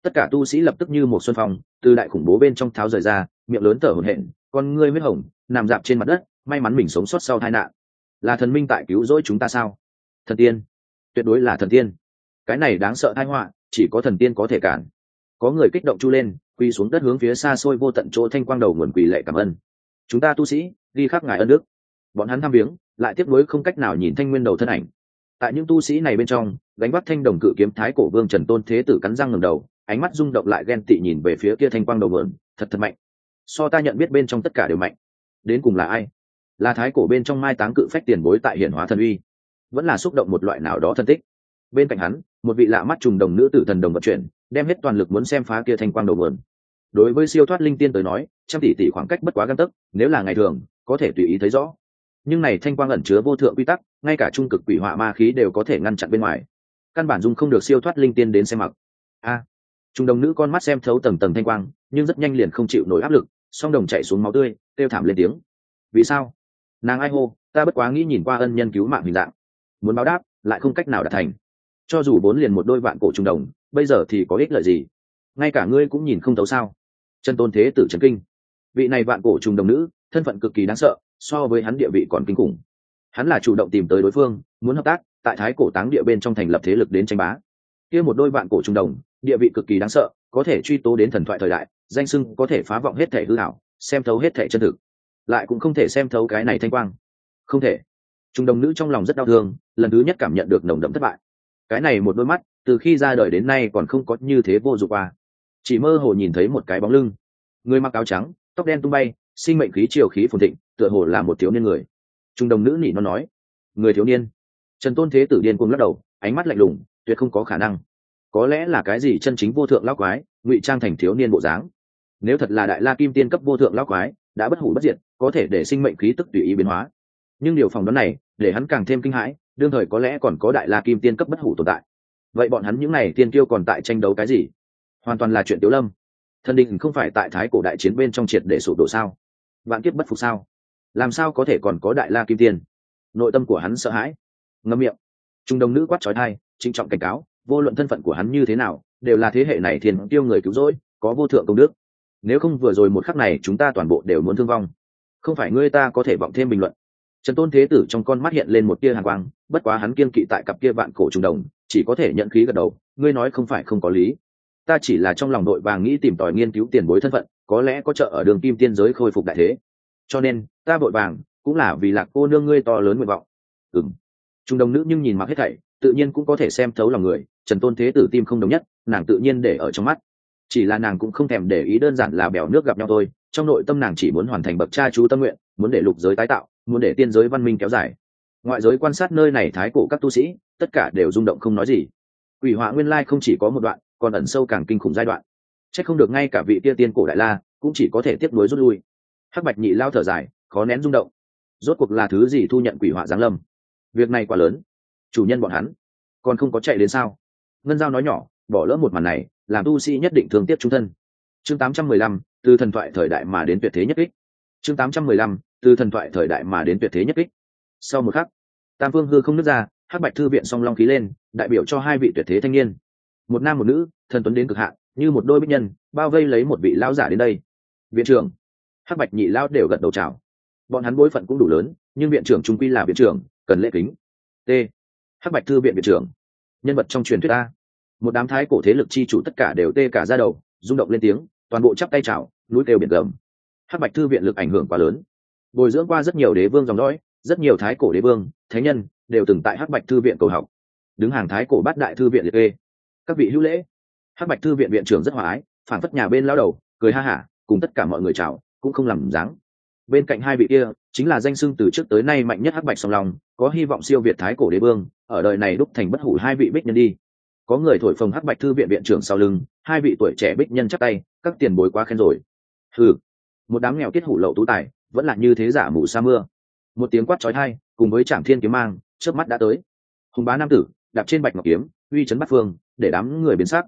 tất cả tu sĩ lập tức như một xuân phong, từ đại khủng bố bên trong tháo rời ra, miệng lớn thở hổn hển, con ngươi huyết hồng, nằm dạp trên mặt đất, may mắn mình sống sót sau tai nạn. Là thần minh tại cứu rỗi chúng ta sao? Thần tiên. Tuyệt đối là thần tiên. Cái này đáng sợ tai họa, chỉ có thần tiên có thể cản. Có người kích động chu lên, quỳ xuống đất hướng phía xa xôi vô tận chỗ thanh quang đầu nguồn quỳ lệ cảm ơn. Chúng ta tu sĩ, đi khắc ngài ân đức. Bọn hắn tham viếng, lại tiếp nối không cách nào nhìn thanh nguyên đầu thân ảnh. Tại những tu sĩ này bên trong đánh bắt thanh đồng cự kiếm thái cổ vương trần tôn thế tử cắn răng ngầm đầu ánh mắt rung động lại ghen tị nhìn về phía kia thanh quang đầu vườn, thật thật mạnh. So ta nhận biết bên trong tất cả đều mạnh. Đến cùng là ai? Là thái cổ bên trong mai táng cự phách tiền bối tại hiển hóa thần uy. Vẫn là xúc động một loại nào đó thân tích. Bên cạnh hắn, một vị lạ mắt trùng đồng nữ tử thần đồng vận chuyển, đem hết toàn lực muốn xem phá kia thanh quang đầu vườn. Đối với siêu thoát linh tiên tới nói, trăm tỷ tỷ khoảng cách bất quá găng tấc, nếu là ngày thường, có thể tùy ý thấy rõ. Nhưng này thanh quang ẩn chứa vô thượng quy tắc, ngay cả trung cực quỷ họa ma khí đều có thể ngăn chặn bên ngoài. Căn bản dung không được siêu thoát linh tiên đến xem mặc. A trung đồng nữ con mắt xem thấu tầng tầng thanh quang, nhưng rất nhanh liền không chịu nổi áp lực, song đồng chạy xuống máu tươi, kêu thảm lên tiếng. Vì sao? Nàng ai hô, ta bất quá nghĩ nhìn qua ân nhân cứu mạng hình dạng. Muốn báo đáp, lại không cách nào đạt thành. Cho dù bốn liền một đôi vạn cổ trung đồng, bây giờ thì có ích lợi gì? Ngay cả ngươi cũng nhìn không thấu sao? Chân tôn thế tử trần kinh. Vị này vạn cổ trung đồng nữ, thân phận cực kỳ đáng sợ, so với hắn địa vị còn kinh khủng. Hắn là chủ động tìm tới đối phương, muốn hợp tác, tại thái cổ táng địa bên trong thành lập thế lực đến tranh bá kia một đôi vạn cổ trung đồng, địa vị cực kỳ đáng sợ, có thể truy tố đến thần thoại thời đại, danh sưng có thể phá vọng hết thể hư hảo xem thấu hết thể chân thực. Lại cũng không thể xem thấu cái này thanh quang. Không thể. Trung đồng nữ trong lòng rất đau thương, lần thứ nhất cảm nhận được nồng đậm thất bại. Cái này một đôi mắt, từ khi ra đời đến nay còn không có như thế vô dụng qua chỉ mơ hồ nhìn thấy một cái bóng lưng. Người mặc áo trắng, tóc đen tung bay, sinh mệnh khí chiều khí phồn thịnh, tựa hồ là một thiếu niên người. Trung đồng nữ nỉ nó nói. Người thiếu niên. Trần tôn thế tử điên cuồng lắc đầu, ánh mắt lạnh lùng tuyệt không có khả năng. Có lẽ là cái gì chân chính vô thượng lão quái, ngụy trang thành thiếu niên bộ dáng. Nếu thật là đại la kim tiên cấp vô thượng lão quái, đã bất hủ bất diệt, có thể để sinh mệnh khí tức tùy ý biến hóa. Nhưng điều phòng đoán này, để hắn càng thêm kinh hãi, đương thời có lẽ còn có đại la kim tiên cấp bất hủ tồn tại. Vậy bọn hắn những n à y tiên tiêu còn tại tranh đấu cái gì? Hoàn toàn là chuyện tiếu lâm. Thần đình không phải tại thái cổ đại chiến bên trong triệt để sụp đổ sao? Vạn kiếp bất phục sao? Làm sao có thể còn có đại la kim tiên? Nội tâm của hắn sợ hãi. Ngâm miệng. Trung đông nữ quát trói thai trinh trọng cảnh cáo, vô luận thân phận của hắn như thế nào, đều là thế hệ này thiền tiêu người cứu rỗi, có vô thượng công đức. Nếu không vừa rồi một khắc này chúng ta toàn bộ đều muốn thương vong, không phải ngươi ta có thể vọng thêm bình luận. Trần tôn thế tử trong con mắt hiện lên một tia hàng quang, bất quá hắn kiên kỵ tại cặp kia vạn cổ trùng đồng, chỉ có thể nhận khí gật đầu, ngươi nói không phải không có lý. Ta chỉ là trong lòng đội vàng nghĩ tìm tòi nghiên cứu tiền bối thân phận, có lẽ có trợ ở đường kim tiên giới khôi phục đại thế. Cho nên, ta vội vàng, cũng là vì lạc cô nương ngươi to lớn nguyện vọng. Ừng trung đồng nữ nhưng nhìn mặc hết thảy tự nhiên cũng có thể xem thấu lòng người, trần tôn thế tử tim không đồng nhất, nàng tự nhiên để ở trong mắt. Chỉ là nàng cũng không thèm để ý đơn giản là bèo nước gặp nhau thôi, trong nội tâm nàng chỉ muốn hoàn thành bậc cha chú tâm nguyện, muốn để lục giới tái tạo, muốn để tiên giới văn minh kéo dài. Ngoại giới quan sát nơi này thái cổ các tu sĩ, tất cả đều rung động không nói gì. Quỷ họa nguyên lai không chỉ có một đoạn, còn ẩn sâu càng kinh khủng giai đoạn. C h ắ c không được ngay cả vị tia tiên cổ đại la cũng chỉ có thể tiếp nối rút lui. Hắc bạch nhị lao thở dài, khó nén rung động. Rốt cuộc là thứ gì thu nhận quỷ họa giáng lâm? Việc này quá lớn chủ nhân bọn hắn. Còn không có chạy đến sao? Ngân giao nói nhỏ, bỏ lỡ một màn này, làm tu sĩ nhất định thương tiếc trung thân. Chương tám trăm mười lăm, từ thần thoại thời đại mà đến tuyệt thế nhất kích. Chương tám trăm mười lăm, từ thần thoại thời đại mà đến tuyệt thế nhất kích. Sau một khắc, tam phương hư không nứt ra, hắc bạch thư viện song long khí lên, đại biểu cho hai vị tuyệt thế thanh niên. Một nam một nữ, thần tuấn đến cực hạn, như một đôi bích nhân, bao vây lấy một vị lão giả đến đây. Viện trưởng, hắc bạch nhị lão đều gật đầu chào. Bọn hắn bối phận cũng đủ lớn, nhưng viện trưởng trung quy là viện trưởng, cần lễ kính. T hắc bạch thư viện viện trưởng. Nhân vật trong truyền thuyết a. Một đám thái cổ thế lực chi chủ tất cả đều tê cả ra đầu, rung động lên tiếng, toàn bộ chắp tay chào, núi kêu biển gầm. Hắc bạch thư viện lực ảnh hưởng quá lớn. Bồi dưỡng qua rất nhiều đế vương dòng dõi, rất nhiều thái cổ đế vương, thánh nhân đều từng tại hắc bạch thư viện cầu học. Đứng hàng thái cổ bát đại thư viện liệt kê. Các vị hữu lễ. Hắc bạch thư viện viện trưởng rất hòa ái phản phất nhà bên lao đầu, cười ha hả, cùng tất cả mọi người chào, cũng không làm dáng bên cạnh hai vị kia, chính là danh sưng từ trước tới nay mạnh nhất hắc bạch song lòng có hy vọng siêu việt thái cổ đế vương, ở đời này đúc thành bất hủ hai vị bích nhân đi. Có người thổi phồng hắc bạch thư viện viện trưởng sau lưng, hai vị tuổi trẻ bích nhân chắc tay, các tiền bối quá khen rồi. Ừ một đám nghèo kết hủ lậu tú tài, vẫn là như thế giả mù sa mưa. Một tiếng quát trói thai cùng với trạm thiên kiếm mang trước mắt đã tới. Hùng bá nam tử, đạp trên bạch ngọc kiếm, uy chấn bắt phương, để đám người biến sắc.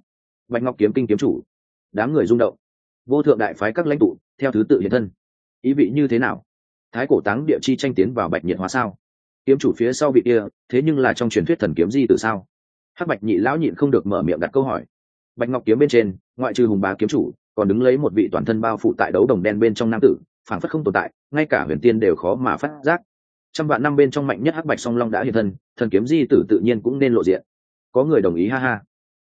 Bạch ngọc kiếm kinh kiếm chủ, đám người rung động. Vô thượng đại phái các lãnh tụ, theo thứ tự hiện thân ý vị như thế nào? Thái cổ táng địa chi tranh tiến vào bạch nhiệt hóa sao? Kiếm chủ phía sau vị kia, thế nhưng là trong truyền thuyết thần kiếm di từ sao? Hắc bạch nhị lão nhịn không được mở miệng đặt câu hỏi. Bạch ngọc kiếm bên trên, ngoại trừ hùng bá kiếm chủ, còn đứng lấy một vị toàn thân bao phụ tại đấu đồng đen bên trong nam tử phản phất không tồn tại, ngay cả huyền tiên đều khó mà phát giác. Trăm vạn năm bên trong mạnh nhất hắc bạch song long đã hiện thân, thần kiếm di tử tự nhiên cũng nên lộ diện. Có người đồng ý, ha ha.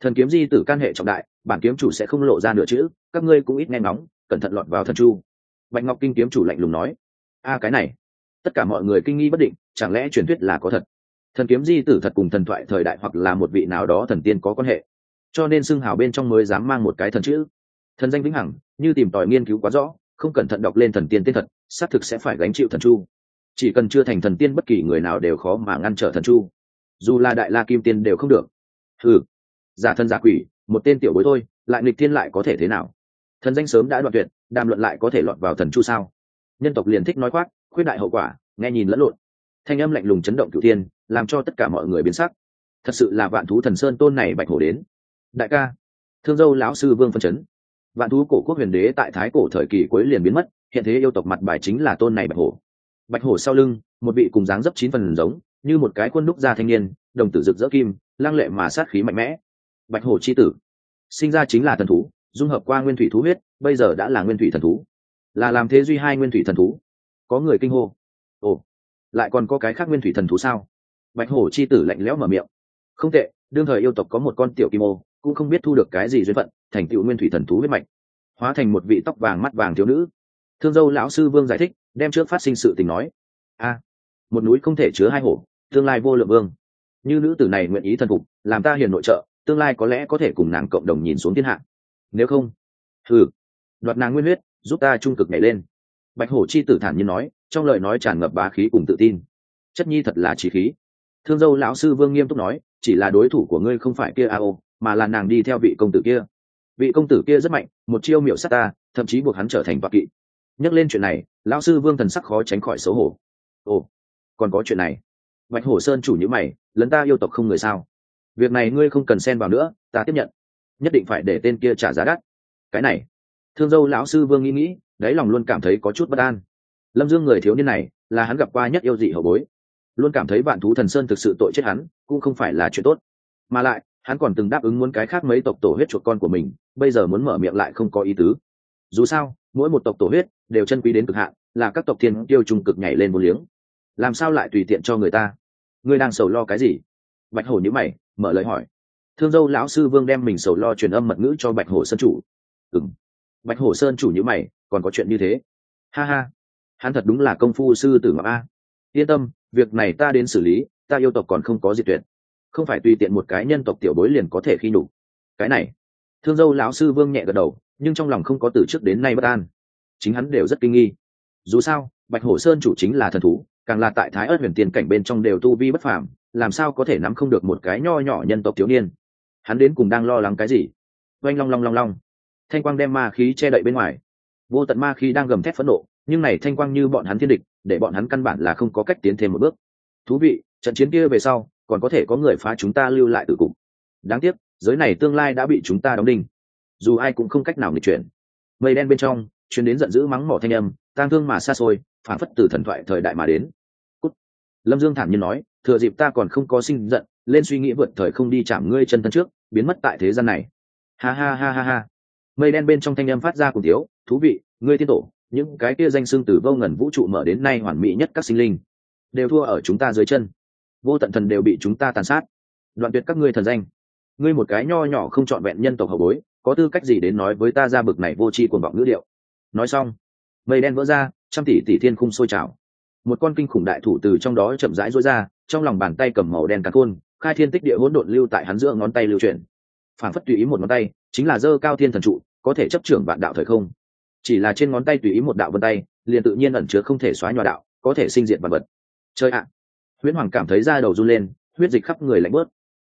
Thần kiếm di tử can hệ trọng đại, bản kiếm chủ sẽ không lộ ra nửa chữ, các ngươi cũng ít nghe ngóng, cẩn thận lọt vào thần chu bạch ngọc kinh kiếm chủ lạnh lùng nói, a, cái này, tất cả mọi người kinh nghi bất định, chẳng lẽ truyền thuyết là có thật? Thần kiếm di tử thật cùng thần thoại thời đại hoặc là một vị nào đó thần tiên có quan hệ, cho nên xưng hào bên trong mới dám mang một cái thần chữ. Thần danh vĩnh hằng, như tìm tòi nghiên cứu quá rõ, không cẩn thận đọc lên thần tiên tên thật, xác thực sẽ phải gánh chịu thần chu. Chỉ cần chưa thành thần tiên bất kỳ người nào đều khó mà ngăn trở thần chu. Dù là đại la kim tiên đều không được. Ừ giả thân giả quỷ, một tên tiểu bối thôi, lại nghịch tiên lại có thể thế nào? Thần danh sớm đã đoạn tuyệt đàm luận lại có thể lọt vào thần chu sao? Nhân tộc liền thích nói khoác, khuyết đại hậu quả, nghe nhìn lẫn lộn. Thanh âm lạnh lùng chấn động cửu thiên, làm cho tất cả mọi người biến sắc. Thật sự là vạn thú thần sơn tôn này bạch hổ đến. Đại ca, thương dâu lão sư vương phân chấn. Vạn thú cổ quốc huyền đế tại thái cổ thời kỳ cuối liền biến mất, hiện thế yêu tộc mặt bài chính là tôn này bạch hổ. Bạch hổ sau lưng, một vị cùng dáng dấp chín phần giống, như một cái quân đúc ra thanh niên, đồng tử rực rỡ kim lang lệ mà sát khí mạnh mẽ. Bạch hổ c h i tử, sinh ra chính là thần thú dung hợp qua nguyên thủy thú huyết, bây giờ đã là nguyên thủy thần thú. Là làm thế duy hai nguyên thủy thần thú. Có người kinh hô. Ồ, lại còn có cái khác nguyên thủy thần thú sao? Bạch hổ chi tử lạnh lẽo mở miệng. Không tệ, đương thời yêu tộc có một con tiểu kim ô, cũng không biết thu được cái gì duyên phận, thành tựu nguyên thủy thần thú huyết mạch. Hóa thành một vị tóc vàng mắt vàng thiếu nữ. Thương dâu lão sư vương giải thích, đem trước phát sinh sự tình nói. A, một núi không thể chứa hai hổ, tương lai vô lượng vương. Như nữ tử này nguyện ý thần phục, làm ta hiền nội trợ, tương lai có lẽ có thể cùng nàng cộng đồng nhìn xuống thiên hạ nếu không thử đoạt nàng nguyên huyết, giúp ta trung cực nhảy lên. Bạch hổ chi tử thản nhiên nói, trong lời nói tràn ngập bá khí cùng tự tin. Chất nhi thật là trí khí. Thương dâu lão sư vương nghiêm túc nói, chỉ là đối thủ của ngươi không phải kia a ô mà là nàng đi theo vị công tử kia. Vị công tử kia rất mạnh, một chiêu miệu sát ta, thậm chí buộc hắn trở thành toạc kỵ. Nhắc lên chuyện này, lão sư vương thần sắc khó tránh khỏi xấu hổ. Ồ, còn có chuyện này. Bạch hổ sơn chủ nhữ mày, lấn ta yêu tộc không người sao? Việc này ngươi không cần xen vào nữa, ta tiếp nhận nhất định phải để tên kia trả giá đắt. Cái này, thương dâu lão sư vương nghĩ nghĩ, đáy lòng luôn cảm thấy có chút bất an. Lâm dương người thiếu niên này, là hắn gặp qua nhất yêu dị hậu bối. Luôn cảm thấy vạn thú thần sơn thực sự tội chết hắn, cũng không phải là chuyện tốt. Mà lại, hắn còn từng đáp ứng muốn cái khác mấy tộc tổ huyết chuột con của mình, bây giờ muốn mở miệng lại không có ý tứ. Dù sao, mỗi một tộc tổ huyết đều chân quý đến cực hạn, là các tộc thiên tiêu trung cực nhảy lên một liếng. Làm sao lại tùy tiện cho người ta? Ngươi đang sầu lo cái gì? Bạch hổ nhữ mày, mở lời hỏi thương dâu lão sư vương đem mình sầu lo truyền âm mật ngữ cho bạch hổ sơn chủ. Ừng bạch hổ sơn chủ nhữ mày, còn có chuyện như thế. Ha ha, hắn thật đúng là công phu sư tử ngọc a. Yên tâm, việc này ta đến xử lý, ta yêu tộc còn không có diệt tuyệt. Không phải tùy tiện một cái nhân tộc tiểu bối liền có thể khi đủ cái này. Thương dâu lão sư vương nhẹ gật đầu, nhưng trong lòng không có từ trước đến nay bất an. Chính hắn đều rất kinh nghi. Dù sao, bạch hổ sơn chủ chính là thần thú, càng là tại thái ớt huyền tiền cảnh bên trong đều tu vi bất phàm, làm sao có thể nắm không được một cái nho nhỏ nhân tộc thiếu niên hắn đến cùng đang lo lắng cái gì? Oanh long long long long. Thanh quang đem ma khí che đậy bên ngoài. Vô tận ma khí đang gầm thét phẫn nộ, nhưng này thanh quang như bọn hắn thiên địch, để bọn hắn căn bản là không có cách tiến thêm một bước. Thú vị, trận chiến kia về sau, còn có thể có người phá chúng ta lưu lại từ cục. Đáng tiếc, giới này tương lai đã bị chúng ta đóng đinh. Dù ai cũng không cách nào nghịch chuyển. Mây đen bên trong, chuyến đến giận dữ mắng mỏ thanh âm, tang thương mà xa xôi phản phất từ thần thoại thời đại mà đến. Cút. lâm dương thản nhiên nói, thừa dịp ta còn không có sinh giận lên suy nghĩ vượt thời không đi chạm ngươi chân thân trước, biến mất tại thế gian này. Ha ha ha ha ha. Mây đen bên trong thanh âm phát ra cùng thiếu, thú vị, ngươi tiên tổ, những cái kia danh xưng từ vô ngần vũ trụ mở đến nay hoàn mỹ nhất các sinh linh, đều thua ở chúng ta dưới chân. Vô tận thần đều bị chúng ta tàn sát. Đoạn tuyệt các ngươi thần danh. Ngươi một cái nho nhỏ không trọn vẹn nhân tộc hậu bối, có tư cách gì đến nói với ta ra bực này vô tri cuồng vọng ngữ điệu? Nói xong, mây đen vỡ ra, trăm tỷ tỷ thiên khung sôi trào. Một con kinh khủng đại thủ từ trong đó chậm rãi rối ra, trong lòng bàn tay cầm màu đen cả khôn khai thiên tích địa hỗn độn lưu tại hắn giữa ngón tay lưu chuyển. Phản phất tùy ý một ngón tay chính là dơ cao thiên thần trụ có thể chấp trưởng vạn đạo thời không. Chỉ là trên ngón tay tùy ý một đạo vân tay liền tự nhiên ẩn chứa không thể xóa nhòa đạo có thể sinh diện vật vật. Chơi ạ! Huyễn hoàng cảm thấy da đầu run lên huyết dịch khắp người lạnh bớt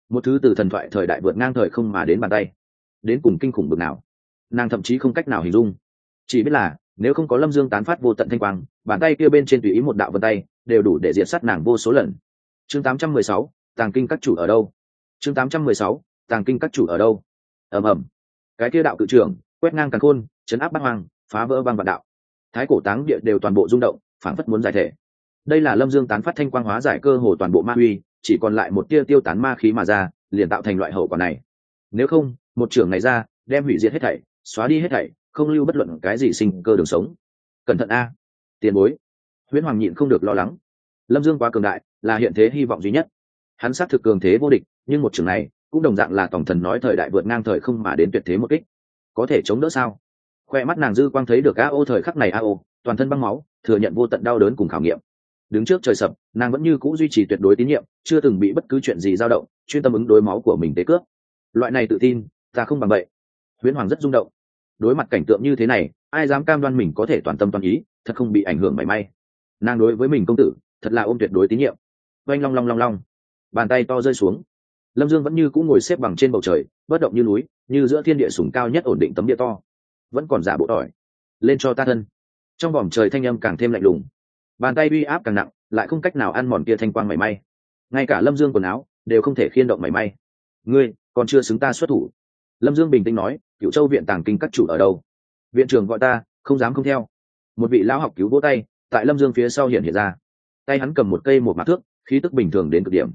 một thứ từ thần thoại thời đại vượt ngang thời không mà đến bàn tay. Đến cùng kinh khủng bực nào. Nàng thậm chí không cách nào hình dung. Chỉ biết là nếu không có lâm dương tán phát vô tận thanh quang bàn tay kia bên trên tùy ý một đạo vân tay đều đủ để diệt sát nàng vô số lần. Chương 816, tàng kinh các chủ ở đâu? Chương 816, tàng kinh các chủ ở đâu? Ầm ầm. Cái kia đạo cự trưởng quét ngang càng khôn chấn áp bắt hoang phá vỡ băng vạn đạo. Thái cổ táng địa đều toàn bộ rung động phản phất muốn giải thể. Đây là lâm dương tán phát thanh quang hóa giải cơ hồ toàn bộ ma uy chỉ còn lại một tia tiêu tán ma khí mà ra liền tạo thành loại hậu quả này. Nếu không một trưởng này ra đem hủy diệt hết thảy xóa đi hết thảy không lưu bất luận cái gì sinh cơ đường sống. Cẩn thận a. Tiền bối. Huyễn hoàng nhịn không được lo lắng. Lâm dương quá cường đại là hiện thế hy vọng duy nhất hắn xác thực cường thế vô địch, nhưng một trường này, cũng đồng dạng là tổng thần nói thời đại vượt ngang thời không mà đến tuyệt thế một kích. Có thể chống đỡ sao? Khoe mắt nàng dư quang thấy được a ô thời khắc này a ô toàn thân băng máu, thừa nhận vô tận đau đớn cùng khảo nghiệm. Đứng trước trời sập, nàng vẫn như c ũ duy trì tuyệt đối tín nhiệm, chưa từng bị bất cứ chuyện gì dao động, chuyên tâm ứng đối máu của mình tế cướp loại này tự tin, ta không bằng vậy. Huyễn hoàng rất rung động. Đối mặt cảnh tượng như thế này, ai dám cam đoan mình có thể toàn tâm toàn ý, thật không bị ảnh hưởng mảy may. Nàng đối với mình công tử, thật là ôm tuyệt đối tín nhiệm. Oanh long long long long bàn tay to rơi xuống. Lâm dương vẫn như cũng ngồi xếp bằng trên bầu trời, bất động như núi, như giữa thiên địa sùng cao nhất ổn định tấm địa to. Vẫn còn giả bộ tỏi. Lên cho ta thân. Trong vòm trời thanh âm càng thêm lạnh lùng. Bàn tay uy áp càng nặng, lại không cách nào ăn mòn kia thanh quang mảy may. Ngay cả lâm dương quần áo đều không thể khiên động mảy may. Ngươi, còn chưa xứng ta xuất thủ. Lâm dương bình tĩnh nói cựu châu viện tàng kinh các chủ ở đâu? Viện trưởng gọi ta, không dám không theo. Một vị lão học cứu vỗ tay, tại lâm dương phía sau hiện hiện ra. Tay hắn cầm một cây một mặt thước, khí tức bình thường đến cực điểm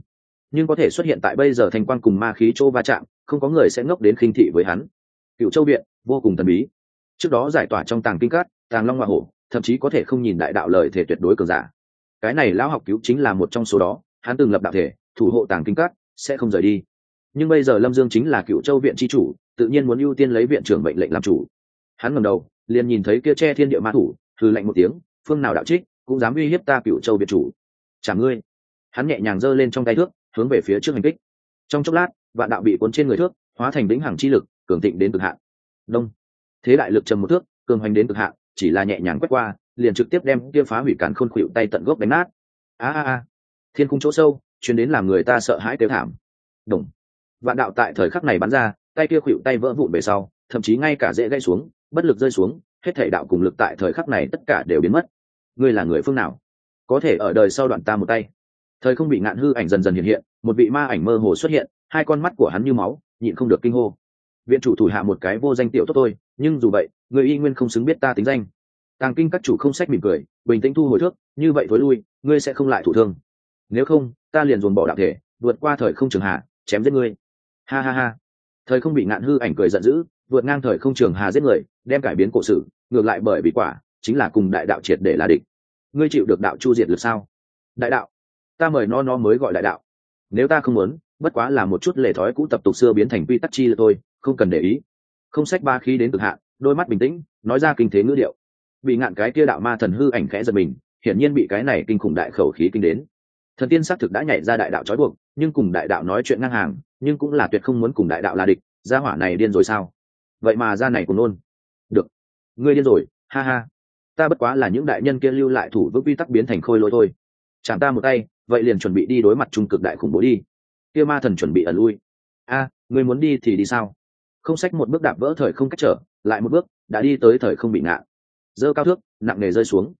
nhưng có thể xuất hiện tại bây giờ thành quan cùng ma khí chỗ va chạm, không có người sẽ ngốc đến khinh thị với hắn. Cựu châu viện, vô cùng thần bí. Trước đó giải tỏa trong tàng kinh cát tàng long hoa hổ, thậm chí có thể không nhìn đại đạo lời thể tuyệt đối cường giả. Cái này lão học cứu chính là một trong số đó, hắn từng lập đạo thể, thủ hộ tàng kinh cát sẽ không rời đi. Nhưng bây giờ lâm dương chính là cựu châu viện tri chủ, tự nhiên muốn ưu tiên lấy viện trưởng mệnh lệnh làm chủ. Hắn ngầm đầu, liền nhìn thấy kia che thiên địa ma thủ thư lạnh một tiếng, phương nào đạo trích, cũng dám uy hiếp ta cựu châu viện chủ. Chả ngươi. Hắn nhẹ nhàng giơ lên trong tay thước hướng về phía trước hành kích. Trong chốc lát, vạn đạo bị cuốn trên người thước, hóa thành đỉnh hàng chi lực, cường thịnh đến cực hạn. Đông. Thế đại lực trầm một thước, cường hoành đến cực hạn, chỉ là nhẹ nhàng quét qua, liền trực tiếp đem kia phá hủy cản khôn khuỵu tay tận gốc đánh nát. A a a. Thiên cung chỗ sâu chuyến đến làm người ta sợ hãi kêu thảm. Đồng vạn đạo tại thời khắc này bắn ra, tay kia khuỵu tay vỡ vụn về sau, thậm chí ngay cả dễ gãy xuống, bất lực rơi xuống, hết thể đạo cùng lực tại thời khắc này tất cả đều biến mất. Ngươi là người phương nào? Có thể ở đời sau đoạn ta một tay thời không bị ngạn hư ảnh dần dần hiện hiện, một vị ma ảnh mơ hồ xuất hiện, hai con mắt của hắn như máu, nhịn không được kinh hô. Viện chủ thủ hạ một cái vô danh tiểu tốt tôi nhưng dù vậy, người y nguyên không xứng biết ta tính danh. Tàng kinh các chủ không sách mỉm cười, bình tĩnh thu hồi thước, như vậy thối lui, ngươi sẽ không lại thủ thương. Nếu không, ta liền dồn bỏ đạo thể, vượt qua thời không trường hạ, chém giết ngươi. Ha ha ha. Thời không bị ngạn hư ảnh cười giận dữ, vượt ngang thời không trường hà giết người, đem cải biến cổ sử ngược lại bởi vì quả, chính là cùng đại đạo triệt để là địch. Ngươi chịu được đạo chu diệt được sao? Đại đạo ta mời nó nó mới gọi đại đạo. Nếu ta không muốn, bất quá là một chút lề thói cũ tập tục xưa biến thành quy tắc chi là thôi, không cần để ý. Không sách ba khí đến cực hạn, đôi mắt bình tĩnh, nói ra kinh thế ngữ điệu. Bị ngạn cái kia đạo ma thần hư ảnh khẽ giật mình, hiển nhiên bị cái này kinh khủng đại khẩu khí kinh đến. Thần tiên xác thực đã nhảy ra đại đạo trói buộc, nhưng cùng đại đạo nói chuyện ngang hàng, nhưng cũng là tuyệt không muốn cùng đại đạo là địch, gia hỏa này điên rồi sao? Vậy mà ra này cùng nôn được. Ngươi điên rồi, ha ha. Ta bất quá là những đại nhân kia lưu lại thủ vững quy tắc biến thành khôi lỗi thôi. Chạm ta một tay vậy liền chuẩn bị đi đối mặt trung cực đại khủng bố đi. Kia ma thần chuẩn bị ẩn lui. A, ngươi muốn đi thì đi sao? Không sách một bước đạp vỡ thời không cách trở, lại một bước, đã đi tới thời không bị ngạn dơ cao thước, nặng nề rơi xuống.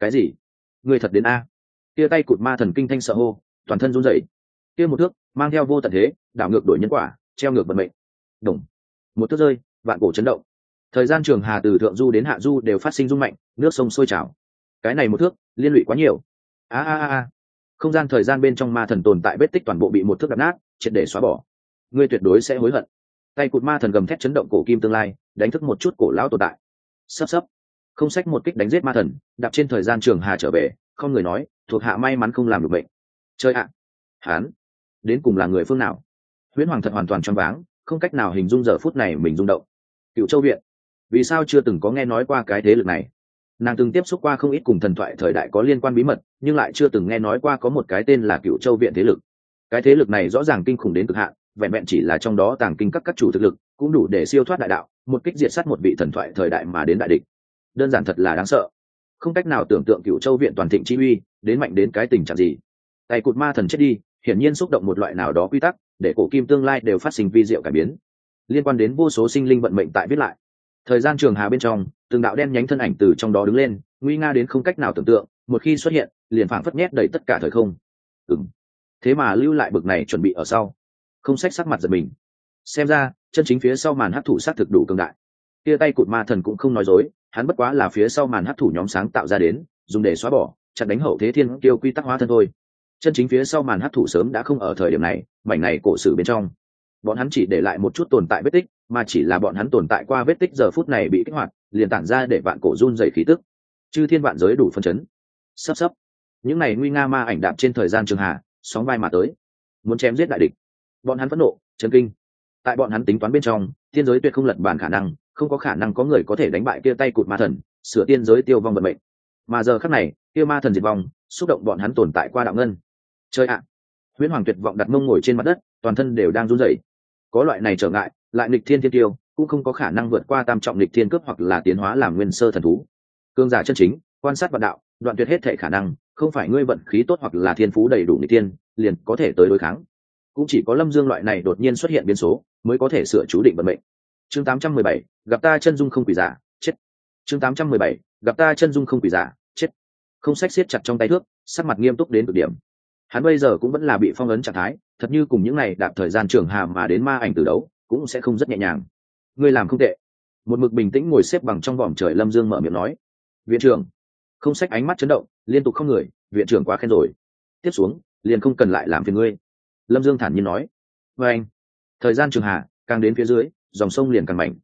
Cái gì? Ngươi thật đến a. Kia tay cụt ma thần kinh thanh sợ hô, toàn thân run rẩy. Kia một thước, mang theo vô tận thế, đảo ngược đổi nhân quả, treo ngược vận mệnh. Đồng một thước rơi, vạn cổ chấn động. Thời gian trường hà từ thượng du đến hạ du đều phát sinh rung mạnh, nước sông sôi trào. Cái này một thước, liên lụy quá nhiều. A a a không gian thời gian bên trong ma thần tồn tại vết tích toàn bộ bị một thước đập nát, triệt để xóa bỏ. Ngươi tuyệt đối sẽ hối hận. Tay cụt ma thần gầm thét chấn động cổ kim tương lai, đánh thức một chút cổ lão tồn tại. Sắp sắp. Không sách một kích đánh giết ma thần, đạp trên thời gian trường hà trở về, không người nói, thuộc hạ may mắn không làm được bệnh. Chơi ạ. À. hán. Đến cùng là người phương nào? Huyễn hoàng thật hoàn toàn choáng váng, không cách nào hình dung giờ phút này mình rung động. Cựu châu viện. Vì sao chưa từng có nghe nói qua cái thế lực này? Nàng từng tiếp xúc qua không ít cùng thần thoại thời đại có liên quan bí mật, nhưng lại chưa từng nghe nói qua có một cái tên là cựu châu viện thế lực. Cái thế lực này rõ ràng kinh khủng đến cực hạn, vẹn vẹn chỉ là trong đó tàng kinh các các chủ thực lực, cũng đủ để siêu thoát đại đạo, một kích diệt sát một vị thần thoại thời đại mà đến đại địch. Đơn giản thật là đáng sợ. Không cách nào tưởng tượng cựu châu viện toàn thịnh chi uy, đến mạnh đến cái tình trạng gì. Tay cụt ma thần chết đi, hiển nhiên xúc động một loại nào đó quy tắc, để cổ kim tương lai đều phát sinh vi diệu cải biến. Liên quan đến vô số sinh linh vận mệnh tại viết lại thời gian trường hà bên trong, từng đạo đen nhánh thân ảnh từ trong đó đứng lên, nguy nga đến không cách nào tưởng tượng, một khi xuất hiện, liền phảng phất nhét đầy tất cả thời không. Ừng thế mà lưu lại bực này chuẩn bị ở sau. Không sách sắc mặt giật mình. Xem ra, chân chính phía sau màn hấp thụ sát thực đủ cường đại. Kia tay cụt ma thần cũng không nói dối, hắn bất quá là phía sau màn hấp thụ nhóm sáng tạo ra đến, dùng để xóa bỏ, chặn đánh hậu thế thiên tiêu quy tắc hóa thân thôi. Chân chính phía sau màn hấp thụ sớm đã không ở thời điểm này, mảnh này cổ sử bên trong. Bọn hắn chỉ để lại một chút tồn tại vết tích mà chỉ là bọn hắn tồn tại qua vết tích giờ phút này bị kích hoạt, liền tản ra để vạn cổ run dày khí tức. Chư thiên vạn giới đủ phân chấn. Sắp sắp. Những này nguy nga ma ảnh đạp trên thời gian trường hà sóng vai mà tới. Muốn chém giết đại địch. Bọn hắn phẫn nộ, chấn kinh. Tại bọn hắn tính toán bên trong, thiên giới tuyệt không lật bàn khả năng, không có khả năng có người có thể đánh bại kia tay cụt ma thần, sửa tiên giới tiêu vong vận mệnh. Mà giờ khắc này, kia ma thần diệt vong, xúc động bọn hắn tồn tại qua đạo ngân. Chơi ạ! Huyễn hoàng tuyệt vọng đặt mông ngồi trên mặt đất, toàn thân đều đang run rẩy. Có loại này trở ngại lại nịch thiên thiên tiêu cũng không có khả năng vượt qua tam trọng nịch thiên cướp hoặc là tiến hóa làm nguyên sơ thần thú. Cương giả chân chính quan sát vạn đạo đoạn tuyệt hết thể khả năng không phải ngươi vận khí tốt hoặc là thiên phú đầy đủ nịch thiên liền có thể tới đối kháng. Cũng chỉ có lâm dương loại này đột nhiên xuất hiện biến số mới có thể sửa chú định vận mệnh. Chương 817, gặp ta chân dung không quỷ giả chết. Chương 817, gặp ta chân dung không quỷ giả chết. Không sách siết chặt trong tay thước sắc mặt nghiêm túc đến cực điểm. Hắn bây giờ cũng vẫn là bị phong ấn trạng thái thật như cùng những này đạp thời gian trường hà mà đến ma ảnh từ đấu cũng sẽ không rất nhẹ nhàng. Ngươi làm không tệ. Một mực bình tĩnh ngồi xếp bằng trong vòm trời lâm dương mở miệng nói. Viện trưởng. Không sách ánh mắt chấn động liên tục không người viện trưởng quá khen rồi. Tiếp xuống liền không cần lại làm phiền ngươi. Lâm dương thản nhiên nói. Vê anh thời gian trường hạ, càng đến phía dưới dòng sông liền càng mạnh.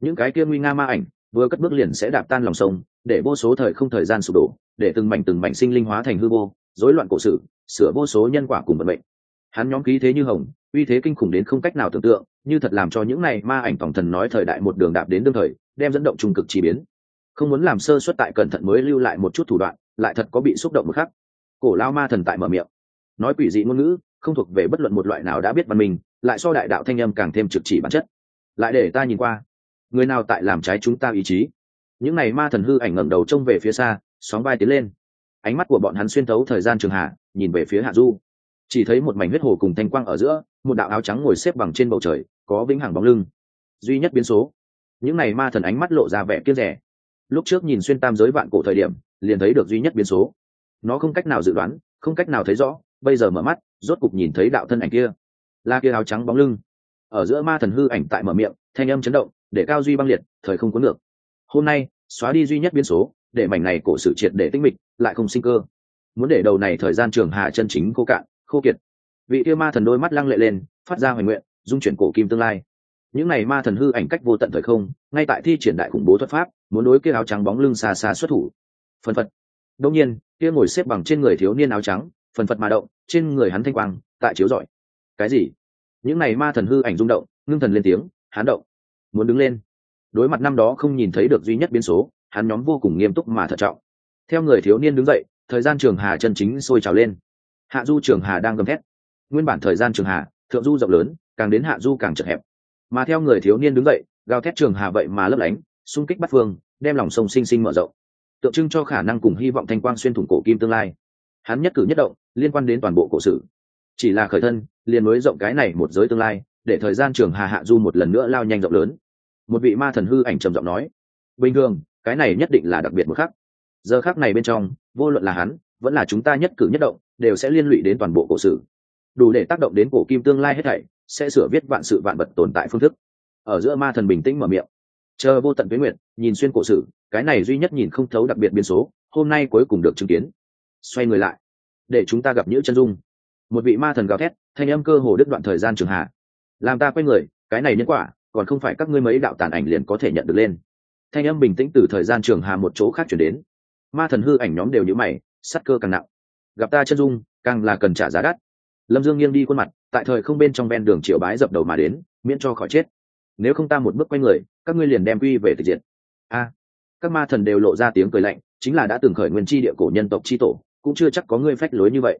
Những cái kia nguy nga ma ảnh vừa cất bước liền sẽ đạp tan lòng sông để vô số thời không thời gian sụp đổ để từng mảnh từng mảnh sinh linh hóa thành hư vô rối loạn cổ sự sửa vô số nhân quả cùng vận mệnh. Hắn nhóm khí thế như hồng uy thế kinh khủng đến không cách nào tưởng tượng như thật làm cho những này ma ảnh tổng thần nói thời đại một đường đạp đến đương thời đem dẫn động trung cực chi biến. Không muốn làm sơ suất tại cẩn thận mới lưu lại một chút thủ đoạn lại thật có bị xúc động một khắc. Cổ lao ma thần tại mở miệng. Nói quỷ dị ngôn ngữ không thuộc về bất luận một loại nào đã biết văn mình, lại so đại đạo thanh âm càng thêm trực chỉ bản chất. Lại để ta nhìn qua. Người nào tại làm trái chúng ta ý chí? Những này ma thần hư ảnh ngẩng đầu trông về phía xa sóng vai tiến lên. Ánh mắt của bọn hắn xuyên thấu thời gian trường hạ nhìn về phía hạ du chỉ thấy một mảnh huyết hồ cùng thanh quang ở giữa, một đạo áo trắng ngồi xếp bằng trên bầu trời, có vĩnh hằng bóng lưng. Duy nhất biến số. Những này ma thần ánh mắt lộ ra vẻ kiên rẻ. Lúc trước nhìn xuyên tam giới vạn cổ thời điểm, liền thấy được duy nhất biến số. Nó không cách nào dự đoán, không cách nào thấy rõ, bây giờ mở mắt, rốt cục nhìn thấy đạo thân ảnh kia. Là kia áo trắng bóng lưng. Ở giữa ma thần hư ảnh tại mở miệng, thanh âm chấn động, để cao duy băng liệt, thời không có ngược. Hôm nay, xóa đi duy nhất biến số, để mảnh này cổ sự triệt để tinh mịch, lại không sinh cơ. Muốn để đầu này thời gian trường hạ chân chính khô cạn khô kiệt. Vị kia ma thần đôi mắt lăng lệ lên, phát ra hồi nguyện, dung chuyển cổ kim tương lai. Những này ma thần hư ảnh cách vô tận thời không, ngay tại thi triển đại khủng bố thuật pháp, muốn đối kia áo trắng bóng lưng xa xa xuất thủ. Phần phật. Đông nhiên, kia ngồi xếp bằng trên người thiếu niên áo trắng, phần phật mà động, trên người hắn thanh quang, tại chiếu rọi. Cái gì? Những này ma thần hư ảnh rung động, ngưng thần lên tiếng, hắn động. Muốn đứng lên. Đối mặt năm đó không nhìn thấy được duy nhất biến số, hắn nhóm vô cùng nghiêm túc mà thận trọng. Theo người thiếu niên đứng dậy, thời gian trường hà chân chính sôi trào lên hạ du trường hà đang gầm thét. Nguyên bản thời gian trường hà, thượng du rộng lớn, càng đến hạ du càng chật hẹp. Mà theo người thiếu niên đứng dậy, gào thét trường hà vậy mà lấp lánh, xung kích bắt phương, đem lòng sông sinh sinh mở rộng. Tượng trưng cho khả năng cùng hy vọng thanh quang xuyên thủng cổ kim tương lai. Hắn nhất cử nhất động, liên quan đến toàn bộ cổ sử. Chỉ là khởi thân, liền mới rộng cái này một giới tương lai, để thời gian trường hà hạ du một lần nữa lao nhanh rộng lớn. Một vị ma thần hư ảnh trầm giọng nói, bình thường, cái này nhất định là đặc biệt một khắc. Giờ khắc này bên trong, vô luận là hắn, vẫn là chúng ta nhất cử nhất động đều sẽ liên lụy đến toàn bộ cổ sử. Đủ để tác động đến cổ kim tương lai hết thảy sẽ sửa viết vạn sự vạn vật tồn tại phương thức. Ở giữa ma thần bình tĩnh mở miệng. Chờ vô tận tuyến nguyện, nhìn xuyên cổ sử cái này duy nhất nhìn không thấu đặc biệt biến số hôm nay cuối cùng được chứng kiến. Xoay người lại. Để chúng ta gặp những chân dung. Một vị ma thần gào thét thanh âm cơ hồ đứt đoạn thời gian trường hạ. Làm ta quay người cái này nhân quả còn không phải các ngươi mấy đạo tàn ảnh liền có thể nhận được lên. Thanh âm bình tĩnh từ thời gian trường hà một chỗ khác chuyển đến. Ma thần hư ảnh nhóm đều nhữ mày sắt cơ càng nặng gặp ta chân dung, càng là cần trả giá đắt. Lâm dương nghiêng đi khuôn mặt, tại thời không bên trong ven đường triệu bái dập đầu mà đến, miễn cho khỏi chết. Nếu không ta một bước quay người, các ngươi liền đem quy về tịch diệt. A. Các ma thần đều lộ ra tiếng cười lạnh, chính là đã từng khởi nguyên tri địa cổ nhân tộc tri tổ, cũng chưa chắc có ngươi phách lối như vậy.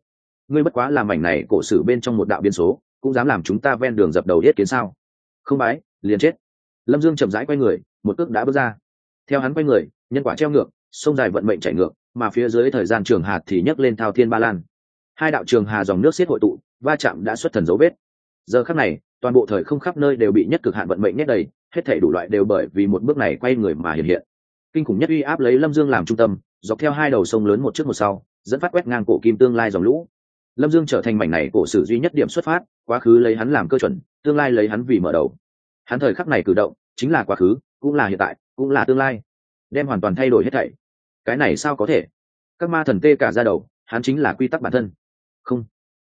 Ngươi bất quá làm mảnh này cổ sử bên trong một đạo biên số, cũng dám làm chúng ta ven đường dập đầu yết kiến sao? Không bái, liền chết. Lâm dương chậm rãi quay người, một cước đã bước ra. Theo hắn quay người, nhân quả treo ngược, sông dài vận mệnh chảy ngược mà phía dưới thời gian trường hạt thì nhấc lên thao thiên ba lan. Hai đạo trường hà dòng nước xiết hội tụ, va chạm đã xuất thần dấu vết. Giờ khắc này, toàn bộ thời không khắp nơi đều bị nhất cực hạn vận mệnh nhét đầy, hết thể đủ loại đều bởi vì một bước này quay người mà hiện hiện. Kinh khủng nhất uy áp lấy lâm dương làm trung tâm, dọc theo hai đầu sông lớn một trước một sau, dẫn phát quét ngang cổ kim tương lai dòng lũ. Lâm dương trở thành mảnh này cổ sử duy nhất điểm xuất phát, quá khứ lấy hắn làm cơ chuẩn, tương lai lấy hắn vì mở đầu. Hắn thời khắc này cử động, chính là quá khứ, cũng là hiện tại, cũng là tương lai. Đem hoàn toàn thay đổi hết thảy cái này sao có thể? Các ma thần tê cả ra đầu hắn chính là quy tắc bản thân. Không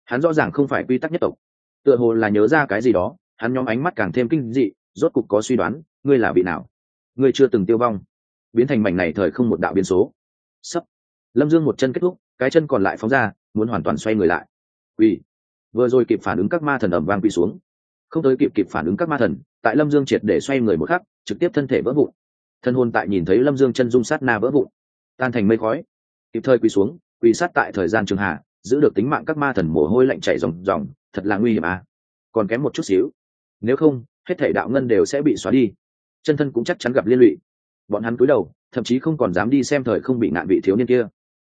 hắn rõ ràng không phải quy tắc nhất tộc. Tựa hồ là nhớ ra cái gì đó hắn nhóm ánh mắt càng thêm kinh dị rốt cục có suy đoán ngươi là vị nào? Ngươi chưa từng tiêu vong. Biến thành mảnh này thời không một đạo biến số. Sắp. Lâm dương một chân kết thúc cái chân còn lại phóng ra muốn hoàn toàn xoay người lại. Quỳ, vừa rồi kịp phản ứng các ma thần ẩm vang quỳ xuống. Không tới kịp kịp phản ứng các ma thần tại lâm dương triệt để xoay người một khắc trực tiếp thân thể vỡ vụn. Thân hôn tại nhìn thấy lâm dương chân dung sát na vỡ vụn tan thành mây khói. Kịp thời quỳ xuống, quỳ sát tại thời gian trường hạ, giữ được tính mạng các ma thần mồ hôi lạnh chảy ròng ròng, thật là nguy hiểm à còn kém một chút xíu, nếu không, hết thể đạo ngân đều sẽ bị xóa đi. Chân thân cũng chắc chắn gặp liên lụy. Bọn hắn cúi đầu, thậm chí không còn dám đi xem thời không bị nạn vị thiếu niên kia.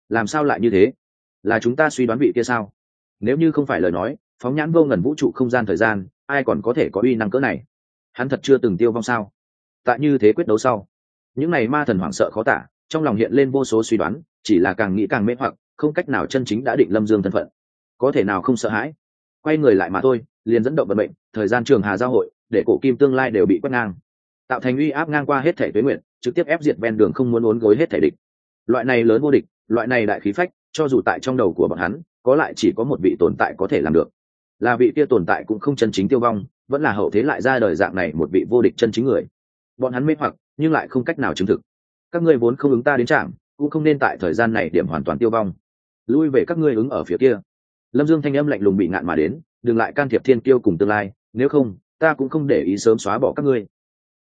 Làm sao lại như thế? Là chúng ta suy đoán vị kia sao? Nếu như không phải lời nói, phóng nhãn vô ngần vũ trụ không gian thời gian, ai còn có thể có uy năng cỡ này? Hắn thật chưa từng tiêu vong sao? Tại như thế quyết đấu sau, những n à y ma thần hoảng sợ khó tả trong lòng hiện lên vô số suy đoán, chỉ là càng nghĩ càng mê hoặc, không cách nào chân chính đã định lâm dương thân phận. Có thể nào không sợ hãi? Quay người lại mà thôi, liền dẫn động vận mệnh, thời gian trường hà giao hội, để cổ kim tương lai đều bị quét ngang. Tạo thành uy áp ngang qua hết thể tuế nguyện, trực tiếp ép diệt ven đường không muốn uốn gối hết thể địch. Loại này lớn vô địch, loại này đại khí phách, cho dù tại trong đầu của bọn hắn, có lại chỉ có một vị tồn tại có thể làm được. Là vị kia tồn tại cũng không chân chính tiêu vong, vẫn là hậu thế lại ra đời dạng này một vị vô địch chân chính người. Bọn hắn mê hoặc, nhưng lại không cách nào chứng thực các ngươi vốn không ứng ta đến trạm, cũng không nên tại thời gian này điểm hoàn toàn tiêu vong. Lui về các ngươi ứng ở phía kia. Lâm dương thanh âm lạnh lùng bị ngạn mà đến, đừng lại can thiệp thiên kiêu cùng tương lai, nếu không, ta cũng không để ý sớm xóa bỏ các ngươi.